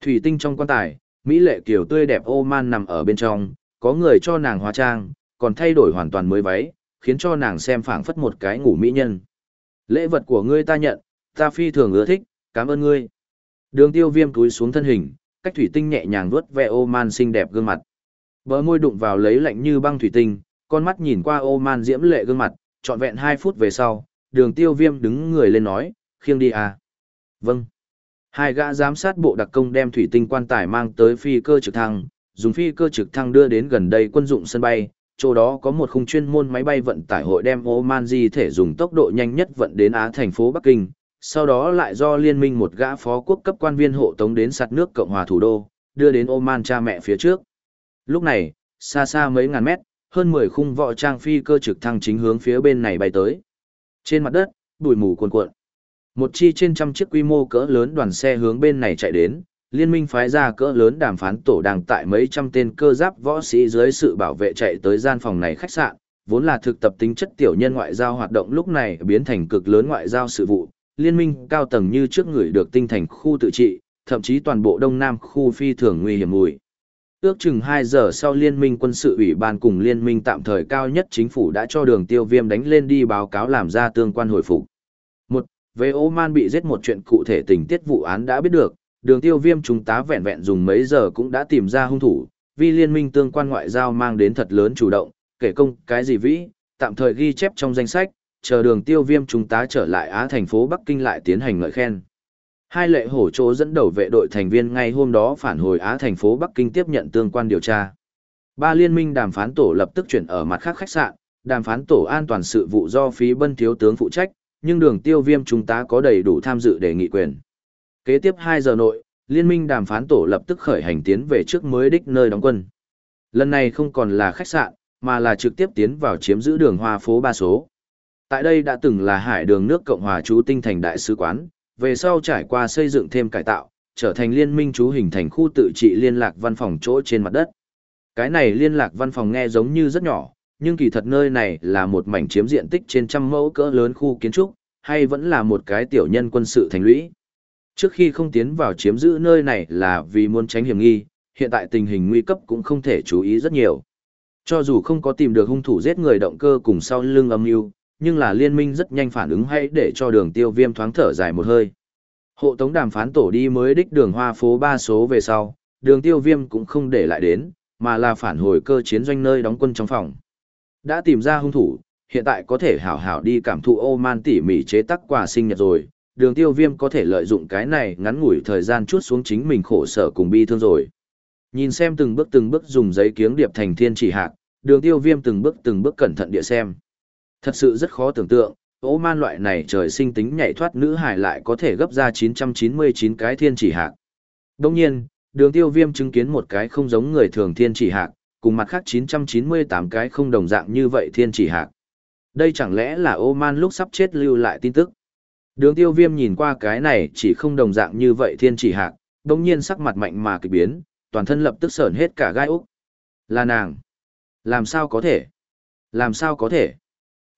Thủy tinh trong quan tài, Mỹ lệ kiểu tươi đẹp ô man nằm ở bên trong, có người cho nàng hóa trang, còn thay đổi hoàn toàn mới váy, khiến cho nàng xem phảng phất một cái ngủ mỹ nhân. Lễ vật của ngươi ta nhận, ta phi thường ưa thích, cảm ơn ngươi. Đường tiêu viêm túi xuống thân hình, cách thủy tinh nhẹ nhàng vuốt ve ô man xinh đẹp gương mặt. Bờ môi đụng vào lấy lạnh như băng thủy tinh, con mắt nhìn qua ô man diễm lệ gương mặt, trọn vẹn 2 phút về sau, đường tiêu viêm đứng người lên nói, khiêng đi à. Vâng. Hai gã giám sát bộ đặc công đem thủy tinh quan tài mang tới phi cơ trực thăng, dùng phi cơ trực thăng đưa đến gần đây quân dụng sân bay, chỗ đó có một khung chuyên môn máy bay vận tải hội đem Oman di thể dùng tốc độ nhanh nhất vận đến Á thành phố Bắc Kinh, sau đó lại do liên minh một gã phó quốc cấp quan viên hộ tống đến sạt nước Cộng hòa thủ đô, đưa đến Oman cha mẹ phía trước. Lúc này, xa xa mấy ngàn mét, hơn 10 khung võ trang phi cơ trực thăng chính hướng phía bên này bay tới. Trên mặt đất, bụi mù cuồn cuộn. Một chi trên trăm chiếc quy mô cỡ lớn đoàn xe hướng bên này chạy đến, liên minh phái ra cỡ lớn đàm phán tổ đang tại mấy trăm tên cơ giáp võ sĩ dưới sự bảo vệ chạy tới gian phòng này khách sạn, vốn là thực tập tính chất tiểu nhân ngoại giao hoạt động lúc này biến thành cực lớn ngoại giao sự vụ, liên minh cao tầng như trước người được tinh thành khu tự trị, thậm chí toàn bộ đông nam khu phi thường nguy hiểm mùi. Ước chừng 2 giờ sau liên minh quân sự ủy ban cùng liên minh tạm thời cao nhất chính phủ đã cho đường tiêu viêm đánh lên đi báo cáo làm ra tương quan hồi phục. Một, về Oman bị giết một chuyện cụ thể tình tiết vụ án đã biết được, đường tiêu viêm chúng tá vẹn vẹn dùng mấy giờ cũng đã tìm ra hung thủ, vì liên minh tương quan ngoại giao mang đến thật lớn chủ động, kể công cái gì vĩ, tạm thời ghi chép trong danh sách, chờ đường tiêu viêm chúng tá trở lại Á thành phố Bắc Kinh lại tiến hành ngợi khen. Hai lệ hổ chỗ dẫn đầu vệ đội thành viên ngay hôm đó phản hồi Á thành phố Bắc Kinh tiếp nhận tương quan điều tra. Ba liên minh đàm phán tổ lập tức chuyển ở mặt khác khách sạn, đàm phán tổ an toàn sự vụ do phí bân thiếu tướng phụ trách, nhưng đường tiêu viêm chúng ta có đầy đủ tham dự đề nghị quyền. Kế tiếp 2 giờ nội, liên minh đàm phán tổ lập tức khởi hành tiến về trước mới đích nơi đóng quân. Lần này không còn là khách sạn, mà là trực tiếp tiến vào chiếm giữ đường hoa phố ba số. Tại đây đã từng là hải đường nước Cộng hòa chú tinh thành đại sứ quán, về sau trải qua xây dựng thêm cải tạo, trở thành liên minh chú hình thành khu tự trị liên lạc văn phòng chỗ trên mặt đất. Cái này liên lạc văn phòng nghe giống như rất nhỏ, nhưng kỳ thật nơi này là một mảnh chiếm diện tích trên trăm mẫu cỡ lớn khu kiến trúc, hay vẫn là một cái tiểu nhân quân sự thành lũy. Trước khi không tiến vào chiếm giữ nơi này là vì muốn tránh hiểm nghi, hiện tại tình hình nguy cấp cũng không thể chú ý rất nhiều. Cho dù không có tìm được hung thủ giết người động cơ cùng sau lưng âm mưu, nhưng là liên minh rất nhanh phản ứng hay để cho đường tiêu viêm thoáng thở dài một hơi. Hộ tống đàm phán tổ đi mới đích đường hoa phố ba số về sau, đường tiêu viêm cũng không để lại đến, mà là phản hồi cơ chiến doanh nơi đóng quân trong phòng. Đã tìm ra hung thủ, hiện tại có thể hảo hảo đi cảm thụ ô man tỉ mỉ chế tắc quà sinh nhật rồi, đường tiêu viêm có thể lợi dụng cái này ngắn ngủi thời gian chút xuống chính mình khổ sở cùng bi thương rồi. Nhìn xem từng bước từng bước dùng giấy kiếng điệp thành thiên chỉ hạc, đường tiêu viêm từng bước từng bước cẩn thận địa xem. Thật sự rất khó tưởng tượng, ô man loại này trời sinh tính nhảy thoát nữ hải lại có thể gấp ra 999 cái thiên chỉ hạc. Đồng nhiên, đường tiêu viêm chứng kiến một cái không giống người thường thiên chỉ hạc, cùng mặt khác 998 cái không đồng dạng như vậy thiên chỉ hạc. Đây chẳng lẽ là ô man lúc sắp chết lưu lại tin tức. Đường tiêu viêm nhìn qua cái này chỉ không đồng dạng như vậy thiên chỉ hạc, đồng nhiên sắc mặt mạnh mà kỳ biến, toàn thân lập tức sởn hết cả gai úc. Là nàng. Làm sao có thể? Làm sao có thể?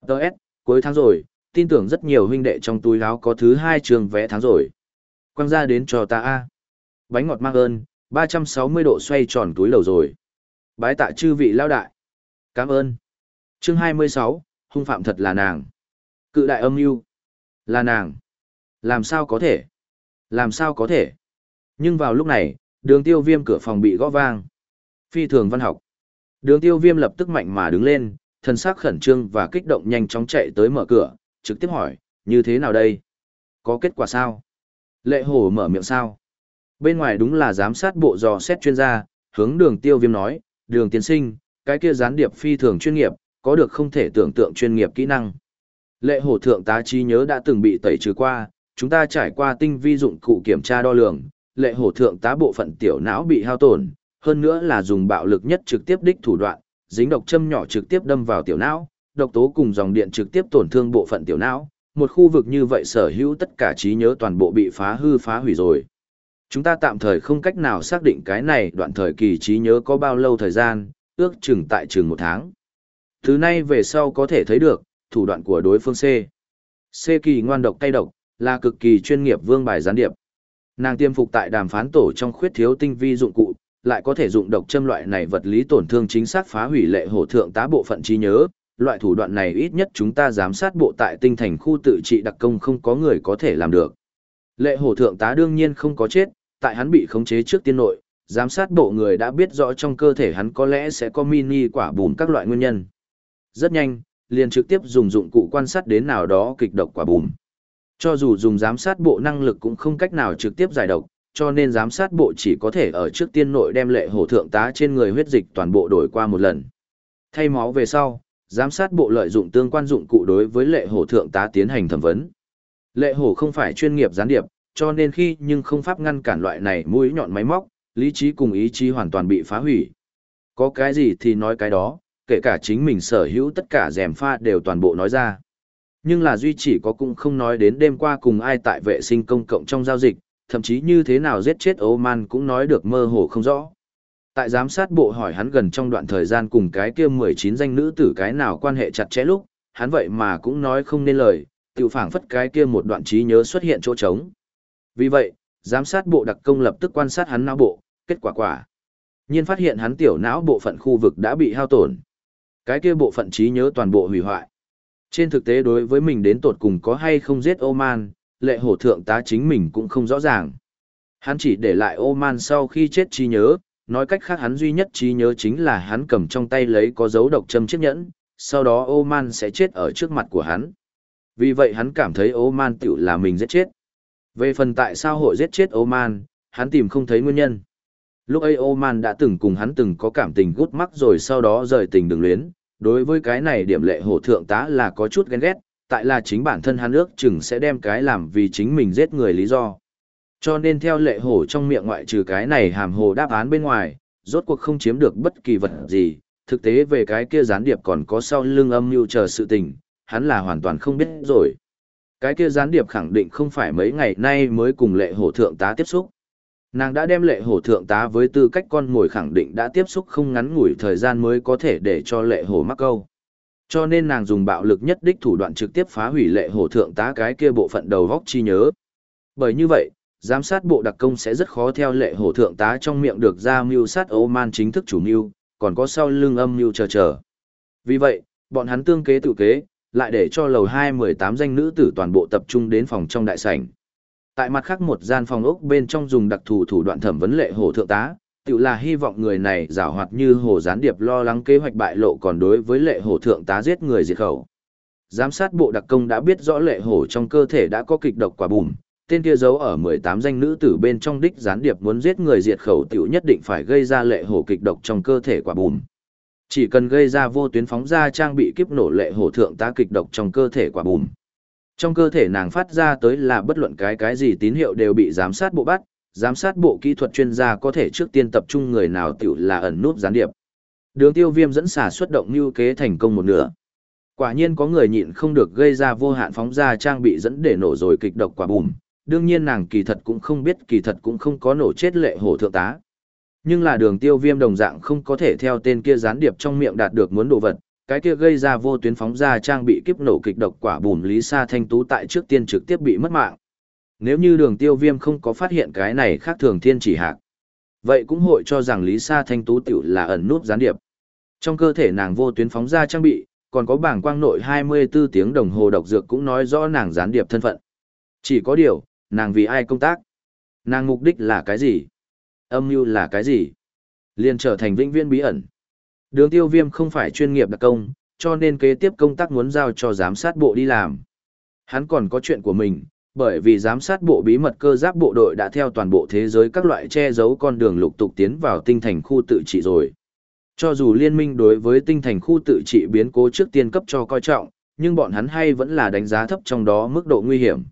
Đợt, cuối tháng rồi, tin tưởng rất nhiều huynh đệ trong túi áo có thứ hai trường vẽ tháng rồi. Quang ra đến cho ta a Bánh ngọt mang ơn, 360 độ xoay tròn túi lầu rồi. Bái tạ chư vị lao đại. Cảm ơn. Chương 26, hung phạm thật là nàng. Cự đại âm mưu Là nàng. Làm sao có thể? Làm sao có thể? Nhưng vào lúc này, đường tiêu viêm cửa phòng bị gõ vang. Phi thường văn học. Đường tiêu viêm lập tức mạnh mà đứng lên, thần sắc khẩn trương và kích động nhanh chóng chạy tới mở cửa, trực tiếp hỏi, như thế nào đây? Có kết quả sao? Lệ hổ mở miệng sao? Bên ngoài đúng là giám sát bộ dò xét chuyên gia, hướng đường tiêu viêm nói, đường tiến sinh, cái kia gián điệp phi thường chuyên nghiệp, có được không thể tưởng tượng chuyên nghiệp kỹ năng. Lệ hổ thượng tá trí nhớ đã từng bị tẩy trừ qua, chúng ta trải qua tinh vi dụng cụ kiểm tra đo lường, lệ hổ thượng tá bộ phận tiểu não bị hao tổn, hơn nữa là dùng bạo lực nhất trực tiếp đích thủ đoạn, dính độc châm nhỏ trực tiếp đâm vào tiểu não, độc tố cùng dòng điện trực tiếp tổn thương bộ phận tiểu não, một khu vực như vậy sở hữu tất cả trí nhớ toàn bộ bị phá hư phá hủy rồi. Chúng ta tạm thời không cách nào xác định cái này đoạn thời kỳ trí nhớ có bao lâu thời gian, ước chừng tại chừng một tháng. Thứ nay về sau có thể thấy được, thủ đoạn của đối phương C. C kỳ ngoan độc cay độc, là cực kỳ chuyên nghiệp vương bài gián điệp. Nàng tiêm phục tại đàm phán tổ trong khuyết thiếu tinh vi dụng cụ, lại có thể dụng độc châm loại này vật lý tổn thương chính xác phá hủy lệ hổ thượng tá bộ phận trí nhớ. Loại thủ đoạn này ít nhất chúng ta giám sát bộ tại tinh thành khu tự trị đặc công không có người có thể làm được. Lệ hổ thượng tá đương nhiên không có chết, tại hắn bị khống chế trước tiên nội, giám sát bộ người đã biết rõ trong cơ thể hắn có lẽ sẽ có mini quả bùn các loại nguyên nhân. Rất nhanh, liền trực tiếp dùng dụng cụ quan sát đến nào đó kịch độc quả bùn. Cho dù dùng giám sát bộ năng lực cũng không cách nào trực tiếp giải độc, cho nên giám sát bộ chỉ có thể ở trước tiên nội đem lệ hổ thượng tá trên người huyết dịch toàn bộ đổi qua một lần. Thay máu về sau, giám sát bộ lợi dụng tương quan dụng cụ đối với lệ hổ thượng tá tiến hành thẩm vấn. Lệ hổ không phải chuyên nghiệp gián điệp, cho nên khi nhưng không pháp ngăn cản loại này mũi nhọn máy móc, lý trí cùng ý chí hoàn toàn bị phá hủy. Có cái gì thì nói cái đó, kể cả chính mình sở hữu tất cả rèm pha đều toàn bộ nói ra. Nhưng là duy chỉ có cũng không nói đến đêm qua cùng ai tại vệ sinh công cộng trong giao dịch, thậm chí như thế nào giết chết Oman cũng nói được mơ hồ không rõ. Tại giám sát bộ hỏi hắn gần trong đoạn thời gian cùng cái kia 19 danh nữ tử cái nào quan hệ chặt chẽ lúc, hắn vậy mà cũng nói không nên lời, tiểu phảng phất cái kia một đoạn trí nhớ xuất hiện chỗ trống. Vì vậy, giám sát bộ đặc công lập tức quan sát hắn não bộ, kết quả quả. Nhiên phát hiện hắn tiểu não bộ phận khu vực đã bị hao tổn. Cái kia bộ phận trí nhớ toàn bộ hủy hoại. Trên thực tế đối với mình đến tột cùng có hay không giết Oman, lệ hổ thượng tá chính mình cũng không rõ ràng. Hắn chỉ để lại Oman sau khi chết trí nhớ, nói cách khác hắn duy nhất trí nhớ chính là hắn cầm trong tay lấy có dấu độc châm chiếc nhẫn, sau đó Oman sẽ chết ở trước mặt của hắn. Vì vậy hắn cảm thấy Oman tiểu là mình giết chết. Về phần tại sao hội giết chết Oman, hắn tìm không thấy nguyên nhân. Lúc ấy Oman đã từng cùng hắn từng có cảm tình gút mắc rồi sau đó rời tình đường luyến, đối với cái này điểm lệ hổ thượng tá là có chút ghen ghét, tại là chính bản thân hắn ước chừng sẽ đem cái làm vì chính mình giết người lý do. Cho nên theo lệ hổ trong miệng ngoại trừ cái này hàm hồ đáp án bên ngoài, rốt cuộc không chiếm được bất kỳ vật gì, thực tế về cái kia gián điệp còn có sau lưng âm mưu chờ sự tình, hắn là hoàn toàn không biết rồi. Cái kia gián điệp khẳng định không phải mấy ngày nay mới cùng lệ hổ thượng tá tiếp xúc. Nàng đã đem lệ hổ thượng tá với tư cách con ngồi khẳng định đã tiếp xúc không ngắn ngủi thời gian mới có thể để cho lệ hổ mắc câu. Cho nên nàng dùng bạo lực nhất đích thủ đoạn trực tiếp phá hủy lệ hổ thượng tá cái kia bộ phận đầu góc chi nhớ. Bởi như vậy, giám sát bộ đặc công sẽ rất khó theo lệ hổ thượng tá trong miệng được ra mưu sát Oman chính thức chủ mưu, còn có sau lưng âm mưu chờ chờ. Vì vậy, bọn hắn tương kế tự kế, lại để cho lầu 218 danh nữ tử toàn bộ tập trung đến phòng trong đại sảnh. Tại mặt khác một gian phòng ốc bên trong dùng đặc thù thủ đoạn thẩm vấn lệ hổ thượng tá, tự là hy vọng người này giảo hoạt như hồ gián điệp lo lắng kế hoạch bại lộ còn đối với lệ hổ thượng tá giết người diệt khẩu. Giám sát bộ đặc công đã biết rõ lệ hổ trong cơ thể đã có kịch độc quả bùm, tên kia giấu ở 18 danh nữ tử bên trong đích gián điệp muốn giết người diệt khẩu tiểu nhất định phải gây ra lệ hổ kịch độc trong cơ thể quả bùm. Chỉ cần gây ra vô tuyến phóng ra trang bị kiếp nổ lệ hổ thượng tá kịch độc trong cơ thể quả bùm. Trong cơ thể nàng phát ra tới là bất luận cái cái gì tín hiệu đều bị giám sát bộ bắt, giám sát bộ kỹ thuật chuyên gia có thể trước tiên tập trung người nào tiểu là ẩn nút gián điệp. Đường tiêu viêm dẫn xả xuất động như kế thành công một nửa. Quả nhiên có người nhịn không được gây ra vô hạn phóng ra trang bị dẫn để nổ rồi kịch độc quả bùm. Đương nhiên nàng kỳ thật cũng không biết kỳ thật cũng không có nổ chết lệ hổ thượng tá. Nhưng là đường tiêu viêm đồng dạng không có thể theo tên kia gián điệp trong miệng đạt được muốn đồ vật, cái kia gây ra vô tuyến phóng ra trang bị kiếp nổ kịch độc quả bùm Lý Sa Thanh Tú tại trước tiên trực tiếp bị mất mạng. Nếu như đường tiêu viêm không có phát hiện cái này khác thường thiên chỉ hạc, vậy cũng hội cho rằng Lý Sa Thanh Tú tiểu là ẩn nút gián điệp. Trong cơ thể nàng vô tuyến phóng ra trang bị, còn có bảng quang nội 24 tiếng đồng hồ độc dược cũng nói rõ nàng gián điệp thân phận. Chỉ có điều, nàng vì ai công tác? Nàng mục đích là cái gì? Âm mưu là cái gì? Liên trở thành vĩnh viên bí ẩn. Đường tiêu viêm không phải chuyên nghiệp đặc công, cho nên kế tiếp công tác muốn giao cho giám sát bộ đi làm. Hắn còn có chuyện của mình, bởi vì giám sát bộ bí mật cơ giáp bộ đội đã theo toàn bộ thế giới các loại che giấu con đường lục tục tiến vào tinh thành khu tự trị rồi. Cho dù liên minh đối với tinh thành khu tự trị biến cố trước tiên cấp cho coi trọng, nhưng bọn hắn hay vẫn là đánh giá thấp trong đó mức độ nguy hiểm.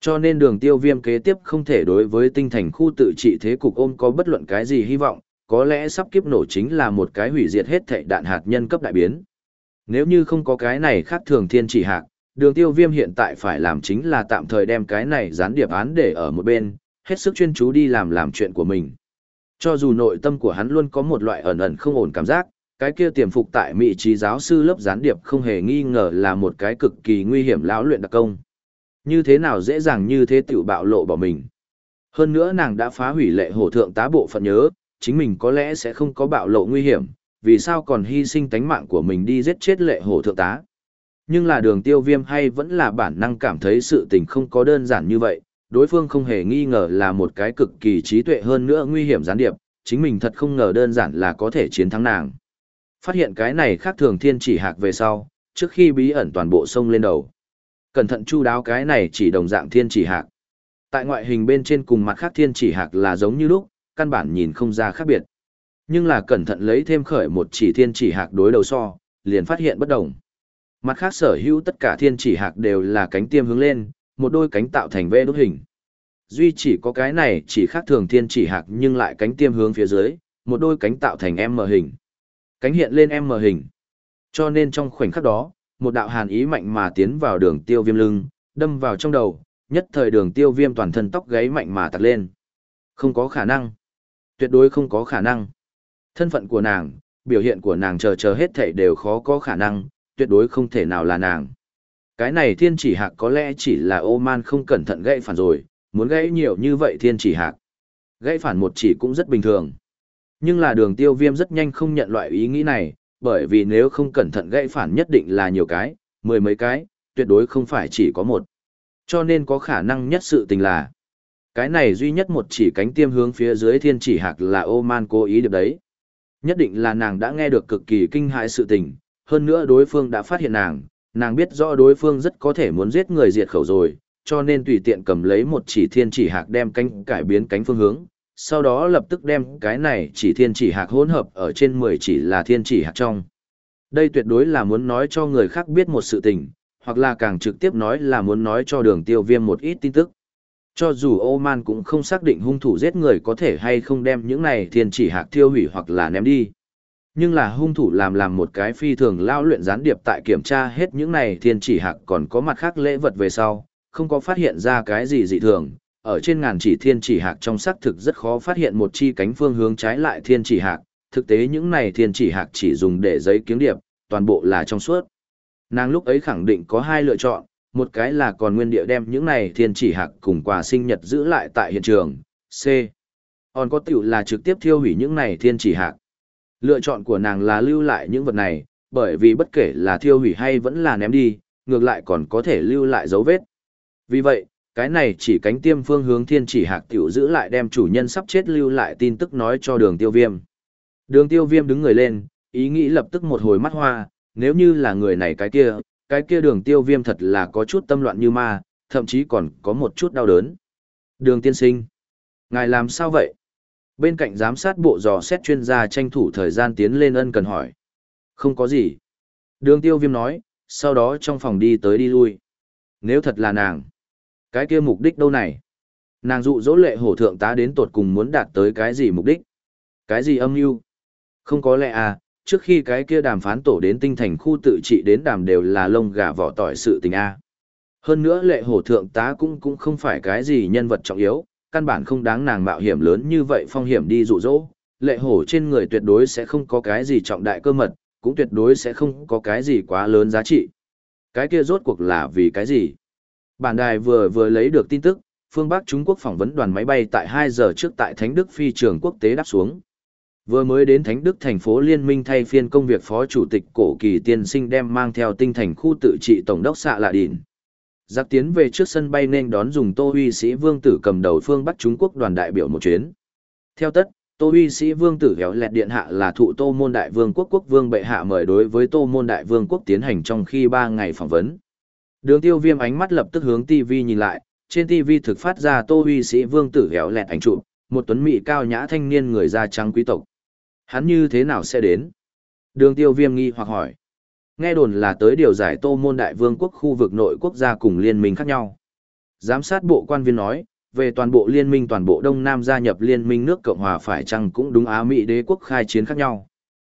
Cho nên đường tiêu viêm kế tiếp không thể đối với tinh thành khu tự trị thế cục ôm có bất luận cái gì hy vọng, có lẽ sắp kiếp nổ chính là một cái hủy diệt hết thệ đạn hạt nhân cấp đại biến. Nếu như không có cái này khác thường thiên chỉ hạc, đường tiêu viêm hiện tại phải làm chính là tạm thời đem cái này gián điệp án để ở một bên, hết sức chuyên chú đi làm làm chuyện của mình. Cho dù nội tâm của hắn luôn có một loại ẩn ẩn không ổn cảm giác, cái kia tiềm phục tại mỹ trí giáo sư lớp gián điệp không hề nghi ngờ là một cái cực kỳ nguy hiểm lão luyện đặc công. Như thế nào dễ dàng như thế tiểu bạo lộ bỏ mình. Hơn nữa nàng đã phá hủy lệ hổ thượng tá bộ phận nhớ, chính mình có lẽ sẽ không có bạo lộ nguy hiểm, vì sao còn hy sinh tánh mạng của mình đi giết chết lệ hổ thượng tá. Nhưng là đường tiêu viêm hay vẫn là bản năng cảm thấy sự tình không có đơn giản như vậy, đối phương không hề nghi ngờ là một cái cực kỳ trí tuệ hơn nữa nguy hiểm gián điệp, chính mình thật không ngờ đơn giản là có thể chiến thắng nàng. Phát hiện cái này khác thường thiên chỉ hạc về sau, trước khi bí ẩn toàn bộ sông lên đầu. Cẩn thận chu đáo cái này chỉ đồng dạng thiên chỉ hạc. Tại ngoại hình bên trên cùng mặt khác thiên chỉ hạc là giống như lúc, căn bản nhìn không ra khác biệt. Nhưng là cẩn thận lấy thêm khởi một chỉ thiên chỉ hạc đối đầu so, liền phát hiện bất đồng. Mặt khác sở hữu tất cả thiên chỉ hạc đều là cánh tiêm hướng lên, một đôi cánh tạo thành vê đốt hình. Duy chỉ có cái này chỉ khác thường thiên chỉ hạc nhưng lại cánh tiêm hướng phía dưới, một đôi cánh tạo thành M hình. Cánh hiện lên M hình. Cho nên trong khoảnh khắc đó, một đạo hàn ý mạnh mà tiến vào đường tiêu viêm lưng, đâm vào trong đầu, nhất thời đường tiêu viêm toàn thân tóc gáy mạnh mà tạt lên. Không có khả năng. Tuyệt đối không có khả năng. Thân phận của nàng, biểu hiện của nàng chờ chờ hết thảy đều khó có khả năng, tuyệt đối không thể nào là nàng. Cái này thiên chỉ hạc có lẽ chỉ là ô man không cẩn thận gãy phản rồi, muốn gãy nhiều như vậy thiên chỉ hạc. Gãy phản một chỉ cũng rất bình thường. Nhưng là đường tiêu viêm rất nhanh không nhận loại ý nghĩ này, bởi vì nếu không cẩn thận gãy phản nhất định là nhiều cái, mười mấy cái, tuyệt đối không phải chỉ có một. Cho nên có khả năng nhất sự tình là, cái này duy nhất một chỉ cánh tiêm hướng phía dưới thiên chỉ hạc là ô man cố ý được đấy. Nhất định là nàng đã nghe được cực kỳ kinh hại sự tình, hơn nữa đối phương đã phát hiện nàng, nàng biết rõ đối phương rất có thể muốn giết người diệt khẩu rồi, cho nên tùy tiện cầm lấy một chỉ thiên chỉ hạc đem cánh cải biến cánh phương hướng, sau đó lập tức đem cái này chỉ thiên chỉ hạc hỗn hợp ở trên 10 chỉ là thiên chỉ hạc trong. Đây tuyệt đối là muốn nói cho người khác biết một sự tình, hoặc là càng trực tiếp nói là muốn nói cho đường tiêu viêm một ít tin tức. Cho dù Oman cũng không xác định hung thủ giết người có thể hay không đem những này thiên chỉ hạc tiêu hủy hoặc là ném đi. Nhưng là hung thủ làm làm một cái phi thường lao luyện gián điệp tại kiểm tra hết những này thiên chỉ hạc còn có mặt khác lễ vật về sau, không có phát hiện ra cái gì dị thường. Ở trên ngàn chỉ thiên chỉ hạc trong xác thực rất khó phát hiện một chi cánh phương hướng trái lại thiên chỉ hạc, thực tế những này thiên chỉ hạc chỉ dùng để giấy kiếm điệp, toàn bộ là trong suốt. Nàng lúc ấy khẳng định có hai lựa chọn, một cái là còn nguyên địa đem những này thiên chỉ hạc cùng quà sinh nhật giữ lại tại hiện trường, C. Còn có tiểu là trực tiếp thiêu hủy những này thiên chỉ hạc. Lựa chọn của nàng là lưu lại những vật này, bởi vì bất kể là thiêu hủy hay vẫn là ném đi, ngược lại còn có thể lưu lại dấu vết. Vì vậy, cái này chỉ cánh tiêm phương hướng thiên chỉ hạc tiểu giữ lại đem chủ nhân sắp chết lưu lại tin tức nói cho đường tiêu viêm. Đường tiêu viêm đứng người lên, ý nghĩ lập tức một hồi mắt hoa, nếu như là người này cái kia, cái kia đường tiêu viêm thật là có chút tâm loạn như ma, thậm chí còn có một chút đau đớn. Đường tiên sinh. Ngài làm sao vậy? Bên cạnh giám sát bộ dò xét chuyên gia tranh thủ thời gian tiến lên ân cần hỏi. Không có gì. Đường tiêu viêm nói, sau đó trong phòng đi tới đi lui. Nếu thật là nàng, cái kia mục đích đâu này? Nàng dụ dỗ lệ hổ thượng tá đến tột cùng muốn đạt tới cái gì mục đích? Cái gì âm mưu Không có lẽ à, trước khi cái kia đàm phán tổ đến tinh thành khu tự trị đến đàm đều là lông gà vỏ tỏi sự tình a. Hơn nữa lệ hổ thượng tá cũng cũng không phải cái gì nhân vật trọng yếu, căn bản không đáng nàng mạo hiểm lớn như vậy phong hiểm đi dụ dỗ. Lệ hổ trên người tuyệt đối sẽ không có cái gì trọng đại cơ mật, cũng tuyệt đối sẽ không có cái gì quá lớn giá trị. Cái kia rốt cuộc là vì cái gì? Bản đài vừa vừa lấy được tin tức, phương Bắc Trung Quốc phỏng vấn đoàn máy bay tại hai giờ trước tại Thánh Đức Phi trường quốc tế đáp xuống. Vừa mới đến Thánh Đức thành phố Liên minh thay phiên công việc phó chủ tịch cổ kỳ tiên sinh đem mang theo tinh thành khu tự trị tổng đốc xạ lạ đỉn. Giặc tiến về trước sân bay nên đón dùng Tô Huy Sĩ Vương Tử cầm đầu phương Bắc Trung Quốc đoàn đại biểu một chuyến. Theo tất, Tô Huy Sĩ Vương Tử héo lẹt điện hạ là thụ Tô Môn Đại Vương quốc quốc vương bệ hạ mời đối với Tô Môn Đại Vương quốc tiến hành trong khi ba ngày phỏng vấn. Đường tiêu viêm ánh mắt lập tức hướng TV nhìn lại, trên TV thực phát ra Tô Huy Sĩ Vương Tử héo lẹt ảnh chụp, một tuấn mỹ cao nhã thanh niên người da trắng quý tộc. Hắn như thế nào sẽ đến? Đường tiêu viêm nghi hoặc hỏi. Nghe đồn là tới điều giải tô môn đại vương quốc khu vực nội quốc gia cùng liên minh khác nhau. Giám sát bộ quan viên nói, về toàn bộ liên minh toàn bộ Đông Nam gia nhập liên minh nước Cộng hòa phải chăng cũng đúng Á Mỹ đế quốc khai chiến khác nhau.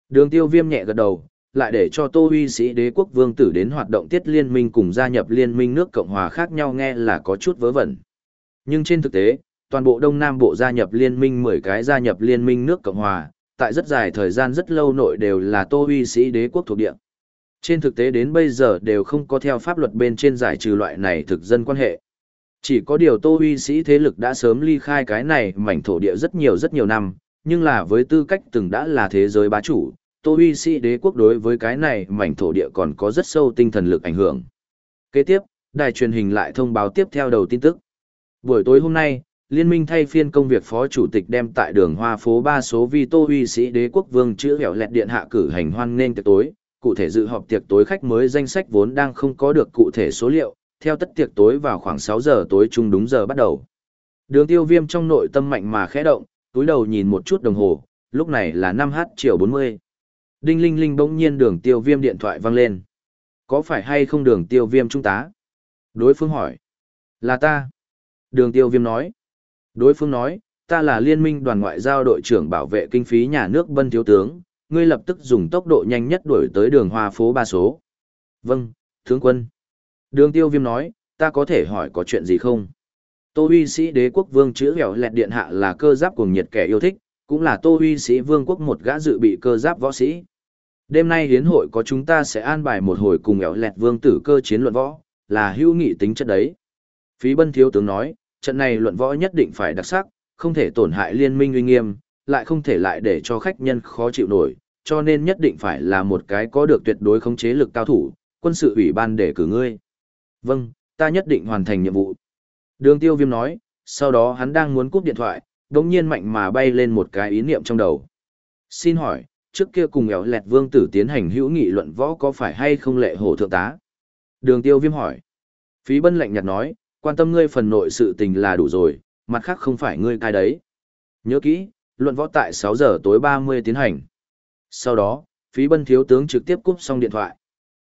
Đường tiêu viêm nhẹ gật đầu, lại để cho Tô Huy sĩ đế quốc vương tử đến hoạt động tiết liên minh cùng gia nhập liên minh nước Cộng hòa khác nhau nghe là có chút vớ vẩn. Nhưng trên thực tế, toàn bộ Đông Nam bộ gia nhập liên minh 10 cái gia nhập liên minh nước Cộng hòa, tại rất dài thời gian rất lâu nội đều là Tô Huy sĩ đế quốc thuộc địa. Trên thực tế đến bây giờ đều không có theo pháp luật bên trên giải trừ loại này thực dân quan hệ. Chỉ có điều Tô Huy sĩ thế lực đã sớm ly khai cái này mảnh thổ địa rất nhiều rất nhiều năm, nhưng là với tư cách từng đã là thế giới bá chủ, Tô Huy sĩ đế quốc đối với cái này mảnh thổ địa còn có rất sâu tinh thần lực ảnh hưởng. Kế tiếp, đài truyền hình lại thông báo tiếp theo đầu tin tức. Buổi tối hôm nay, Liên minh thay phiên công việc phó chủ tịch đem tại đường hoa phố ba số vi tô huy sĩ đế quốc vương chữ hẻo lẹt điện hạ cử hành hoan nghênh tối, cụ thể dự họp tiệc tối khách mới danh sách vốn đang không có được cụ thể số liệu, theo tất tiệc tối vào khoảng 6 giờ tối chung đúng giờ bắt đầu. Đường tiêu viêm trong nội tâm mạnh mà khẽ động, túi đầu nhìn một chút đồng hồ, lúc này là 5h chiều 40. Đinh linh linh bỗng nhiên đường tiêu viêm điện thoại văng lên. Có phải hay không đường tiêu viêm trung tá? Đối phương hỏi. Là ta. Đường tiêu viêm nói. Đối phương nói, ta là liên minh đoàn ngoại giao đội trưởng bảo vệ kinh phí nhà nước bân thiếu tướng, ngươi lập tức dùng tốc độ nhanh nhất đuổi tới đường hoa phố ba số. Vâng, tướng quân. Đường tiêu viêm nói, ta có thể hỏi có chuyện gì không? Tô huy sĩ đế quốc vương chữ hẻo lẹt điện hạ là cơ giáp cùng nhiệt kẻ yêu thích, cũng là tô huy sĩ vương quốc một gã dự bị cơ giáp võ sĩ. Đêm nay hiến hội có chúng ta sẽ an bài một hồi cùng hẻo lẹt vương tử cơ chiến luận võ, là hữu nghị tính chất đấy. Phí bân thiếu tướng nói, trận này luận võ nhất định phải đặc sắc, không thể tổn hại liên minh uy nghiêm, lại không thể lại để cho khách nhân khó chịu nổi, cho nên nhất định phải là một cái có được tuyệt đối khống chế lực cao thủ, quân sự ủy ban để cử ngươi. Vâng, ta nhất định hoàn thành nhiệm vụ. Đường tiêu viêm nói, sau đó hắn đang muốn cúp điện thoại, đồng nhiên mạnh mà bay lên một cái ý niệm trong đầu. Xin hỏi, trước kia cùng éo lẹt vương tử tiến hành hữu nghị luận võ có phải hay không lệ hổ thượng tá? Đường tiêu viêm hỏi. Phí bân lạnh nhạt nói, quan tâm ngươi phần nội sự tình là đủ rồi, mặt khác không phải ngươi cai đấy. Nhớ kỹ, luận võ tại 6 giờ tối 30 tiến hành. Sau đó, phí bân thiếu tướng trực tiếp cúp xong điện thoại.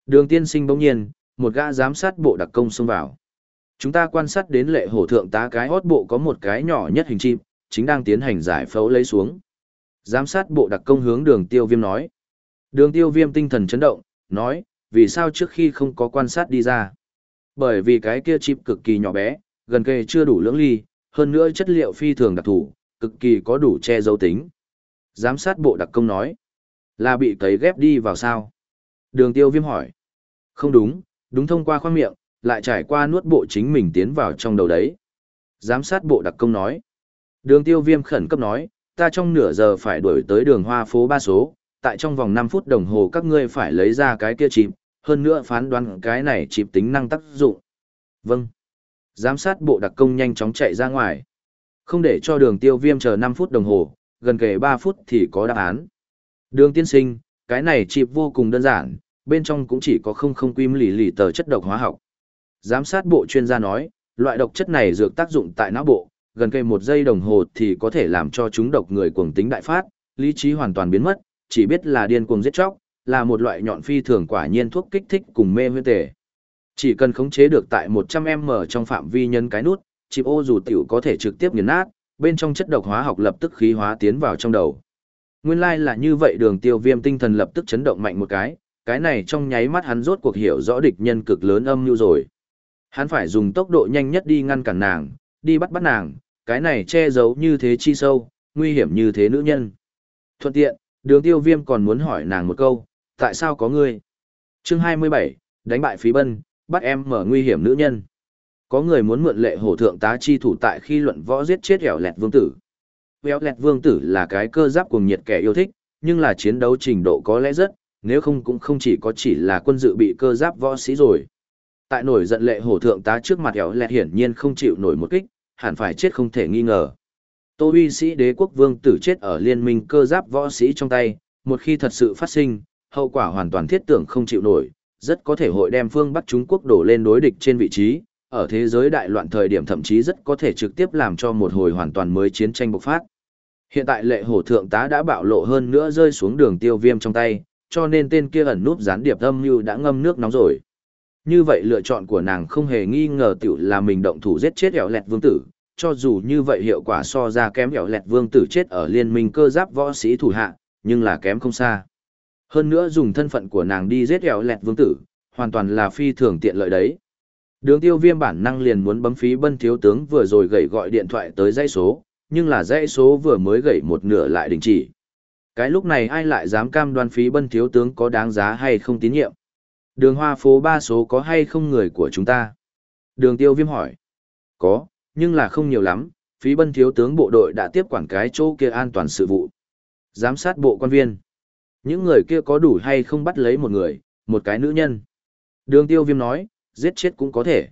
Đường tiên sinh bỗng nhiên, một gã giám sát bộ đặc công xông vào. Chúng ta quan sát đến lệ hổ thượng tá cái hót bộ có một cái nhỏ nhất hình chim, chính đang tiến hành giải phẫu lấy xuống. Giám sát bộ đặc công hướng đường tiêu viêm nói. Đường tiêu viêm tinh thần chấn động, nói, vì sao trước khi không có quan sát đi ra. Bởi vì cái kia chip cực kỳ nhỏ bé, gần kề chưa đủ lưỡng ly, hơn nữa chất liệu phi thường đặc thủ, cực kỳ có đủ che dấu tính. Giám sát bộ đặc công nói, là bị cấy ghép đi vào sao? Đường tiêu viêm hỏi. Không đúng, đúng thông qua khoang miệng, lại trải qua nuốt bộ chính mình tiến vào trong đầu đấy. Giám sát bộ đặc công nói. Đường tiêu viêm khẩn cấp nói, ta trong nửa giờ phải đuổi tới đường hoa phố ba số, tại trong vòng 5 phút đồng hồ các ngươi phải lấy ra cái kia chìm hơn nữa phán đoán cái này chìm tính năng tác dụng. Vâng. Giám sát bộ đặc công nhanh chóng chạy ra ngoài. Không để cho đường tiêu viêm chờ 5 phút đồng hồ, gần kề 3 phút thì có đáp án. Đường tiên sinh, cái này chịp vô cùng đơn giản, bên trong cũng chỉ có không không quim lì lì tờ chất độc hóa học. Giám sát bộ chuyên gia nói, loại độc chất này dược tác dụng tại não bộ, gần cây một giây đồng hồ thì có thể làm cho chúng độc người cuồng tính đại phát, lý trí hoàn toàn biến mất, chỉ biết là điên cuồng giết chóc, là một loại nhọn phi thường quả nhiên thuốc kích thích cùng mê huyết tề. Chỉ cần khống chế được tại 100m trong phạm vi nhân cái nút, chịp ô dù tiểu có thể trực tiếp nghiền nát, bên trong chất độc hóa học lập tức khí hóa tiến vào trong đầu. Nguyên lai like là như vậy đường tiêu viêm tinh thần lập tức chấn động mạnh một cái, cái này trong nháy mắt hắn rốt cuộc hiểu rõ địch nhân cực lớn âm như rồi. Hắn phải dùng tốc độ nhanh nhất đi ngăn cản nàng, đi bắt bắt nàng, cái này che giấu như thế chi sâu, nguy hiểm như thế nữ nhân. Thuận tiện, đường tiêu viêm còn muốn hỏi nàng một câu, tại sao có ngươi? chương 27, đánh bại phí bân, bắt em mở nguy hiểm nữ nhân. Có người muốn mượn lệ hổ thượng tá chi thủ tại khi luận võ giết chết hẻo lẹt vương tử. Hẻo lẹt vương tử là cái cơ giáp cùng nhiệt kẻ yêu thích, nhưng là chiến đấu trình độ có lẽ rất, nếu không cũng không chỉ có chỉ là quân dự bị cơ giáp võ sĩ rồi. Tại nổi giận lệ hổ thượng tá trước mặt hẻo lẹt hiển nhiên không chịu nổi một kích, hẳn phải chết không thể nghi ngờ. Tô uy sĩ đế quốc vương tử chết ở liên minh cơ giáp võ sĩ trong tay, một khi thật sự phát sinh, hậu quả hoàn toàn thiết tưởng không chịu nổi, rất có thể hội đem phương Bắc Trung Quốc đổ lên đối địch trên vị trí, ở thế giới đại loạn thời điểm thậm chí rất có thể trực tiếp làm cho một hồi hoàn toàn mới chiến tranh bộc phát. Hiện tại lệ hổ thượng tá đã bạo lộ hơn nữa rơi xuống đường tiêu viêm trong tay, cho nên tên kia ẩn núp gián điệp âm như đã ngâm nước nóng rồi. Như vậy lựa chọn của nàng không hề nghi ngờ tiểu là mình động thủ giết chết hẻo lẹt vương tử, cho dù như vậy hiệu quả so ra kém hẻo lẹt vương tử chết ở liên minh cơ giáp võ sĩ thủ hạ, nhưng là kém không xa. Hơn nữa dùng thân phận của nàng đi giết hẻo lẹt vương tử, hoàn toàn là phi thường tiện lợi đấy. Đường tiêu viêm bản năng liền muốn bấm phí bân thiếu tướng vừa rồi gãy gọi điện thoại tới dãy số, nhưng là dãy số vừa mới gãy một nửa lại đình chỉ. Cái lúc này ai lại dám cam đoan phí bân thiếu tướng có đáng giá hay không tín nhiệm? Đường hoa phố ba số có hay không người của chúng ta? Đường tiêu viêm hỏi. Có, nhưng là không nhiều lắm, phí bân thiếu tướng bộ đội đã tiếp quản cái chỗ kia an toàn sự vụ. Giám sát bộ quan viên. Những người kia có đủ hay không bắt lấy một người, một cái nữ nhân. Đường tiêu viêm nói, giết chết cũng có thể.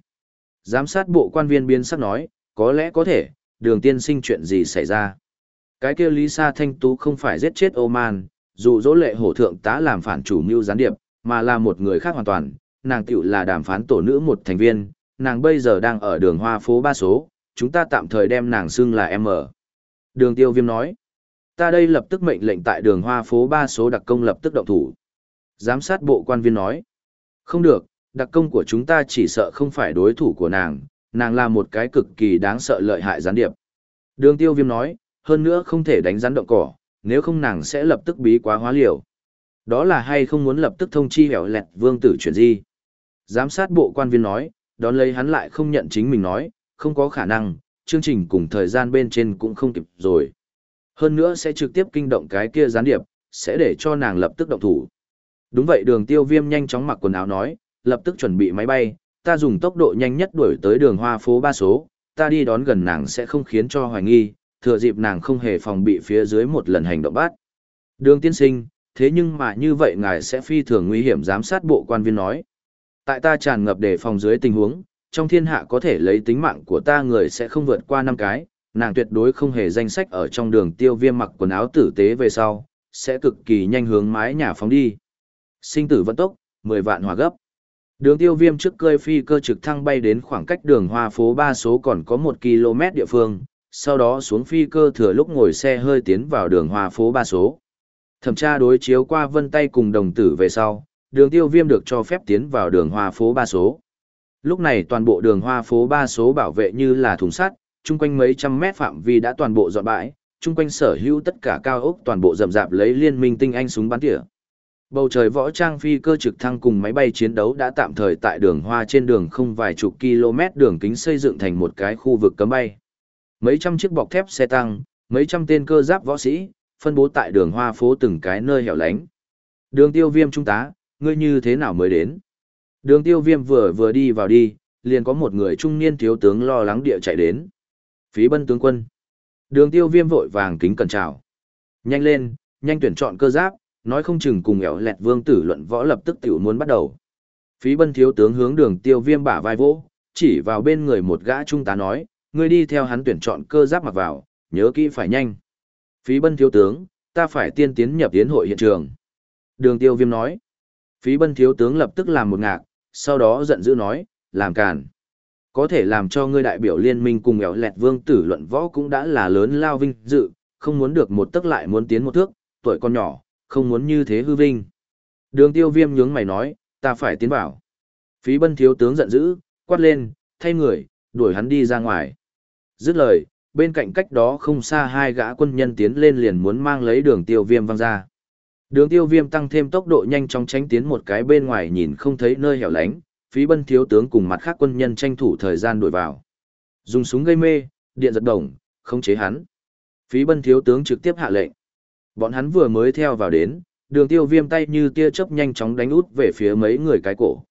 Giám sát bộ quan viên biến sắc nói, có lẽ có thể, đường tiên sinh chuyện gì xảy ra. Cái kia Lý Sa Thanh Tú không phải giết chết Oman, dù dỗ lệ hổ thượng tá làm phản chủ mưu gián điệp, mà là một người khác hoàn toàn, nàng tiểu là đàm phán tổ nữ một thành viên, nàng bây giờ đang ở đường hoa phố ba số, chúng ta tạm thời đem nàng xưng là M. Đường tiêu viêm nói, ta đây lập tức mệnh lệnh tại đường hoa phố ba số đặc công lập tức động thủ. Giám sát bộ quan viên nói, không được, đặc công của chúng ta chỉ sợ không phải đối thủ của nàng, nàng là một cái cực kỳ đáng sợ lợi hại gián điệp. Đường tiêu viêm nói, hơn nữa không thể đánh rắn động cỏ, nếu không nàng sẽ lập tức bí quá hóa liều. Đó là hay không muốn lập tức thông chi hẻo lẹt vương tử chuyện gì? Giám sát bộ quan viên nói, đón lấy hắn lại không nhận chính mình nói, không có khả năng, chương trình cùng thời gian bên trên cũng không kịp rồi. Hơn nữa sẽ trực tiếp kinh động cái kia gián điệp, sẽ để cho nàng lập tức động thủ. Đúng vậy đường tiêu viêm nhanh chóng mặc quần áo nói, lập tức chuẩn bị máy bay, ta dùng tốc độ nhanh nhất đuổi tới đường hoa phố ba số, ta đi đón gần nàng sẽ không khiến cho hoài nghi, thừa dịp nàng không hề phòng bị phía dưới một lần hành động bắt. Đường tiên sinh, thế nhưng mà như vậy ngài sẽ phi thường nguy hiểm giám sát bộ quan viên nói. Tại ta tràn ngập đề phòng dưới tình huống, trong thiên hạ có thể lấy tính mạng của ta người sẽ không vượt qua năm cái, nàng tuyệt đối không hề danh sách ở trong đường tiêu viêm mặc quần áo tử tế về sau, sẽ cực kỳ nhanh hướng mái nhà phóng đi. Sinh tử vận tốc, 10 vạn hòa gấp. Đường tiêu viêm trước cơi phi cơ trực thăng bay đến khoảng cách đường hoa phố 3 số còn có 1 km địa phương, sau đó xuống phi cơ thừa lúc ngồi xe hơi tiến vào đường hoa phố 3 số. Thẩm tra đối chiếu qua vân tay cùng đồng tử về sau, đường tiêu viêm được cho phép tiến vào đường hoa phố ba số. Lúc này toàn bộ đường hoa phố ba số bảo vệ như là thùng sắt, chung quanh mấy trăm mét phạm vi đã toàn bộ dọn bãi, chung quanh sở hữu tất cả cao ốc toàn bộ rậm rạp lấy liên minh tinh anh súng bắn tỉa. Bầu trời võ trang phi cơ trực thăng cùng máy bay chiến đấu đã tạm thời tại đường hoa trên đường không vài chục km đường kính xây dựng thành một cái khu vực cấm bay. Mấy trăm chiếc bọc thép xe tăng, mấy trăm tên cơ giáp võ sĩ, phân bố tại đường hoa phố từng cái nơi hẻo lánh. Đường tiêu viêm trung tá, ngươi như thế nào mới đến? Đường tiêu viêm vừa vừa đi vào đi, liền có một người trung niên thiếu tướng lo lắng địa chạy đến. Phí bân tướng quân. Đường tiêu viêm vội vàng kính cẩn chào. Nhanh lên, nhanh tuyển chọn cơ giáp, nói không chừng cùng ẻo lẹt vương tử luận võ lập tức tiểu muốn bắt đầu. Phí bân thiếu tướng hướng đường tiêu viêm bả vai vỗ, chỉ vào bên người một gã trung tá nói, ngươi đi theo hắn tuyển chọn cơ giáp mặc vào, nhớ kỹ phải nhanh. Phí bân thiếu tướng, ta phải tiên tiến nhập tiến hội hiện trường. Đường tiêu viêm nói. Phí bân thiếu tướng lập tức làm một ngạc, sau đó giận dữ nói, làm càn. Có thể làm cho ngươi đại biểu liên minh cùng ẻo lẹt vương tử luận võ cũng đã là lớn lao vinh dự, không muốn được một tức lại muốn tiến một thước, tuổi con nhỏ, không muốn như thế hư vinh. Đường tiêu viêm nhướng mày nói, ta phải tiến vào. Phí bân thiếu tướng giận dữ, quát lên, thay người, đuổi hắn đi ra ngoài. Dứt lời, bên cạnh cách đó không xa hai gã quân nhân tiến lên liền muốn mang lấy đường tiêu viêm văng ra. Đường tiêu viêm tăng thêm tốc độ nhanh chóng tránh tiến một cái bên ngoài nhìn không thấy nơi hẻo lánh, phí bân thiếu tướng cùng mặt khác quân nhân tranh thủ thời gian đuổi vào. Dùng súng gây mê, điện giật đồng, không chế hắn. Phí bân thiếu tướng trực tiếp hạ lệnh. Bọn hắn vừa mới theo vào đến, đường tiêu viêm tay như tia chớp nhanh chóng đánh út về phía mấy người cái cổ.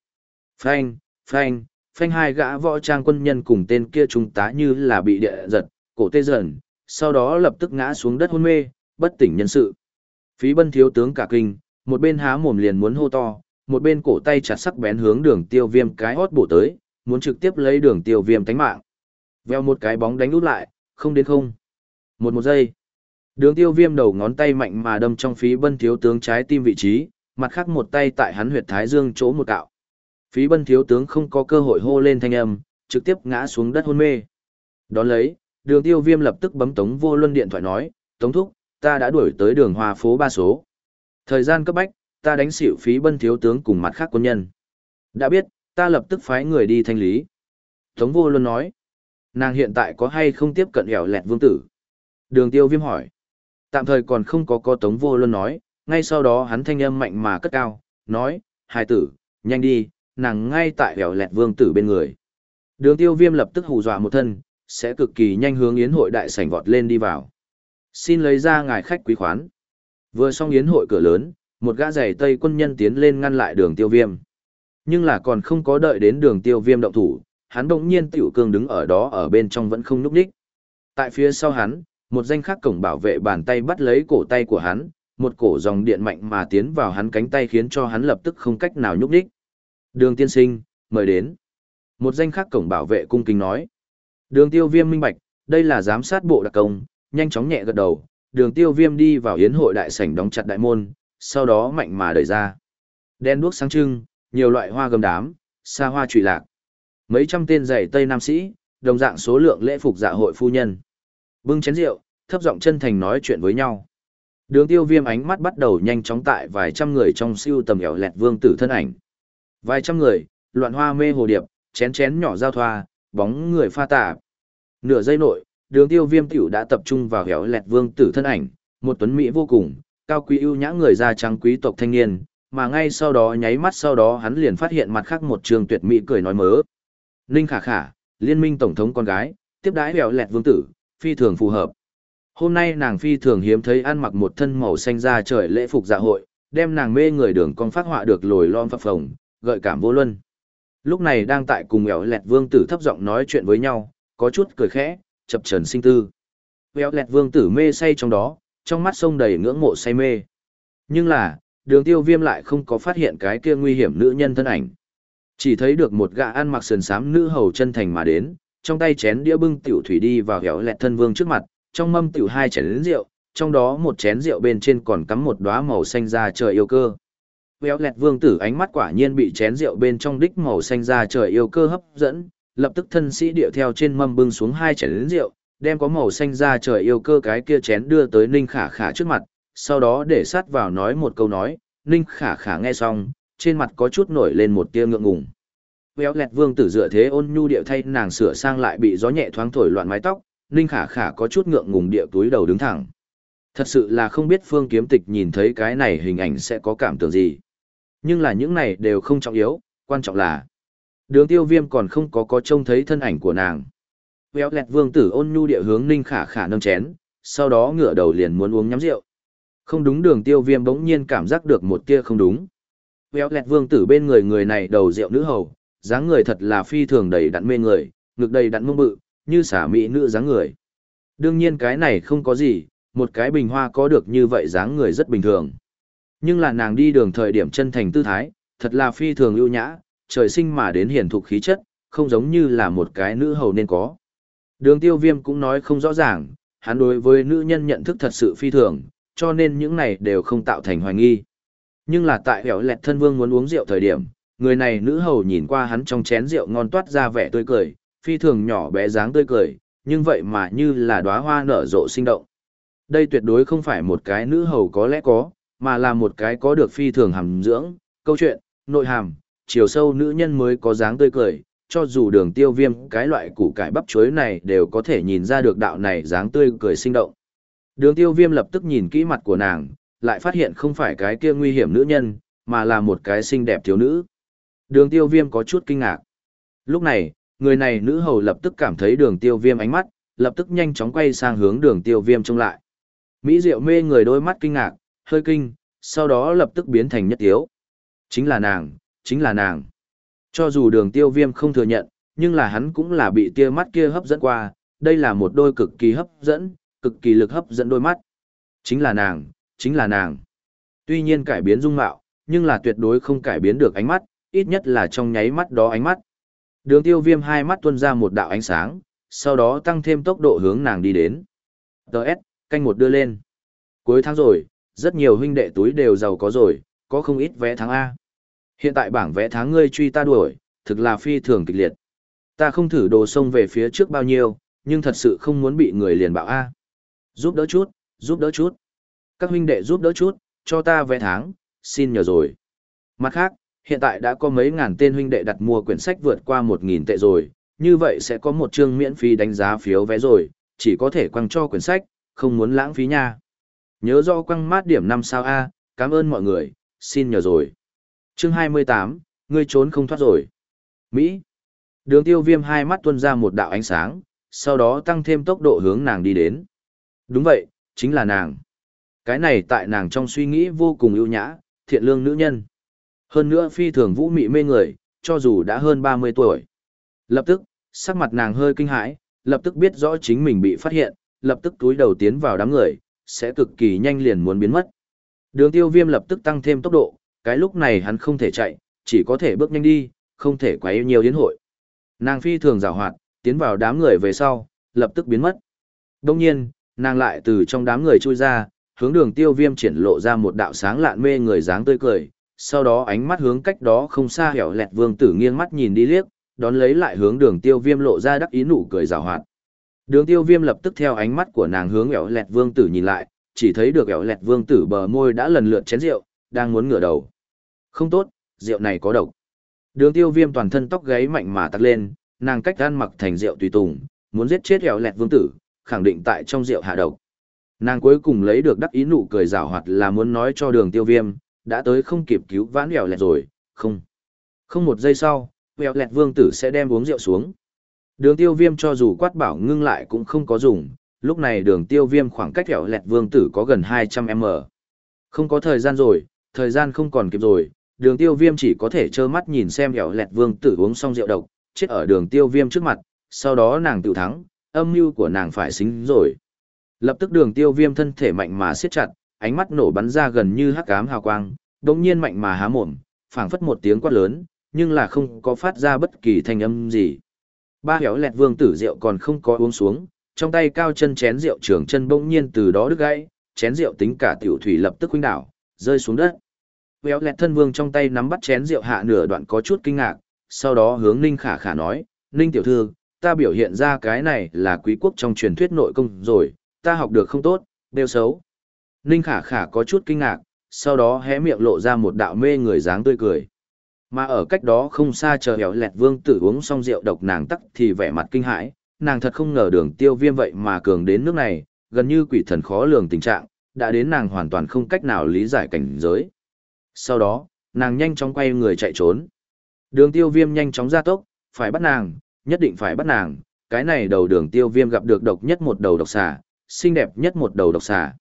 Phanh, phanh, phanh hai gã võ trang quân nhân cùng tên kia trung tá như là bị địa giật, cổ tê dần, sau đó lập tức ngã xuống đất hôn mê, bất tỉnh nhân sự. Phí bân thiếu tướng cả kinh, một bên há mồm liền muốn hô to, một bên cổ tay chặt sắc bén hướng đường tiêu viêm cái hót bổ tới, muốn trực tiếp lấy đường tiêu viêm tánh mạng. Veo một cái bóng đánh út lại, không đến không. Một một giây. Đường tiêu viêm đầu ngón tay mạnh mà đâm trong phí bân thiếu tướng trái tim vị trí, mặt khác một tay tại hắn huyệt thái dương chỗ một cạo. Phí bân thiếu tướng không có cơ hội hô lên thanh âm, trực tiếp ngã xuống đất hôn mê. Đón lấy, đường tiêu viêm lập tức bấm tống vô luân điện thoại nói, tống thúc, ta đã đuổi tới đường hòa phố ba số. Thời gian cấp bách, ta đánh xỉu phí bân thiếu tướng cùng mặt khác quân nhân. Đã biết, ta lập tức phái người đi thanh lý. Tống vô luân nói, nàng hiện tại có hay không tiếp cận hẻo lẹt vương tử? Đường tiêu viêm hỏi. Tạm thời còn không có có tống vô luân nói, ngay sau đó hắn thanh âm mạnh mà cất cao, nói, hài tử, nhanh đi, nàng ngay tại hẻo lẹt vương tử bên người. Đường tiêu viêm lập tức hù dọa một thân, sẽ cực kỳ nhanh hướng yến hội đại sảnh vọt lên đi vào. Xin lấy ra ngài khách quý khoán. Vừa xong yến hội cửa lớn, một gã giày tây quân nhân tiến lên ngăn lại đường tiêu viêm. Nhưng là còn không có đợi đến đường tiêu viêm động thủ, hắn động nhiên tiểu cương đứng ở đó ở bên trong vẫn không núp đích. Tại phía sau hắn, một danh khác cổng bảo vệ bàn tay bắt lấy cổ tay của hắn, một cổ dòng điện mạnh mà tiến vào hắn cánh tay khiến cho hắn lập tức không cách nào nhúc đích. Đường tiên sinh, mời đến. Một danh khác cổng bảo vệ cung kính nói. Đường tiêu viêm minh bạch, đây là giám sát bộ đặc công, nhanh chóng nhẹ gật đầu, đường tiêu viêm đi vào yến hội đại sảnh đóng chặt đại môn, sau đó mạnh mà đẩy ra. Đen đuốc sáng trưng, nhiều loại hoa gầm đám, xa hoa trụy lạc. Mấy trăm tên giày tây nam sĩ, đồng dạng số lượng lễ phục dạ hội phu nhân. Bưng chén rượu, thấp giọng chân thành nói chuyện với nhau. Đường tiêu viêm ánh mắt bắt đầu nhanh chóng tại vài trăm người trong siêu tầm hẻo lẹt vương tử thân ảnh. Vài trăm người, loạn hoa mê hồ điệp, chén chén nhỏ giao thoa, bóng người pha tạp Nửa giây nội, đường tiêu viêm tiểu đã tập trung vào hẻo lẹt vương tử thân ảnh, một tuấn mỹ vô cùng, cao quý ưu nhã người da trắng quý tộc thanh niên, mà ngay sau đó nháy mắt sau đó hắn liền phát hiện mặt khác một trường tuyệt mỹ cười nói mớ. Ninh khả khả, liên minh tổng thống con gái, tiếp đái hẻo lẹt vương tử, phi thường phù hợp. Hôm nay nàng phi thường hiếm thấy ăn mặc một thân màu xanh da trời lễ phục dạ hội, đem nàng mê người đường con phát họa được lồi lon phập phồng, gợi cảm vô luân. Lúc này đang tại cùng éo lẹt vương tử thấp giọng nói chuyện với nhau, có chút cười khẽ, chập trần sinh tư. Éo lẹt vương tử mê say trong đó, trong mắt sông đầy ngưỡng mộ say mê. Nhưng là, đường tiêu viêm lại không có phát hiện cái kia nguy hiểm nữ nhân thân ảnh. Chỉ thấy được một gã ăn mặc sườn sám nữ hầu chân thành mà đến, trong tay chén đĩa bưng tiểu thủy đi vào hẻo lẹt thân vương trước mặt, trong mâm tiểu hai chén rượu, trong đó một chén rượu bên trên còn cắm một đóa màu xanh da trời yêu cơ. Hẻo lẹt vương tử ánh mắt quả nhiên bị chén rượu bên trong đích màu xanh da trời yêu cơ hấp dẫn, lập tức thân sĩ điệu theo trên mâm bưng xuống hai chén rượu, đem có màu xanh da trời yêu cơ cái kia chén đưa tới Ninh Khả Khả trước mặt, sau đó để sát vào nói một câu nói, Ninh Khả Khả nghe xong, trên mặt có chút nổi lên một tia ngượng ngùng. Véo lẹt vương tử dựa thế ôn nhu điệu thay nàng sửa sang lại bị gió nhẹ thoáng thổi loạn mái tóc, Ninh Khả Khả có chút ngượng ngùng điệu túi đầu đứng thẳng. Thật sự là không biết phương kiếm tịch nhìn thấy cái này hình ảnh sẽ có cảm tưởng gì. Nhưng là những này đều không trọng yếu, quan trọng là đường tiêu viêm còn không có có trông thấy thân ảnh của nàng. Véo lẹt vương tử ôn nhu địa hướng Ninh Khả Khả nâng chén, sau đó ngửa đầu liền muốn uống nhắm rượu. Không đúng đường tiêu viêm bỗng nhiên cảm giác được một tia không đúng. Véo lẹt vương tử bên người người này đầu rượu nữ hầu, dáng người thật là phi thường đầy đặn mê người, ngực đầy đặn mông bự, như xả mỹ nữ dáng người. Đương nhiên cái này không có gì, một cái bình hoa có được như vậy dáng người rất bình thường. Nhưng là nàng đi đường thời điểm chân thành tư thái, thật là phi thường ưu nhã, trời sinh mà đến hiển thục khí chất, không giống như là một cái nữ hầu nên có. Đường tiêu viêm cũng nói không rõ ràng, hắn đối với nữ nhân nhận thức thật sự phi thường, cho nên những này đều không tạo thành hoài nghi. Nhưng là tại hẻo lẹt thân vương muốn uống rượu thời điểm, người này nữ hầu nhìn qua hắn trong chén rượu ngon toát ra vẻ tươi cười, phi thường nhỏ bé dáng tươi cười, nhưng vậy mà như là đóa hoa nở rộ sinh động. Đây tuyệt đối không phải một cái nữ hầu có lẽ có, mà là một cái có được phi thường hàm dưỡng, câu chuyện, nội hàm, chiều sâu nữ nhân mới có dáng tươi cười, cho dù đường tiêu viêm cái loại củ cải bắp chuối này đều có thể nhìn ra được đạo này dáng tươi cười sinh động. Đường tiêu viêm lập tức nhìn kỹ mặt của nàng, lại phát hiện không phải cái kia nguy hiểm nữ nhân, mà là một cái xinh đẹp thiếu nữ. Đường tiêu viêm có chút kinh ngạc. Lúc này, người này nữ hầu lập tức cảm thấy đường tiêu viêm ánh mắt, lập tức nhanh chóng quay sang hướng đường tiêu viêm trông lại. Mỹ Diệu mê người đôi mắt kinh ngạc, hơi kinh, sau đó lập tức biến thành nhất tiếu. Chính là nàng, chính là nàng. Cho dù đường tiêu viêm không thừa nhận, nhưng là hắn cũng là bị tia mắt kia hấp dẫn qua, đây là một đôi cực kỳ hấp dẫn, cực kỳ lực hấp dẫn đôi mắt. Chính là nàng, chính là nàng. Tuy nhiên cải biến dung mạo, nhưng là tuyệt đối không cải biến được ánh mắt, ít nhất là trong nháy mắt đó ánh mắt. Đường tiêu viêm hai mắt tuôn ra một đạo ánh sáng, sau đó tăng thêm tốc độ hướng nàng đi đến. Đợt, canh một đưa lên. Cuối tháng rồi, rất nhiều huynh đệ túi đều giàu có rồi, có không ít vé tháng A. Hiện tại bảng vé tháng ngươi truy ta đuổi, thực là phi thường kịch liệt. Ta không thử đồ sông về phía trước bao nhiêu, nhưng thật sự không muốn bị người liền bảo A. Giúp đỡ chút, giúp đỡ chút. Các huynh đệ giúp đỡ chút, cho ta vé tháng, xin nhờ rồi. Mặt khác, hiện tại đã có mấy ngàn tên huynh đệ đặt mua quyển sách vượt qua một nghìn tệ rồi, như vậy sẽ có một chương miễn phí đánh giá phiếu vé rồi, chỉ có thể quăng cho quyển sách, không muốn lãng phí nha. Nhớ do quăng mát điểm 5 sao A, cảm ơn mọi người, xin nhờ rồi. Chương 28, ngươi trốn không thoát rồi. Mỹ. Đường tiêu viêm hai mắt tuôn ra một đạo ánh sáng, sau đó tăng thêm tốc độ hướng nàng đi đến. Đúng vậy, chính là nàng. Cái này tại nàng trong suy nghĩ vô cùng ưu nhã, thiện lương nữ nhân. Hơn nữa phi thường vũ mị mê người, cho dù đã hơn 30 tuổi. Lập tức, sắc mặt nàng hơi kinh hãi, lập tức biết rõ chính mình bị phát hiện, lập tức túi đầu tiến vào đám người, sẽ cực kỳ nhanh liền muốn biến mất. Đường tiêu viêm lập tức tăng thêm tốc độ, cái lúc này hắn không thể chạy, chỉ có thể bước nhanh đi, không thể quấy nhiều đến hội. Nàng phi thường rào hoạt, tiến vào đám người về sau, lập tức biến mất. Đông nhiên, nàng lại từ trong đám người chui ra, hướng đường tiêu viêm triển lộ ra một đạo sáng lạn mê người dáng tươi cười, sau đó ánh mắt hướng cách đó không xa hẻo lẹt vương tử nghiêng mắt nhìn đi liếc, đón lấy lại hướng đường tiêu viêm lộ ra đắc ý nụ cười rào hoạt. Đường tiêu viêm lập tức theo ánh mắt của nàng hướng hẻo lẹt vương tử nhìn lại, chỉ thấy được hẻo lẹt vương tử bờ môi đã lần lượt chén rượu, đang muốn ngửa đầu. Không tốt, rượu này có độc. Đường tiêu viêm toàn thân tóc gáy mạnh mà tắt lên, nàng cách ăn mặc thành rượu tùy tùng, muốn giết chết hẻo lẹt vương tử, khẳng định tại trong rượu hạ độc. Nàng cuối cùng lấy được đắc ý nụ cười rào hoạt là muốn nói cho đường tiêu viêm, đã tới không kịp cứu vãn vẹo lẹt rồi, không. Không một giây sau, vẹo lẹt vương tử sẽ đem uống rượu xuống. Đường tiêu viêm cho dù quát bảo ngưng lại cũng không có dùng, lúc này đường tiêu viêm khoảng cách vẹo lẹt vương tử có gần 200m. Không có thời gian rồi, thời gian không còn kịp rồi, đường tiêu viêm chỉ có thể trơ mắt nhìn xem vẹo lẹt vương tử uống xong rượu độc, chết ở đường tiêu viêm trước mặt, sau đó nàng tự thắng, âm mưu của nàng phải xính rồi. Lập tức đường tiêu viêm thân thể mạnh mà siết chặt, ánh mắt nổ bắn ra gần như hắc ám hào quang, đống nhiên mạnh mà há mồm, phảng phất một tiếng quát lớn, nhưng là không có phát ra bất kỳ thanh âm gì. Ba hẻo lẹt vương tử rượu còn không có uống xuống, trong tay cao chân chén rượu trường chân bỗng nhiên từ đó đứt gãy, chén rượu tính cả tiểu thủy lập tức huynh đảo, rơi xuống đất. Béo lẹt thân vương trong tay nắm bắt chén rượu hạ nửa đoạn có chút kinh ngạc, sau đó hướng Ninh Khả Khả nói, Ninh tiểu thư, ta biểu hiện ra cái này là quý quốc trong truyền thuyết nội công rồi, ta học được không tốt, đều xấu. Ninh Khả Khả có chút kinh ngạc, sau đó hé miệng lộ ra một đạo mê người dáng tươi cười. Mà ở cách đó không xa chờ hẻo lẹt vương tử uống xong rượu độc nàng tắc thì vẻ mặt kinh hãi, nàng thật không ngờ đường tiêu viêm vậy mà cường đến nước này, gần như quỷ thần khó lường tình trạng, đã đến nàng hoàn toàn không cách nào lý giải cảnh giới. Sau đó, nàng nhanh chóng quay người chạy trốn. Đường tiêu viêm nhanh chóng ra tốc, phải bắt nàng, nhất định phải bắt nàng, cái này đầu đường tiêu viêm gặp được độc nhất một đầu độc xà, xinh đẹp nhất một đầu độc xà.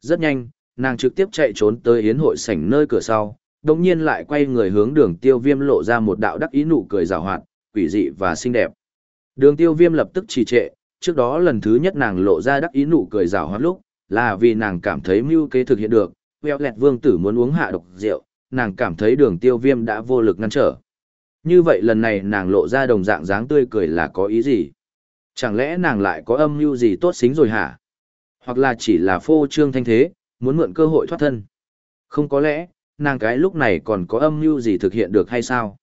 Rất nhanh, nàng trực tiếp chạy trốn tới yến hội sảnh nơi cửa sau, đồng nhiên lại quay người hướng đường tiêu viêm lộ ra một đạo đắc ý nụ cười rào hoạt, quỷ dị và xinh đẹp. Đường tiêu viêm lập tức trì trệ, trước đó lần thứ nhất nàng lộ ra đắc ý nụ cười rào hoạt lúc, là vì nàng cảm thấy mưu kế thực hiện được, veo lẹt vương tử muốn uống hạ độc rượu, nàng cảm thấy đường tiêu viêm đã vô lực ngăn trở. Như vậy lần này nàng lộ ra đồng dạng dáng tươi cười là có ý gì? Chẳng lẽ nàng lại có âm mưu gì tốt xính rồi hả? Hoặc là chỉ là phô trương thanh thế, muốn mượn cơ hội thoát thân? Không có lẽ, nàng cái lúc này còn có âm mưu gì thực hiện được hay sao?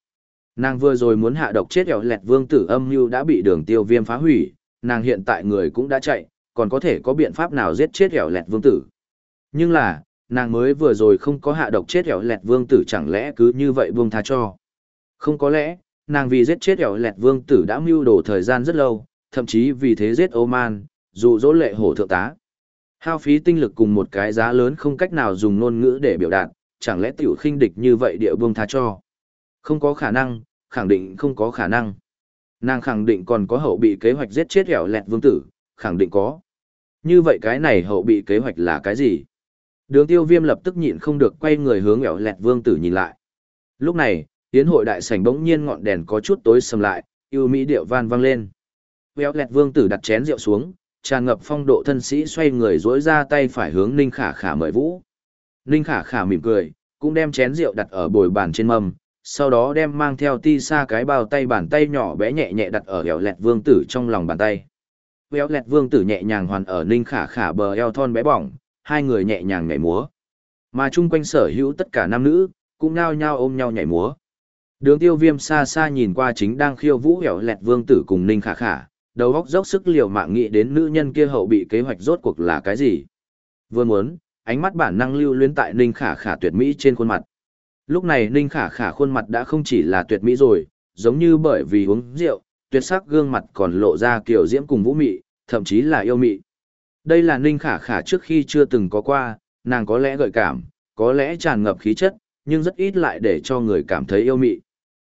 Nàng vừa rồi muốn hạ độc chết ẻo lẹt vương tử âm mưu đã bị đường tiêu viêm phá hủy, nàng hiện tại người cũng đã chạy, còn có thể có biện pháp nào giết chết ẻo lẹt vương tử. Nhưng là, nàng mới vừa rồi không có hạ độc chết ẻo lẹt vương tử chẳng lẽ cứ như vậy buông tha cho. Không có lẽ, nàng vì giết chết ẻo lẹt vương tử đã mưu đồ thời gian rất lâu, thậm chí vì thế giết Oman, dù dỗ lệ hổ thượng tá. Hao phí tinh lực cùng một cái giá lớn không cách nào dùng ngôn ngữ để biểu đạt, chẳng lẽ tiểu khinh địch như vậy địa buông tha cho. Không có khả năng, khẳng định không có khả năng. Nàng khẳng định còn có hậu bị kế hoạch giết chết ẻo lẹt vương tử, khẳng định có. Như vậy cái này hậu bị kế hoạch là cái gì? Đường tiêu viêm lập tức nhịn không được quay người hướng ẻo lẹt vương tử nhìn lại. Lúc này, tiến hội đại sảnh bỗng nhiên ngọn đèn có chút tối sầm lại, yêu mỹ điệu van vang lên. Ẻo lẹt vương tử đặt chén rượu xuống, tràn ngập phong độ thân sĩ xoay người dối ra tay phải hướng Ninh Khả Khả mời vũ. Ninh Khả Khả mỉm cười, cũng đem chén rượu đặt ở bồi bàn trên mâm, sau đó đem mang theo ti xa cái bao tay bàn tay nhỏ bé nhẹ nhẹ đặt ở ẻo lẹt vương tử trong lòng bàn tay. Ẻo lẹt vương tử nhẹ nhàng hoàn ở Ninh Khả Khả bờ eo thon bé bỏng, hai người nhẹ nhàng nhảy múa. Mà chung quanh sở hữu tất cả nam nữ, cũng nao nhao ôm nhau nhảy múa. Đường tiêu viêm xa xa nhìn qua chính đang khiêu vũ hẻo lẹt vương tử cùng Ninh Khả Khả, đầu óc dốc sức liều mạng nghĩ đến nữ nhân kia hậu bị kế hoạch rốt cuộc là cái gì. Vừa muốn, ánh mắt bản năng lưu luyến tại Ninh Khả Khả tuyệt mỹ trên khuôn mặt. Lúc này Ninh Khả Khả khuôn mặt đã không chỉ là tuyệt mỹ rồi, giống như bởi vì uống rượu, tuyệt sắc gương mặt còn lộ ra kiểu diễm cùng vũ mị, thậm chí là yêu mị. Đây là Ninh Khả Khả trước khi chưa từng có qua, nàng có lẽ gợi cảm, có lẽ tràn ngập khí chất, nhưng rất ít lại để cho người cảm thấy yêu mị.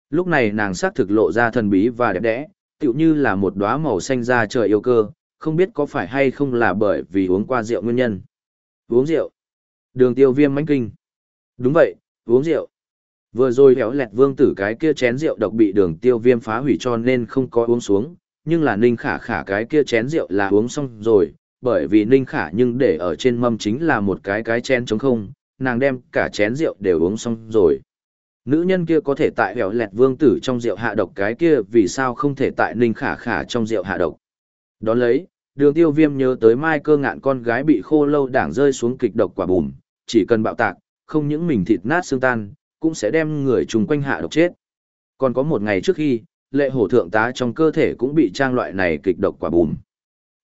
Lúc này nàng xác thực lộ ra thần bí và đẹp đẽ, tựu như là một đóa màu xanh da trời yêu cơ, không biết có phải hay không là bởi vì uống qua rượu nguyên nhân. Uống rượu. Đường tiêu viêm mánh kinh. Đúng vậy, uống rượu. Vừa rồi héo lẹt vương tử cái kia chén rượu độc bị đường tiêu viêm phá hủy cho nên không có uống xuống, nhưng là ninh khả khả cái kia chén rượu là uống xong rồi, bởi vì ninh khả nhưng để ở trên mâm chính là một cái cái chén trống không, nàng đem cả chén rượu đều uống xong rồi. Nữ nhân kia có thể tại hẻo lẹt vương tử trong rượu hạ độc cái kia vì sao không thể tại ninh khả khả trong rượu hạ độc. Đón lấy, đường tiêu viêm nhớ tới mai cơ ngạn con gái bị khô lâu đảng rơi xuống kịch độc quả bùm, chỉ cần bạo tạc, không những mình thịt nát xương tan, cũng sẽ đem người chung quanh hạ độc chết. Còn có một ngày trước khi, lệ hổ thượng tá trong cơ thể cũng bị trang loại này kịch độc quả bùm.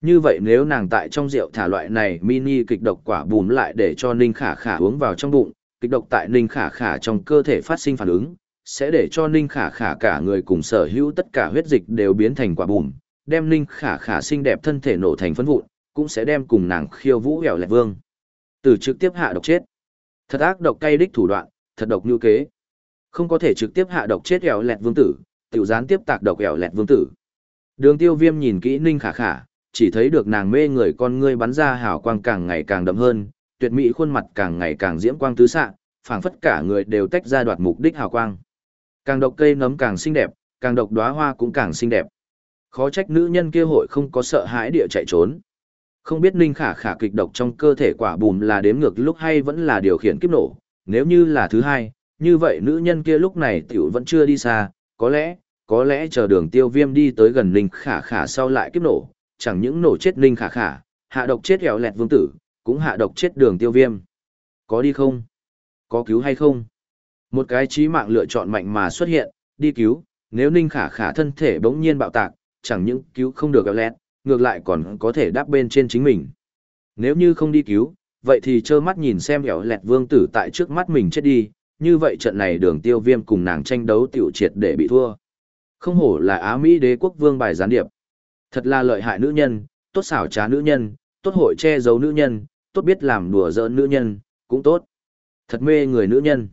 Như vậy nếu nàng tại trong rượu thả loại này mini kịch độc quả bùm lại để cho Ninh Khả Khả uống vào trong bụng, kịch độc tại Ninh Khả Khả trong cơ thể phát sinh phản ứng, sẽ để cho Ninh Khả Khả cả người cùng sở hữu tất cả huyết dịch đều biến thành quả bùm, đem Ninh Khả Khả xinh đẹp thân thể nổ thành phấn vụn, cũng sẽ đem cùng nàng khiêu vũ hẻo lẹt vương. Từ trực tiếp hạ độc chết. Thật ác độc cay đích thủ đoạn, thật độc như kế. Không có thể trực tiếp hạ độc chết hẻo lẹt vương tử, tiểu gián tiếp tạc độc hẻo lẹt vương tử. Đường Tiêu Viêm nhìn kỹ Ninh Khả Khả, chỉ thấy được nàng mê người con ngươi bắn ra hào quang càng ngày càng đậm hơn, tuyệt mỹ khuôn mặt càng ngày càng diễm quang tứ xạ, phảng phất cả người đều tách ra đoạt mục đích hào quang. Càng độc cây nấm càng xinh đẹp, càng độc đóa hoa cũng càng xinh đẹp. Khó trách nữ nhân kia hội không có sợ hãi địa chạy trốn. Không biết Ninh Khả Khả kịch độc trong cơ thể quả bùm là đếm ngược lúc hay vẫn là điều khiển kiếp nổ, nếu như là thứ hai, như vậy nữ nhân kia lúc này tiểu vẫn chưa đi xa, có lẽ, có lẽ chờ đường tiêu viêm đi tới gần Ninh Khả Khả sau lại kiếp nổ, chẳng những nổ chết Ninh Khả Khả, hạ độc chết hẻo lẹt vương tử, cũng hạ độc chết đường tiêu viêm. Có đi không? Có cứu hay không? Một cái trí mạng lựa chọn mạnh mà xuất hiện, đi cứu, nếu Ninh Khả Khả thân thể bỗng nhiên bạo tạc, chẳng những cứu không được hẻo lẹt, ngược lại còn có thể đáp bên trên chính mình. Nếu như không đi cứu, vậy thì trơ mắt nhìn xem hẻo lẹt vương tử tại trước mắt mình chết đi, như vậy trận này đường tiêu viêm cùng nàng tranh đấu tiểu triệt để bị thua. Không hổ là Á Mỹ đế quốc vương bài gián điệp. Thật là lợi hại nữ nhân, tốt xảo trá nữ nhân, tốt hội che giấu nữ nhân, tốt biết làm đùa giỡn nữ nhân, cũng tốt. Thật mê người nữ nhân.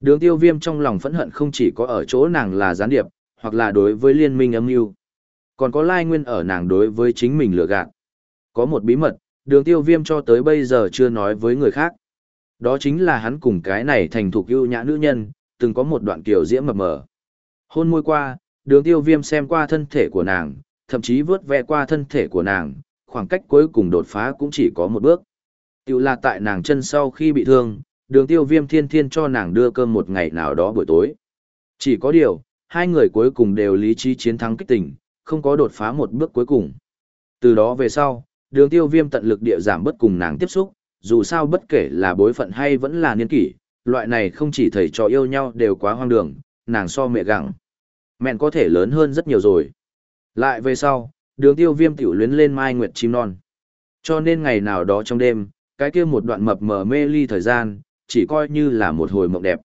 Đường tiêu viêm trong lòng phẫn hận không chỉ có ở chỗ nàng là gián điệp, hoặc là đối với liên minh âm mưu còn có lai nguyên ở nàng đối với chính mình lừa gạt. Có một bí mật, đường tiêu viêm cho tới bây giờ chưa nói với người khác. Đó chính là hắn cùng cái này thành thục ưu nhã nữ nhân, từng có một đoạn kiểu diễm mập mờ. Hôn môi qua, đường tiêu viêm xem qua thân thể của nàng, thậm chí vớt ve qua thân thể của nàng, khoảng cách cuối cùng đột phá cũng chỉ có một bước. Tiểu là tại nàng chân sau khi bị thương, đường tiêu viêm thiên thiên cho nàng đưa cơm một ngày nào đó buổi tối. Chỉ có điều, hai người cuối cùng đều lý trí chiến thắng kích tỉnh, không có đột phá một bước cuối cùng. Từ đó về sau, đường tiêu viêm tận lực địa giảm bất cùng nàng tiếp xúc, dù sao bất kể là bối phận hay vẫn là niên kỷ, loại này không chỉ thầy trò yêu nhau đều quá hoang đường, nàng so mẹ gặng. Mẹn có thể lớn hơn rất nhiều rồi. Lại về sau, đường tiêu viêm tiểu luyến lên mai nguyệt chim non. Cho nên ngày nào đó trong đêm, cái kia một đoạn mập mờ mê ly thời gian, chỉ coi như là một hồi mộng đẹp.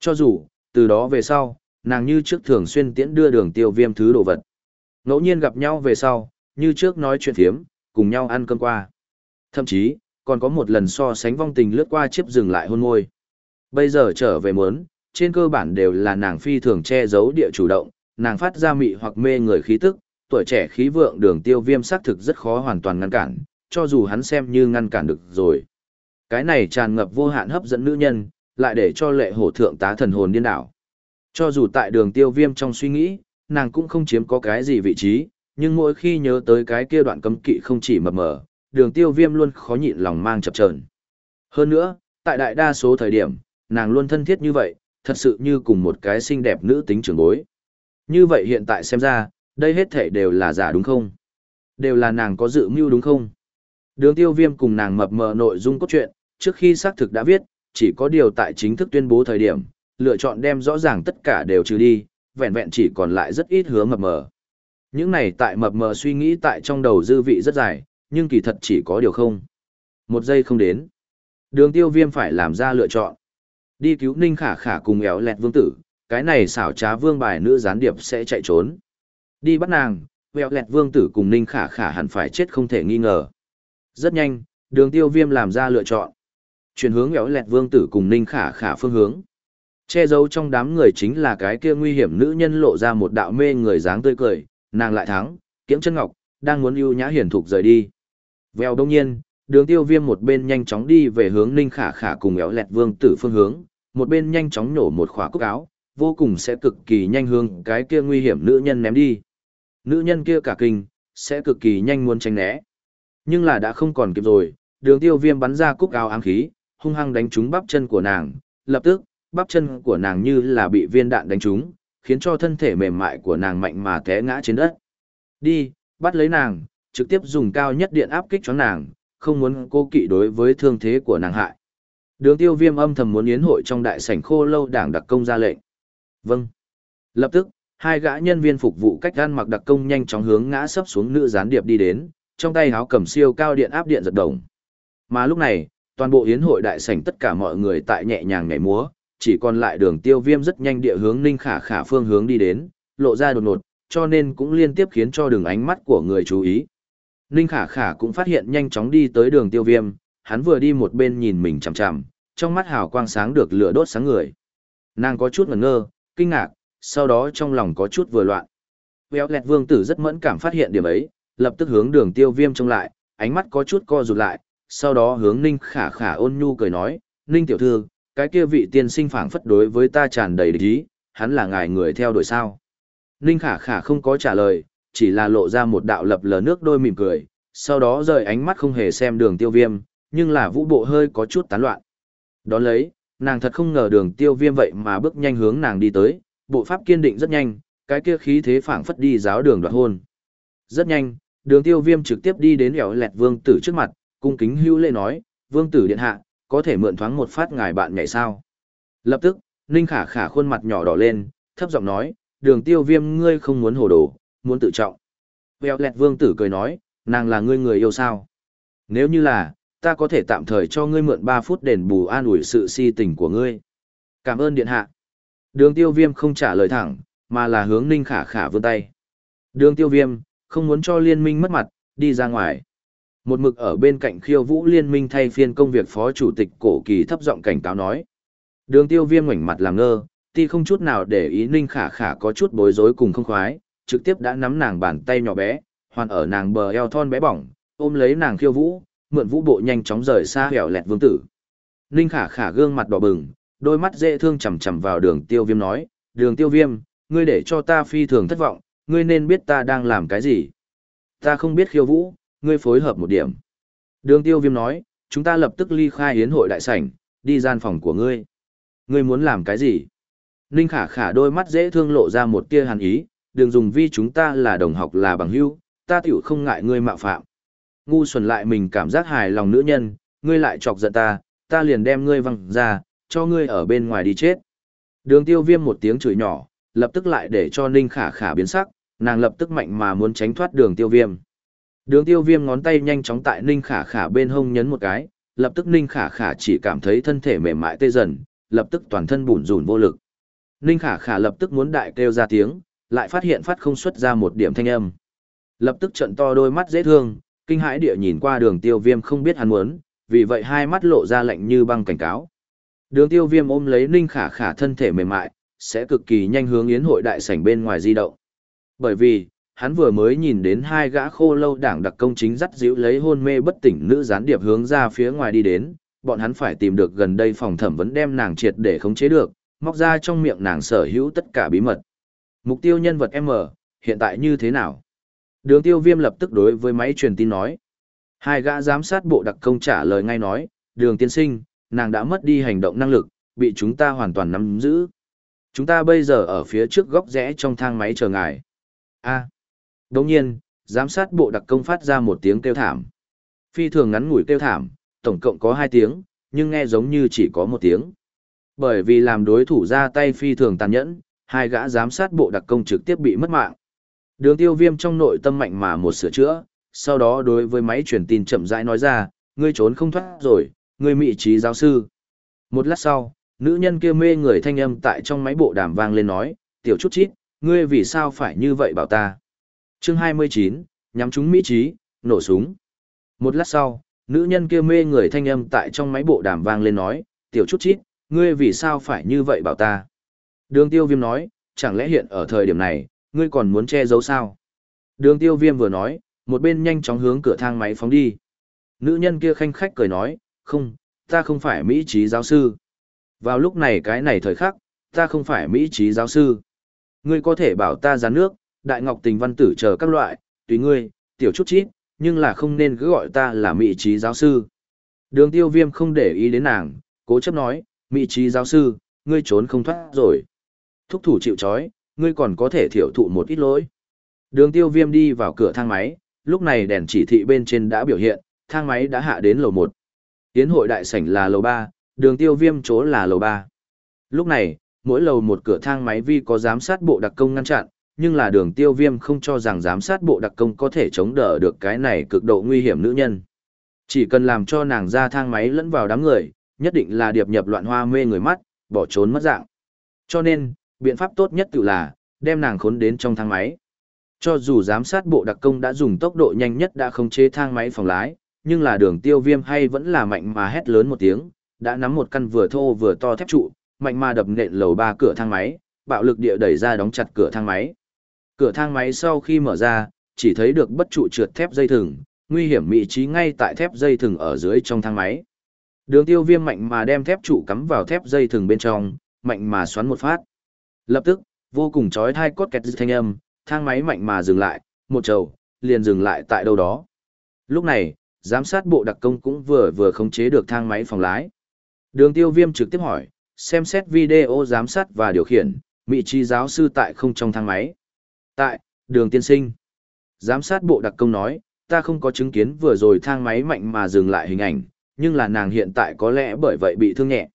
Cho dù, từ đó về sau, nàng như trước thường xuyên tiễn đưa đường tiêu viêm thứ đồ vật. Ngẫu nhiên gặp nhau về sau, như trước nói chuyện thiếm, cùng nhau ăn cơm qua. Thậm chí, còn có một lần so sánh vong tình lướt qua chiếc dừng lại hôn môi. Bây giờ trở về muốn, trên cơ bản đều là nàng phi thường che giấu địa chủ động, nàng phát ra mị hoặc mê người khí tức, tuổi trẻ khí vượng đường tiêu viêm xác thực rất khó hoàn toàn ngăn cản, cho dù hắn xem như ngăn cản được rồi. Cái này tràn ngập vô hạn hấp dẫn nữ nhân, lại để cho lệ hổ thượng tá thần hồn điên đảo. Cho dù tại đường tiêu viêm trong suy nghĩ, nàng cũng không chiếm có cái gì vị trí, nhưng mỗi khi nhớ tới cái kia đoạn cấm kỵ không chỉ mập mờ, đường tiêu viêm luôn khó nhịn lòng mang chập chờn. Hơn nữa, tại đại đa số thời điểm, nàng luôn thân thiết như vậy, thật sự như cùng một cái xinh đẹp nữ tính trưởng bối. Như vậy hiện tại xem ra, đây hết thể đều là giả đúng không? Đều là nàng có dự mưu đúng không? Đường tiêu viêm cùng nàng mập mờ nội dung cốt truyện, trước khi xác thực đã viết, chỉ có điều tại chính thức tuyên bố thời điểm, lựa chọn đem rõ ràng tất cả đều trừ đi, vẹn vẹn chỉ còn lại rất ít hứa mập mờ. Những này tại mập mờ suy nghĩ tại trong đầu dư vị rất dài, nhưng kỳ thật chỉ có điều không. Một giây không đến. Đường tiêu viêm phải làm ra lựa chọn. Đi cứu ninh khả khả cùng éo lẹt vương tử, cái này xảo trá vương bài nữ gián điệp sẽ chạy trốn. Đi bắt nàng, éo lẹt vương tử cùng ninh khả khả hẳn phải chết không thể nghi ngờ. Rất nhanh, đường tiêu viêm làm ra lựa chọn. Chuyển hướng éo lẹt vương tử cùng ninh khả khả phương hướng. Che giấu trong đám người chính là cái kia nguy hiểm nữ nhân lộ ra một đạo mê người dáng tươi cười, nàng lại thắng, kiếm chân ngọc, đang muốn ưu nhã hiển thục rời đi. Vèo đông nhiên, đường tiêu viêm một bên nhanh chóng đi về hướng ninh khả khả cùng éo lẹt vương tử phương hướng, một bên nhanh chóng nổ một khóa cúc áo, vô cùng sẽ cực kỳ nhanh hướng cái kia nguy hiểm nữ nhân ném đi. Nữ nhân kia cả kinh, sẽ cực kỳ nhanh muốn tránh né. Nhưng là đã không còn kịp rồi, đường tiêu viêm bắn ra cúc áo ám khí, hung hăng đánh trúng bắp chân của nàng, lập tức, bắp chân của nàng như là bị viên đạn đánh trúng, khiến cho thân thể mềm mại của nàng mạnh mà té ngã trên đất. Đi, bắt lấy nàng, trực tiếp dùng cao nhất điện áp kích cho nàng, không muốn cô kỵ đối với thương thế của nàng hại. Đường tiêu viêm âm thầm muốn yến hội trong đại sảnh khô lâu đảng đặc công ra lệnh. Vâng. Lập tức, hai gã nhân viên phục vụ cách gan mặc đặc công nhanh chóng hướng ngã sấp xuống nữ gián điệp đi đến, trong tay háo cầm siêu cao điện áp điện giật đồng. Mà lúc này, toàn bộ yến hội đại sảnh tất cả mọi người tại nhẹ nhàng nhảy múa, chỉ còn lại đường tiêu viêm rất nhanh địa hướng ninh khả khả phương hướng đi đến, lộ ra đột ngột, cho nên cũng liên tiếp khiến cho đường ánh mắt của người chú ý. Ninh khả khả cũng phát hiện nhanh chóng đi tới đường tiêu viêm, hắn vừa đi một bên nhìn mình chằm chằm, trong mắt hào quang sáng được lửa đốt sáng người. Nàng có chút ngẩn ngơ, kinh ngạc, sau đó trong lòng có chút vừa loạn. Véo lẹt vương tử rất mẫn cảm phát hiện điểm ấy, lập tức hướng đường tiêu viêm trông lại, ánh mắt có chút co rụt lại, sau đó hướng ninh khả khả ôn nhu cười nói, ninh tiểu thư, cái kia vị tiên sinh phảng phất đối với ta tràn đầy địch ý, hắn là ngài người theo đuổi sao. Ninh khả khả không có trả lời, chỉ là lộ ra một đạo lập lờ nước đôi mỉm cười, sau đó rời ánh mắt không hề xem đường tiêu viêm, nhưng là vũ bộ hơi có chút tán loạn. Đón lấy, nàng thật không ngờ đường tiêu viêm vậy mà bước nhanh hướng nàng đi tới, bộ pháp kiên định rất nhanh, cái kia khí thế phảng phất đi giáo đường đoạt hôn. Rất nhanh, đường tiêu viêm trực tiếp đi đến hẻo lẹt vương tử trước mặt, cung kính hưu lê nói, vương tử điện hạ, có thể mượn thoáng một phát ngài bạn nhảy sao. Lập tức, Ninh Khả Khả khuôn mặt nhỏ đỏ lên, thấp giọng nói, đường tiêu viêm ngươi không muốn hồ đồ, muốn tự trọng. Vèo lẹt vương tử cười nói, nàng là ngươi người yêu sao. Nếu như là, ta có thể tạm thời cho ngươi mượn 3 phút đền bù an ủi sự si tình của ngươi. Cảm ơn điện hạ. Đường tiêu viêm không trả lời thẳng, mà là hướng ninh khả khả vươn tay. Đường tiêu viêm, không muốn cho liên minh mất mặt, đi ra ngoài. Một mực ở bên cạnh khiêu vũ liên minh thay phiên công việc phó chủ tịch cổ kỳ thấp giọng cảnh cáo nói. Đường tiêu viêm ngoảnh mặt làm ngơ, ti không chút nào để ý ninh khả khả có chút bối rối cùng không khoái, trực tiếp đã nắm nàng bàn tay nhỏ bé, hoàn ở nàng bờ eo thon bé bỏng, ôm lấy nàng khiêu vũ, mượn vũ bộ nhanh chóng rời xa hẻo lẹt vương tử. Ninh khả khả gương mặt đỏ bừng, đôi mắt dễ thương chầm chầm vào đường tiêu viêm nói, đường tiêu viêm, ngươi để cho ta phi thường thất vọng, ngươi nên biết ta đang làm cái gì. Ta không biết khiêu vũ, ngươi phối hợp một điểm. Đường tiêu viêm nói, chúng ta lập tức ly khai hiến hội đại sảnh, đi gian phòng của ngươi. Ngươi muốn làm cái gì? Ninh khả khả đôi mắt dễ thương lộ ra một tia hàn ý, đừng dùng vi chúng ta là đồng học là bằng hữu, ta tiểu không ngại ngươi mạo phạm. Ngu xuẩn lại mình cảm giác hài lòng nữ nhân, ngươi lại chọc giận ta, ta liền đem ngươi văng ra, cho ngươi ở bên ngoài đi chết. Đường tiêu viêm một tiếng chửi nhỏ, lập tức lại để cho Ninh khả khả biến sắc, nàng lập tức mạnh mà muốn tránh thoát đường tiêu viêm. Đường tiêu viêm ngón tay nhanh chóng tại Ninh khả khả bên hông nhấn một cái, lập tức Ninh khả khả chỉ cảm thấy thân thể mềm mại tê dần, lập tức toàn thân bủn rủn vô lực. Ninh khả khả lập tức muốn đại kêu ra tiếng, lại phát hiện phát không xuất ra một điểm thanh âm. Lập tức trận to đôi mắt dễ thương, kinh hãi địa nhìn qua đường tiêu viêm không biết hắn muốn, vì vậy hai mắt lộ ra lạnh như băng cảnh cáo. Đường tiêu viêm ôm lấy Ninh khả khả thân thể mềm mại, sẽ cực kỳ nhanh hướng yến hội đại sảnh bên ngoài di động. Bởi vì, hắn vừa mới nhìn đến hai gã khô lâu đảng đặc công chính dắt dịu lấy hôn mê bất tỉnh nữ gián điệp hướng ra phía ngoài đi đến, bọn hắn phải tìm được gần đây phòng thẩm vấn đem nàng triệt để khống chế được, móc ra trong miệng nàng sở hữu tất cả bí mật. Mục tiêu nhân vật M, hiện tại như thế nào? Đường tiêu viêm lập tức đối với máy truyền tin nói. Hai gã giám sát bộ đặc công trả lời ngay nói, đường tiên sinh, nàng đã mất đi hành động năng lực, bị chúng ta hoàn toàn nắm giữ. Chúng ta bây giờ ở phía trước góc rẽ trong thang máy chờ ngài. A. À. Đồng nhiên, giám sát bộ đặc công phát ra một tiếng kêu thảm. Phi thường ngắn ngủi kêu thảm, tổng cộng có hai tiếng, nhưng nghe giống như chỉ có một tiếng. Bởi vì làm đối thủ ra tay phi thường tàn nhẫn, hai gã giám sát bộ đặc công trực tiếp bị mất mạng. Đường tiêu viêm trong nội tâm mạnh mà một sửa chữa, sau đó đối với máy truyền tin chậm rãi nói ra, ngươi trốn không thoát rồi, ngươi mị trí giáo sư. Một lát sau, nữ nhân kia mê người thanh âm tại trong máy bộ đàm vang lên nói, tiểu chút chít, ngươi vì sao phải như vậy bảo ta. chương 29, nhắm chúng mỹ trí, nổ súng. Một lát sau, nữ nhân kia mê người thanh âm tại trong máy bộ đàm vang lên nói, tiểu chút chít, ngươi vì sao phải như vậy bảo ta. Đường tiêu viêm nói, chẳng lẽ hiện ở thời điểm này, ngươi còn muốn che giấu sao? Đường tiêu viêm vừa nói, một bên nhanh chóng hướng cửa thang máy phóng đi. Nữ nhân kia khanh khách cười nói, không, ta không phải Mỹ trí giáo sư. Vào lúc này cái này thời khắc, ta không phải Mỹ trí giáo sư. Ngươi có thể bảo ta gián nước, đại ngọc tình văn tử chờ các loại, tùy ngươi, tiểu chút chít, nhưng là không nên cứ gọi ta là Mỹ trí giáo sư. Đường tiêu viêm không để ý đến nàng, cố chấp nói, Mỹ trí giáo sư, ngươi trốn không thoát rồi. Thúc thủ chịu chói, ngươi còn có thể thiểu thụ một ít lỗi. Đường tiêu viêm đi vào cửa thang máy, lúc này đèn chỉ thị bên trên đã biểu hiện, thang máy đã hạ đến lầu 1. Tiến hội đại sảnh là lầu 3, đường tiêu viêm chỗ là lầu 3. Lúc này, mỗi lầu một cửa thang máy vi có giám sát bộ đặc công ngăn chặn, nhưng là đường tiêu viêm không cho rằng giám sát bộ đặc công có thể chống đỡ được cái này cực độ nguy hiểm nữ nhân. Chỉ cần làm cho nàng ra thang máy lẫn vào đám người, nhất định là điệp nhập loạn hoa mê người mắt, bỏ trốn mất dạng. Cho nên, biện pháp tốt nhất tự là, đem nàng khốn đến trong thang máy. Cho dù giám sát bộ đặc công đã dùng tốc độ nhanh nhất đã khống chế thang máy phòng lái, nhưng là đường tiêu viêm hay vẫn là mạnh mà hét lớn một tiếng, đã nắm một căn vừa thô vừa to thép trụ, mạnh mà đập nện lầu ba cửa thang máy, bạo lực địa đẩy ra đóng chặt cửa thang máy. Cửa thang máy sau khi mở ra, chỉ thấy được bất trụ trượt thép dây thừng, nguy hiểm vị trí ngay tại thép dây thừng ở dưới trong thang máy. Đường tiêu viêm mạnh mà đem thép trụ cắm vào thép dây thừng bên trong, mạnh mà xoắn một phát. Lập tức, vô cùng chói thai cốt kẹt thanh âm, thang máy mạnh mà dừng lại, một trầu, liền dừng lại tại đâu đó. Lúc này, giám sát bộ đặc công cũng vừa vừa khống chế được thang máy phòng lái. Đường tiêu viêm trực tiếp hỏi, xem xét video giám sát và điều khiển, vị trí giáo sư tại không trong thang máy. Tại, đường tiên sinh. Giám sát bộ đặc công nói, ta không có chứng kiến vừa rồi thang máy mạnh mà dừng lại hình ảnh, nhưng là nàng hiện tại có lẽ bởi vậy bị thương nhẹ.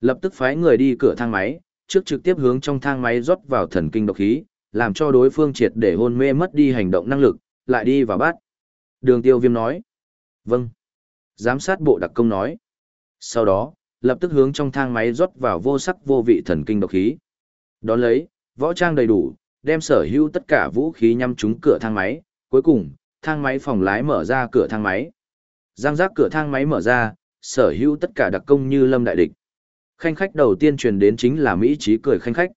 Lập tức phái người đi cửa thang máy, trước trực tiếp hướng trong thang máy rót vào thần kinh độc khí, làm cho đối phương triệt để hôn mê mất đi hành động năng lực, lại đi vào bắt. Đường tiêu viêm nói. Vâng. Giám sát bộ đặc công nói. Sau đó, lập tức hướng trong thang máy rót vào vô sắc vô vị thần kinh độc khí. Đón lấy, võ trang đầy đủ, đem sở hữu tất cả vũ khí nhắm trúng cửa thang máy, cuối cùng, thang máy phòng lái mở ra cửa thang máy. Giang giác cửa thang máy mở ra, sở hữu tất cả đặc công như lâm đại địch. Khanh khách đầu tiên truyền đến chính là Mỹ trí cười khanh khách.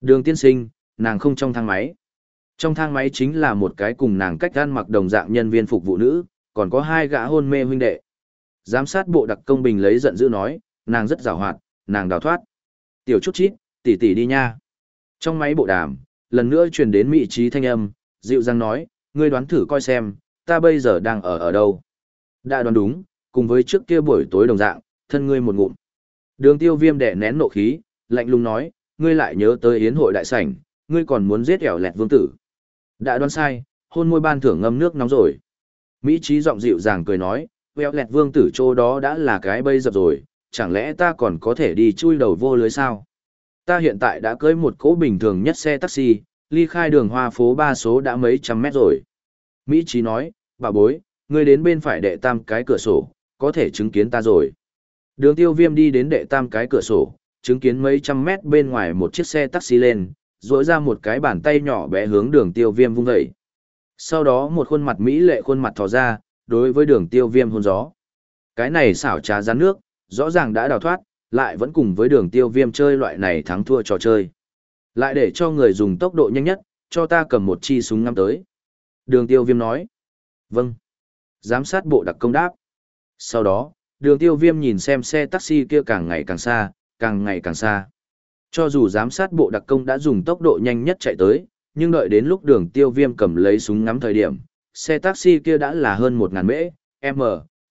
Đường tiên sinh, nàng không trong thang máy. Trong thang máy chính là một cái cùng nàng cách gan mặc đồng dạng nhân viên phục vụ nữ, còn có hai gã hôn mê huynh đệ. Giám sát bộ đặc công bình lấy giận dữ nói, nàng rất giàu hoạt, nàng đào thoát. Tiểu chút chít, tỷ tỷ đi nha. Trong máy bộ đàm, lần nữa truyền đến Mỹ trí thanh âm, dịu dàng nói, ngươi đoán thử coi xem, ta bây giờ đang ở ở đâu. Đã đoán đúng, cùng với trước kia buổi tối đồng dạng, thân ngươi một ngụm. Đường tiêu viêm đẻ nén nộ khí, lạnh lùng nói, ngươi lại nhớ tới yến hội đại sảnh, ngươi còn muốn giết ẻo lẹt vương tử. Đã đoán sai, hôn môi ban thưởng ngâm nước nóng rồi. Mỹ trí giọng dịu dàng cười nói, ẻo lẹt vương tử chỗ đó đã là cái bây dập rồi, chẳng lẽ ta còn có thể đi chui đầu vô lưới sao? Ta hiện tại đã cưới một cỗ bình thường nhất xe taxi, ly khai đường hoa phố ba số đã mấy trăm mét rồi. Mỹ trí nói, bà bối, ngươi đến bên phải đệ tam cái cửa sổ, có thể chứng kiến ta rồi. Đường tiêu viêm đi đến đệ tam cái cửa sổ, chứng kiến mấy trăm mét bên ngoài một chiếc xe taxi lên, rỗi ra một cái bàn tay nhỏ bé hướng đường tiêu viêm vung dậy. Sau đó một khuôn mặt Mỹ lệ khuôn mặt thò ra, đối với đường tiêu viêm hôn gió. Cái này xảo trá rán nước, rõ ràng đã đào thoát, lại vẫn cùng với đường tiêu viêm chơi loại này thắng thua trò chơi. Lại để cho người dùng tốc độ nhanh nhất, cho ta cầm một chi súng ngắm tới. Đường tiêu viêm nói. Vâng. Giám sát bộ đặc công đáp. Sau đó, đường tiêu viêm nhìn xem xe taxi kia càng ngày càng xa, càng ngày càng xa. Cho dù giám sát bộ đặc công đã dùng tốc độ nhanh nhất chạy tới, nhưng đợi đến lúc đường tiêu viêm cầm lấy súng ngắm thời điểm, xe taxi kia đã là hơn 1.000 mễ, m,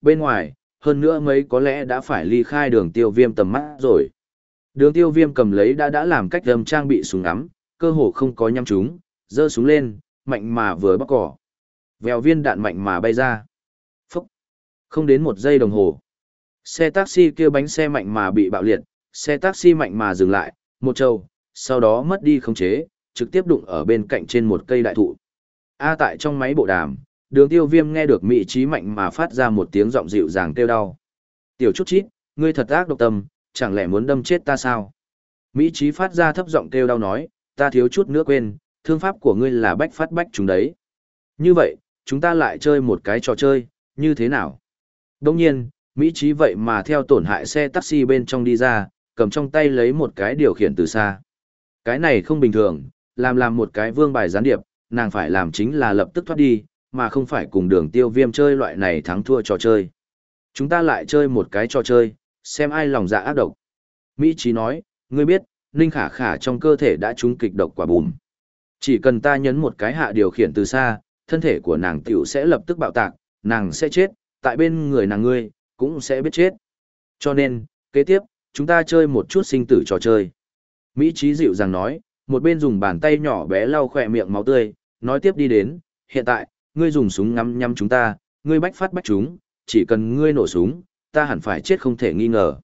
bên ngoài, hơn nữa mấy có lẽ đã phải ly khai đường tiêu viêm tầm mắt rồi. Đường tiêu viêm cầm lấy đã đã làm cách âm trang bị súng ngắm, cơ hồ không có nhắm chúng, dơ súng lên, mạnh mà vừa bóc cỏ. Vèo viên đạn mạnh mà bay ra. Phúc! Không đến một giây đồng hồ. Xe taxi kia bánh xe mạnh mà bị bạo liệt, xe taxi mạnh mà dừng lại, một trâu, sau đó mất đi khống chế, trực tiếp đụng ở bên cạnh trên một cây đại thụ. A tại trong máy bộ đàm, đường tiêu viêm nghe được mỹ trí mạnh mà phát ra một tiếng giọng dịu dàng kêu đau. Tiểu chút chít, ngươi thật ác độc tâm, chẳng lẽ muốn đâm chết ta sao? Mỹ trí phát ra thấp giọng kêu đau nói, ta thiếu chút nữa quên, thương pháp của ngươi là bách phát bách chúng đấy. Như vậy, chúng ta lại chơi một cái trò chơi, như thế nào? Đông nhiên, Mỹ trí vậy mà theo tổn hại xe taxi bên trong đi ra, cầm trong tay lấy một cái điều khiển từ xa. Cái này không bình thường, làm làm một cái vương bài gián điệp, nàng phải làm chính là lập tức thoát đi, mà không phải cùng đường tiêu viêm chơi loại này thắng thua trò chơi. Chúng ta lại chơi một cái trò chơi, xem ai lòng dạ ác độc. Mỹ Chí nói, ngươi biết, Ninh Khả Khả trong cơ thể đã trúng kịch độc quả bùm. Chỉ cần ta nhấn một cái hạ điều khiển từ xa, thân thể của nàng tiểu sẽ lập tức bạo tạc, nàng sẽ chết, tại bên người nàng ngươi, cũng sẽ biết chết. Cho nên, kế tiếp, chúng ta chơi một chút sinh tử trò chơi. Mỹ Chí dịu dàng nói, một bên dùng bàn tay nhỏ bé lau khỏe miệng máu tươi, nói tiếp đi đến, hiện tại, ngươi dùng súng ngắm nhắm chúng ta, ngươi bách phát bách chúng, chỉ cần ngươi nổ súng, ta hẳn phải chết không thể nghi ngờ.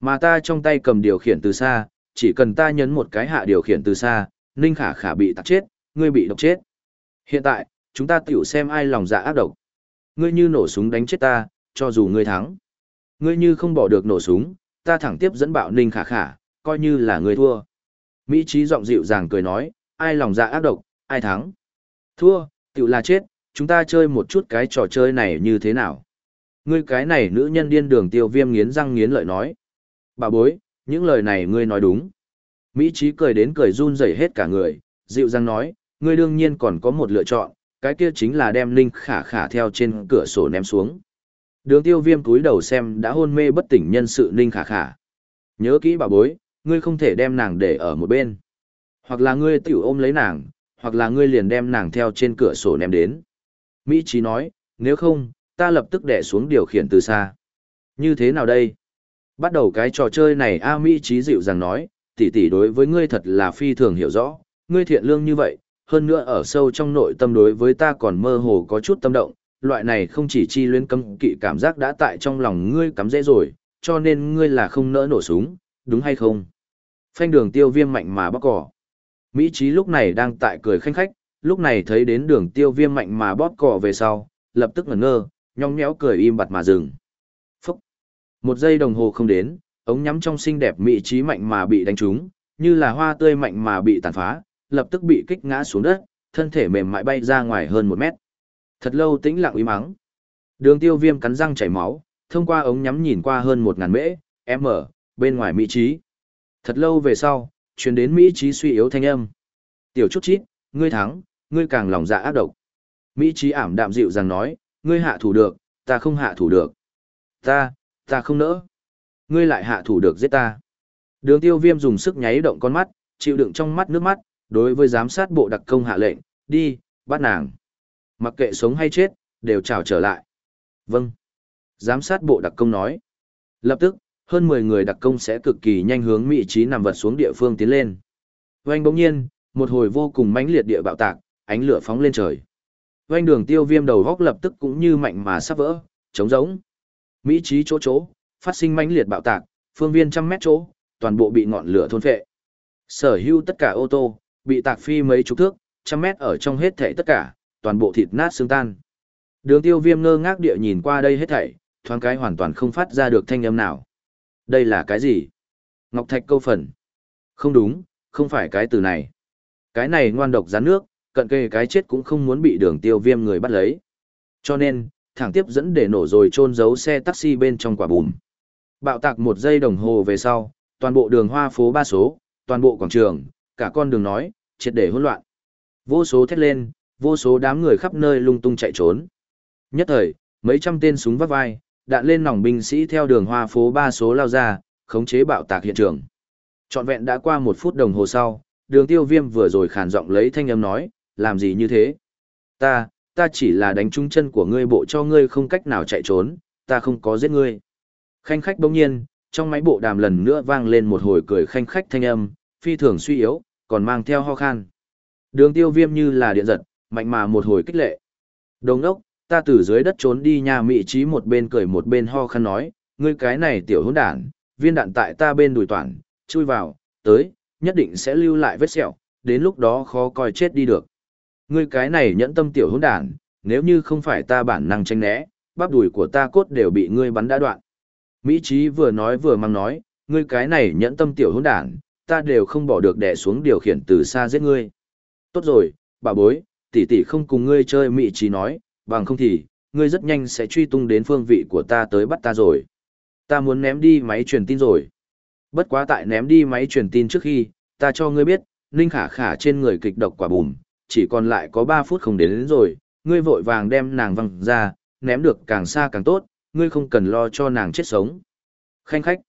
Mà ta trong tay cầm điều khiển từ xa, chỉ cần ta nhấn một cái hạ điều khiển từ xa, Ninh Khả Khả bị tạc chết, ngươi bị độc chết. Hiện tại, chúng ta tiểu xem ai lòng dạ ác độc. Ngươi như nổ súng đánh chết ta, cho dù ngươi thắng. Ngươi như không bỏ được nổ súng, ta thẳng tiếp dẫn bạo Ninh Khả Khả, coi như là ngươi thua. Mỹ trí giọng dịu dàng cười nói, ai lòng dạ ác độc, ai thắng. Thua, tiểu là chết, chúng ta chơi một chút cái trò chơi này như thế nào. Ngươi cái này nữ nhân điên đường tiêu viêm nghiến răng nghiến lợi nói. Bà bối, những lời này ngươi nói đúng. Mỹ trí cười đến cười run rẩy hết cả người, dịu dàng nói, ngươi đương nhiên còn có một lựa chọn, cái kia chính là đem Linh khả khả theo trên cửa sổ ném xuống. Đường tiêu viêm cúi đầu xem đã hôn mê bất tỉnh nhân sự Linh khả khả. Nhớ kỹ bà bối, ngươi không thể đem nàng để ở một bên. Hoặc là ngươi tiểu ôm lấy nàng, hoặc là ngươi liền đem nàng theo trên cửa sổ ném đến. Mỹ Chí nói, nếu không, ta lập tức đẻ xuống điều khiển từ xa. Như thế nào đây? Bắt đầu cái trò chơi này A Mỹ Chí dịu dàng nói, tỷ tỷ đối với ngươi thật là phi thường hiểu rõ, ngươi thiện lương như vậy, hơn nữa ở sâu trong nội tâm đối với ta còn mơ hồ có chút tâm động, loại này không chỉ chi luyến cấm kỵ cảm giác đã tại trong lòng ngươi cắm dễ rồi, cho nên ngươi là không nỡ nổ súng, đúng hay không? Phanh đường tiêu viêm mạnh mà bóc cỏ. Mỹ Chí lúc này đang tại cười khanh khách, lúc này thấy đến đường tiêu viêm mạnh mà bóp cỏ về sau, lập tức ngẩn ngơ, nhong nhéo cười im bặt mà dừng. Phúc! Một giây đồng hồ không đến, Ống nhắm trong xinh đẹp mỹ trí mạnh mà bị đánh trúng, như là hoa tươi mạnh mà bị tàn phá, lập tức bị kích ngã xuống đất, thân thể mềm mại bay ra ngoài hơn một mét. Thật lâu tĩnh lặng uy mắng. Đường tiêu viêm cắn răng chảy máu, thông qua ống nhắm nhìn qua hơn một ngàn mễ, m, bên ngoài mỹ trí. Thật lâu về sau, chuyển đến mỹ trí suy yếu thanh âm. Tiểu chút chít, ngươi thắng, ngươi càng lòng dạ ác độc. Mỹ trí ảm đạm dịu rằng nói, ngươi hạ thủ được, ta không hạ thủ được. Ta, ta không nỡ. Ngươi lại hạ thủ được giết ta. Đường tiêu viêm dùng sức nháy động con mắt, chịu đựng trong mắt nước mắt, đối với giám sát bộ đặc công hạ lệnh, đi, bắt nàng. Mặc kệ sống hay chết, đều trào trở lại. Vâng. Giám sát bộ đặc công nói. Lập tức, hơn 10 người đặc công sẽ cực kỳ nhanh hướng vị trí nằm vật xuống địa phương tiến lên. Oanh bỗng nhiên, một hồi vô cùng mãnh liệt địa bạo tạc, ánh lửa phóng lên trời. doanh đường tiêu viêm đầu góc lập tức cũng như mạnh mà sắp vỡ, trống rỗng. Mỹ trí chỗ chỗ, phát sinh mãnh liệt bạo tạc, phương viên trăm mét chỗ, toàn bộ bị ngọn lửa thôn phệ. Sở hữu tất cả ô tô, bị tạc phi mấy chục thước, trăm mét ở trong hết thảy tất cả, toàn bộ thịt nát xương tan. Đường tiêu viêm ngơ ngác địa nhìn qua đây hết thảy, thoáng cái hoàn toàn không phát ra được thanh âm nào. Đây là cái gì? Ngọc Thạch câu phần. Không đúng, không phải cái từ này. Cái này ngoan độc rắn nước, cận kề cái chết cũng không muốn bị đường tiêu viêm người bắt lấy. Cho nên, thẳng tiếp dẫn để nổ rồi trôn giấu xe taxi bên trong quả bùm. Bạo tạc một giây đồng hồ về sau, toàn bộ đường hoa phố ba số, toàn bộ quảng trường, cả con đường nói, triệt để hỗn loạn. Vô số thét lên, vô số đám người khắp nơi lung tung chạy trốn. Nhất thời, mấy trăm tên súng vắt vai, đạn lên nòng binh sĩ theo đường hoa phố ba số lao ra, khống chế bạo tạc hiện trường. Trọn vẹn đã qua một phút đồng hồ sau, đường tiêu viêm vừa rồi khàn giọng lấy thanh âm nói, làm gì như thế? Ta, ta chỉ là đánh trúng chân của ngươi bộ cho ngươi không cách nào chạy trốn, ta không có giết ngươi. Khanh khách bỗng nhiên, trong máy bộ đàm lần nữa vang lên một hồi cười khanh khách thanh âm, phi thường suy yếu, còn mang theo ho khan. Đường tiêu viêm như là điện giật, mạnh mà một hồi kích lệ. Đồng ốc, ta từ dưới đất trốn đi nhà mị trí một bên cười một bên ho khan nói, ngươi cái này tiểu hỗn đản, viên đạn tại ta bên đùi toàn, chui vào, tới, nhất định sẽ lưu lại vết sẹo, đến lúc đó khó coi chết đi được. Ngươi cái này nhẫn tâm tiểu hỗn đản, nếu như không phải ta bản năng tranh né, bắp đùi của ta cốt đều bị ngươi bắn đã đoạn. Mỹ Chí vừa nói vừa mang nói, ngươi cái này nhẫn tâm tiểu hỗn đản, ta đều không bỏ được đè xuống điều khiển từ xa giết ngươi. Tốt rồi, bà bối, tỷ tỷ không cùng ngươi chơi Mỹ Chí nói, bằng không thì, ngươi rất nhanh sẽ truy tung đến phương vị của ta tới bắt ta rồi. Ta muốn ném đi máy truyền tin rồi. Bất quá tại ném đi máy truyền tin trước khi, ta cho ngươi biết, Ninh Khả Khả trên người kịch độc quả bùm, chỉ còn lại có 3 phút không đến, đến rồi, ngươi vội vàng đem nàng văng ra, ném được càng xa càng tốt, ngươi không cần lo cho nàng chết sống. Khanh khách.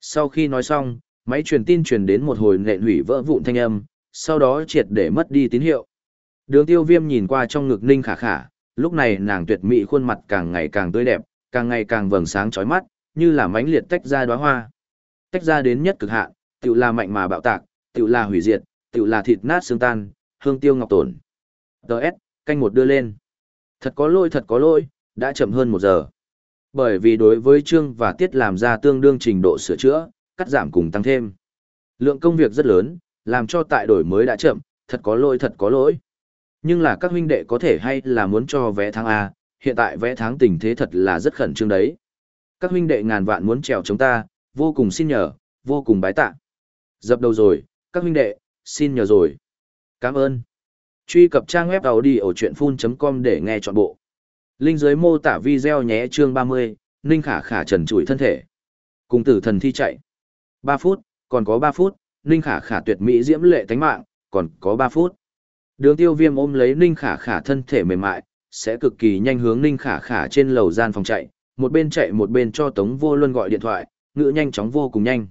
Sau khi nói xong, máy truyền tin truyền đến một hồi nện hủy vỡ vụn thanh âm, sau đó triệt để mất đi tín hiệu. Đường tiêu viêm nhìn qua trong ngực ninh khả khả, lúc này nàng tuyệt mỹ khuôn mặt càng ngày càng tươi đẹp, càng ngày càng vầng sáng chói mắt, như là mánh liệt tách ra đóa hoa. Tách ra đến nhất cực hạn, tiểu là mạnh mà bạo tạc, tiểu là hủy diệt, tiểu là thịt nát xương tan, hương tiêu ngọc tổn. Đợt, canh một đưa lên. Thật có lỗi thật có lỗi, đã chậm hơn một giờ. Bởi vì đối với chương và tiết làm ra tương đương trình độ sửa chữa, cắt giảm cùng tăng thêm. Lượng công việc rất lớn, làm cho tại đổi mới đã chậm, thật có lỗi thật có lỗi. Nhưng là các huynh đệ có thể hay là muốn cho vé tháng A, hiện tại vé tháng tình thế thật là rất khẩn trương đấy. Các huynh đệ ngàn vạn muốn trèo chúng ta, vô cùng xin nhờ, vô cùng bái tạ. Dập đầu rồi, các huynh đệ, xin nhờ rồi. Cảm ơn. Truy cập trang web đầu đi ở chuyện full.com để nghe trọn bộ. Linh dưới mô tả video nhé chương 30, Ninh Khả Khả trần trụi thân thể. Cùng tử thần thi chạy. 3 phút, còn có 3 phút, Ninh Khả Khả tuyệt mỹ diễm lệ tánh mạng, còn có 3 phút. Đường tiêu viêm ôm lấy Ninh Khả Khả thân thể mềm mại, sẽ cực kỳ nhanh hướng Ninh Khả Khả trên lầu gian phòng chạy, một bên chạy một bên cho Tống Vô Luân gọi điện thoại, ngữ nhanh chóng vô cùng nhanh.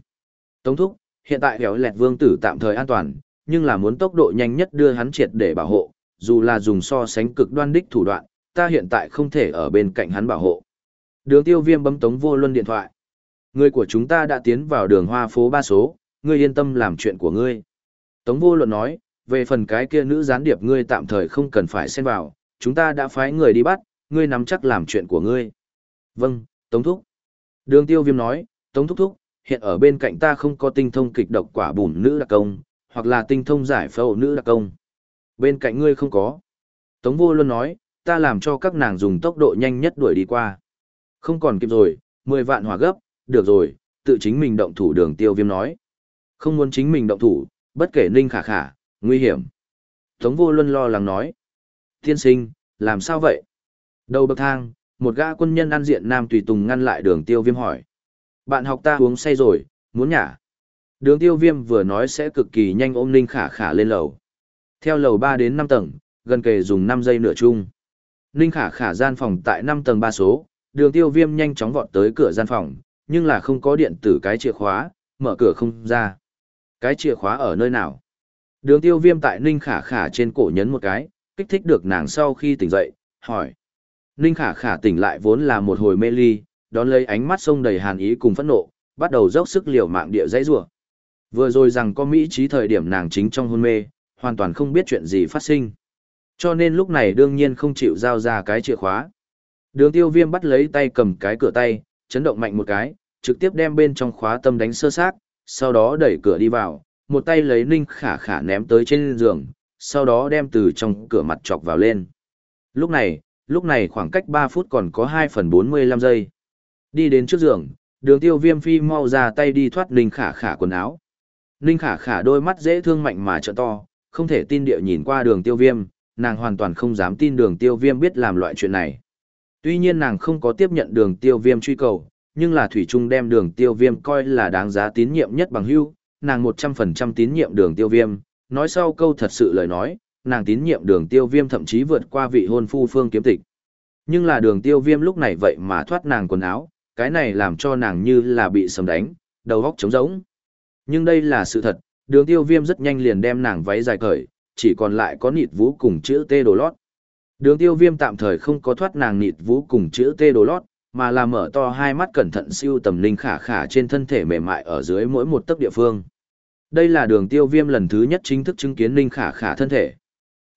Tống thúc, hiện tại héo lẹt vương tử tạm thời an toàn, nhưng là muốn tốc độ nhanh nhất đưa hắn triệt để bảo hộ, dù là dùng so sánh cực đoan đích thủ đoạn, ta hiện tại không thể ở bên cạnh hắn bảo hộ. Đường tiêu viêm bấm tống vô luân điện thoại. Người của chúng ta đã tiến vào đường hoa phố ba số, ngươi yên tâm làm chuyện của ngươi. Tống vô luận nói, về phần cái kia nữ gián điệp ngươi tạm thời không cần phải xen vào, chúng ta đã phái người đi bắt, ngươi nắm chắc làm chuyện của ngươi. Vâng, Tống Thúc. Đường tiêu viêm nói, Tống Thúc Thúc, hiện ở bên cạnh ta không có tinh thông kịch độc quả bùn nữ đặc công, hoặc là tinh thông giải phẫu nữ đặc công. Bên cạnh ngươi không có. Tống vô luân nói, ta làm cho các nàng dùng tốc độ nhanh nhất đuổi đi qua. Không còn kịp rồi, 10 vạn hỏa gấp, được rồi, tự chính mình động thủ đường tiêu viêm nói. Không muốn chính mình động thủ, bất kể ninh khả khả, nguy hiểm. Tống vô luân lo lắng nói. Tiên sinh, làm sao vậy? Đầu bậc thang, một gã quân nhân ăn diện nam tùy tùng ngăn lại đường tiêu viêm hỏi. Bạn học ta uống say rồi, muốn nhả. Đường tiêu viêm vừa nói sẽ cực kỳ nhanh ôm ninh khả khả lên lầu. Theo lầu 3 đến 5 tầng, gần kề dùng 5 giây nửa chung. Ninh khả khả gian phòng tại 5 tầng 3 số, đường tiêu viêm nhanh chóng vọt tới cửa gian phòng, nhưng là không có điện tử cái chìa khóa, mở cửa không ra. Cái chìa khóa ở nơi nào? Đường tiêu viêm tại Ninh khả khả trên cổ nhấn một cái, kích thích được nàng sau khi tỉnh dậy, hỏi. Ninh khả khả tỉnh lại vốn là một hồi mê ly, đón lấy ánh mắt sông đầy hàn ý cùng phẫn nộ, bắt đầu dốc sức liều mạng địa dãy rủa. Vừa rồi rằng có Mỹ trí thời điểm nàng chính trong hôn mê, hoàn toàn không biết chuyện gì phát sinh. Cho nên lúc này đương nhiên không chịu giao ra cái chìa khóa. Đường tiêu viêm bắt lấy tay cầm cái cửa tay, chấn động mạnh một cái, trực tiếp đem bên trong khóa tâm đánh sơ sát, sau đó đẩy cửa đi vào, một tay lấy ninh khả khả ném tới trên giường, sau đó đem từ trong cửa mặt chọc vào lên. Lúc này, lúc này khoảng cách 3 phút còn có 2 phần 45 giây. Đi đến trước giường, đường tiêu viêm phi mau ra tay đi thoát ninh khả khả quần áo. Ninh khả khả đôi mắt dễ thương mạnh mà trợ to, không thể tin địa nhìn qua đường tiêu viêm, nàng hoàn toàn không dám tin đường tiêu viêm biết làm loại chuyện này. Tuy nhiên nàng không có tiếp nhận đường tiêu viêm truy cầu, nhưng là Thủy Trung đem đường tiêu viêm coi là đáng giá tín nhiệm nhất bằng hưu, nàng 100% tín nhiệm đường tiêu viêm, nói sau câu thật sự lời nói, nàng tín nhiệm đường tiêu viêm thậm chí vượt qua vị hôn phu phương kiếm tịch. Nhưng là đường tiêu viêm lúc này vậy mà thoát nàng quần áo, cái này làm cho nàng như là bị sầm đánh, đầu góc trống rỗng. Nhưng đây là sự thật, đường tiêu viêm rất nhanh liền đem nàng váy dài cởi, chỉ còn lại có nịt vũ cùng chữ T đồ lót. Đường tiêu viêm tạm thời không có thoát nàng nịt vũ cùng chữ T đồ lót, mà là mở to hai mắt cẩn thận siêu tầm linh khả khả trên thân thể mềm mại ở dưới mỗi một tấc địa phương. Đây là đường tiêu viêm lần thứ nhất chính thức chứng kiến linh khả khả thân thể.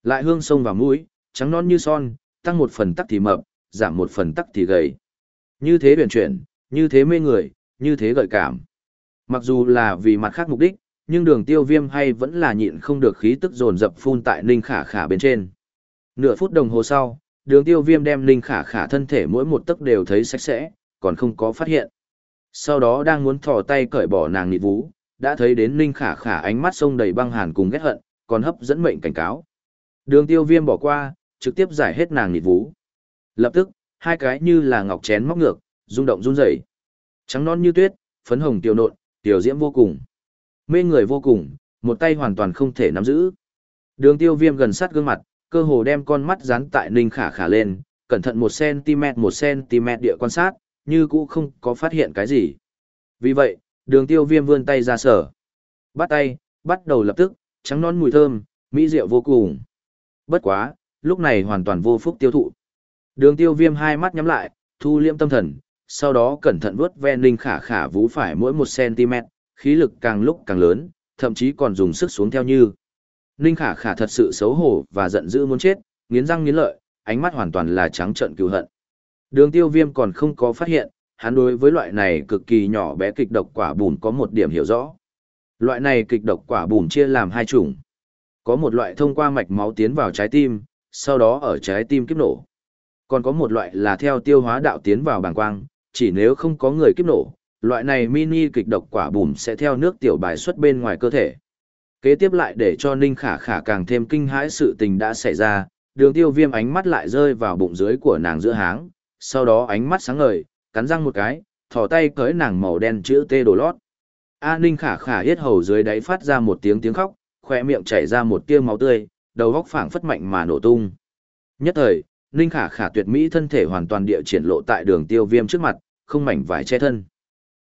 Lại hương sông vào mũi, trắng non như son, tăng một phần tắc thì mập, giảm một phần tắc thì gầy. Như thế huyền chuyển, như thế mê người, như thế gợi cảm. Mặc dù là vì mặt khác mục đích, nhưng đường tiêu viêm hay vẫn là nhịn không được khí tức dồn dập phun tại ninh khả khả bên trên. Nửa phút đồng hồ sau, đường tiêu viêm đem ninh khả khả thân thể mỗi một tấc đều thấy sạch sẽ, còn không có phát hiện. Sau đó đang muốn thò tay cởi bỏ nàng nịt vú, đã thấy đến ninh khả khả ánh mắt sông đầy băng hàn cùng ghét hận, còn hấp dẫn mệnh cảnh cáo. Đường tiêu viêm bỏ qua, trực tiếp giải hết nàng nịt vú. Lập tức, hai cái như là ngọc chén móc ngược, rung động run rẩy Trắng non như tuyết, phấn hồng tiểu nộn, tiểu diễm vô cùng. Mê người vô cùng, một tay hoàn toàn không thể nắm giữ. Đường tiêu viêm gần sát gương mặt, cơ hồ đem con mắt dán tại ninh khả khả lên, cẩn thận 1cm 1cm địa quan sát, như cũ không có phát hiện cái gì. Vì vậy, đường tiêu viêm vươn tay ra sở. Bắt tay, bắt đầu lập tức, trắng non mùi thơm, mỹ diệu vô cùng. Bất quá, lúc này hoàn toàn vô phúc tiêu thụ. Đường tiêu viêm hai mắt nhắm lại, thu liêm tâm thần, sau đó cẩn thận vuốt ven ninh khả khả vú phải mỗi 1cm, khí lực càng lúc càng lớn, thậm chí còn dùng sức xuống theo như. Ninh khả khả thật sự xấu hổ và giận dữ muốn chết, nghiến răng nghiến lợi, ánh mắt hoàn toàn là trắng trợn cứu hận. Đường tiêu viêm còn không có phát hiện, hắn đối với loại này cực kỳ nhỏ bé kịch độc quả bùn có một điểm hiểu rõ. Loại này kịch độc quả bùn chia làm hai chủng. Có một loại thông qua mạch máu tiến vào trái tim, sau đó ở trái tim kiếp nổ. Còn có một loại là theo tiêu hóa đạo tiến vào bàng quang, chỉ nếu không có người kiếp nổ, loại này mini kịch độc quả bùm sẽ theo nước tiểu bài xuất bên ngoài cơ thể. Kế tiếp lại để cho Ninh Khả Khả càng thêm kinh hãi sự tình đã xảy ra, đường tiêu viêm ánh mắt lại rơi vào bụng dưới của nàng giữa háng, sau đó ánh mắt sáng ngời, cắn răng một cái, thỏ tay cởi nàng màu đen chữ T đồ lót. A Ninh Khả Khả yết hầu dưới đáy phát ra một tiếng tiếng khóc, khỏe miệng chảy ra một tia máu tươi, đầu góc phảng phất mạnh mà nổ tung. Nhất thời, Ninh Khả Khả tuyệt mỹ thân thể hoàn toàn địa triển lộ tại đường tiêu viêm trước mặt, không mảnh vải che thân.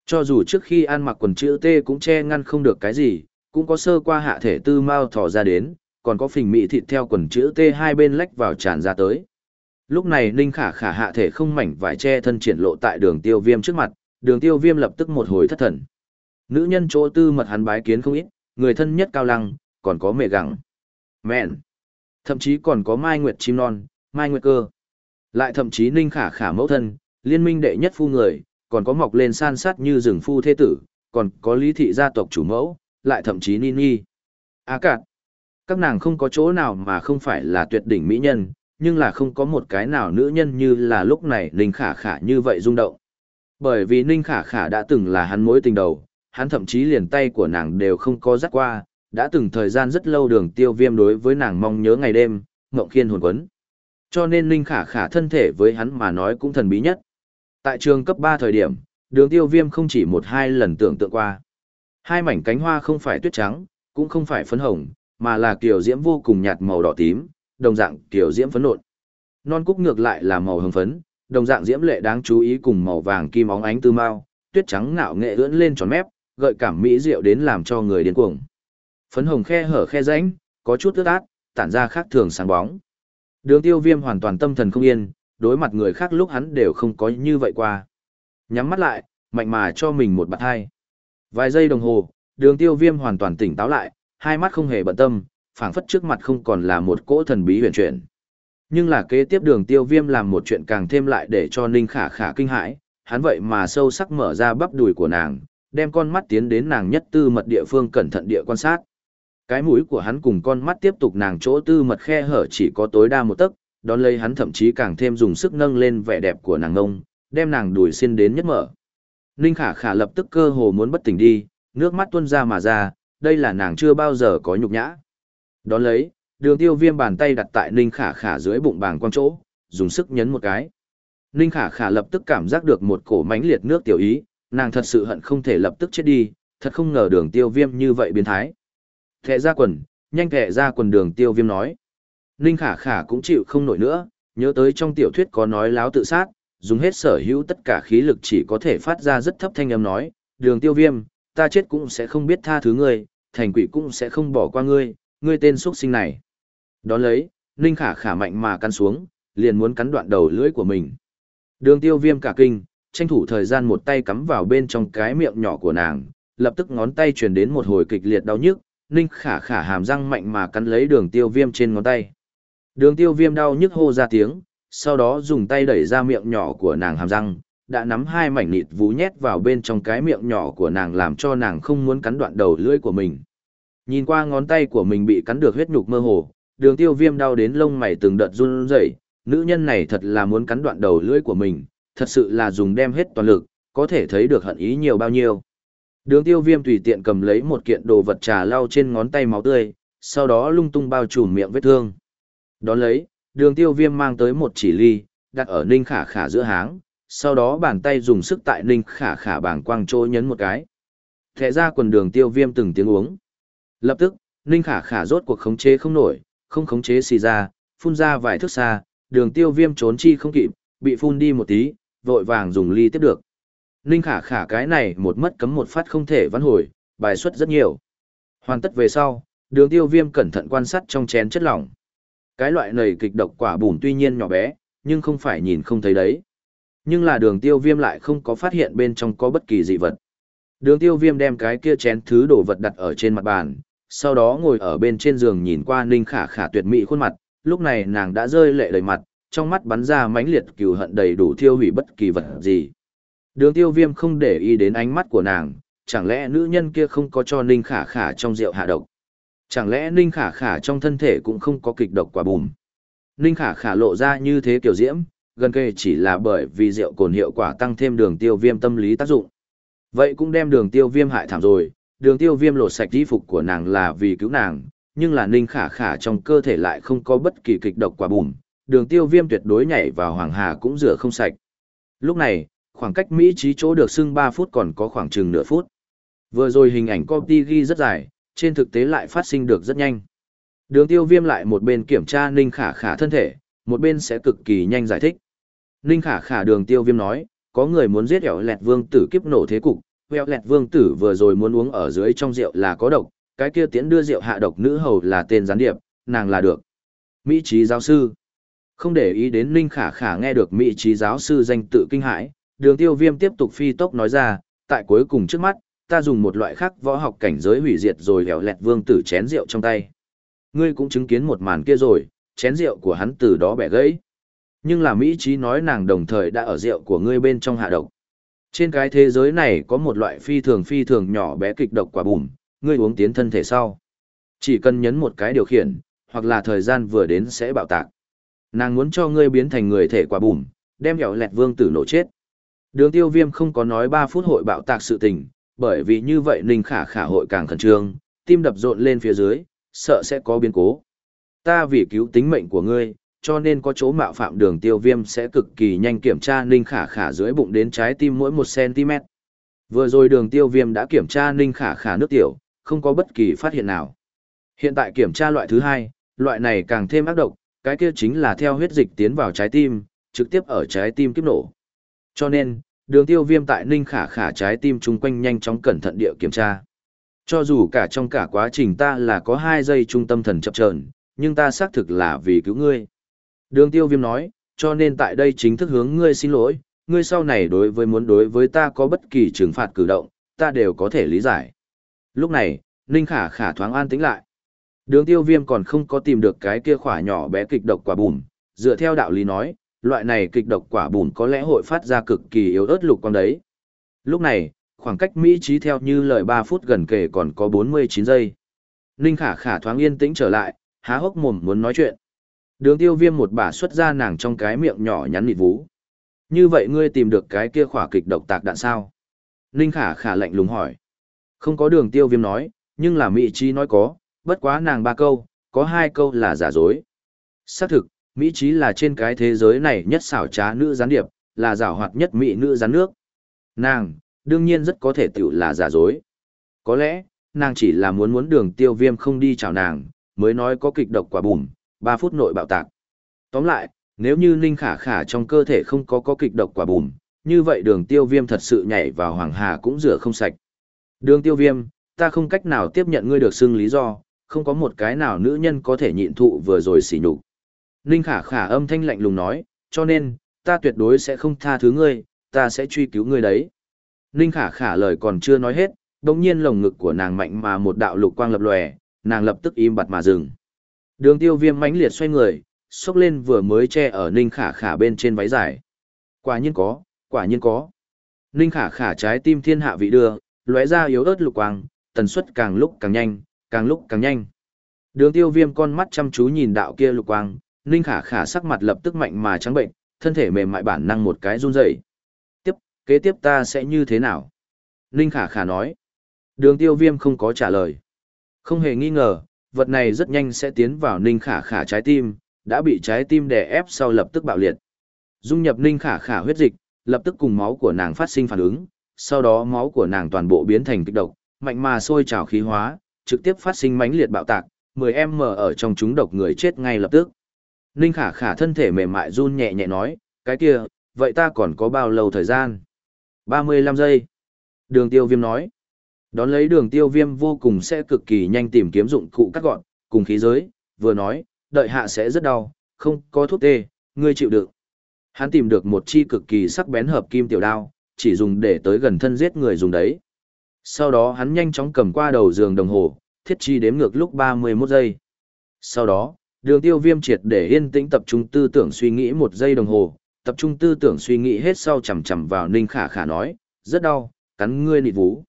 Cho dù trước khi ăn mặc quần chữ T cũng che ngăn không được cái gì, cũng có sơ qua hạ thể tư mau thò ra đến, còn có phình mị thịt theo quần chữ T hai bên lách vào tràn ra tới. Lúc này Ninh Khả Khả hạ thể không mảnh vải che thân triển lộ tại đường tiêu viêm trước mặt, đường tiêu viêm lập tức một hồi thất thần. Nữ nhân chỗ tư mật hắn bái kiến không ít, người thân nhất cao lăng, còn có mẹ gặng. Mẹn. Thậm chí còn có mai nguyệt chim non, mai nguyệt cơ. Lại thậm chí Ninh Khả Khả mẫu thân, liên minh đệ nhất phu người, còn có mọc lên san sát như rừng phu thế tử, còn có lý thị gia tộc chủ mẫu, lại thậm chí Nini. À cạn, các nàng không có chỗ nào mà không phải là tuyệt đỉnh mỹ nhân, nhưng là không có một cái nào nữ nhân như là lúc này ninh Khả Khả như vậy rung động. Bởi vì Ninh Khả Khả đã từng là hắn mối tình đầu, hắn thậm chí liền tay của nàng đều không có dắt qua, đã từng thời gian rất lâu đường tiêu viêm đối với nàng mong nhớ ngày đêm, ngộng khiên hồn quấn. Cho nên Ninh Khả Khả thân thể với hắn mà nói cũng thần bí nhất. Tại trường cấp 3 thời điểm, đường tiêu viêm không chỉ một hai lần tưởng tượng qua. Hai mảnh cánh hoa không phải tuyết trắng, cũng không phải phấn hồng, mà là kiểu diễm vô cùng nhạt màu đỏ tím, đồng dạng kiểu diễm phấn nộn. Non cúc ngược lại là màu hồng phấn, đồng dạng diễm lệ đáng chú ý cùng màu vàng kim óng ánh tư mao, tuyết trắng ngạo nghệ ưỡn lên tròn mép, gợi cảm mỹ diệu đến làm cho người điên cuồng. Phấn hồng khe hở khe rãnh, có chút ướt át, tản ra khác thường sáng bóng. Đường Tiêu Viêm hoàn toàn tâm thần không yên, đối mặt người khác lúc hắn đều không có như vậy qua. Nhắm mắt lại, mạnh mà cho mình một bạt hai. Vài giây đồng hồ, Đường Tiêu Viêm hoàn toàn tỉnh táo lại, hai mắt không hề bận tâm, phảng phất trước mặt không còn là một cỗ thần bí huyền chuyển. Nhưng là kế tiếp đường tiêu viêm làm một chuyện càng thêm lại để cho Ninh Khả Khả kinh hãi, hắn vậy mà sâu sắc mở ra bắp đùi của nàng, đem con mắt tiến đến nàng nhất tư mật địa phương cẩn thận địa quan sát. Cái mũi của hắn cùng con mắt tiếp tục nàng chỗ tư mật khe hở chỉ có tối đa một tấc, đón lấy hắn thậm chí càng thêm dùng sức nâng lên vẻ đẹp của nàng ngông, đem nàng đùi xin đến nhất mở. Ninh Khả Khả lập tức cơ hồ muốn bất tỉnh đi, nước mắt tuôn ra mà ra, đây là nàng chưa bao giờ có nhục nhã. Đón lấy, đường tiêu viêm bàn tay đặt tại Ninh Khả Khả dưới bụng bàng quang chỗ, dùng sức nhấn một cái. Ninh Khả Khả lập tức cảm giác được một cổ mánh liệt nước tiểu ý, nàng thật sự hận không thể lập tức chết đi, thật không ngờ đường tiêu viêm như vậy biến thái. Thẹ ra quần, nhanh thẹ ra quần đường tiêu viêm nói. Ninh Khả Khả cũng chịu không nổi nữa, nhớ tới trong tiểu thuyết có nói láo tự sát, dùng hết sở hữu tất cả khí lực chỉ có thể phát ra rất thấp thanh âm nói, đường tiêu viêm, ta chết cũng sẽ không biết tha thứ ngươi, thành quỷ cũng sẽ không bỏ qua ngươi, ngươi tên xuất sinh này. Đón lấy, Ninh Khả khả mạnh mà cắn xuống, liền muốn cắn đoạn đầu lưỡi của mình. Đường tiêu viêm cả kinh, tranh thủ thời gian một tay cắm vào bên trong cái miệng nhỏ của nàng, lập tức ngón tay truyền đến một hồi kịch liệt đau nhức, Ninh Khả khả hàm răng mạnh mà cắn lấy đường tiêu viêm trên ngón tay. Đường tiêu viêm đau nhức hô ra tiếng, sau đó dùng tay đẩy ra miệng nhỏ của nàng hàm răng, đã nắm hai mảnh nịt vú nhét vào bên trong cái miệng nhỏ của nàng làm cho nàng không muốn cắn đoạn đầu lưỡi của mình. Nhìn qua ngón tay của mình bị cắn được huyết nhục mơ hồ, đường tiêu viêm đau đến lông mày từng đợt run rẩy nữ nhân này thật là muốn cắn đoạn đầu lưỡi của mình, thật sự là dùng đem hết toàn lực, có thể thấy được hận ý nhiều bao nhiêu. Đường tiêu viêm tùy tiện cầm lấy một kiện đồ vật trà lau trên ngón tay máu tươi, sau đó lung tung bao trùm miệng vết thương. Đón lấy, đường tiêu viêm mang tới một chỉ ly, đặt ở ninh khả khả giữa háng, sau đó bàn tay dùng sức tại ninh khả khả bảng quang trô nhấn một cái. Thẻ ra quần đường tiêu viêm từng tiếng uống. Lập tức, ninh khả khả rốt cuộc khống chế không nổi, không khống chế xì ra, phun ra vài thước xa, đường tiêu viêm trốn chi không kịp, bị phun đi một tí, vội vàng dùng ly tiếp được. Ninh khả khả cái này một mất cấm một phát không thể vãn hồi, bài xuất rất nhiều. Hoàn tất về sau, đường tiêu viêm cẩn thận quan sát trong chén chất lỏng. Cái loại này kịch độc quả bùn tuy nhiên nhỏ bé, nhưng không phải nhìn không thấy đấy. Nhưng là đường tiêu viêm lại không có phát hiện bên trong có bất kỳ dị vật. Đường tiêu viêm đem cái kia chén thứ đồ vật đặt ở trên mặt bàn, sau đó ngồi ở bên trên giường nhìn qua Ninh Khả Khả tuyệt mỹ khuôn mặt, lúc này nàng đã rơi lệ đầy mặt, trong mắt bắn ra mãnh liệt cừu hận đầy đủ thiêu hủy bất kỳ vật gì. Đường tiêu viêm không để ý đến ánh mắt của nàng, chẳng lẽ nữ nhân kia không có cho Ninh Khả Khả trong rượu hạ độc? Chẳng lẽ Ninh Khả Khả trong thân thể cũng không có kịch độc quả bùm? Ninh Khả Khả lộ ra như thế kiểu diễm, gần kề chỉ là bởi vì rượu cồn hiệu quả tăng thêm đường tiêu viêm tâm lý tác dụng. Vậy cũng đem đường tiêu viêm hại thảm rồi, đường tiêu viêm lột sạch y phục của nàng là vì cứu nàng, nhưng là ninh khả khả trong cơ thể lại không có bất kỳ kịch độc quả bùn, đường tiêu viêm tuyệt đối nhảy vào hoàng hà cũng rửa không sạch. Lúc này, khoảng cách Mỹ trí chỗ được xưng 3 phút còn có khoảng chừng nửa phút. Vừa rồi hình ảnh copy ghi rất dài, trên thực tế lại phát sinh được rất nhanh. Đường tiêu viêm lại một bên kiểm tra ninh khả khả thân thể, một bên sẽ cực kỳ nhanh giải thích. Ninh khả khả đường tiêu viêm nói, có người muốn giết ẻo lẹt vương tử kiếp nổ thế cục, ẻo lẹt vương tử vừa rồi muốn uống ở dưới trong rượu là có độc, cái kia tiễn đưa rượu hạ độc nữ hầu là tên gián điệp, nàng là được. Mỹ trí giáo sư. Không để ý đến Ninh Khả Khả nghe được Mỹ trí giáo sư danh tự kinh hãi, đường tiêu viêm tiếp tục phi tốc nói ra, tại cuối cùng trước mắt, ta dùng một loại khác võ học cảnh giới hủy diệt rồi hẻo lẹt vương tử chén rượu trong tay. Ngươi cũng chứng kiến một màn kia rồi, chén rượu của hắn từ đó bẻ gãy. Nhưng là Mỹ trí nói nàng đồng thời đã ở rượu của ngươi bên trong hạ độc. Trên cái thế giới này có một loại phi thường phi thường nhỏ bé kịch độc quả bùm, ngươi uống tiến thân thể sau. Chỉ cần nhấn một cái điều khiển, hoặc là thời gian vừa đến sẽ bạo tạc. Nàng muốn cho ngươi biến thành người thể quả bùm, đem hẻo lẹt vương tử nổ chết. Đường tiêu viêm không có nói 3 phút hội bạo tạc sự tình, bởi vì như vậy Ninh Khả Khả hội càng khẩn trương, tim đập rộn lên phía dưới, sợ sẽ có biến cố. Ta vì cứu tính mệnh của ngươi, cho nên có chỗ mạo phạm đường tiêu viêm sẽ cực kỳ nhanh kiểm tra Ninh Khả Khả dưới bụng đến trái tim mỗi 1cm. Vừa rồi đường tiêu viêm đã kiểm tra Ninh Khả Khả nước tiểu, không có bất kỳ phát hiện nào. Hiện tại kiểm tra loại thứ hai, loại này càng thêm ác độc, cái kia chính là theo huyết dịch tiến vào trái tim, trực tiếp ở trái tim kiếp nổ. Cho nên, đường tiêu viêm tại Ninh Khả Khả trái tim chung quanh nhanh chóng cẩn thận địa kiểm tra. Cho dù cả trong cả quá trình ta là có 2 giây trung tâm thần chập chờn nhưng ta xác thực là vì cứu ngươi. Đường tiêu viêm nói, cho nên tại đây chính thức hướng ngươi xin lỗi, ngươi sau này đối với muốn đối với ta có bất kỳ trừng phạt cử động, ta đều có thể lý giải. Lúc này, Ninh Khả Khả thoáng an tĩnh lại. Đường tiêu viêm còn không có tìm được cái kia khỏa nhỏ bé kịch độc quả bùn, dựa theo đạo lý nói, loại này kịch độc quả bùn có lẽ hội phát ra cực kỳ yếu ớt lục quang đấy. Lúc này, khoảng cách Mỹ trí theo như lời 3 phút gần kể còn có 49 giây. Ninh khả khả thoáng yên tĩnh trở lại, há hốc mồm muốn nói chuyện. Đường tiêu viêm một bà xuất ra nàng trong cái miệng nhỏ nhắn nịt vú. Như vậy ngươi tìm được cái kia khỏa kịch độc tạc đạn sao? Ninh khả khả lạnh lùng hỏi. Không có đường tiêu viêm nói, nhưng là Mỹ trí nói có, bất quá nàng ba câu, có hai câu là giả dối. Xác thực, Mỹ trí là trên cái thế giới này nhất xảo trá nữ gián điệp, là giảo hoạt nhất Mỹ nữ gián nước. Nàng, đương nhiên rất có thể tiểu là giả dối. Có lẽ, nàng chỉ là muốn muốn đường tiêu viêm không đi chào nàng, mới nói có kịch độc quả bùm, 3 phút nội bạo tạc. Tóm lại, nếu như Ninh Khả Khả trong cơ thể không có có kịch độc quả bùm, như vậy đường tiêu viêm thật sự nhảy vào hoàng hà cũng rửa không sạch. Đường tiêu viêm, ta không cách nào tiếp nhận ngươi được xưng lý do, không có một cái nào nữ nhân có thể nhịn thụ vừa rồi xỉ nhục. Ninh Khả Khả âm thanh lạnh lùng nói, cho nên, ta tuyệt đối sẽ không tha thứ ngươi, ta sẽ truy cứu ngươi đấy. Ninh khả khả lời còn chưa nói hết, đồng nhiên lồng ngực của nàng mạnh mà một đạo lục quang lập lòe, nàng lập tức im bặt mà dừng. Đường tiêu viêm mãnh liệt xoay người, xốc lên vừa mới che ở ninh khả khả bên trên váy dài. Quả nhiên có, quả nhiên có. Ninh khả khả trái tim thiên hạ vị đưa, lóe ra yếu ớt lục quang, tần suất càng lúc càng nhanh, càng lúc càng nhanh. Đường tiêu viêm con mắt chăm chú nhìn đạo kia lục quang, ninh khả khả sắc mặt lập tức mạnh mà trắng bệnh, thân thể mềm mại bản năng một cái run rẩy Tiếp kế tiếp ta sẽ như thế nào? Ninh Khả Khả nói. Đường tiêu viêm không có trả lời. Không hề nghi ngờ, vật này rất nhanh sẽ tiến vào Ninh Khả Khả trái tim, đã bị trái tim đè ép sau lập tức bạo liệt. Dung nhập Ninh Khả Khả huyết dịch, lập tức cùng máu của nàng phát sinh phản ứng, sau đó máu của nàng toàn bộ biến thành kích độc, mạnh mà sôi trào khí hóa, trực tiếp phát sinh mãnh liệt bạo tạc, 10M ở trong chúng độc người chết ngay lập tức. Ninh Khả Khả thân thể mềm mại run nhẹ nhẹ nói, cái kia, vậy ta còn có bao lâu thời gian? 35 giây. Đường tiêu viêm nói. Đón lấy đường tiêu viêm vô cùng sẽ cực kỳ nhanh tìm kiếm dụng cụ cắt gọn, cùng khí giới, vừa nói, đợi hạ sẽ rất đau, không có thuốc tê, ngươi chịu được. Hắn tìm được một chi cực kỳ sắc bén hợp kim tiểu đao, chỉ dùng để tới gần thân giết người dùng đấy. Sau đó hắn nhanh chóng cầm qua đầu giường đồng hồ, thiết chi đếm ngược lúc 31 giây. Sau đó, đường tiêu viêm triệt để yên tĩnh tập trung tư tưởng suy nghĩ một giây đồng hồ, tập trung tư tưởng suy nghĩ hết sau chầm chầm vào ninh khả khả nói rất đau cắn ngươi nịt vú.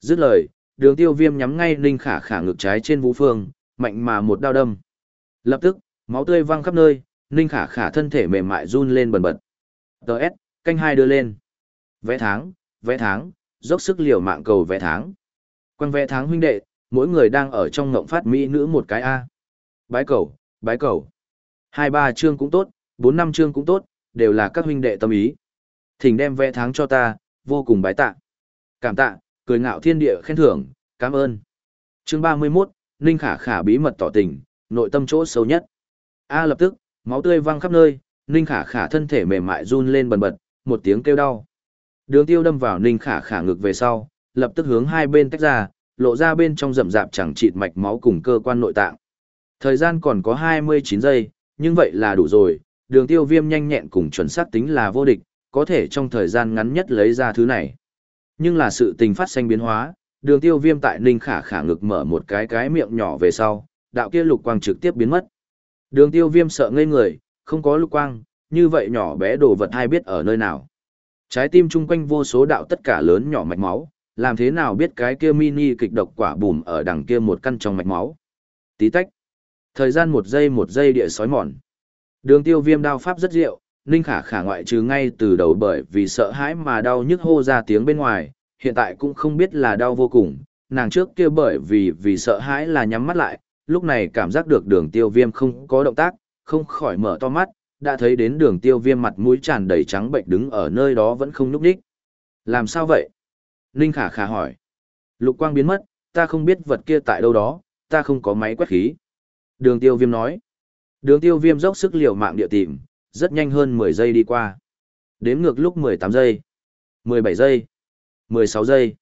Dứt lời đường tiêu viêm nhắm ngay ninh khả khả ngực trái trên vũ phương mạnh mà một đao đâm. Lập tức máu tươi văng khắp nơi ninh khả khả thân thể mềm mại run lên bần bật. Tờ s canh hai đưa lên. Vẽ tháng vẽ tháng dốc sức liều mạng cầu vẽ tháng. Quan vẽ tháng huynh đệ mỗi người đang ở trong ngộng phát mỹ nữ một cái a. Bái cầu bái cầu hai ba chương cũng tốt bốn năm chương cũng tốt đều là các huynh đệ tâm ý. Thỉnh đem vẽ tháng cho ta, vô cùng bái tạ. Cảm tạ, cười ngạo thiên địa khen thưởng, cảm ơn. Chương 31, Ninh Khả Khả bí mật tỏ tình, nội tâm chỗ sâu nhất. A lập tức, máu tươi văng khắp nơi, Ninh Khả Khả thân thể mềm mại run lên bần bật, một tiếng kêu đau. Đường tiêu đâm vào Ninh Khả Khả ngực về sau, lập tức hướng hai bên tách ra, lộ ra bên trong rậm rạp chẳng chịt mạch máu cùng cơ quan nội tạng. Thời gian còn có 29 giây, nhưng vậy là đủ rồi, đường tiêu viêm nhanh nhẹn cùng chuẩn xác tính là vô địch, có thể trong thời gian ngắn nhất lấy ra thứ này. Nhưng là sự tình phát sinh biến hóa, đường tiêu viêm tại ninh khả khả ngực mở một cái cái miệng nhỏ về sau, đạo kia lục quang trực tiếp biến mất. Đường tiêu viêm sợ ngây người, không có lục quang, như vậy nhỏ bé đồ vật hay biết ở nơi nào. Trái tim chung quanh vô số đạo tất cả lớn nhỏ mạch máu, làm thế nào biết cái kia mini kịch độc quả bùm ở đằng kia một căn trong mạch máu. Tí tách. Thời gian một giây một giây địa sói mòn. Đường tiêu viêm đao pháp rất diệu, Ninh Khả Khả ngoại trừ ngay từ đầu bởi vì sợ hãi mà đau nhức hô ra tiếng bên ngoài, hiện tại cũng không biết là đau vô cùng, nàng trước kia bởi vì vì sợ hãi là nhắm mắt lại, lúc này cảm giác được đường tiêu viêm không có động tác, không khỏi mở to mắt, đã thấy đến đường tiêu viêm mặt mũi tràn đầy trắng bệnh đứng ở nơi đó vẫn không núp đích. Làm sao vậy? Ninh Khả Khả hỏi. Lục quang biến mất, ta không biết vật kia tại đâu đó, ta không có máy quét khí. Đường tiêu viêm nói. Đường tiêu viêm dốc sức liều mạng địa tìm, rất nhanh hơn 10 giây đi qua. Đếm ngược lúc 18 giây, 17 giây, 16 giây.